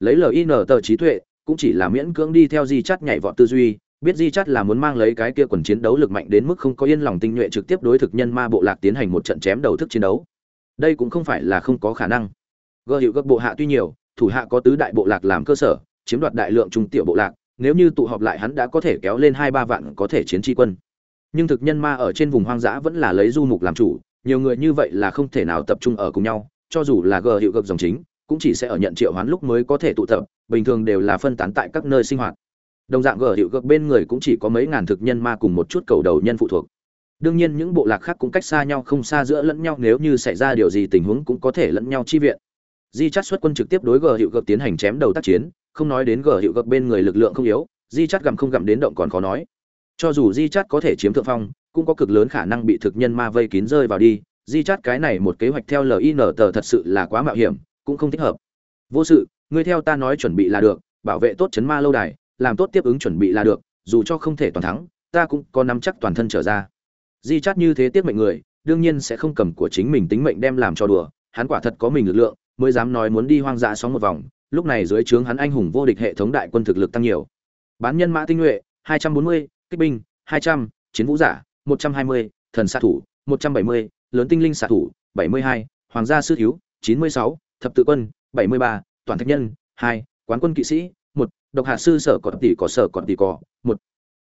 Lấy lin tờ trí tuệ cũng chỉ là miễn cưỡng đi theo di chắt nhảy vọt tư duy, biết di chắt là muốn mang lấy cái kia quần chiến đấu lực mạnh đến mức không có yên lòng tinh nhuệ trực tiếp đối thực nhân ma bộ lạc tiến hành một trận chém đầu thức chiến đấu. Đây cũng không phải là không có khả năng. Gợ hiệu các bộ hạ tuy nhiều, thủ hạ có tứ đại bộ lạc làm cơ sở, chiếm đoạt đại lượng trung tiểu bộ lạc, nếu như tụ họp lại hắn đã có thể kéo lên hai ba vạn có thể chiến tri quân. Nhưng thực nhân ma ở trên vùng hoang dã vẫn là lấy du mục làm chủ, nhiều người như vậy là không thể nào tập trung ở cùng nhau, cho dù là gờ hiệu gợp dòng chính, cũng chỉ sẽ ở nhận triệu hoán lúc mới có thể tụ tập bình thường đều là phân tán tại các nơi sinh hoạt. Đồng dạng gờ hiệu gợp bên người cũng chỉ có mấy ngàn thực nhân ma cùng một chút cầu đầu nhân phụ thuộc. Đương nhiên những bộ lạc khác cũng cách xa nhau không xa giữa lẫn nhau, nếu như xảy ra điều gì tình huống cũng có thể lẫn nhau chi viện. Di chắt xuất quân trực tiếp đối gờ hiệu gợp tiến hành chém đầu tác chiến, không nói đến gờ hiệu gợp bên người lực lượng không yếu, di chắt gặm không gặm đến động còn khó nói. Cho dù di chắt có thể chiếm thượng phong, cũng có cực lớn khả năng bị thực nhân ma vây kín rơi vào đi. Di chắt cái này một kế hoạch theo lin tờ thật sự là quá mạo hiểm, cũng không thích hợp. Vô sự ngươi theo ta nói chuẩn bị là được bảo vệ tốt chấn ma lâu đài làm tốt tiếp ứng chuẩn bị là được dù cho không thể toàn thắng ta cũng có nắm chắc toàn thân trở ra. Di chát như thế tiết mệnh người đương nhiên sẽ không cầm của chính mình tính mệnh đem làm cho đùa hắn quả thật có mình lực lượng mới dám nói muốn đi hoang dã sóng một vòng lúc này dưới trướng hắn anh hùng vô địch hệ thống đại quân thực lực tăng nhiều. Bán nhân mã tinh nhuệ 240, kích binh 200, chiến vũ giả 120, thần xạ thủ 170, lớn tinh linh xạ thủ 72, hoàng gia sư thiếu 96, thập tự quân 73, toàn thạch nhân hai, quán quân kỵ sĩ một, độc hạ sư sở còn tỷ cỏ sở còn tỷ cỏ một,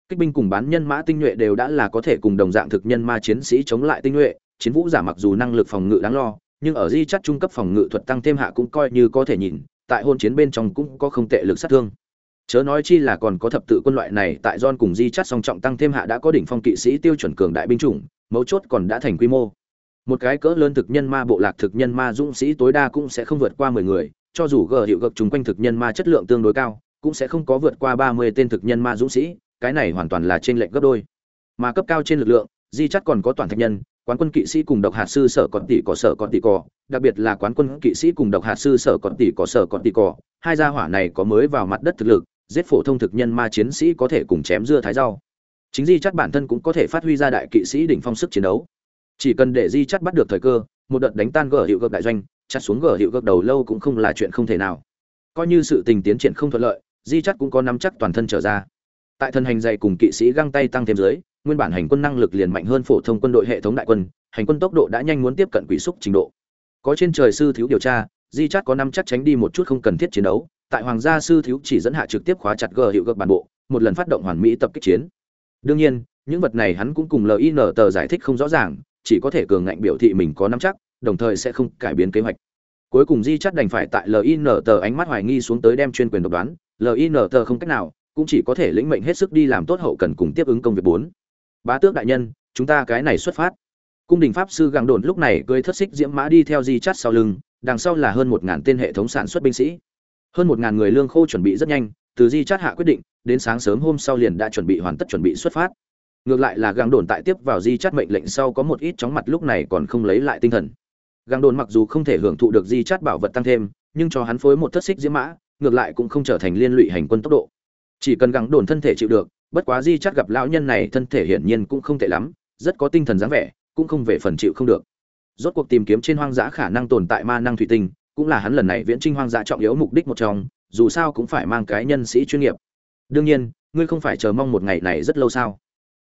Kích binh cùng bán nhân mã tinh nhuệ đều đã là có thể cùng đồng dạng thực nhân ma chiến sĩ chống lại tinh nhuệ, chiến vũ giả mặc dù năng lực phòng ngự đáng lo, nhưng ở di chất trung cấp phòng ngự thuật tăng thêm hạ cũng coi như có thể nhìn, tại hôn chiến bên trong cũng có không tệ lực sát thương. Chớ nói chi là còn có thập tự quân loại này tại don cùng di chất song trọng tăng thêm hạ đã có đỉnh phong kỵ sĩ tiêu chuẩn cường đại binh chủng, mấu chốt còn đã thành quy mô. Một cái cỡ lớn thực nhân ma bộ lạc thực nhân ma dũng sĩ tối đa cũng sẽ không vượt qua 10 người, cho dù gờ hiệu gợp chúng quanh thực nhân ma chất lượng tương đối cao, cũng sẽ không có vượt qua 30 tên thực nhân ma dũng sĩ, cái này hoàn toàn là trên lệnh gấp đôi. Mà cấp cao trên lực lượng, di chắc còn có toàn thạch nhân, quán quân kỵ sĩ cùng độc hạt sư sở còn tỷ cỏ sở còn tỷ cỏ, đặc biệt là quán quân kỵ sĩ cùng độc hạt sư sở còn tỷ cỏ sở còn tỷ cỏ, hai gia hỏa này có mới vào mặt đất thực lực, giết phổ thông thực nhân ma chiến sĩ có thể cùng chém dưa thái rau. Chính di chắc bản thân cũng có thể phát huy ra đại kỵ sĩ đỉnh phong sức chiến đấu. Chỉ cần để di chắc bắt được thời cơ, một đợt đánh tan gở hiệu gợp đại doanh, chặt xuống gờ hiệu gập đầu lâu cũng không là chuyện không thể nào. Coi như sự tình tiến triển không thuận lợi, di chất cũng có nắm chắc toàn thân trở ra. Tại thân hành dày cùng kỵ sĩ găng tay tăng thêm dưới, nguyên bản hành quân năng lực liền mạnh hơn phổ thông quân đội hệ thống đại quân, hành quân tốc độ đã nhanh muốn tiếp cận quỷ xúc trình độ. Có trên trời sư thiếu điều tra, Di Chát có năm chắc tránh đi một chút không cần thiết chiến đấu, tại hoàng gia sư thiếu chỉ dẫn hạ trực tiếp khóa chặt gờ hiệu gợp bản bộ, một lần phát động hoàn mỹ tập kích chiến. Đương nhiên, những vật này hắn cũng cùng LIN tờ giải thích không rõ ràng, chỉ có thể cường ngạnh biểu thị mình có nắm chắc, đồng thời sẽ không cải biến kế hoạch. Cuối cùng Di chắt đành phải tại LIN tờ ánh mắt hoài nghi xuống tới đem chuyên quyền độc đoán, LIN tờ không cách nào, cũng chỉ có thể lĩnh mệnh hết sức đi làm tốt hậu cần cùng tiếp ứng công việc bốn. Bá tước đại nhân chúng ta cái này xuất phát. Cung đình pháp sư gàng đồn lúc này cưới thất xích diễm mã đi theo di chắt sau lưng đằng sau là hơn một ngàn tên hệ thống sản xuất binh sĩ. Hơn một ngàn người lương khô chuẩn bị rất nhanh từ di chắt hạ quyết định đến sáng sớm hôm sau liền đã chuẩn bị hoàn tất chuẩn bị xuất phát. Ngược lại là gàng đồn tại tiếp vào di chắt mệnh lệnh sau có một ít chóng mặt lúc này còn không lấy lại tinh thần. Gang đồn mặc dù không thể hưởng thụ được di chát bảo vật tăng thêm, nhưng cho hắn phối một thất xích diễm mã, ngược lại cũng không trở thành liên lụy hành quân tốc độ. Chỉ cần Gang đồn thân thể chịu được, bất quá di chát gặp lão nhân này thân thể hiển nhiên cũng không tệ lắm, rất có tinh thần dáng vẻ, cũng không về phần chịu không được. Rốt cuộc tìm kiếm trên hoang dã khả năng tồn tại ma năng thủy tinh, cũng là hắn lần này viễn trinh hoang dã trọng yếu mục đích một trong, dù sao cũng phải mang cái nhân sĩ chuyên nghiệp. Đương nhiên, ngươi không phải chờ mong một ngày này rất lâu sao?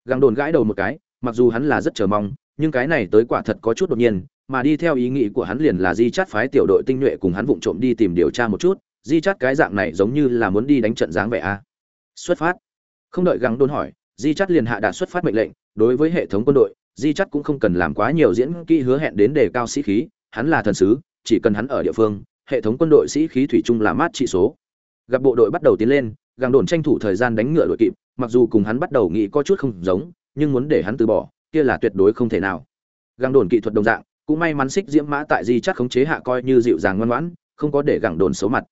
Găng đồn gãi đầu một cái, mặc dù hắn là rất chờ mong, nhưng cái này tới quả thật có chút đột nhiên mà đi theo ý nghĩ của hắn liền là di chát phái tiểu đội tinh nhuệ cùng hắn vụng trộm đi tìm điều tra một chút. Di chát cái dạng này giống như là muốn đi đánh trận dáng vẻ a. Xuất phát. Không đợi gắng đôn hỏi, di chát liền hạ đạt xuất phát mệnh lệnh. Đối với hệ thống quân đội, di chát cũng không cần làm quá nhiều diễn kỹ hứa hẹn đến đề cao sĩ khí. Hắn là thần sứ, chỉ cần hắn ở địa phương, hệ thống quân đội sĩ khí thủy chung là mát trị số. Gặp bộ đội bắt đầu tiến lên, gắng đồn tranh thủ thời gian đánh ngựa đội kịp. Mặc dù cùng hắn bắt đầu nghĩ có chút không giống, nhưng muốn để hắn từ bỏ, kia là tuyệt đối không thể nào. Gắng đồn kỹ thuật đồng dạng cũng may mắn xích diễm mã tại di chắt khống chế hạ coi như dịu dàng ngoan ngoãn, không có để gẳng đồn xấu mặt.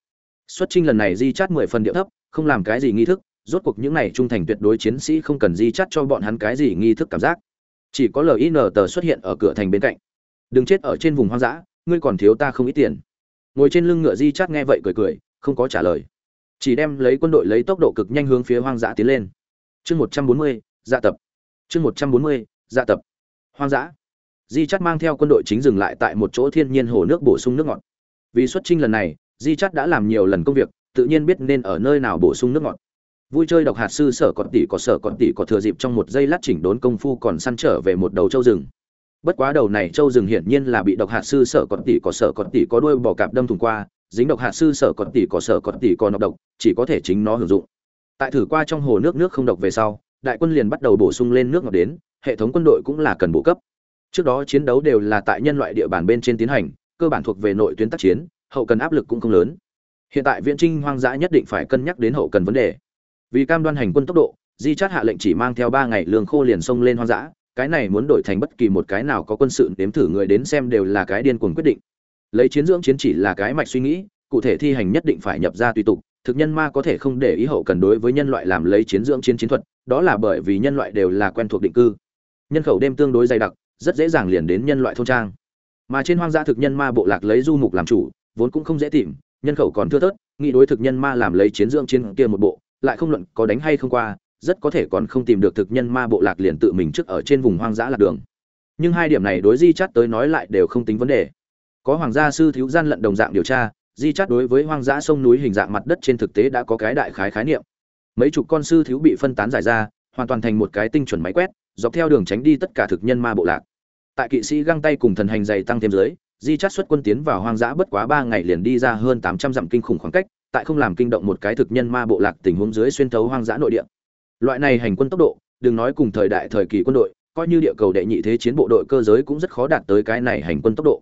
Xuất trinh lần này di chắt mười phần điệu thấp, không làm cái gì nghi thức, rốt cuộc những này trung thành tuyệt đối chiến sĩ không cần di chắt cho bọn hắn cái gì nghi thức cảm giác. Chỉ có lin tờ xuất hiện ở cửa thành bên cạnh. Đừng chết ở trên vùng hoang dã, ngươi còn thiếu ta không ít tiền. Ngồi trên lưng ngựa di chắt nghe vậy cười cười, không có trả lời. Chỉ đem lấy quân đội lấy tốc độ cực nhanh hướng phía hoang dã tiến lên. Chương một trăm bốn mươi dạ tập. Chương một trăm bốn mươi dạ tập. Hoang dã di chắt mang theo quân đội chính dừng lại tại một chỗ thiên nhiên hồ nước bổ sung nước ngọt. Vì xuất trinh lần này, di chắt đã làm nhiều lần công việc, tự nhiên biết nên ở nơi nào bổ sung nước ngọt. Vui chơi độc hạt sư sở còn tỷ có sở còn tỷ có thừa dịp trong một giây lát chỉnh đốn công phu còn săn trở về một đầu châu rừng. Bất quá đầu này châu rừng hiển nhiên là bị độc hạt sư sở còn tỷ có sở còn tỷ có đuôi bò cạp đâm thùng qua, dính độc hạt sư sở còn tỷ có sở còn tỷ có nọc độc, chỉ có thể chính nó hưởng dụng. Tại thử qua trong hồ nước nước không độc về sau, đại quân liền bắt đầu bổ sung lên nước ngọt đến, hệ thống quân đội cũng là cần bổ cấp trước đó chiến đấu đều là tại nhân loại địa bàn bên trên tiến hành, cơ bản thuộc về nội tuyến tác chiến, hậu cần áp lực cũng không lớn. Hiện tại viễn trinh hoang dã nhất định phải cân nhắc đến hậu cần vấn đề. Vì cam đoan hành quân tốc độ, di chát hạ lệnh chỉ mang theo ba ngày lương khô liền xông lên hoang dã, cái này muốn đổi thành bất kỳ một cái nào có quân sự nếm thử người đến xem đều là cái điên cuồng quyết định. Lấy chiến dưỡng chiến chỉ là cái mạch suy nghĩ, cụ thể thi hành nhất định phải nhập ra tùy tục, thực nhân ma có thể không để ý hậu cần đối với nhân loại làm lấy chiến dưỡng chiến chiến thuật, đó là bởi vì nhân loại đều là quen thuộc định cư. Nhân khẩu đêm tương đối dày đặc rất dễ dàng liền đến nhân loại thôn trang. Mà trên hoang dã thực nhân ma bộ lạc lấy du mục làm chủ, vốn cũng không dễ tìm, nhân khẩu còn thưa thớt, nghĩ đối thực nhân ma làm lấy chiến dưỡng chiến kia một bộ, lại không luận có đánh hay không qua, rất có thể còn không tìm được thực nhân ma bộ lạc liền tự mình trước ở trên vùng hoang dã lạc đường. Nhưng hai điểm này đối di chắt tới nói lại đều không tính vấn đề. Có hoàng gia sư thiếu gian lận đồng dạng điều tra, di chắt đối với hoang dã sông núi hình dạng mặt đất trên thực tế đã có cái đại khái khái niệm. Mấy chục con sư thiếu bị phân tán giải ra hoàn toàn thành một cái tinh chuẩn máy quét, dọc theo đường tránh đi tất cả thực nhân ma bộ lạc. Tại kỵ sĩ găng tay cùng thần hành dày tăng thêm dưới, di chắt xuất quân tiến vào hoang dã bất quá ba ngày liền đi ra hơn tám trăm dặm kinh khủng khoảng cách, tại không làm kinh động một cái thực nhân ma bộ lạc tình huống dưới xuyên thấu hoang dã nội địa. Loại này hành quân tốc độ, đừng nói cùng thời đại thời kỳ quân đội, coi như địa cầu đệ nhị thế chiến bộ đội cơ giới cũng rất khó đạt tới cái này hành quân tốc độ.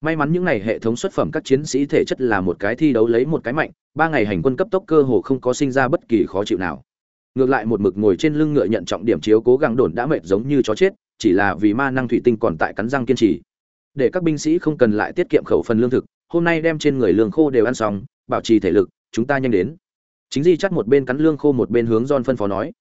May mắn những này hệ thống xuất phẩm các chiến sĩ thể chất là một cái thi đấu lấy một cái mạnh, ba ngày hành quân cấp tốc cơ hồ không có sinh ra bất kỳ khó chịu nào ngược lại một mực ngồi trên lưng ngựa nhận trọng điểm chiếu cố gắng đồn đã mệt giống như chó chết, chỉ là vì ma năng thủy tinh còn tại cắn răng kiên trì. Để các binh sĩ không cần lại tiết kiệm khẩu phần lương thực, hôm nay đem trên người lương khô đều ăn xong, bảo trì thể lực, chúng ta nhanh đến. Chính di chắt một bên cắn lương khô một bên hướng John phân phó nói.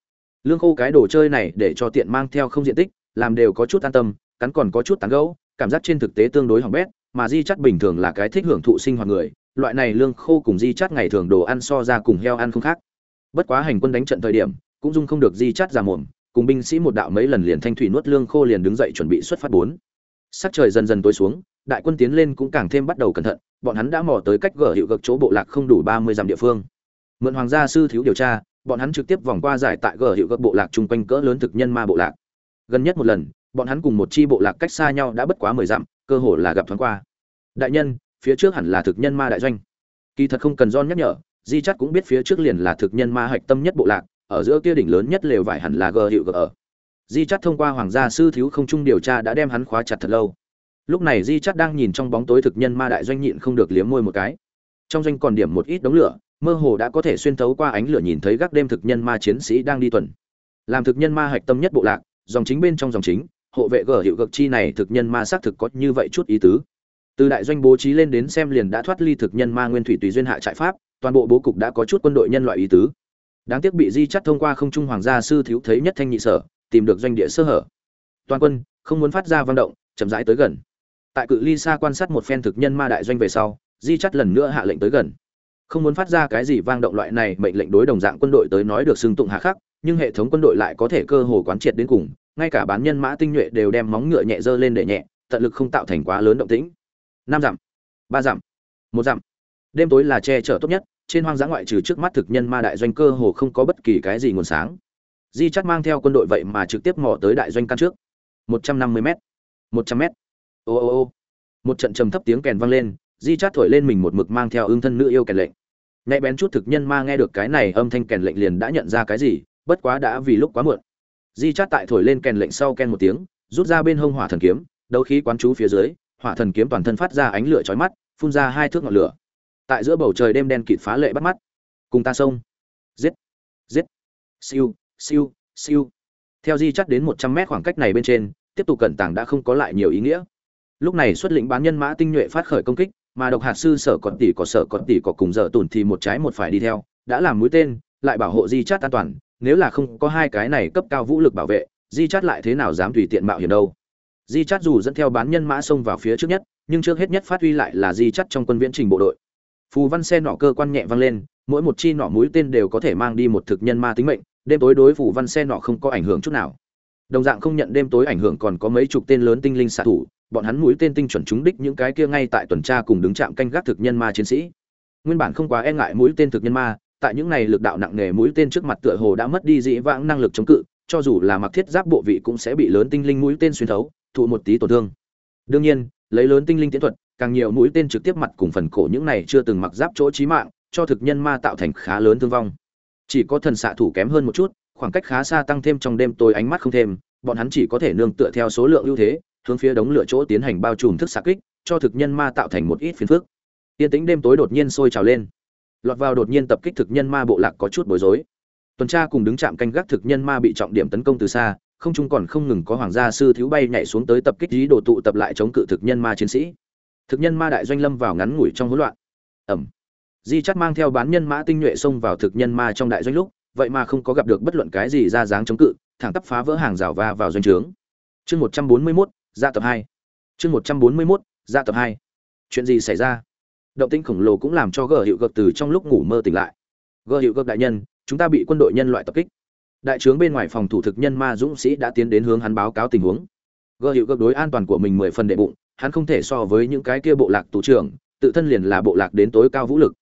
Lương khô cái đồ chơi này để cho tiện mang theo không diện tích, làm đều có chút an tâm, cắn còn có chút tán gấu cảm giác trên thực tế tương đối hỏng bét, mà di chắt bình thường là cái thích hưởng thụ sinh hoạt người, loại này lương khô cùng di chắt ngày thường đồ ăn so ra cùng heo ăn không khác bất quá hành quân đánh trận thời điểm, cũng dung không được di chát ra mồm, cùng binh sĩ một đạo mấy lần liền thanh thủy nuốt lương khô liền đứng dậy chuẩn bị xuất phát bốn. Sắc trời dần dần tối xuống, đại quân tiến lên cũng càng thêm bắt đầu cẩn thận, bọn hắn đã mò tới cách gở hiệu gật chỗ bộ lạc không đủ ba mươi dặm địa phương. Mượn hoàng gia sư thiếu điều tra, bọn hắn trực tiếp vòng qua giải tại gở hiệu gật bộ lạc chung quanh cỡ lớn thực nhân ma bộ lạc. Gần nhất một lần, bọn hắn cùng một chi bộ lạc cách xa nhau đã bất quá mười dặm, cơ hồ là gặp thoáng qua. Đại nhân, phía trước hẳn là thực nhân ma đại doanh. Kỳ thật không cần don nhắc nhở di chắt cũng biết phía trước liền là thực nhân ma hạch tâm nhất bộ lạc, ở giữa kia đỉnh lớn nhất lều vải hẳn là gờ hiệu gờ ở di chắt thông qua hoàng gia sư thiếu không trung điều tra đã đem hắn khóa chặt thật lâu. Lúc này di chắt đang nhìn trong bóng tối thực nhân ma đại doanh nhịn không được liếm môi một cái. Trong doanh còn điểm một ít đống lửa, mơ hồ đã có thể xuyên thấu qua ánh lửa nhìn thấy gác đêm thực nhân ma chiến sĩ đang đi tuần. Làm thực nhân ma hạch tâm nhất bộ lạc, dòng chính bên trong dòng chính, hộ vệ gở hiệu cực chi này thực nhân ma xác thực có như vậy chút ý tứ. Từ đại doanh bố trí lên đến xem liền đã thoát ly thực nhân ma nguyên thủy tùy duyên hạ trại pháp toàn bộ bố cục đã có chút quân đội nhân loại ý tứ. Đáng tiếc bị di chắt thông qua không trung hoàng gia sư thiếu thấy nhất thanh nhị sở, tìm được doanh địa sơ hở. Toàn quân, không muốn phát ra văn động, chậm rãi tới gần. Tại cự ly xa quan sát một phen thực nhân ma đại doanh về sau, di chắt lần nữa hạ lệnh tới gần. Không muốn phát ra cái gì vang động loại này mệnh lệnh đối đồng dạng quân đội tới nói được xưng tụng hạ khắc, nhưng hệ thống quân đội lại có thể cơ hồ quán triệt đến cùng, ngay cả bán nhân mã tinh nhuệ đều đem móng ngựa nhẹ dơ lên để nhẹ, tận lực không tạo thành quá lớn động tĩnh. Năm dặm, ba dặm, một dặm đêm tối là che chở tốt nhất, trên hoang dã ngoại trừ trước mắt thực nhân ma đại doanh cơ hồ không có bất kỳ cái gì nguồn sáng. Di chắt mang theo quân đội vậy mà trực tiếp mò tới đại doanh căn trước. Một trăm năm mươi m một trăm m ô ô ô. Một trận trầm thấp tiếng kèn vang lên, di chắt thổi lên mình một mực mang theo ương thân nữ yêu kèn lệnh. Nhạy bén chút thực nhân ma nghe được cái này âm thanh kèn lệnh liền đã nhận ra cái gì, bất quá đã vì lúc quá muộn. Di chắt tại thổi lên kèn lệnh sau ken một tiếng, rút ra bên hông hỏa thần kiếm, đấu khí quán chú phía dưới, hỏa thần kiếm toàn thân phát ra ánh lửa chói mắt, phun ra hai thước ngọn lửa tại giữa bầu trời đêm đen kịt phá lệ bắt mắt. Cùng ta xông. Giết. Giết. Siêu siêu siêu. Theo di chắt đến một trăm mét khoảng cách này bên trên, tiếp tục cẩn tảng đã không có lại nhiều ý nghĩa. Lúc này xuất lĩnh bán nhân mã tinh nhuệ phát khởi công kích, mà độc hạt sư sở còn tỷ có sở còn tỷ có cùng dở tủn thì một trái một phải đi theo, đã làm mũi tên, lại bảo hộ di chắt an toàn, nếu là không có hai cái này cấp cao vũ lực bảo vệ, di chắt lại thế nào dám tùy tiện mạo hiểm đâu. Di chắt dù dẫn theo bán nhân mã xông vào phía trước nhất, nhưng trước hết nhất phát huy lại là di chắt trong quân viễn trình bộ đội phù văn xe nọ cơ quan nhẹ vang lên, mỗi một chi nọ mũi tên đều có thể mang đi một thực nhân ma tính mệnh, đêm tối đối phù văn xe nọ không có ảnh hưởng chút nào. Đồng dạng không nhận đêm tối ảnh hưởng còn có mấy chục tên lớn tinh linh xạ thủ, bọn hắn mũi tên tinh chuẩn trúng đích những cái kia ngay tại tuần tra cùng đứng chạm canh gác thực nhân ma chiến sĩ. Nguyên bản không quá e ngại mũi tên thực nhân ma, tại những này lực đạo nặng nề mũi tên trước mặt tựa hồ đã mất đi dĩ vãng năng lực chống cự, cho dù là mặc thiết giáp bộ vị cũng sẽ bị lớn tinh linh mũi tên xuyên thấu, thụ một tí tổn thương. Đương nhiên, lấy lớn tinh linh tiến thuật càng nhiều mũi tên trực tiếp mặt cùng phần cổ những này chưa từng mặc giáp chỗ chí mạng, cho thực nhân ma tạo thành khá lớn thương vong. Chỉ có thần xạ thủ kém hơn một chút, khoảng cách khá xa tăng thêm trong đêm tối ánh mắt không thêm, bọn hắn chỉ có thể nương tựa theo số lượng ưu thế, hướng phía đống lửa chỗ tiến hành bao trùm thức xạ kích, cho thực nhân ma tạo thành một ít phiền phức. Tiên tĩnh đêm tối đột nhiên sôi trào lên. Lọt vào đột nhiên tập kích thực nhân ma bộ lạc có chút bối rối. Tuần tra cùng đứng chạm canh gác thực nhân ma bị trọng điểm tấn công từ xa, không trung còn không ngừng có hoàng gia sư thiếu bay nhảy xuống tới tập kích ý đồ tụ tập lại chống cự thực nhân ma chiến sĩ thực nhân ma đại doanh lâm vào ngắn ngủi trong hỗn loạn. Ẩm. Di chắt mang theo bán nhân mã tinh nhuệ xông vào thực nhân ma trong đại doanh lúc, vậy mà không có gặp được bất luận cái gì ra dáng chống cự, thẳng tắp phá vỡ hàng rào va vào doanh trướng. Chương một trăm bốn mươi mốt ra tập hai. Chương một trăm bốn mươi mốt ra tập hai. Chuyện gì xảy ra? Động tĩnh khổng lồ cũng làm cho gờ hiệu gợt từ trong lúc ngủ mơ tỉnh lại. Gờ hiệu gợt đại nhân, chúng ta bị quân đội nhân loại tập kích. Đại trướng bên ngoài phòng thủ thực nhân ma dũng sĩ đã tiến đến hướng hắn báo cáo tình huống. Gờ hiệu gợt đối an toàn của mình mười phần đệ bụng hắn không thể so với những cái kia bộ lạc tù trưởng, tự thân liền là bộ lạc đến tối cao vũ lực.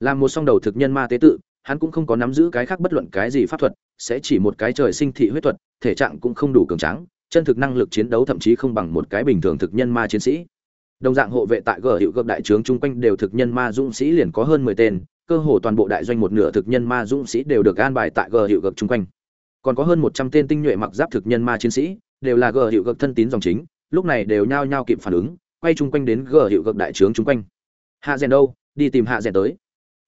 Làm một song đầu thực nhân ma tế tự, hắn cũng không có nắm giữ cái khác bất luận cái gì pháp thuật, sẽ chỉ một cái trời sinh thị huyết thuật, thể trạng cũng không đủ cường tráng, chân thực năng lực chiến đấu thậm chí không bằng một cái bình thường thực nhân ma chiến sĩ. Đồng dạng hộ vệ tại gờ hiệu gợp đại trướng chung quanh đều thực nhân ma dũng sĩ liền có hơn mười tên, cơ hồ toàn bộ đại doanh một nửa thực nhân ma dũng sĩ đều được an bài tại gờ hiệu gợp chung quanh. Còn có hơn một trăm tên tinh nhuệ mặc giáp thực nhân ma chiến sĩ, đều là gờ hiệu gợp thân tín dòng chính lúc này đều nhao nhao kịp phản ứng, quay chung quanh đến gờ hiệu gợp đại trướng chung quanh. Hạ rèn đâu? Đi tìm hạ rèn tới.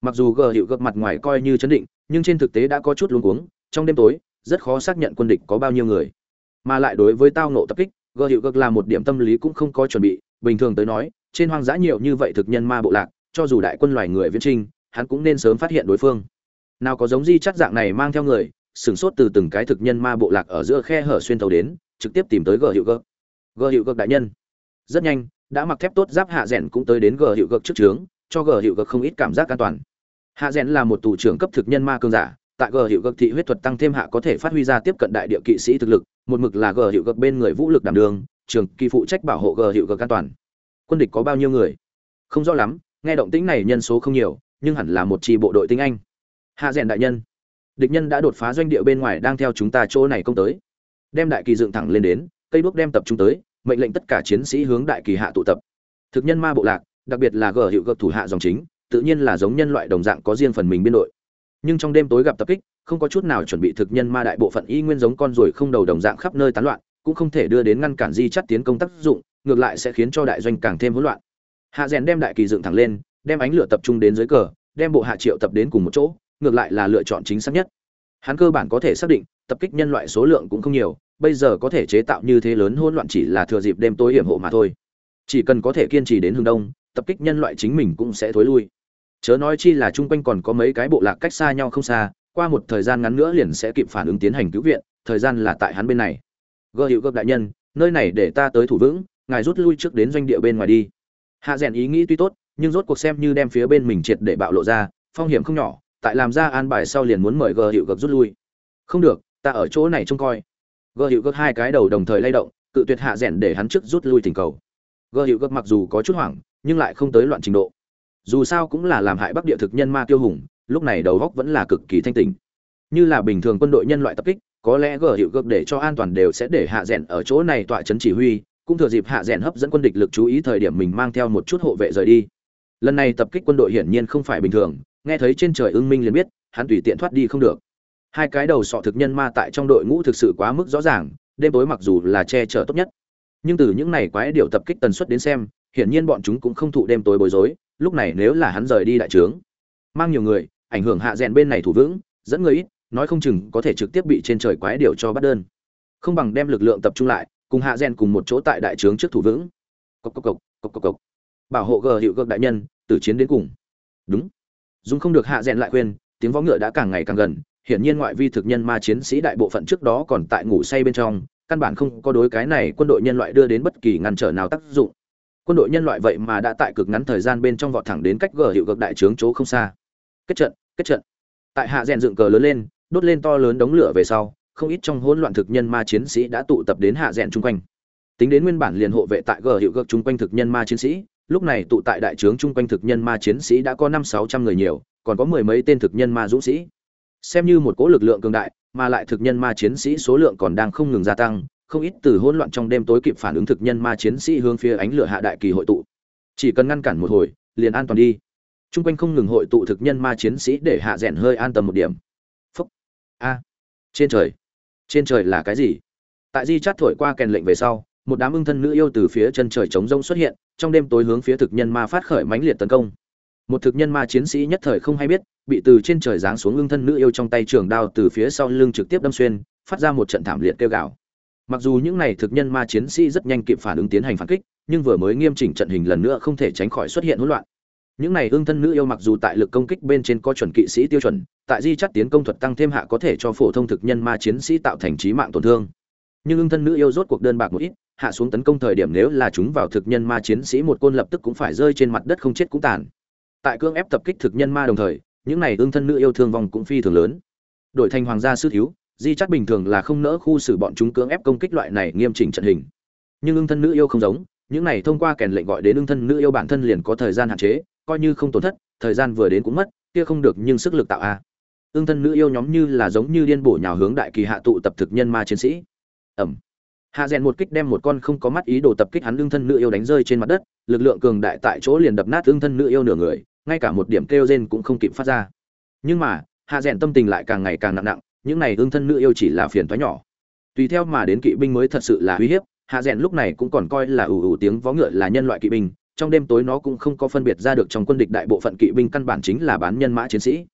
Mặc dù gờ hiệu gợp mặt ngoài coi như chấn định, nhưng trên thực tế đã có chút luống cuống, trong đêm tối, rất khó xác nhận quân địch có bao nhiêu người. Mà lại đối với tao nộ tập kích, gờ hiệu gợp là một điểm tâm lý cũng không có chuẩn bị, bình thường tới nói, trên hoang dã nhiều như vậy thực nhân ma bộ lạc, cho dù đại quân loài người viễn trinh hắn cũng nên sớm phát hiện đối phương. Nào có giống di chắc dạng này mang theo người, sửng sốt từ từng cái thực nhân ma bộ lạc ở giữa khe hở xuyên tàu đến, trực tiếp tìm tới gờ hiệu gợp gờ hiệu gợt đại nhân. Rất nhanh, đã mặc thép tốt giáp hạ rẽn cũng tới đến gờ hiệu gợt trước trướng, cho gờ hiệu gợt không ít cảm giác an toàn. Hạ rẽn là một tù trưởng cấp thực nhân ma cương giả, tại gờ hiệu gợt thị huyết thuật tăng thêm hạ có thể phát huy ra tiếp cận đại địa kỵ sĩ thực lực, một mực là gờ hiệu gợt bên người vũ lực đảm đường trường kỳ phụ trách bảo hộ gờ hiệu gợt an toàn. Quân địch có bao nhiêu người? Không rõ lắm, nghe động tĩnh này nhân số không nhiều, nhưng hẳn là một chi bộ đội tinh anh. Hạ rèn đại nhân, địch nhân đã đột phá doanh địa bên ngoài đang theo chúng ta chỗ này công tới. Đem đại kỳ dựng thẳng lên đến, cây bước đem tập trung tới mệnh lệnh tất cả chiến sĩ hướng đại kỳ hạ tụ tập. Thực nhân ma bộ lạc, đặc biệt là gờ hiệu gợp thủ hạ dòng chính, tự nhiên là giống nhân loại đồng dạng có riêng phần mình biên đội. Nhưng trong đêm tối gặp tập kích, không có chút nào chuẩn bị thực nhân ma đại bộ phận y nguyên giống con ruồi không đầu đồng dạng khắp nơi tán loạn, cũng không thể đưa đến ngăn cản di chắt tiến công tác dụng, ngược lại sẽ khiến cho đại doanh càng thêm hỗn loạn. Hạ rèn đem đại kỳ dựng thẳng lên, đem ánh lửa tập trung đến dưới cờ, đem bộ hạ triệu tập đến cùng một chỗ, ngược lại là lựa chọn chính xác nhất hắn cơ bản có thể xác định, tập kích nhân loại số lượng cũng không nhiều, bây giờ có thể chế tạo như thế lớn hỗn loạn chỉ là thừa dịp đêm tối hiểm hộ mà thôi. Chỉ cần có thể kiên trì đến hướng đông, tập kích nhân loại chính mình cũng sẽ thối lui. Chớ nói chi là chung quanh còn có mấy cái bộ lạc cách xa nhau không xa, qua một thời gian ngắn nữa liền sẽ kịp phản ứng tiến hành cứu viện, thời gian là tại hắn bên này. Gơ hiệu gấp đại nhân, nơi này để ta tới thủ vững, ngài rút lui trước đến doanh địa bên ngoài đi. Hạ rèn ý nghĩ tuy tốt, nhưng rốt cuộc xem như đem phía bên mình triệt để bạo lộ ra, phong hiểm không nhỏ tại làm ra an bài sau liền muốn mời gờ hiệu gập rút lui. Không được, ta ở chỗ này trông coi. Gờ hiệu gập hai cái đầu đồng thời lay động, cự tuyệt hạ rẽn để hắn trước rút lui tình cầu. Gờ hiệu gập mặc dù có chút hoảng, nhưng lại không tới loạn trình độ. Dù sao cũng là làm hại bắc địa thực nhân ma tiêu hùng, lúc này đầu góc vẫn là cực kỳ thanh tình như là bình thường quân đội nhân loại tập kích, có lẽ gờ hiệu gợp để cho an toàn đều sẽ để hạ rẽn ở chỗ này tọa chấn chỉ huy, cũng thừa dịp hạ rẽn hấp dẫn quân địch lực chú ý thời điểm mình mang theo một chút hộ vệ rời đi lần này tập kích quân đội hiển nhiên không phải bình thường, nghe thấy trên trời ưng minh liền biết, hắn tùy tiện thoát đi không được. Hai cái đầu sọ thực nhân ma tại trong đội ngũ thực sự quá mức rõ ràng, đêm tối mặc dù là che chở tốt nhất, nhưng từ những này quái điều tập kích tần suất đến xem, hiển nhiên bọn chúng cũng không thụ đêm tối bối rối, lúc này nếu là hắn rời đi đại trướng, mang nhiều người, ảnh hưởng hạ rèn bên này thủ vững, dẫn người ít, nói không chừng có thể trực tiếp bị trên trời quái điều cho bắt đơn. Không bằng đem lực lượng tập trung lại, cùng hạ rèn cùng một chỗ tại đại trướng trước thủ vững. Cốc cốc cốc cốc cốc cốc bảo hộ gờ hiệu gợp đại nhân từ chiến đến cùng. Đúng. Dùng không được hạ rèn lại khuyên, tiếng võ ngựa đã càng ngày càng gần, hiển nhiên ngoại vi thực nhân ma chiến sĩ đại bộ phận trước đó còn tại ngủ say bên trong, căn bản không có đối cái này quân đội nhân loại đưa đến bất kỳ ngăn trở nào tác dụng. Quân đội nhân loại vậy mà đã tại cực ngắn thời gian bên trong vọt thẳng đến cách gờ hiệu gợp đại trướng chỗ không xa. Kết trận kết trận. Tại hạ rèn dựng cờ lớn lên, đốt lên to lớn đống lửa về sau, không ít trong hỗn loạn thực nhân ma chiến sĩ đã tụ tập đến hạ rèn chung quanh. Tính đến nguyên bản liền hộ vệ tại gờ hiệu gợp chung quanh thực nhân ma chiến sĩ lúc này tụ tại đại trướng chung quanh thực nhân ma chiến sĩ đã có năm sáu trăm người nhiều, còn có mười mấy tên thực nhân ma dũng sĩ. Xem như một cỗ lực lượng cường đại, mà lại thực nhân ma chiến sĩ số lượng còn đang không ngừng gia tăng, không ít từ hỗn loạn trong đêm tối kịp phản ứng thực nhân ma chiến sĩ hướng phía ánh lửa hạ đại kỳ hội tụ. Chỉ cần ngăn cản một hồi, liền an toàn đi. Chung quanh không ngừng hội tụ thực nhân ma chiến sĩ để hạ rẽn hơi an tâm một điểm. Phúc. A. Trên trời. Trên trời là cái gì? Tại di chắt thổi qua kèn lệnh về sau một đám ưng thân nữ yêu từ phía chân trời trống rông xuất hiện, trong đêm tối hướng phía thực nhân ma phát khởi mãnh liệt tấn công. Một thực nhân ma chiến sĩ nhất thời không hay biết, bị từ trên trời giáng xuống ưng thân nữ yêu trong tay trường đao từ phía sau lưng trực tiếp đâm xuyên, phát ra một trận thảm liệt kêu gào. Mặc dù những này thực nhân ma chiến sĩ rất nhanh kịp phản ứng tiến hành phản kích, nhưng vừa mới nghiêm chỉnh trận hình lần nữa không thể tránh khỏi xuất hiện hỗn loạn. Những này ương thân nữ yêu mặc dù tại lực công kích bên trên có chuẩn kỵ sĩ tiêu chuẩn, tại di chắt tiến công thuật tăng thêm hạ có thể cho phổ thông thực nhân ma chiến sĩ tạo thành trí mạng tổn thương. Nhưng ương thân nữ yêu rốt cuộc đơn bạc một ít hạ xuống tấn công thời điểm nếu là chúng vào thực nhân ma chiến sĩ một côn lập tức cũng phải rơi trên mặt đất không chết cũng tàn. Tại cương ép tập kích thực nhân ma đồng thời, những này ương thân nữ yêu thương vong cũng phi thường lớn. Đổi thành hoàng gia sư thiếu, di chắc bình thường là không nỡ khu xử bọn chúng cưỡng ép công kích loại này nghiêm chỉnh trận hình. Nhưng ương thân nữ yêu không giống, những này thông qua kèn lệnh gọi đến ương thân nữ yêu bản thân liền có thời gian hạn chế, coi như không tổn thất, thời gian vừa đến cũng mất, kia không được nhưng sức lực tạo a. Ương thân nữ yêu nhóm như là giống như điên bổ nhào hướng đại kỳ hạ tụ tập thực nhân ma chiến sĩ. Ẩm hạ rèn một kích đem một con không có mắt ý đồ tập kích hắn ương thân nữ yêu đánh rơi trên mặt đất, lực lượng cường đại tại chỗ liền đập nát ương thân nữ yêu nửa người, ngay cả một điểm kêu rên cũng không kịp phát ra. Nhưng mà, hạ rèn tâm tình lại càng ngày càng nặng nặng, những này ương thân nữ yêu chỉ là phiền toái nhỏ. Tùy theo mà đến kỵ binh mới thật sự là uy hiếp, hạ rèn lúc này cũng còn coi là ủ ủ tiếng vó ngựa là nhân loại kỵ binh, trong đêm tối nó cũng không có phân biệt ra được trong quân địch đại bộ phận kỵ binh căn bản chính là bán nhân mã chiến sĩ.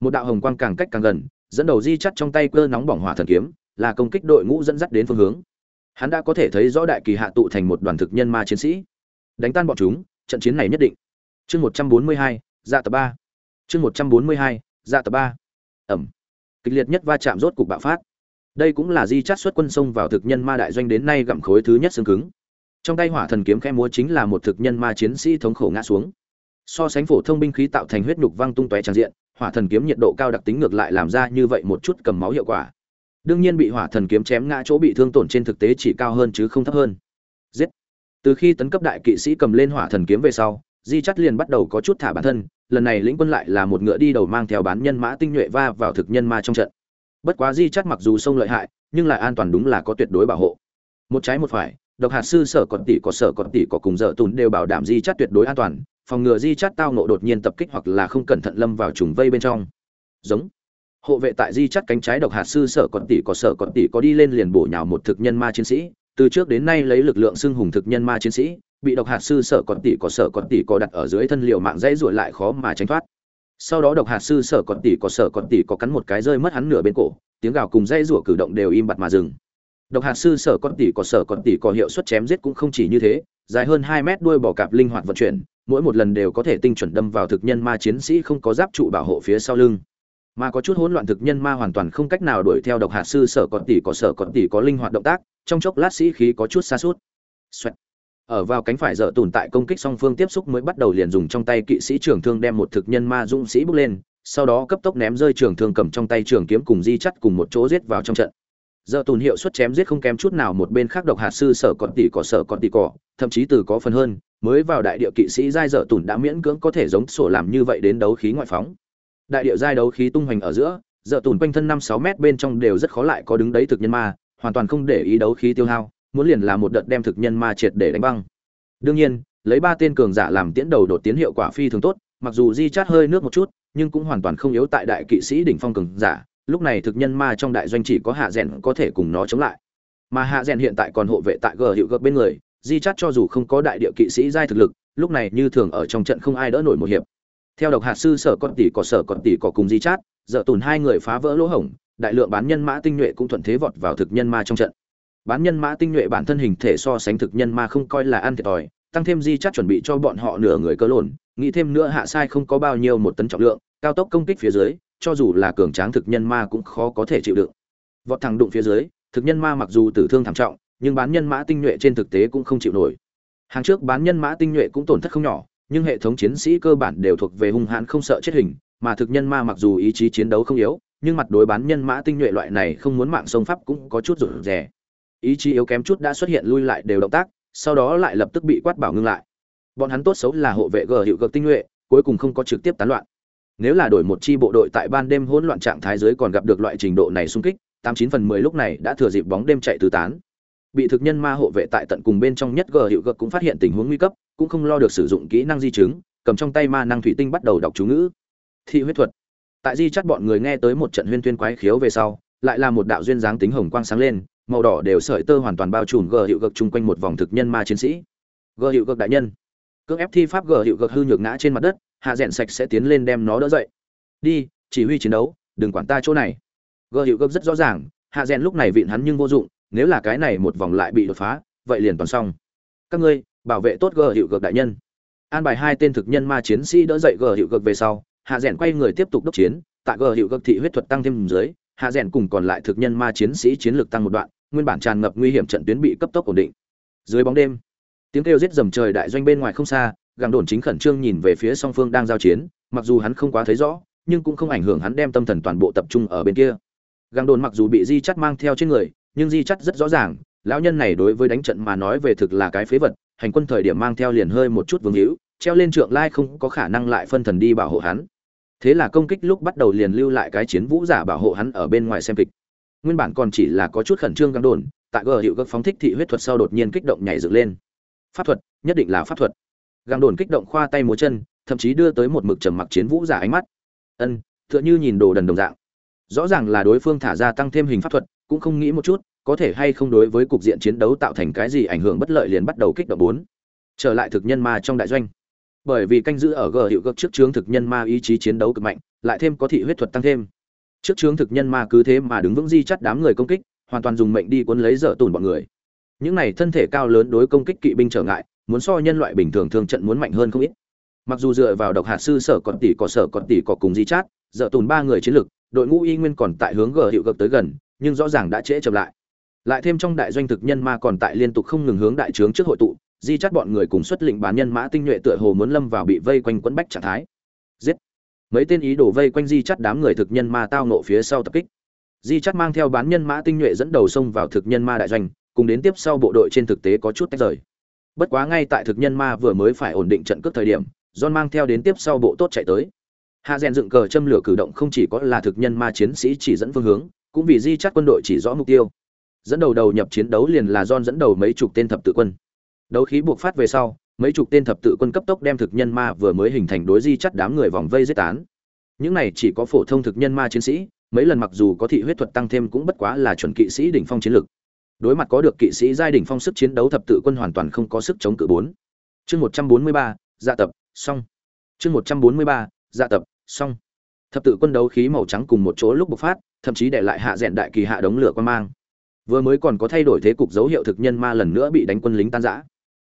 Một đạo hồng quang càng cách càng gần, dẫn đầu di chắt trong tay cơ nóng bỏng hỏa thần kiếm, là công kích đội ngũ dẫn dắt đến phương hướng hắn đã có thể thấy rõ đại kỳ hạ tụ thành một đoàn thực nhân ma chiến sĩ. Đánh tan bọn chúng, trận chiến này nhất định. Chương một trăm bốn mươi hai dạ tập ba. Chương một trăm bốn mươi hai dạ tập ba. Ẩm. Kịch liệt nhất va chạm rốt cục bạo phát. Đây cũng là di chắt xuất quân sông vào thực nhân ma đại doanh đến nay gặm khối thứ nhất xương cứng. Trong tay hỏa thần kiếm khe múa chính là một thực nhân ma chiến sĩ thống khổ ngã xuống. So sánh phổ thông binh khí tạo thành huyết nhục văng tung tóe tràn diện, hỏa thần kiếm nhiệt độ cao đặc tính ngược lại làm ra như vậy một chút cầm máu hiệu quả đương nhiên bị hỏa thần kiếm chém ngã chỗ bị thương tổn trên thực tế chỉ cao hơn chứ không thấp hơn. Giết. Từ khi tấn cấp đại kỵ sĩ cầm lên hỏa thần kiếm về sau, di chắt liền bắt đầu có chút thả bản thân, lần này lĩnh quân lại là một ngựa đi đầu mang theo bán nhân mã tinh nhuệ va vào thực nhân ma trong trận. Bất quá di chắt mặc dù sông lợi hại, nhưng lại an toàn đúng là có tuyệt đối bảo hộ. Một trái một phải, độc hạt sư sở còn tỷ có sở còn tỷ có cùng dở tùn đều bảo đảm di chắt tuyệt đối an toàn, phòng ngừa di chắt tao nộ đột nhiên tập kích hoặc là không cẩn thận lâm vào trùng vây bên trong. Giống hộ vệ tại di chắt cánh trái độc hạt sư sở còn tỷ có sở còn tỷ có đi lên liền bổ nhào một thực nhân ma chiến sĩ. Từ trước đến nay lấy lực lượng xưng hùng thực nhân ma chiến sĩ, bị độc hạt sư sở còn tỷ có sở còn tỷ có đặt ở dưới thân liệu mạng dãy ruột lại khó mà tránh thoát. Sau đó độc hạt sư sở còn tỷ có sở còn tỷ có cắn một cái rơi mất hắn nửa bên cổ, tiếng gào cùng dãy rủa cử động đều im bặt mà dừng. Độc hạt sư sở còn tỷ có sở còn tỷ có hiệu suất chém giết cũng không chỉ như thế, dài hơn hai mét đuôi bò cạp linh hoạt vận chuyển, mỗi một lần đều có thể tinh chuẩn đâm vào thực nhân ma chiến sĩ không có giáp trụ bảo hộ phía sau lưng mà có chút hỗn loạn thực nhân ma hoàn toàn không cách nào đuổi theo độc hạt sư sở cọt tỷ có sở con tỷ có linh hoạt động tác, trong chốc lát sĩ khí có chút xa suốt Xoẹt. ở vào cánh phải dở tồn tại công kích song phương tiếp xúc mới bắt đầu liền dùng trong tay kỵ sĩ trưởng thương đem một thực nhân ma dũng sĩ bước lên, sau đó cấp tốc ném rơi trường thương cầm trong tay trường kiếm cùng di chắt cùng một chỗ giết vào trong trận. Giờ tùn hiệu suất chém giết không kém chút nào một bên khác độc hạt sư sở còn tỷ cỏ sở còn tỷ cỏ thậm chí từ có phần hơn, mới vào đại địa kỵ sĩ giai dở tùn đã miễn cưỡng có thể giống sổ làm như vậy đến đấu khí ngoại phóng đại địa giai đấu khí tung hoành ở giữa, dở tùn quanh thân năm sáu mét bên trong đều rất khó lại có đứng đấy thực nhân ma, hoàn toàn không để ý đấu khí tiêu hao, muốn liền là một đợt đem thực nhân ma triệt để đánh băng. Đương nhiên, lấy ba tên cường giả làm tiễn đầu đột tiến hiệu quả phi thường tốt, mặc dù di chát hơi nước một chút, nhưng cũng hoàn toàn không yếu tại đại kỵ sĩ đỉnh phong cường giả, lúc này thực nhân ma trong đại doanh chỉ có hạ rèn có thể cùng nó chống lại. Mà hạ rèn hiện tại còn hộ vệ tại gờ hiệu gợp bên người, di chát cho dù không có đại địa kỵ sĩ giai thực lực, lúc này như thường ở trong trận không ai đỡ nổi một hiệp theo độc hạt sư sở con tỷ có sở con tỷ có cùng di chát dợ tùn hai người phá vỡ lỗ hổng đại lượng bán nhân mã tinh nhuệ cũng thuận thế vọt vào thực nhân ma trong trận bán nhân mã tinh nhuệ bản thân hình thể so sánh thực nhân ma không coi là ăn thiệt thòi tăng thêm di chát chuẩn bị cho bọn họ nửa người cơ lồn nghĩ thêm nữa hạ sai không có bao nhiêu một tấn trọng lượng cao tốc công kích phía dưới cho dù là cường tráng thực nhân ma cũng khó có thể chịu đựng. Vọt thẳng đụng phía dưới, thực nhân ma mặc dù tử thương thảm trọng, nhưng bán nhân mã tinh nhuệ trên thực tế cũng không chịu nổi. Hàng trước bán nhân mã tinh nhuệ cũng tổn thất không nhỏ, nhưng hệ thống chiến sĩ cơ bản đều thuộc về hung hãn không sợ chết hình, mà thực nhân ma mặc dù ý chí chiến đấu không yếu, nhưng mặt đối bán nhân mã tinh nhuệ loại này không muốn mạng sông pháp cũng có chút rụt rè. Ý chí yếu kém chút đã xuất hiện lui lại đều động tác, sau đó lại lập tức bị quát bảo ngưng lại. bọn hắn tốt xấu là hộ vệ gờ hiệu cực tinh nhuệ cuối cùng không có trực tiếp tán loạn nếu là đổi một chi bộ đội tại ban đêm hỗn loạn trạng thái dưới còn gặp được loại trình độ này xung kích tám chín phần mười lúc này đã thừa dịp bóng đêm chạy tứ tán bị thực nhân ma hộ vệ tại tận cùng bên trong nhất gờ hiệu cực cũng phát hiện tình huống nguy cấp, cũng không lo được sử dụng kỹ năng di chứng, cầm trong tay ma năng thủy tinh bắt đầu đọc chú ngữ. Thị huyết thuật. Tại di chắt bọn người nghe tới một trận huyên tuyên quái khiếu về sau, lại là một đạo duyên dáng tính hồng quang sáng lên, màu đỏ đều sợi tơ hoàn toàn bao trùm gờ hiệu gật chung quanh một vòng thực nhân ma chiến sĩ. Gờ hiệu gật đại nhân. Cưỡng ép thi pháp gờ hiệu gật hư nhược ngã trên mặt đất, hạ rẽn sạch sẽ tiến lên đem nó đỡ dậy. Đi, chỉ huy chiến đấu, đừng quản ta chỗ này. Gờ hiệu gật rất rõ ràng, hạ rẽn lúc này vịn hắn nhưng vô dụng nếu là cái này một vòng lại bị đột phá, vậy liền toàn xong. Các ngươi, bảo vệ tốt gờ hiệu cực đại nhân. An bài hai tên thực nhân ma chiến sĩ đỡ dậy gờ hiệu cực về sau, hạ rẽn quay người tiếp tục đốc chiến, tại gờ hiệu cực thị huyết thuật tăng thêm dưới, hạ rẽn cùng còn lại thực nhân ma chiến sĩ chiến lược tăng một đoạn, nguyên bản tràn ngập nguy hiểm trận tuyến bị cấp tốc ổn định. Dưới bóng đêm, tiếng kêu giết dầm trời đại doanh bên ngoài không xa, gàng đồn chính khẩn trương nhìn về phía song phương đang giao chiến, mặc dù hắn không quá thấy rõ, nhưng cũng không ảnh hưởng hắn đem tâm thần toàn bộ tập trung ở bên kia. Gàng đồn mặc dù bị di chắt mang theo trên người nhưng di chắt rất rõ ràng, lão nhân này đối với đánh trận mà nói về thực là cái phế vật, hành quân thời điểm mang theo liền hơi một chút vương hữu, treo lên trượng lai không có khả năng lại phân thần đi bảo hộ hắn. Thế là công kích lúc bắt đầu liền lưu lại cái chiến vũ giả bảo hộ hắn ở bên ngoài xem kịch. Nguyên bản còn chỉ là có chút khẩn trương găng đồn, tại gờ hiệu các phóng thích thị huyết thuật sau đột nhiên kích động nhảy dựng lên. Pháp thuật, nhất định là pháp thuật. Găng đồn kích động khoa tay múa chân, thậm chí đưa tới một mực trầm mặc chiến vũ giả ánh mắt. Ân, tựa như nhìn đồ đần đồng dạng. Rõ ràng là đối phương thả ra tăng thêm hình pháp thuật cũng không nghĩ một chút, có thể hay không đối với cục diện chiến đấu tạo thành cái gì ảnh hưởng bất lợi liền bắt đầu kích động bốn. Trở lại thực nhân ma trong đại doanh. Bởi vì canh giữ ở gờ hiệu gấp trước chướng thực nhân ma ý chí chiến đấu cực mạnh, lại thêm có thị huyết thuật tăng thêm. Trước chướng thực nhân ma cứ thế mà đứng vững di chắt đám người công kích, hoàn toàn dùng mệnh đi cuốn lấy dở tùn bọn người. Những này thân thể cao lớn đối công kích kỵ binh trở ngại, muốn so nhân loại bình thường thường trận muốn mạnh hơn không ít. Mặc dù dựa vào độc hạt sư sở còn tỷ có sở còn tỷ có cùng di chát dở tùn ba người chiến lực, đội ngũ y nguyên còn tại hướng gờ hiệu gấp tới gần nhưng rõ ràng đã trễ chậm lại. Lại thêm trong đại doanh thực nhân ma còn tại liên tục không ngừng hướng đại trướng trước hội tụ, di chắt bọn người cùng xuất lĩnh bán nhân mã tinh nhuệ tựa hồ muốn lâm vào bị vây quanh quẫn bách trạng thái. Giết! Mấy tên ý đồ vây quanh di chắt đám người thực nhân ma tao nộ phía sau tập kích. Di chắt mang theo bán nhân mã tinh nhuệ dẫn đầu xông vào thực nhân ma đại doanh, cùng đến tiếp sau bộ đội trên thực tế có chút tách rời. Bất quá ngay tại thực nhân ma vừa mới phải ổn định trận cướp thời điểm, john mang theo đến tiếp sau bộ tốt chạy tới. Hạ rèn dựng cờ châm lửa cử động không chỉ có là thực nhân ma chiến sĩ chỉ dẫn phương hướng cũng vì di chắt quân đội chỉ rõ mục tiêu dẫn đầu đầu nhập chiến đấu liền là don dẫn đầu mấy chục tên thập tự quân. Đấu khí buộc phát về sau, mấy chục tên thập tự quân cấp tốc đem thực nhân ma vừa mới hình thành đối di chắt đám người vòng vây giết tán. Những này chỉ có phổ thông thực nhân ma chiến sĩ, mấy lần mặc dù có thị huyết thuật tăng thêm cũng bất quá là chuẩn kỵ sĩ đỉnh phong chiến lực. Đối mặt có được kỵ sĩ giai đỉnh phong sức chiến đấu thập tự quân hoàn toàn không có sức chống cự bốn. Chương 143, dạ tập, xong. Chương 143, dạ tập, xong. Thập tự quân đấu khí màu trắng cùng một chỗ lúc bộc phát, thậm chí để lại hạ rèn đại kỳ hạ đống lửa quan mang. Vừa mới còn có thay đổi thế cục dấu hiệu thực nhân ma lần nữa bị đánh quân lính tan rã.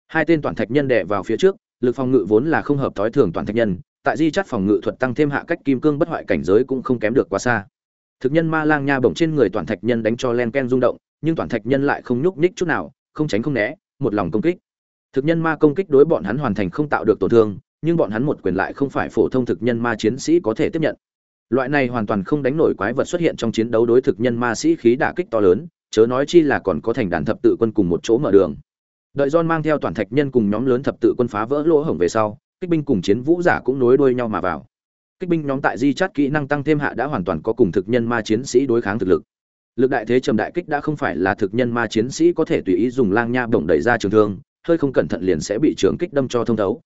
Hai tên toàn thạch nhân đè vào phía trước, lực phòng ngự vốn là không hợp thói thường toàn thạch nhân, tại di chắt phòng ngự thuật tăng thêm hạ cách kim cương bất hoại cảnh giới cũng không kém được quá xa. Thực nhân ma lang nha bổng trên người toàn thạch nhân đánh cho len ken rung động, nhưng toàn thạch nhân lại không nhúc nhích chút nào, không tránh không né, một lòng công kích. Thực nhân ma công kích đối bọn hắn hoàn thành không tạo được tổn thương, nhưng bọn hắn một quyền lại không phải phổ thông thực nhân ma chiến sĩ có thể tiếp nhận loại này hoàn toàn không đánh nổi quái vật xuất hiện trong chiến đấu đối thực nhân ma sĩ khí đả kích to lớn chớ nói chi là còn có thành đàn thập tự quân cùng một chỗ mở đường. Đợi John mang theo toàn thạch nhân cùng nhóm lớn thập tự quân phá vỡ lỗ hổng về sau, kích binh cùng chiến vũ giả cũng nối đuôi nhau mà vào. Kích binh nhóm tại di chát kỹ năng tăng thêm hạ đã hoàn toàn có cùng thực nhân ma chiến sĩ đối kháng thực lực. Lực đại thế trầm đại kích đã không phải là thực nhân ma chiến sĩ có thể tùy ý dùng lang nha bổng đẩy ra trường thương, hơi không cẩn thận liền sẽ bị trường kích đâm cho thông thấu.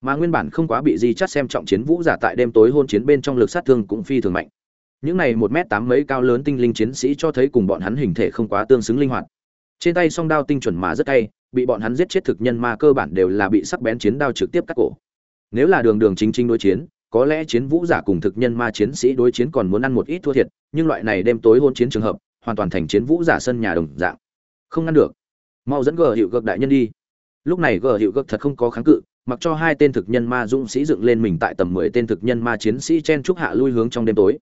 Mà nguyên bản không quá bị di chắt xem trọng chiến vũ giả tại đêm tối hôn chiến bên trong lực sát thương cũng phi thường mạnh. Những này một m tám mấy cao lớn tinh linh chiến sĩ cho thấy cùng bọn hắn hình thể không quá tương xứng linh hoạt. Trên tay song đao tinh chuẩn mà rất tay bị bọn hắn giết chết thực nhân ma cơ bản đều là bị sắc bén chiến đao trực tiếp cắt cổ. Nếu là đường đường chính chính đối chiến, có lẽ chiến vũ giả cùng thực nhân ma chiến sĩ đối chiến còn muốn ăn một ít thua thiệt, nhưng loại này đêm tối hôn chiến trường hợp, hoàn toàn thành chiến vũ giả sân nhà đồng dạng. Không ngăn được. Mau dẫn gờ hiệu gợc đại nhân đi. Lúc này gờ hiệu gợc thật không có kháng cự mặc cho hai tên thực nhân ma dũng sĩ dựng lên mình tại tầm mười tên thực nhân ma chiến sĩ chen trúc hạ lui hướng trong đêm tối.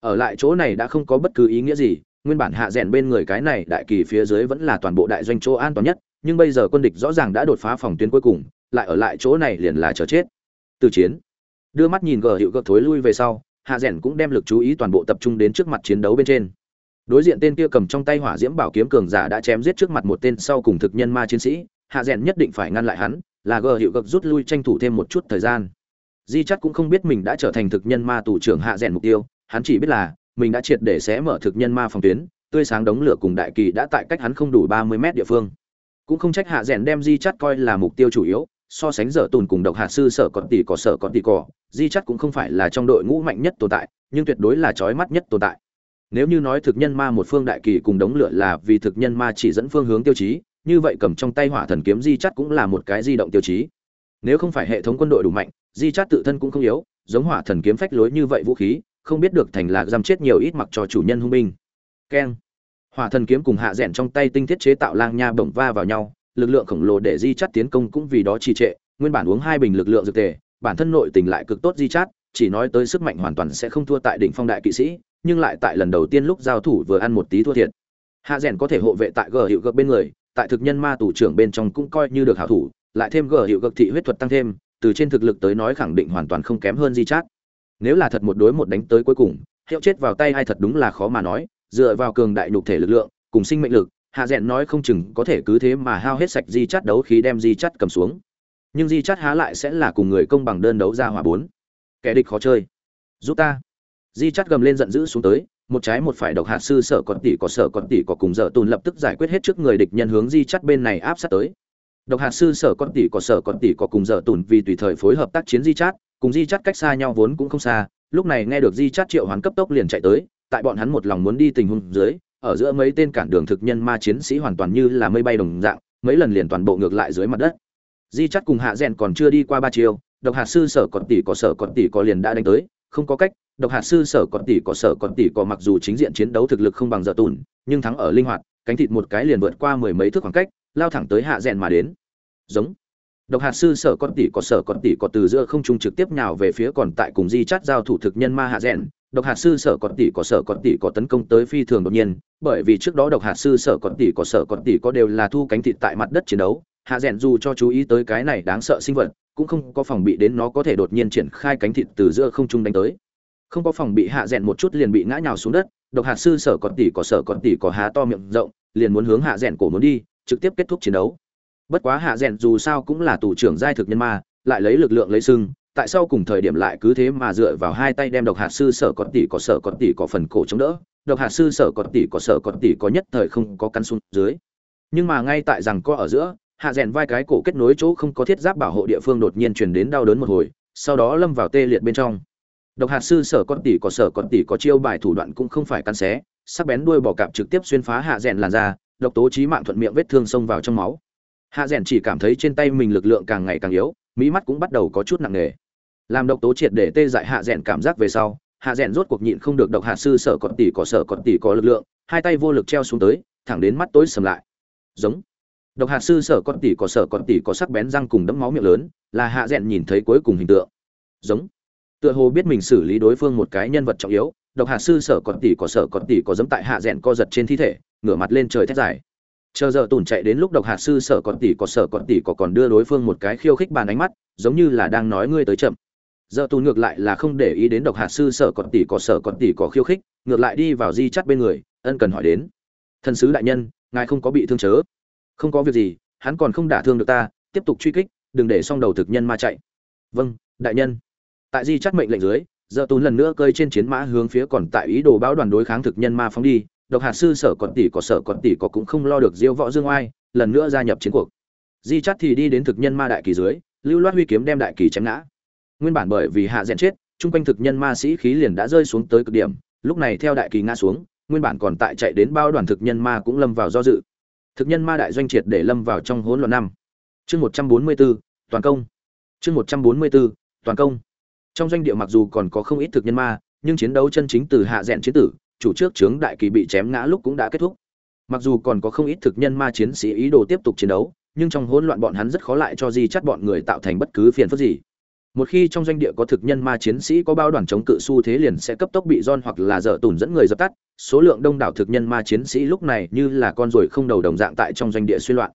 Ở lại chỗ này đã không có bất cứ ý nghĩa gì, nguyên bản hạ rèn bên người cái này đại kỳ phía dưới vẫn là toàn bộ đại doanh chỗ an toàn nhất, nhưng bây giờ quân địch rõ ràng đã đột phá phòng tuyến cuối cùng, lại ở lại chỗ này liền là chờ chết. Từ chiến, đưa mắt nhìn gờ hiệu gợt thối lui về sau, hạ rèn cũng đem lực chú ý toàn bộ tập trung đến trước mặt chiến đấu bên trên. Đối diện tên kia cầm trong tay hỏa diễm bảo kiếm cường giả đã chém giết trước mặt một tên sau cùng thực nhân ma chiến sĩ, hạ rèn nhất định phải ngăn lại hắn là gờ hiệu gật rút lui tranh thủ thêm một chút thời gian. Di chắc cũng không biết mình đã trở thành thực nhân ma tù trưởng hạ rèn mục tiêu, hắn chỉ biết là, mình đã triệt để xé mở thực nhân ma phòng tuyến, tươi sáng đống lửa cùng đại kỳ đã tại cách hắn không đủ ba mươi mét địa phương. Cũng không trách hạ rèn đem di chắt coi là mục tiêu chủ yếu, so sánh dở tùn cùng độc hạ sư sở còn tỷ có sở còn tỷ cỏ di chắt cũng không phải là trong đội ngũ mạnh nhất tồn tại, nhưng tuyệt đối là trói mắt nhất tồn tại. Nếu như nói thực nhân ma một phương đại kỳ cùng đống lửa là vì thực nhân ma chỉ dẫn phương hướng tiêu chí như vậy cầm trong tay hỏa thần kiếm di chắt cũng là một cái di động tiêu chí. Nếu không phải hệ thống quân đội đủ mạnh, di chắt tự thân cũng không yếu, giống hỏa thần kiếm phách lối như vậy vũ khí, không biết được thành là giam chết nhiều ít mặc cho chủ nhân hung binh. Keng. Hỏa thần kiếm cùng hạ rẽn trong tay tinh thiết chế tạo lang nha bổng va vào nhau, lực lượng khổng lồ để di chắt tiến công cũng vì đó trì trệ, nguyên bản uống hai bình lực lượng dược tề, bản thân nội tình lại cực tốt di chắt chỉ nói tới sức mạnh hoàn toàn sẽ không thua tại đỉnh phong đại kỵ sĩ, nhưng lại tại lần đầu tiên lúc giao thủ vừa ăn một tí thua thiệt. Hạ rèn có thể hộ vệ tại gờ hiệu gợp bên người tại thực nhân ma tù trưởng bên trong cũng coi như được hảo thủ, lại thêm gờ hiệu cực thị huyết thuật tăng thêm, từ trên thực lực tới nói khẳng định hoàn toàn không kém hơn di chát. Nếu là thật một đối một đánh tới cuối cùng, hiệu chết vào tay hay thật đúng là khó mà nói, dựa vào cường đại nhục thể lực lượng, cùng sinh mệnh lực, hạ rẽn nói không chừng có thể cứ thế mà hao hết sạch di chắt đấu khí đem di chắt cầm xuống. Nhưng di chắt há lại sẽ là cùng người công bằng đơn đấu ra hỏa bốn. Kẻ địch khó chơi. Giúp ta. Di chắt gầm lên giận dữ xuống tới một trái một phải độc hạt sư sở còn tỷ có sở còn tỷ có cùng dở tùn lập tức giải quyết hết trước người địch nhân hướng di chắt bên này áp sát tới. Độc hạt sư sở con tỷ có sở con tỷ có cùng dở tùn vì tùy thời phối hợp tác chiến di chát cùng di chát cách xa nhau vốn cũng không xa, lúc này nghe được di chát triệu hoán cấp tốc liền chạy tới, tại bọn hắn một lòng muốn đi tình huống dưới, ở giữa mấy tên cản đường thực nhân ma chiến sĩ hoàn toàn như là mây bay đồng dạng, mấy lần liền toàn bộ ngược lại dưới mặt đất. Di chắt cùng hạ rèn còn chưa đi qua ba chiều độc hạt sư sở còn tỷ có sở còn tỷ có liền đã đánh tới, không có cách độc hạt sư sở còn tỷ có sở còn tỷ có mặc dù chính diện chiến đấu thực lực không bằng giờ tùn, nhưng thắng ở linh hoạt, cánh thịt một cái liền vượt qua mười mấy thước khoảng cách, lao thẳng tới hạ rèn mà đến. Giống. Độc hạt sư sở con tỷ có sở con tỷ có từ giữa không trung trực tiếp nhào về phía còn tại cùng di chát giao thủ thực nhân ma hạ rèn, độc hạt sư sở con tỷ có sở con tỷ có tấn công tới phi thường đột nhiên, bởi vì trước đó độc hạt sư sở con tỷ có sở con tỷ có đều là thu cánh thịt tại mặt đất chiến đấu, hạ rèn dù cho chú ý tới cái này đáng sợ sinh vật, cũng không có phòng bị đến nó có thể đột nhiên triển khai cánh thịt từ giữa không trung đánh tới không có phòng bị hạ rèn một chút liền bị ngã nhào xuống đất, độc hạt sư sở còn tỉ có sở còn tỉ có há to miệng rộng, liền muốn hướng hạ rèn cổ muốn đi, trực tiếp kết thúc chiến đấu. Bất quá hạ rèn dù sao cũng là tù trưởng giai thực nhân ma, lại lấy lực lượng lấy sưng tại sao cùng thời điểm lại cứ thế mà dựa vào hai tay đem độc hạt sư sở còn tỉ có sở còn tỉ có phần cổ chống đỡ, độc hạt sư sở còn tỉ có sở còn tỉ có nhất thời không có căn xuống dưới. Nhưng mà ngay tại rằng có ở giữa, hạ rèn vai cái cổ kết nối chỗ không có thiết giáp bảo hộ địa phương đột nhiên truyền đến đau đớn một hồi, sau đó lâm vào tê liệt bên trong độc hạt sư sở con tỷ có sở con tỷ có chiêu bài thủ đoạn cũng không phải căn xé, sắc bén đuôi bò cạp trực tiếp xuyên phá hạ rèn làn da, độc tố chí mạng thuận miệng vết thương xông vào trong máu. Hạ rèn chỉ cảm thấy trên tay mình lực lượng càng ngày càng yếu mỹ mắt cũng bắt đầu có chút nặng nề. Làm độc tố triệt để tê dại hạ rèn cảm giác về sau, hạ rèn rốt cuộc nhịn không được độc hạ sư sở còn tỷ có sở còn tỷ có lực lượng, hai tay vô lực treo xuống tới, thẳng đến mắt tối sầm lại. Giống. Độc hạ sư sở còn tỷ có sở còn tỷ có sắc bén răng cùng đấm máu miệng lớn, là hạ rèn nhìn thấy cuối cùng hình tượng. Giống tựa hồ biết mình xử lý đối phương một cái nhân vật trọng yếu, độc hạ sư sở còn tỷ có sở còn tỷ có dẫm tại hạ rèn co giật trên thi thể, ngửa mặt lên trời thét dài. Chờ giờ tủn chạy đến lúc độc hạt sư sở còn tỷ có sở còn tỷ có còn đưa đối phương một cái khiêu khích bàn ánh mắt, giống như là đang nói ngươi tới chậm. Giờ tùn ngược lại là không để ý đến độc hạt sư sở còn tỷ có sở còn tỷ có khiêu khích, ngược lại đi vào di chắt bên người, ân cần hỏi đến. Thần sứ đại nhân, ngài không có bị thương chớ? Không có việc gì, hắn còn không đả thương được ta, tiếp tục truy kích, đừng để xong đầu thực nhân ma chạy. Vâng đại nhân tại di chắt mệnh lệnh dưới, giờ tùn lần nữa cơi trên chiến mã hướng phía còn tại ý đồ báo đoàn đối kháng thực nhân ma phóng đi, độc hạt sư sở còn tỷ có sở còn tỷ có cũng không lo được diêu võ dương oai, lần nữa gia nhập chiến cuộc. Di chắt thì đi đến thực nhân ma đại kỳ dưới, lưu loát huy kiếm đem đại kỳ chém ngã. Nguyên bản bởi vì hạ rèn chết, chung quanh thực nhân ma sĩ khí liền đã rơi xuống tới cực điểm, lúc này theo đại kỳ ngã xuống, nguyên bản còn tại chạy đến bao đoàn thực nhân ma cũng lâm vào do dự. Thực nhân ma đại doanh triệt để lâm vào trong hỗn loạn năm. Chương một trăm bốn mươi bốn toàn công. Chương một trăm bốn mươi bốn toàn công trong doanh địa mặc dù còn có không ít thực nhân ma nhưng chiến đấu chân chính từ hạ rẽn chiến tử chủ trước trướng đại kỳ bị chém ngã lúc cũng đã kết thúc. Mặc dù còn có không ít thực nhân ma chiến sĩ ý đồ tiếp tục chiến đấu, nhưng trong hỗn loạn bọn hắn rất khó lại cho di chắt bọn người tạo thành bất cứ phiền phức gì. Một khi trong doanh địa có thực nhân ma chiến sĩ có bao đoàn chống cự xu thế liền sẽ cấp tốc bị giòn hoặc là dở tùn dẫn người dập tắt, số lượng đông đảo thực nhân ma chiến sĩ lúc này như là con ruồi không đầu đồng dạng tại trong doanh địa suy loạn.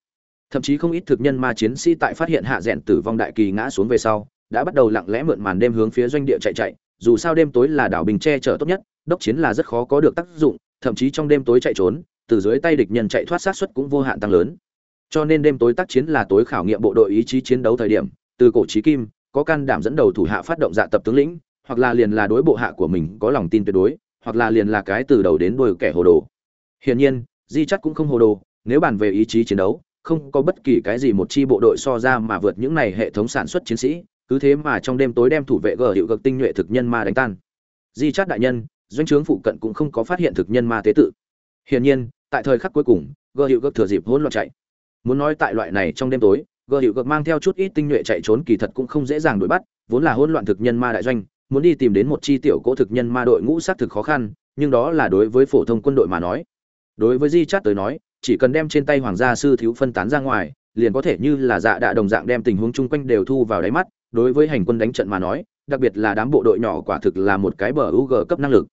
Thậm chí không ít thực nhân ma chiến sĩ tại phát hiện hạ rẽn tử vong đại kỳ ngã xuống về sau, đã bắt đầu lặng lẽ mượn màn đêm hướng phía doanh địa chạy chạy, dù sao đêm tối là đảo bình che chở tốt nhất, đốc chiến là rất khó có được tác dụng thậm chí trong đêm tối chạy trốn từ dưới tay địch nhân chạy thoát sát xuất cũng vô hạn tăng lớn. Cho nên đêm tối tác chiến là tối khảo nghiệm bộ đội ý chí chiến đấu thời điểm từ cổ chí kim có can đảm dẫn đầu thủ hạ phát động dạ tập tướng lĩnh hoặc là liền là đối bộ hạ của mình có lòng tin tuyệt đối hoặc là liền là cái từ đầu đến đuôi kẻ hồ đồ. Hiển nhiên di chắc cũng không hồ đồ nếu bàn về ý chí chiến đấu không có bất kỳ cái gì một chi bộ đội so ra mà vượt những này hệ thống sản xuất chiến sĩ cứ thế mà trong đêm tối đem thủ vệ gờ hiệu cực tinh nhuệ thực nhân ma đánh tan. Di chát đại nhân, doanh trướng phụ cận cũng không có phát hiện thực nhân ma tế tự. Hiển nhiên, tại thời khắc cuối cùng, gờ hiệu cực thừa dịp hỗn loạn chạy. Muốn nói tại loại này trong đêm tối, gờ hiệu cực mang theo chút ít tinh nhuệ chạy trốn kỳ thật cũng không dễ dàng đuổi bắt, vốn là hỗn loạn thực nhân ma đại doanh, muốn đi tìm đến một chi tiểu cỗ thực nhân ma đội ngũ xác thực khó khăn, nhưng đó là đối với phổ thông quân đội mà nói. Đối với di chát tới nói, chỉ cần đem trên tay hoàng gia sư thiếu phân tán ra ngoài, liền có thể như là dạ đạ đồng dạng đem tình huống chung quanh đều thu vào đáy mắt đối với hành quân đánh trận mà nói đặc biệt là đám bộ đội nhỏ quả thực là một cái bờ UG cấp năng lực.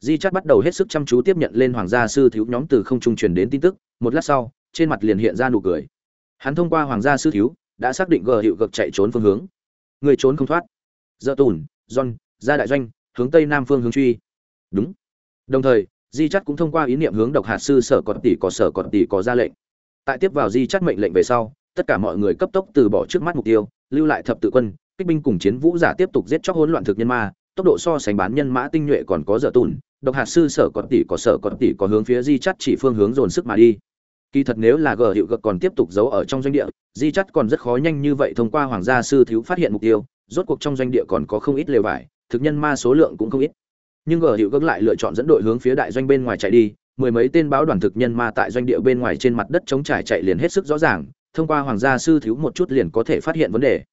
Di Chát bắt đầu hết sức chăm chú tiếp nhận lên hoàng gia sư thiếu nhóm từ không trung truyền đến tin tức, một lát sau, trên mặt liền hiện ra nụ cười. Hắn thông qua hoàng gia sư thiếu, đã xác định gờ hiệu cực chạy trốn phương hướng. Người trốn không thoát. Dợ tùn, John, ra đại doanh, hướng tây nam phương hướng truy. Đúng. Đồng thời, Di Chát cũng thông qua ý niệm hướng độc hạt sư sở còn tỷ có sở còn tỷ có ra lệnh. Tại tiếp vào Di Chát mệnh lệnh về sau, tất cả mọi người cấp tốc từ bỏ trước mắt mục tiêu, lưu lại thập tự quân, kích binh cùng chiến vũ giả tiếp tục giết chóc hỗn loạn thực nhân ma, tốc độ so sánh bán nhân mã tinh nhuệ còn có dở tùn độc hạt sư sở còn tỷ có sở còn tỷ có hướng phía di chắt chỉ phương hướng dồn sức mà đi. Kỳ thật nếu là gờ hiệu gật còn tiếp tục giấu ở trong doanh địa, di chắt còn rất khó nhanh như vậy thông qua hoàng gia sư thiếu phát hiện mục tiêu, rốt cuộc trong doanh địa còn có không ít lều vải, thực nhân ma số lượng cũng không ít. Nhưng gờ hiệu gật lại lựa chọn dẫn đội hướng phía đại doanh bên ngoài chạy đi, mười mấy tên báo đoàn thực nhân ma tại doanh địa bên ngoài trên mặt đất chống trải chạy liền hết sức rõ ràng, thông qua hoàng gia sư thiếu một chút liền có thể phát hiện vấn đề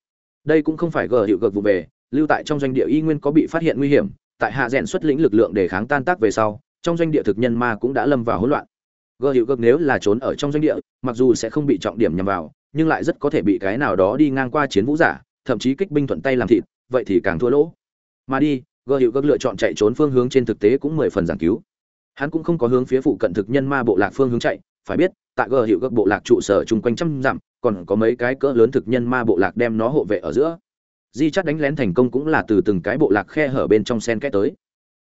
đây cũng không phải gờ hiệu gợt vụ về, lưu tại trong doanh địa y nguyên có bị phát hiện nguy hiểm, tại hạ rèn xuất lĩnh lực lượng để kháng tan tác về sau, trong doanh địa thực nhân ma cũng đã lâm vào hỗn loạn. Gờ hiệu gợt nếu là trốn ở trong doanh địa, mặc dù sẽ không bị trọng điểm nhằm vào, nhưng lại rất có thể bị cái nào đó đi ngang qua chiến vũ giả, thậm chí kích binh thuận tay làm thịt, vậy thì càng thua lỗ. Mà đi, gờ hiệu gợt lựa chọn chạy trốn phương hướng trên thực tế cũng mười phần giảng cứu. Hắn cũng không có hướng phía phụ cận thực nhân ma bộ lạc phương hướng chạy, phải biết tại gờ hiệu các bộ lạc trụ sở chung quanh trăm dặm, còn có mấy cái cỡ lớn thực nhân ma bộ lạc đem nó hộ vệ ở giữa. Di chắt đánh lén thành công cũng là từ từng cái bộ lạc khe hở bên trong sen kẽ tới.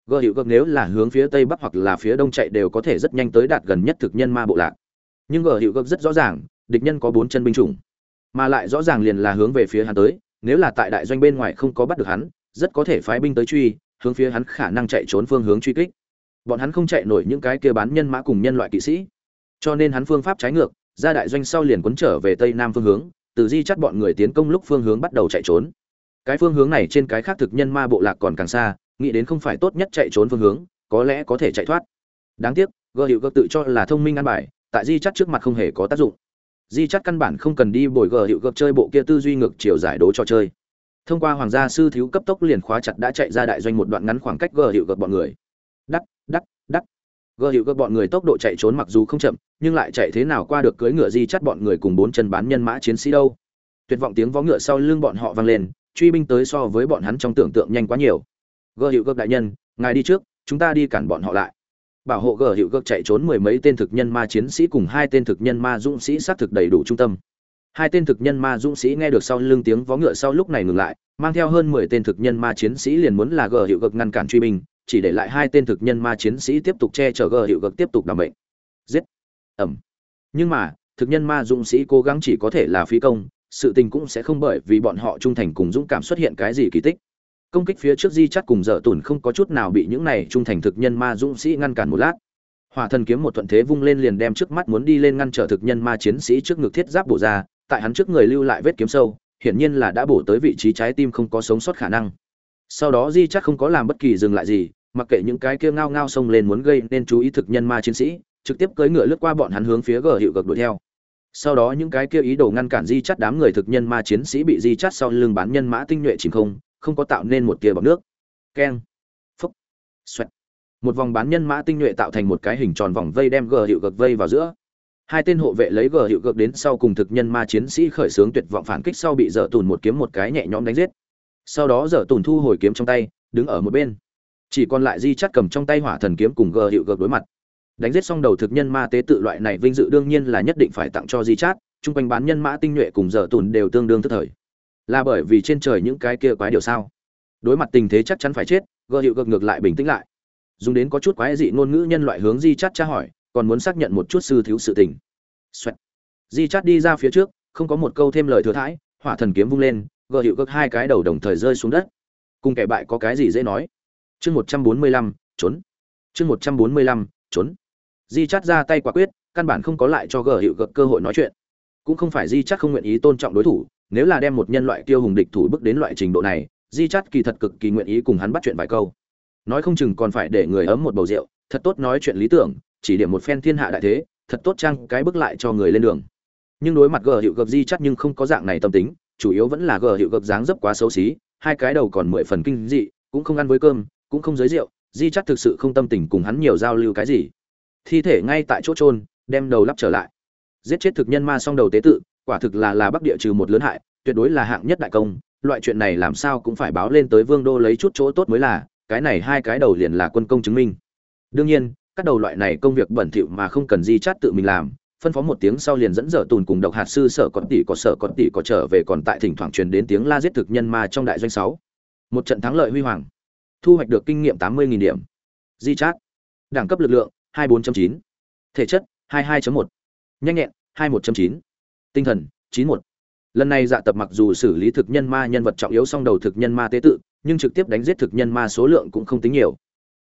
Gờ hiệu các nếu là hướng phía tây bắc hoặc là phía đông chạy đều có thể rất nhanh tới đạt gần nhất thực nhân ma bộ lạc. Nhưng Gờ hiệu các rất rõ ràng, địch nhân có bốn chân binh chủng, mà lại rõ ràng liền là hướng về phía hắn tới. Nếu là tại đại doanh bên ngoài không có bắt được hắn, rất có thể phái binh tới truy, hướng phía hắn khả năng chạy trốn phương hướng truy kích. Bọn hắn không chạy nổi những cái kia bán nhân mã cùng nhân loại kỵ sĩ cho nên hắn phương pháp trái ngược, ra đại doanh sau liền quấn trở về tây nam phương hướng, từ di chắt bọn người tiến công lúc phương hướng bắt đầu chạy trốn. Cái phương hướng này trên cái khác thực nhân ma bộ lạc còn càng xa, nghĩ đến không phải tốt nhất chạy trốn phương hướng, có lẽ có thể chạy thoát. Đáng tiếc gợ hiệu gợ tự cho là thông minh ăn bài, tại di chắt trước mặt không hề có tác dụng. Di chắt căn bản không cần đi bồi gờ hiệu gợp chơi bộ kia tư duy ngược chiều giải đố cho chơi. Thông qua hoàng gia sư thiếu cấp tốc liền khóa chặt đã chạy ra đại doanh một đoạn ngắn khoảng cách gờ hiệu gợp bọn người. Đắc đắc gờ hiệu gợp bọn người tốc độ chạy trốn mặc dù không chậm, nhưng lại chạy thế nào qua được cưỡi ngựa di chắt bọn người cùng bốn chân bán nhân mã chiến sĩ đâu. Tuyệt vọng tiếng vó ngựa sau lưng bọn họ vang lên, truy binh tới so với bọn hắn trong tưởng tượng nhanh quá nhiều. Gờ hiệu gợp đại nhân, ngài đi trước, chúng ta đi cản bọn họ lại. Bảo hộ gờ hiệu gợp chạy trốn mười mấy tên thực nhân ma chiến sĩ cùng hai tên thực nhân ma dũng sĩ xác thực đầy đủ trung tâm. Hai tên thực nhân ma dũng sĩ nghe được sau lưng tiếng vó ngựa sau lúc này ngừng lại, mang theo hơn mười tên thực nhân ma chiến sĩ liền muốn là gờ hiệu gợp ngăn cản truy binh chỉ để lại hai tên thực nhân ma chiến sĩ tiếp tục che chở gờ hiệu gợp tiếp tục đảm bệnh. Giết. Ẩm. Nhưng mà, thực nhân ma dũng sĩ cố gắng chỉ có thể là phí công, sự tình cũng sẽ không bởi vì bọn họ trung thành cùng dũng cảm xuất hiện cái gì kỳ tích. Công kích phía trước di chắt cùng dở tùn không có chút nào bị những này trung thành thực nhân ma dũng sĩ ngăn cản một lát. Hỏa thần kiếm một thuận thế vung lên liền đem trước mắt muốn đi lên ngăn trở thực nhân ma chiến sĩ trước ngực thiết giáp bổ ra, tại hắn trước người lưu lại vết kiếm sâu, hiển nhiên là đã bổ tới vị trí trái tim không có sống sót khả năng. Sau đó di chắc không có làm bất kỳ dừng lại gì mặc kệ những cái kia ngao ngao xông lên muốn gây nên chú ý thực nhân ma chiến sĩ, trực tiếp cưỡi ngựa lướt qua bọn hắn hướng phía gờ hiệu gật đuổi theo. Sau đó những cái kia ý đồ ngăn cản di chắt đám người thực nhân ma chiến sĩ bị di chắt sau lưng bán nhân mã tinh nhuệ chìm không không có tạo nên một tia bọc nước. Keng. Phúc. Xoẹt. Một vòng bán nhân mã tinh nhuệ tạo thành một cái hình tròn vòng vây đem gờ hiệu gật vây vào giữa. Hai tên hộ vệ lấy gờ hiệu gật đến sau cùng thực nhân ma chiến sĩ khởi xướng tuyệt vọng phản kích sau bị dở tùn một kiếm một cái nhẹ nhõm đánh giết. Sau đó dở tùn thu hồi kiếm trong tay, đứng ở một bên chỉ còn lại di chắt cầm trong tay hỏa thần kiếm cùng gờ hiệu gợp đối mặt. Đánh giết xong đầu thực nhân ma tế tự loại này vinh dự đương nhiên là nhất định phải tặng cho di chát, chung quanh bán nhân mã tinh nhuệ cùng giờ tùn đều tương đương tức thời. Là bởi vì trên trời những cái kia quái điều sao? Đối mặt tình thế chắc chắn phải chết gợ hiệu gợp ngược lại bình tĩnh lại. Dùng đến có chút quái dị ngôn ngữ nhân loại hướng di chát tra hỏi, còn muốn xác nhận một chút sư thiếu sự tình. Xoẹt. di chát đi ra phía trước, không có một câu thêm lời thừa thãi, hỏa thần kiếm vung lên gờ hiệu gợp hai cái đầu đồng thời rơi xuống đất. Cùng kẻ bại có cái gì dễ nói? Chương một trăm bốn mươi lăm, trốn. Chương một trăm bốn mươi lăm, trốn. Di chát ra tay quả quyết, căn bản không có lại cho gờ hiệu cực cơ hội nói chuyện. Cũng không phải di chát không nguyện ý tôn trọng đối thủ, nếu là đem một nhân loại tiêu hùng địch thủ bước đến loại trình độ này, di chát kỳ thật cực kỳ nguyện ý cùng hắn bắt chuyện vài câu. Nói không chừng còn phải để người ấm một bầu rượu, thật tốt nói chuyện lý tưởng, chỉ điểm một phen thiên hạ đại thế, thật tốt chăng cái bước lại cho người lên đường. Nhưng đối mặt gờ hiệu gập di chắc nhưng không có dạng này tâm tính, chủ yếu vẫn là gờ hiệu gập dáng dấp quá xấu xí, hai cái đầu còn mười phần kinh dị, cũng không ăn với cơm cũng không giới rượu di chắc thực sự không tâm tình cùng hắn nhiều giao lưu cái gì. Thi thể ngay tại chỗ trôn đem đầu lắp trở lại. Giết chết thực nhân ma xong đầu tế tự, quả thực là là bắc địa trừ một lớn hại, tuyệt đối là hạng nhất đại công, loại chuyện này làm sao cũng phải báo lên tới vương đô lấy chút chỗ tốt mới là, cái này hai cái đầu liền là quân công chứng minh. Đương nhiên, các đầu loại này công việc bẩn thỉu mà không cần di chát tự mình làm, phân phó một tiếng sau liền dẫn dở tùn cùng độc hạt sư sở còn tỷ có sở còn tỷ có trở về còn tại thỉnh thoảng truyền đến tiếng la giết thực nhân ma trong đại doanh sáu. Một trận thắng lợi huy hoàng thu hoạch được kinh nghiệm tám mươi điểm di chát đẳng cấp lực lượng 24.9. thể chất 22.1. nhanh nhẹn 21.9. tinh thần 91. lần này dạ tập mặc dù xử lý thực nhân ma nhân vật trọng yếu song đầu thực nhân ma tế tự, nhưng trực tiếp đánh giết thực nhân ma số lượng cũng không tính nhiều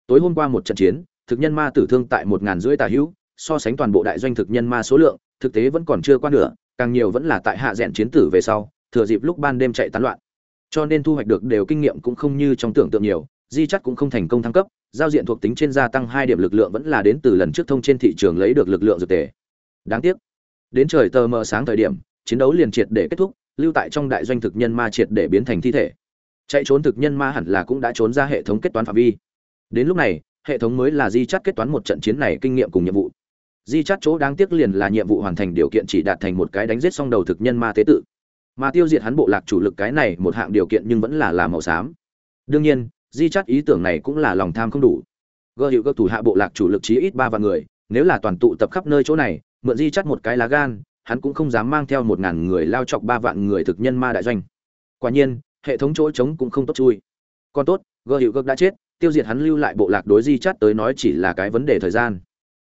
tối hôm qua một trận chiến, thực nhân ma tử thương tại một ngàn rưỡi tà hữu, so sánh toàn bộ đại doanh thực nhân ma số lượng, thực tế vẫn còn chưa qua nửa, càng nhiều vẫn là tại hạ rèn chiến tử về sau, thừa dịp lúc ban đêm chạy tán loạn cho nên thu hoạch được đều kinh nghiệm cũng không như trong tưởng tượng nhiều di chắc cũng không thành công thăng cấp, giao diện thuộc tính trên gia tăng hai điểm lực lượng vẫn là đến từ lần trước thông trên thị trường lấy được lực lượng dược tề. Đáng tiếc, đến trời tờ mờ sáng thời điểm, chiến đấu liền triệt để kết thúc, lưu tại trong đại doanh thực nhân ma triệt để biến thành thi thể. Chạy trốn thực nhân ma hẳn là cũng đã trốn ra hệ thống kết toán phạm vi. Đến lúc này, hệ thống mới là di chắt kết toán một trận chiến này kinh nghiệm cùng nhiệm vụ. Di chắt chỗ đáng tiếc liền là nhiệm vụ hoàn thành điều kiện chỉ đạt thành một cái đánh giết xong đầu thực nhân ma tế tự. Mà tiêu diệt hắn bộ lạc chủ lực cái này một hạng điều kiện nhưng vẫn là làm màu xám. Đương nhiên di chắt ý tưởng này cũng là lòng tham không đủ. Gợ hiệu các thủ hạ bộ lạc chủ lực chí ít ba vạn người, nếu là toàn tụ tập khắp nơi chỗ này, mượn di chắt một cái lá gan, hắn cũng không dám mang theo một ngàn người lao chọc ba vạn người thực nhân ma đại doanh. Quả nhiên, hệ thống chỗ trống cũng không tốt chui. Còn tốt gợ hiệu các đã chết, tiêu diệt hắn lưu lại bộ lạc đối di chắt tới nói chỉ là cái vấn đề thời gian.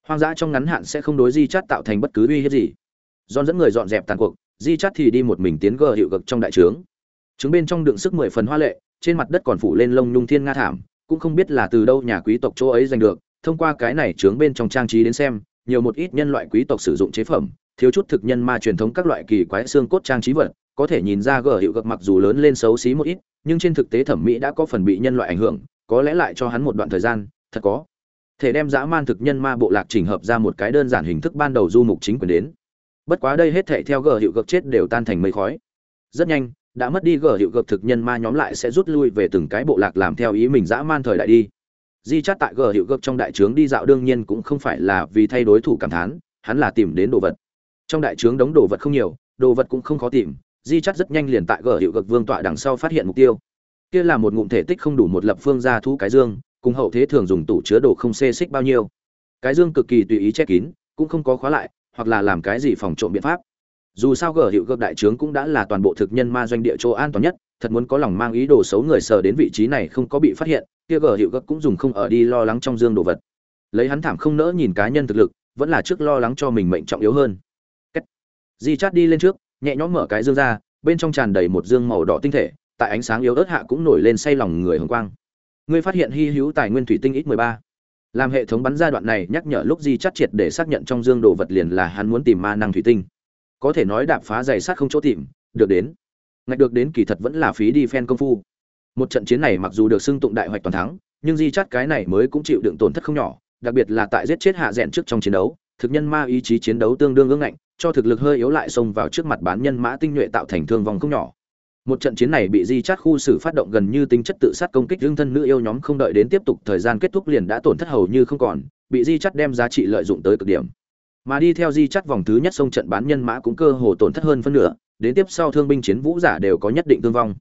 Hoang dã trong ngắn hạn sẽ không đối di chắt tạo thành bất cứ uy hiếp gì. Don dẫn người dọn dẹp tàn cuộc, di chắt thì đi một mình tiến gờ hiệu cực trong đại trướng. Trứng bên trong đựng sức mười phần hoa lệ trên mặt đất còn phủ lên lông nhung thiên nga thảm, cũng không biết là từ đâu nhà quý tộc chỗ ấy giành được, thông qua cái này trướng bên trong trang trí đến xem, nhiều một ít nhân loại quý tộc sử dụng chế phẩm, thiếu chút thực nhân ma truyền thống các loại kỳ quái xương cốt trang trí vật, có thể nhìn ra gờ hiệu cực mặc dù lớn lên xấu xí một ít, nhưng trên thực tế thẩm mỹ đã có phần bị nhân loại ảnh hưởng, có lẽ lại cho hắn một đoạn thời gian, thật có thể đem dã man thực nhân ma bộ lạc chỉnh hợp ra một cái đơn giản hình thức ban đầu du mục chính quyền đến. Bất quá đây hết thảy theo gờ hiệu gợp chết đều tan thành mây khói. Rất nhanh đã mất đi gờ hiệu gợp thực nhân ma nhóm lại sẽ rút lui về từng cái bộ lạc làm theo ý mình dã man thời đại đi. Di chát tại gờ hiệu gợp trong đại trướng đi dạo đương nhiên cũng không phải là vì thay đối thủ cảm thán, hắn là tìm đến đồ vật. Trong đại trướng đống đồ vật không nhiều, đồ vật cũng không khó tìm, di chát rất nhanh liền tại gờ hiệu gợp vương tọa đằng sau phát hiện mục tiêu. Kia là một ngụm thể tích không đủ một lập phương gia thu cái dương, cùng hậu thế thường dùng tủ chứa đồ không xê xích bao nhiêu. Cái dương cực kỳ tùy ý che kín, cũng không có khóa lại, hoặc là làm cái gì phòng trộm biện pháp dù sao gở hiệu gợp đại trướng cũng đã là toàn bộ thực nhân ma doanh địa chỗ an toàn nhất, thật muốn có lòng mang ý đồ xấu người sờ đến vị trí này không có bị phát hiện, kia gở hiệu gợp cũng dùng không ở đi lo lắng trong dương đồ vật lấy hắn thảm không nỡ nhìn cá nhân thực lực, vẫn là trước lo lắng cho mình mệnh trọng yếu hơn Cách. di chát đi lên trước, nhẹ nhõm mở cái dương ra, bên trong tràn đầy một dương màu đỏ tinh thể, tại ánh sáng yếu ớt hạ cũng nổi lên say lòng người hồng quang ngươi phát hiện hy hữu tài nguyên thủy tinh ít 13. làm hệ thống bắn ra đoạn này, nhắc nhở lúc di chắt triệt để xác nhận trong dương đồ vật liền là hắn muốn tìm ma năng thủy tinh có thể nói đạp phá dày sát không chỗ tìm, được đến. Ngạch được đến kỳ thật vẫn là phí đi phen công phu. Một trận chiến này mặc dù được xưng tụng đại hoạch toàn thắng, nhưng di chắt cái này mới cũng chịu đựng tổn thất không nhỏ, đặc biệt là tại giết chết hạ rèn trước trong chiến đấu, thực nhân ma ý chí chiến đấu tương đương ương ngạnh, cho thực lực hơi yếu lại xông vào trước mặt bán nhân mã tinh nhuệ tạo thành thương vong không nhỏ. Một trận chiến này bị di chát khu xử phát động gần như tính chất tự sát công kích hương thân nữ yêu nhóm không đợi đến tiếp tục thời gian kết thúc liền đã tổn thất hầu như không còn, bị di Chát đem giá trị lợi dụng tới cực điểm mà đi theo di chắt vòng thứ nhất sông trận bán nhân mã cũng cơ hồ tổn thất hơn phân nửa, đến tiếp sau thương binh chiến vũ giả đều có nhất định thương vong.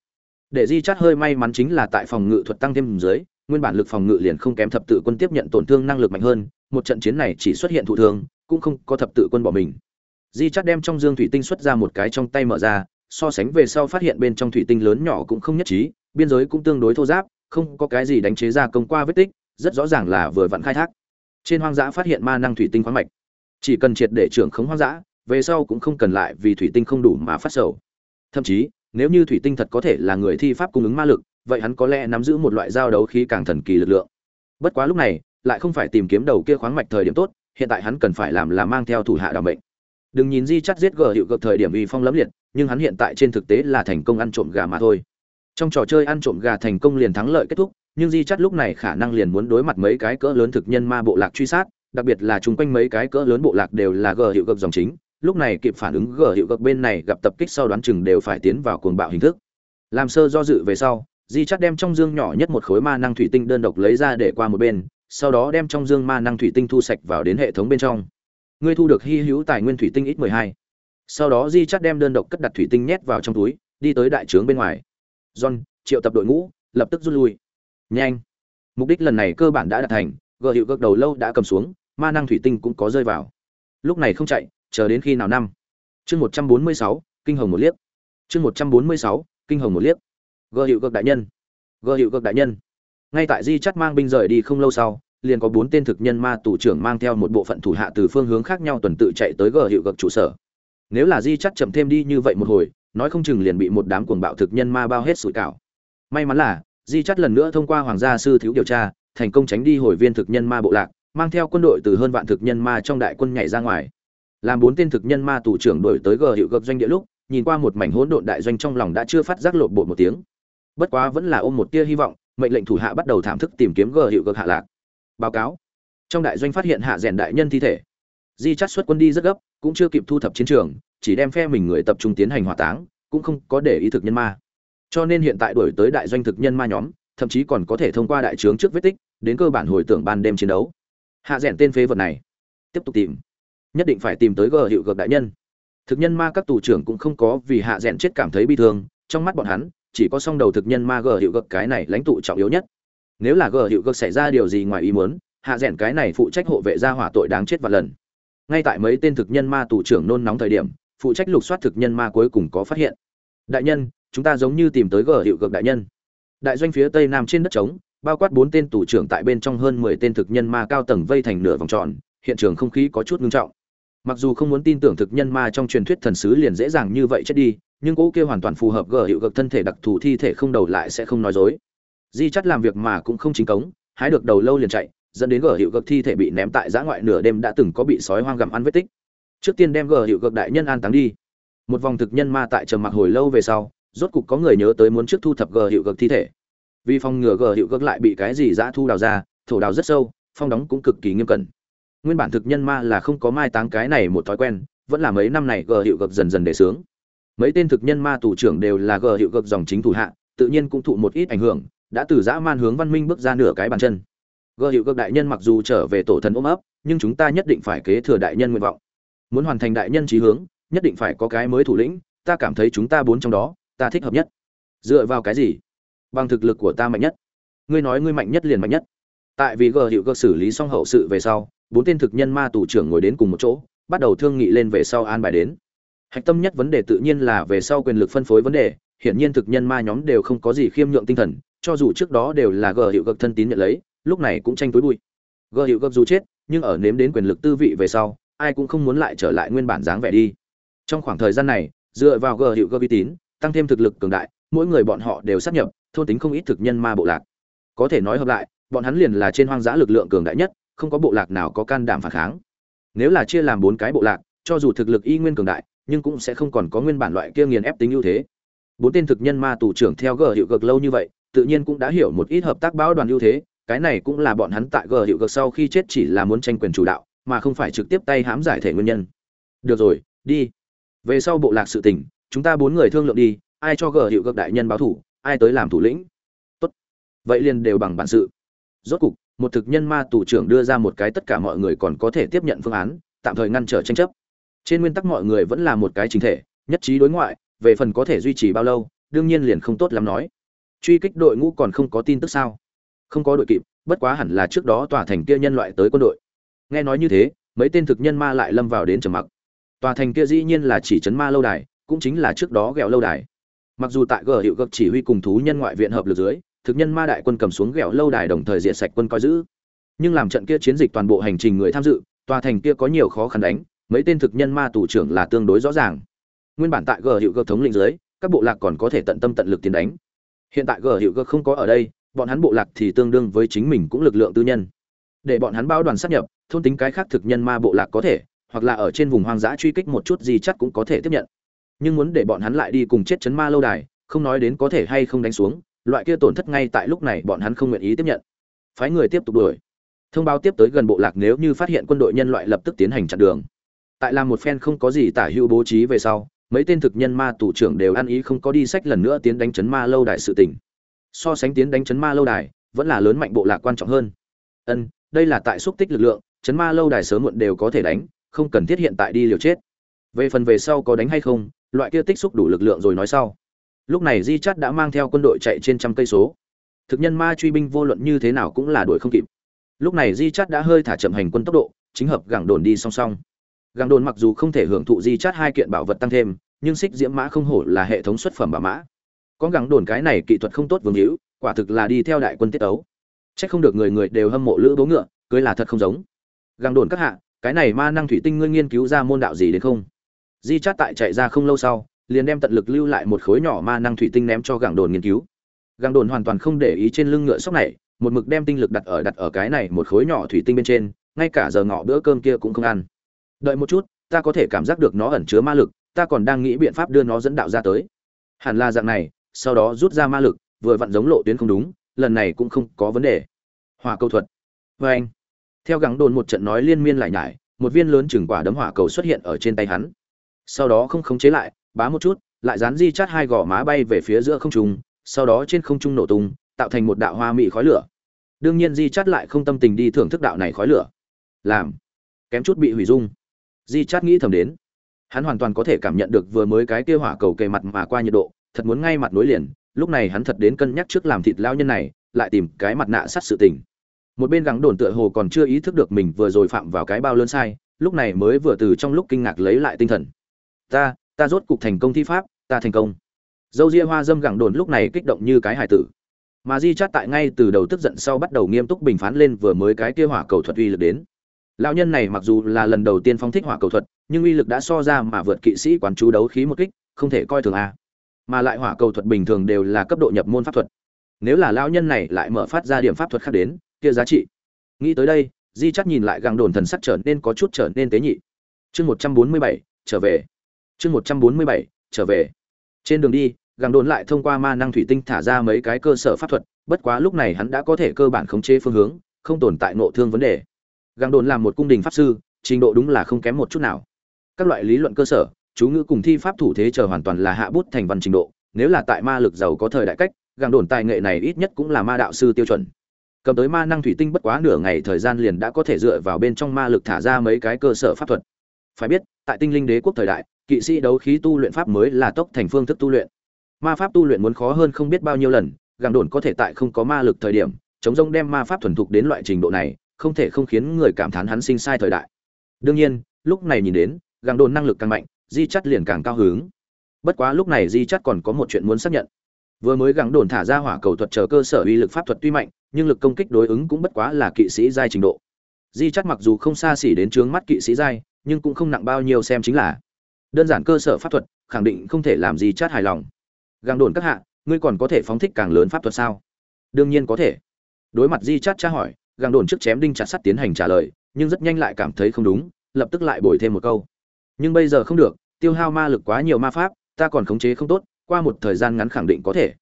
Để di chắt hơi may mắn chính là tại phòng ngự thuật tăng thêm dưới, nguyên bản lực phòng ngự liền không kém thập tự quân tiếp nhận tổn thương năng lực mạnh hơn, một trận chiến này chỉ xuất hiện thụ thương, cũng không có thập tự quân bỏ mình. Di chắt đem trong dương thủy tinh xuất ra một cái trong tay mở ra, so sánh về sau phát hiện bên trong thủy tinh lớn nhỏ cũng không nhất trí, biên giới cũng tương đối thô giáp, không có cái gì đánh chế ra công qua vết tích, rất rõ ràng là vừa vặn khai thác. Trên hoang dã phát hiện ma năng thủy tinh khoáng mạch chỉ cần triệt để trưởng khống hoang dã, về sau cũng không cần lại vì thủy tinh không đủ mà phát sầu. Thậm chí, nếu như thủy tinh thật có thể là người thi pháp cung ứng ma lực, vậy hắn có lẽ nắm giữ một loại giao đấu khí càng thần kỳ lực lượng. Bất quá lúc này, lại không phải tìm kiếm đầu kia khoáng mạch thời điểm tốt, hiện tại hắn cần phải làm là mang theo thủ hạ đảm bệnh đừng nhìn di chắt giết gờ hiệu cực thời điểm uy phong lẫm liệt, nhưng hắn hiện tại trên thực tế là thành công ăn trộm gà mà thôi. Trong trò chơi ăn trộm gà thành công liền thắng lợi kết thúc, nhưng di chắt lúc này khả năng liền muốn đối mặt mấy cái cỡ lớn thực nhân ma bộ lạc truy sát đặc biệt là chung quanh mấy cái cỡ lớn bộ lạc đều là gờ hiệu cực dòng chính. Lúc này kịp phản ứng gờ hiệu cực bên này gặp tập kích sau đoán chừng đều phải tiến vào cuồng bạo hình thức. Làm sơ do dự về sau, di chắt đem trong dương nhỏ nhất một khối ma năng thủy tinh đơn độc lấy ra để qua một bên, sau đó đem trong dương ma năng thủy tinh thu sạch vào đến hệ thống bên trong. Ngươi thu được hy hữu tài nguyên thủy tinh ít mười hai. Sau đó di chắt đem đơn độc cất đặt thủy tinh nhét vào trong túi, đi tới đại trướng bên ngoài. John, triệu tập đội ngũ, lập tức rút lui. Nhanh. Mục đích lần này cơ bản đã đạt thành, gờ hiệu gật đầu lâu đã cầm xuống ma năng thủy tinh cũng có rơi vào. Lúc này không chạy, chờ đến khi nào năm? Chương một trăm bốn mươi sáu, kinh hồng một liếc. Chương một trăm bốn mươi sáu, kinh hồng một liếc. Gợ hiệu cực đại nhân. Gợ hiệu cực đại nhân. Ngay tại di chắt mang binh rời đi không lâu sau, liền có bốn tên thực nhân ma tù trưởng mang theo một bộ phận thủ hạ từ phương hướng khác nhau tuần tự chạy tới gờ hiệu gật trụ sở. Nếu là di chắt chậm thêm đi như vậy một hồi, nói không chừng liền bị một đám cuồng bạo thực nhân ma bao hết sủi cảo. May mắn là, di chắt lần nữa thông qua hoàng gia sư thiếu điều tra, thành công tránh đi hồi viên thực nhân ma bộ lạc mang theo quân đội từ hơn vạn thực nhân ma trong đại quân nhảy ra ngoài. Làm bốn tên thực nhân ma tù trưởng đổi tới gờ hiệu gật doanh địa lúc, nhìn qua một mảnh hỗn độn đại doanh trong lòng đã chưa phát giác lột bột một tiếng. Bất quá vẫn là ôm một tia hy vọng, mệnh lệnh thủ hạ bắt đầu thảm thức tìm kiếm gờ hiệu gật hạ lạc. Báo cáo. Trong đại doanh phát hiện hạ rèn đại nhân thi thể. Di chắt xuất quân đi rất gấp, cũng chưa kịp thu thập chiến trường, chỉ đem phe mình người tập trung tiến hành hỏa táng, cũng không có để ý thực nhân ma. Cho nên hiện tại đổi tới đại doanh thực nhân ma nhóm, thậm chí còn có thể thông qua đại trướng trước vết tích, đến cơ bản hồi tưởng ban đêm chiến đấu hạ rèn tên phế vật này. Tiếp tục tìm. Nhất định phải tìm tới gờ hiệu gợp đại nhân. Thực nhân ma các tù trưởng cũng không có vì hạ rèn chết cảm thấy bi thương, trong mắt bọn hắn, chỉ có song đầu thực nhân ma gờ hiệu gợp cái này lãnh tụ trọng yếu nhất. Nếu là gờ hiệu gợp xảy ra điều gì ngoài ý muốn, hạ rèn cái này phụ trách hộ vệ gia hỏa tội đáng chết và lần. Ngay tại mấy tên thực nhân ma tù trưởng nôn nóng thời điểm, phụ trách lục soát thực nhân ma cuối cùng có phát hiện. Đại nhân, chúng ta giống như tìm tới gờ hiệu cực đại nhân. Đại doanh phía tây nam trên đất trống bao quát bốn tên tù trưởng tại bên trong hơn mười tên thực nhân ma cao tầng vây thành nửa vòng tròn, hiện trường không khí có chút ngưng trọng. Mặc dù không muốn tin tưởng thực nhân ma trong truyền thuyết thần sứ liền dễ dàng như vậy chết đi, nhưng cố kia hoàn toàn phù hợp gờ hiệu cực thân thể đặc thù thi thể không đầu lại sẽ không nói dối. Di chất làm việc mà cũng không chính cống, hái được đầu lâu liền chạy, dẫn đến gờ hiệu cực thi thể bị ném tại giã ngoại nửa đêm đã từng có bị sói hoang gặm ăn vết tích. Trước tiên đem gờ hiệu cực đại nhân an táng đi. Một vòng thực nhân ma tại trầm mặc hồi lâu về sau, rốt cục có người nhớ tới muốn trước thu thập gờ hiệu cực thi thể vì phòng ngừa gờ hiệu cực lại bị cái gì dã thu đào ra, thổ đào rất sâu, phong đóng cũng cực kỳ nghiêm cẩn. Nguyên bản thực nhân ma là không có mai táng cái này một thói quen, vẫn là mấy năm này gờ hiệu cực dần dần để sướng. Mấy tên thực nhân ma tù trưởng đều là gờ hiệu cực dòng chính thủ hạ, tự nhiên cũng thụ một ít ảnh hưởng, đã từ dã man hướng văn minh bước ra nửa cái bàn chân. Gờ hiệu cực đại nhân mặc dù trở về tổ thần ôm ấp, nhưng chúng ta nhất định phải kế thừa đại nhân nguyện vọng. Muốn hoàn thành đại nhân trí hướng, nhất định phải có cái mới thủ lĩnh, ta cảm thấy chúng ta bốn trong đó, ta thích hợp nhất. Dựa vào cái gì? Bằng thực lực của ta mạnh nhất. Ngươi nói ngươi mạnh nhất liền mạnh nhất. Tại vì gờ hiệu cơ xử lý xong hậu sự về sau, bốn tên thực nhân ma tù trưởng ngồi đến cùng một chỗ, bắt đầu thương nghị lên về sau an bài đến. Hạch tâm nhất vấn đề tự nhiên là về sau quyền lực phân phối vấn đề, hiển nhiên thực nhân ma nhóm đều không có gì khiêm nhượng tinh thần, cho dù trước đó đều là gờ hiệu gật thân tín nhận lấy, lúc này cũng tranh túi bụi. Gờ hiệu gật dù chết, nhưng ở nếm đến quyền lực tư vị về sau, ai cũng không muốn lại trở lại nguyên bản dáng vẻ đi. Trong khoảng thời gian này, dựa vào gờ hiệu gờ uy tín, tăng thêm thực lực cường đại mỗi người bọn họ đều sát nhập, thôn tính không ít thực nhân ma bộ lạc. Có thể nói hợp lại, bọn hắn liền là trên hoang dã lực lượng cường đại nhất, không có bộ lạc nào có can đảm phản kháng. Nếu là chia làm bốn cái bộ lạc, cho dù thực lực y nguyên cường đại, nhưng cũng sẽ không còn có nguyên bản loại kia nghiền ép tính ưu thế. Bốn tên thực nhân ma tù trưởng theo gờ hiệu cực lâu như vậy, tự nhiên cũng đã hiểu một ít hợp tác báo đoàn ưu thế, cái này cũng là bọn hắn tại gờ hiệu cực sau khi chết chỉ là muốn tranh quyền chủ đạo, mà không phải trực tiếp tay hãm giải thể nguyên nhân. Được rồi, đi. Về sau bộ lạc sự tình, chúng ta bốn người thương lượng đi ai cho gờ hiệu các đại nhân báo thủ, ai tới làm thủ lĩnh. Tốt. Vậy liền đều bằng bản sự. Rốt cục, một thực nhân ma tù trưởng đưa ra một cái tất cả mọi người còn có thể tiếp nhận phương án, tạm thời ngăn trở tranh chấp. Trên nguyên tắc mọi người vẫn là một cái chính thể, nhất trí đối ngoại, về phần có thể duy trì bao lâu, đương nhiên liền không tốt lắm nói. Truy kích đội ngũ còn không có tin tức sao? Không có đội kịp, bất quá hẳn là trước đó tòa thành kia nhân loại tới quân đội. Nghe nói như thế, mấy tên thực nhân ma lại lâm vào đến trầm mặc. Tòa thành kia dĩ nhiên là chỉ trấn ma lâu đài, cũng chính là trước đó ghẹo lâu đài mặc dù tại gờ hiệu gập chỉ huy cùng thú nhân ngoại viện hợp lực dưới, thực nhân ma đại quân cầm xuống ghẹo lâu đài đồng thời diệt sạch quân coi giữ. Nhưng làm trận kia chiến dịch toàn bộ hành trình người tham dự, tòa thành kia có nhiều khó khăn đánh, mấy tên thực nhân ma tù trưởng là tương đối rõ ràng. Nguyên bản tại Gờ hiệu cơ thống lĩnh dưới, các bộ lạc còn có thể tận tâm tận lực tiến đánh. Hiện tại Gờ hiệu cơ không có ở đây, bọn hắn bộ lạc thì tương đương với chính mình cũng lực lượng tư nhân. Để bọn hắn bao đoàn sát nhập, thôn tính cái khác thực nhân ma bộ lạc có thể, hoặc là ở trên vùng hoang dã truy kích một chút gì chắc cũng có thể tiếp nhận nhưng muốn để bọn hắn lại đi cùng chết chấn ma lâu đài, không nói đến có thể hay không đánh xuống, loại kia tổn thất ngay tại lúc này bọn hắn không nguyện ý tiếp nhận. Phái người tiếp tục đuổi. Thông báo tiếp tới gần bộ lạc nếu như phát hiện quân đội nhân loại lập tức tiến hành chặn đường. Tại làm một phen không có gì tả hữu bố trí về sau, mấy tên thực nhân ma tù trưởng đều ăn ý không có đi sách lần nữa tiến đánh chấn ma lâu đài sự tỉnh so sánh tiến đánh chấn ma lâu đài, vẫn là lớn mạnh bộ lạc quan trọng hơn. Ân, đây là tại xúc tích lực lượng, chấn ma lâu đài sớm muộn đều có thể đánh, không cần thiết hiện tại đi liều chết. Về phần về sau có đánh hay không loại kia tích xúc đủ lực lượng rồi nói sau. Lúc này di chắt đã mang theo quân đội chạy trên trăm cây số. Thực nhân ma truy binh vô luận như thế nào cũng là đuổi không kịp. Lúc này di chắt đã hơi thả chậm hành quân tốc độ, chính hợp gẳng đồn đi song song. Gẳng đồn mặc dù không thể hưởng thụ di chắt hai kiện bảo vật tăng thêm, nhưng xích diễm mã không hổ là hệ thống xuất phẩm bảo mã. Có gẳng đồn cái này kỹ thuật không tốt vương hữu, quả thực là đi theo đại quân tiết ấu. Chắc không được người người đều hâm mộ lữ bố ngựa, cưới là thật không giống. Gẳng đồn các hạ, cái này ma năng thủy tinh ngươi nghiên cứu ra môn đạo gì đến không? Di chát tại chạy ra không lâu sau, liền đem tận lực lưu lại một khối nhỏ ma năng thủy tinh ném cho gẳng đồn nghiên cứu. Gẳng đồn hoàn toàn không để ý trên lưng ngựa sóc này, một mực đem tinh lực đặt ở đặt ở cái này một khối nhỏ thủy tinh bên trên, ngay cả giờ ngọ bữa cơm kia cũng không ăn. Đợi một chút, ta có thể cảm giác được nó ẩn chứa ma lực, ta còn đang nghĩ biện pháp đưa nó dẫn đạo ra tới. Hẳn là dạng này, sau đó rút ra ma lực, vừa vặn giống lộ tuyến không đúng, lần này cũng không có vấn đề. Hòa câu thuật. Vê anh, theo gắng đồn một trận nói liên miên lại nhải, một viên lớn chừng quả đấm hỏa cầu xuất hiện ở trên tay hắn sau đó không khống chế lại, bá một chút, lại dán di chát hai gò má bay về phía giữa không trung, sau đó trên không trung nổ tung, tạo thành một đạo hoa mị khói lửa. Đương nhiên di chát lại không tâm tình đi thưởng thức đạo này khói lửa. Làm. Kém chút bị hủy dung. Di chát nghĩ thầm đến. Hắn hoàn toàn có thể cảm nhận được vừa mới cái kia hỏa cầu kề mặt mà qua nhiệt độ, thật muốn ngay mặt nối liền, lúc này hắn thật đến cân nhắc trước làm thịt lao nhân này, lại tìm cái mặt nạ sát sự tình. Một bên gắng đồn tựa hồ còn chưa ý thức được mình vừa rồi phạm vào cái bao lớn sai, lúc này mới vừa từ trong lúc kinh ngạc lấy lại tinh thần ta ta rốt cục thành công thi pháp, ta thành công. Dâu ria hoa dâm gẳng đồn lúc này kích động như cái hải tử. Mà di chát tại ngay từ đầu tức giận sau bắt đầu nghiêm túc bình phán lên vừa mới cái kia hỏa cầu thuật uy lực đến. Lão nhân này mặc dù là lần đầu tiên phóng thích hỏa cầu thuật, nhưng uy lực đã so ra mà vượt kỵ sĩ quán chú đấu khí một kích, không thể coi thường a. Mà lại hỏa cầu thuật bình thường đều là cấp độ nhập môn pháp thuật. Nếu là lão nhân này lại mở phát ra điểm pháp thuật khác đến, kia giá trị. Nghĩ tới đây, di chắc nhìn lại găng đồn thần sắc trở nên có chút trở nên tế nhị. Chương một trăm bốn mươi bảy, trở về chương một trăm bốn mươi bảy, trở về. Trên đường đi găng đồn lại thông qua ma năng thủy tinh thả ra mấy cái cơ sở pháp thuật, bất quá lúc này hắn đã có thể cơ bản khống chế phương hướng, không tồn tại nộ thương vấn đề. Găng đồn làm một cung đình pháp sư, trình độ đúng là không kém một chút nào. Các loại lý luận cơ sở, chú ngữ cùng thi pháp thủ thế chờ hoàn toàn là hạ bút thành văn trình độ, nếu là tại ma lực giàu có thời đại cách găng đồn tài nghệ này ít nhất cũng là ma đạo sư tiêu chuẩn. Cầm tới ma năng thủy tinh bất quá nửa ngày thời gian liền đã có thể dựa vào bên trong ma lực thả ra mấy cái cơ sở pháp thuật. Phải biết, tại tinh linh đế quốc thời đại kỵ sĩ đấu khí tu luyện pháp mới là tốc thành phương thức tu luyện. Ma pháp tu luyện muốn khó hơn không biết bao nhiêu lần, gàng đồn có thể tại không có ma lực thời điểm, chống rông đem ma pháp thuần thục đến loại trình độ này, không thể không khiến người cảm thán hắn sinh sai thời đại. Đương nhiên, lúc này nhìn đến, gàng đồn năng lực càng mạnh, di chắt liền càng cao hướng bất quá lúc này di chắt còn có một chuyện muốn xác nhận. Vừa mới gắng đồn thả ra hỏa cầu thuật chờ cơ sở uy lực pháp thuật tuy mạnh, nhưng lực công kích đối ứng cũng bất quá là kỵ sĩ giai trình độ. Di chắc mặc dù không xa xỉ đến trướng mắt kỵ sĩ giai, nhưng cũng không nặng bao nhiêu xem chính là đơn giản cơ sở pháp thuật, khẳng định không thể làm gì chát hài lòng. Găng đồn các hạ, ngươi còn có thể phóng thích càng lớn pháp thuật sao? Đương nhiên có thể. Đối mặt di chát tra hỏi găng đồn trước chém đinh chặt sắt tiến hành trả lời, nhưng rất nhanh lại cảm thấy không đúng, lập tức lại bồi thêm một câu. Nhưng bây giờ không được, tiêu hao ma lực quá nhiều ma pháp, ta còn khống chế không tốt, qua một thời gian ngắn khẳng định có thể.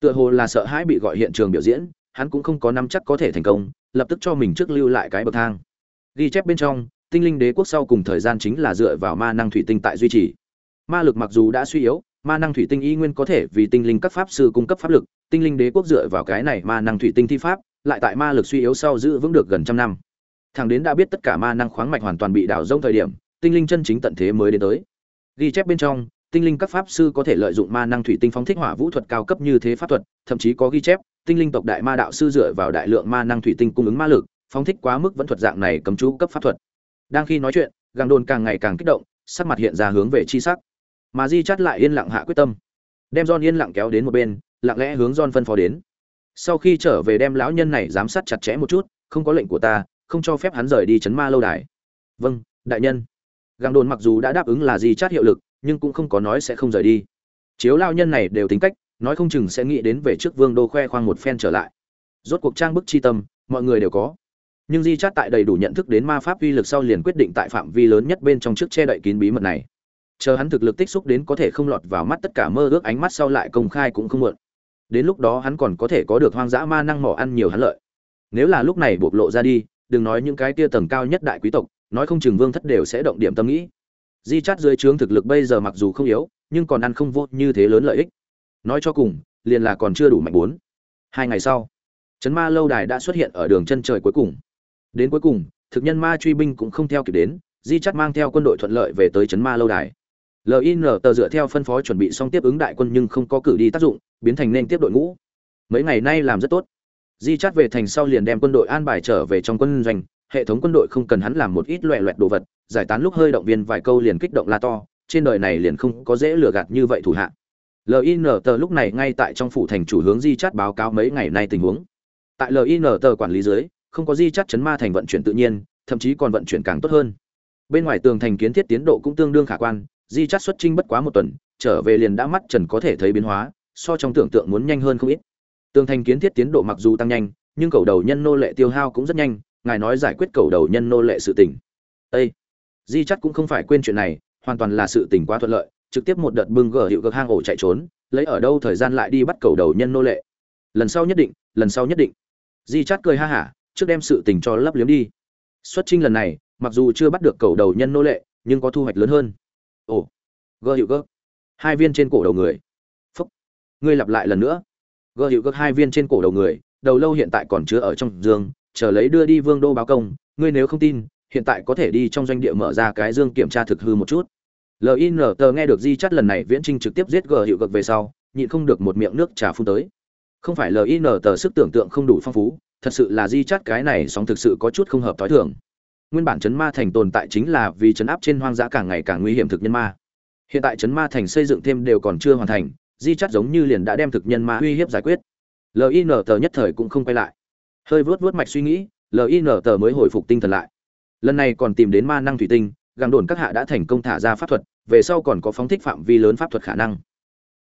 Tựa hồ là sợ hãi bị gọi hiện trường biểu diễn, hắn cũng không có nắm chắc có thể thành công, lập tức cho mình trước lưu lại cái bậc thang. Ghi chép bên trong tinh linh đế quốc sau cùng thời gian chính là dựa vào ma năng thủy tinh tại duy trì. Ma lực mặc dù đã suy yếu, ma năng thủy tinh y nguyên có thể vì tinh linh các pháp sư cung cấp pháp lực, tinh linh đế quốc dựa vào cái này ma năng thủy tinh thi pháp, lại tại ma lực suy yếu sau giữ vững được gần trăm năm. Thằng đến đã biết tất cả ma năng khoáng mạch hoàn toàn bị đảo rông thời điểm, tinh linh chân chính tận thế mới đến tới. Ghi chép bên trong, tinh linh các pháp sư có thể lợi dụng ma năng thủy tinh phóng thích hỏa vũ thuật cao cấp như thế pháp thuật, thậm chí có ghi chép, tinh linh tộc đại ma đạo sư dựa vào đại lượng ma năng thủy tinh cung ứng ma lực, phóng thích quá mức vẫn thuật dạng này cấm chú cấp pháp thuật đang khi nói chuyện, gàng đồn càng ngày càng kích động, sắc mặt hiện ra hướng về chi sắc. Mà di chắt lại yên lặng hạ quyết tâm. Đem john yên lặng kéo đến một bên, lặng lẽ hướng john phân phó đến. Sau khi trở về đem lão nhân này giám sát chặt chẽ một chút, không có lệnh của ta, không cho phép hắn rời đi chấn ma lâu đài. Vâng đại nhân. Găng đồn mặc dù đã đáp ứng là di chát hiệu lực, nhưng cũng không có nói sẽ không rời đi. Chiếu lao nhân này đều tính cách, nói không chừng sẽ nghĩ đến về trước vương đô khoe khoang một phen trở lại. Rốt cuộc trang bức chi tâm, mọi người đều có nhưng di chát tại đầy đủ nhận thức đến ma pháp uy lực sau liền quyết định tại phạm vi lớn nhất bên trong trước che đậy kín bí mật này. Chờ hắn thực lực tích xúc đến có thể không lọt vào mắt tất cả mơ ước ánh mắt sau lại công khai cũng không muộn. Đến lúc đó hắn còn có thể có được hoang dã ma năng mỏ ăn nhiều hắn lợi. Nếu là lúc này bộc lộ ra đi, đừng nói những cái tia tầng cao nhất đại quý tộc, nói không chừng vương thất đều sẽ động điểm tâm nghĩ. Di chát dưới trướng thực lực bây giờ mặc dù không yếu, nhưng còn ăn không vô như thế lớn lợi ích. Nói cho cùng, liền là còn chưa đủ mạnh bốn. Hai ngày sau chấn ma lâu đài đã xuất hiện ở đường chân trời cuối cùng đến cuối cùng, thực nhân ma truy binh cũng không theo kịp đến, di chắt mang theo quân đội thuận lợi về tới trấn ma lâu đài. Lin tờ dựa theo phân phó chuẩn bị xong tiếp ứng đại quân nhưng không có cử đi tác dụng, biến thành nên tiếp đội ngũ. Mấy ngày nay làm rất tốt. Di chắt về thành sau liền đem quân đội an bài trở về trong quân doanh, hệ thống quân đội không cần hắn làm một ít loẹ loẹt đồ vật, giải tán lúc hơi động viên vài câu liền kích động la to, trên đời này liền không có dễ lừa gạt như vậy thủ hạ. Lin tờ lúc này ngay tại trong phủ thành chủ hướng di chắt báo cáo mấy ngày nay tình huống. Tại lin tờ quản lý dưới không có di chắt chấn ma thành vận chuyển tự nhiên, thậm chí còn vận chuyển càng tốt hơn. Bên ngoài tường thành kiến thiết tiến độ cũng tương đương khả quan, di chắt xuất trinh bất quá một tuần, trở về liền đã mắt trần có thể thấy biến hóa, so trong tưởng tượng muốn nhanh hơn không ít. Tường thành kiến thiết tiến độ mặc dù tăng nhanh, nhưng cầu đầu nhân nô lệ tiêu hao cũng rất nhanh, ngài nói giải quyết cầu đầu nhân nô lệ sự tỉnh â di chắt cũng không phải quên chuyện này, hoàn toàn là sự tỉnh quá thuận lợi, trực tiếp một đợt bưng gờ hiệu cực hang ổ chạy trốn, lấy ở đâu thời gian lại đi bắt cầu đầu nhân nô lệ. Lần sau nhất định, lần sau nhất định. Di chắt cười ha hả trước đem sự tình cho lấp liếm đi. Xuất trinh lần này, mặc dù chưa bắt được cầu đầu nhân nô lệ, nhưng có thu hoạch lớn hơn. Ồ, gơ hiệu gơ. Hai viên trên cổ đầu người. Phúc. Ngươi lặp lại lần nữa. Gơ hiệu gơ hai viên trên cổ đầu người, đầu lâu hiện tại còn chứa ở trong dương, chờ lấy đưa đi vương đô báo công. Ngươi nếu không tin, hiện tại có thể đi trong doanh địa mở ra cái dương kiểm tra thực hư một chút. Lin tờ nghe được di chắt lần này viễn trinh trực tiếp giết gờ hiệu gật về sau, nhịn không được một miệng nước trà phun tới. Không phải lin tờ sức tưởng tượng không đủ phong phú thật sự là di chắt cái này sóng thực sự có chút không hợp thói thường. Nguyên bản chấn ma thành tồn tại chính là vì chấn áp trên hoang dã càng ngày càng nguy hiểm thực nhân ma. Hiện tại chấn ma thành xây dựng thêm đều còn chưa hoàn thành, di chắt giống như liền đã đem thực nhân ma uy hiếp giải quyết. Lin tờ nhất thời cũng không quay lại. Hơi vớt vớt mạch suy nghĩ lin tờ mới hồi phục tinh thần lại. Lần này còn tìm đến ma năng thủy tinh, gàng đồn các hạ đã thành công thả ra pháp thuật, về sau còn có phóng thích phạm vi lớn pháp thuật khả năng.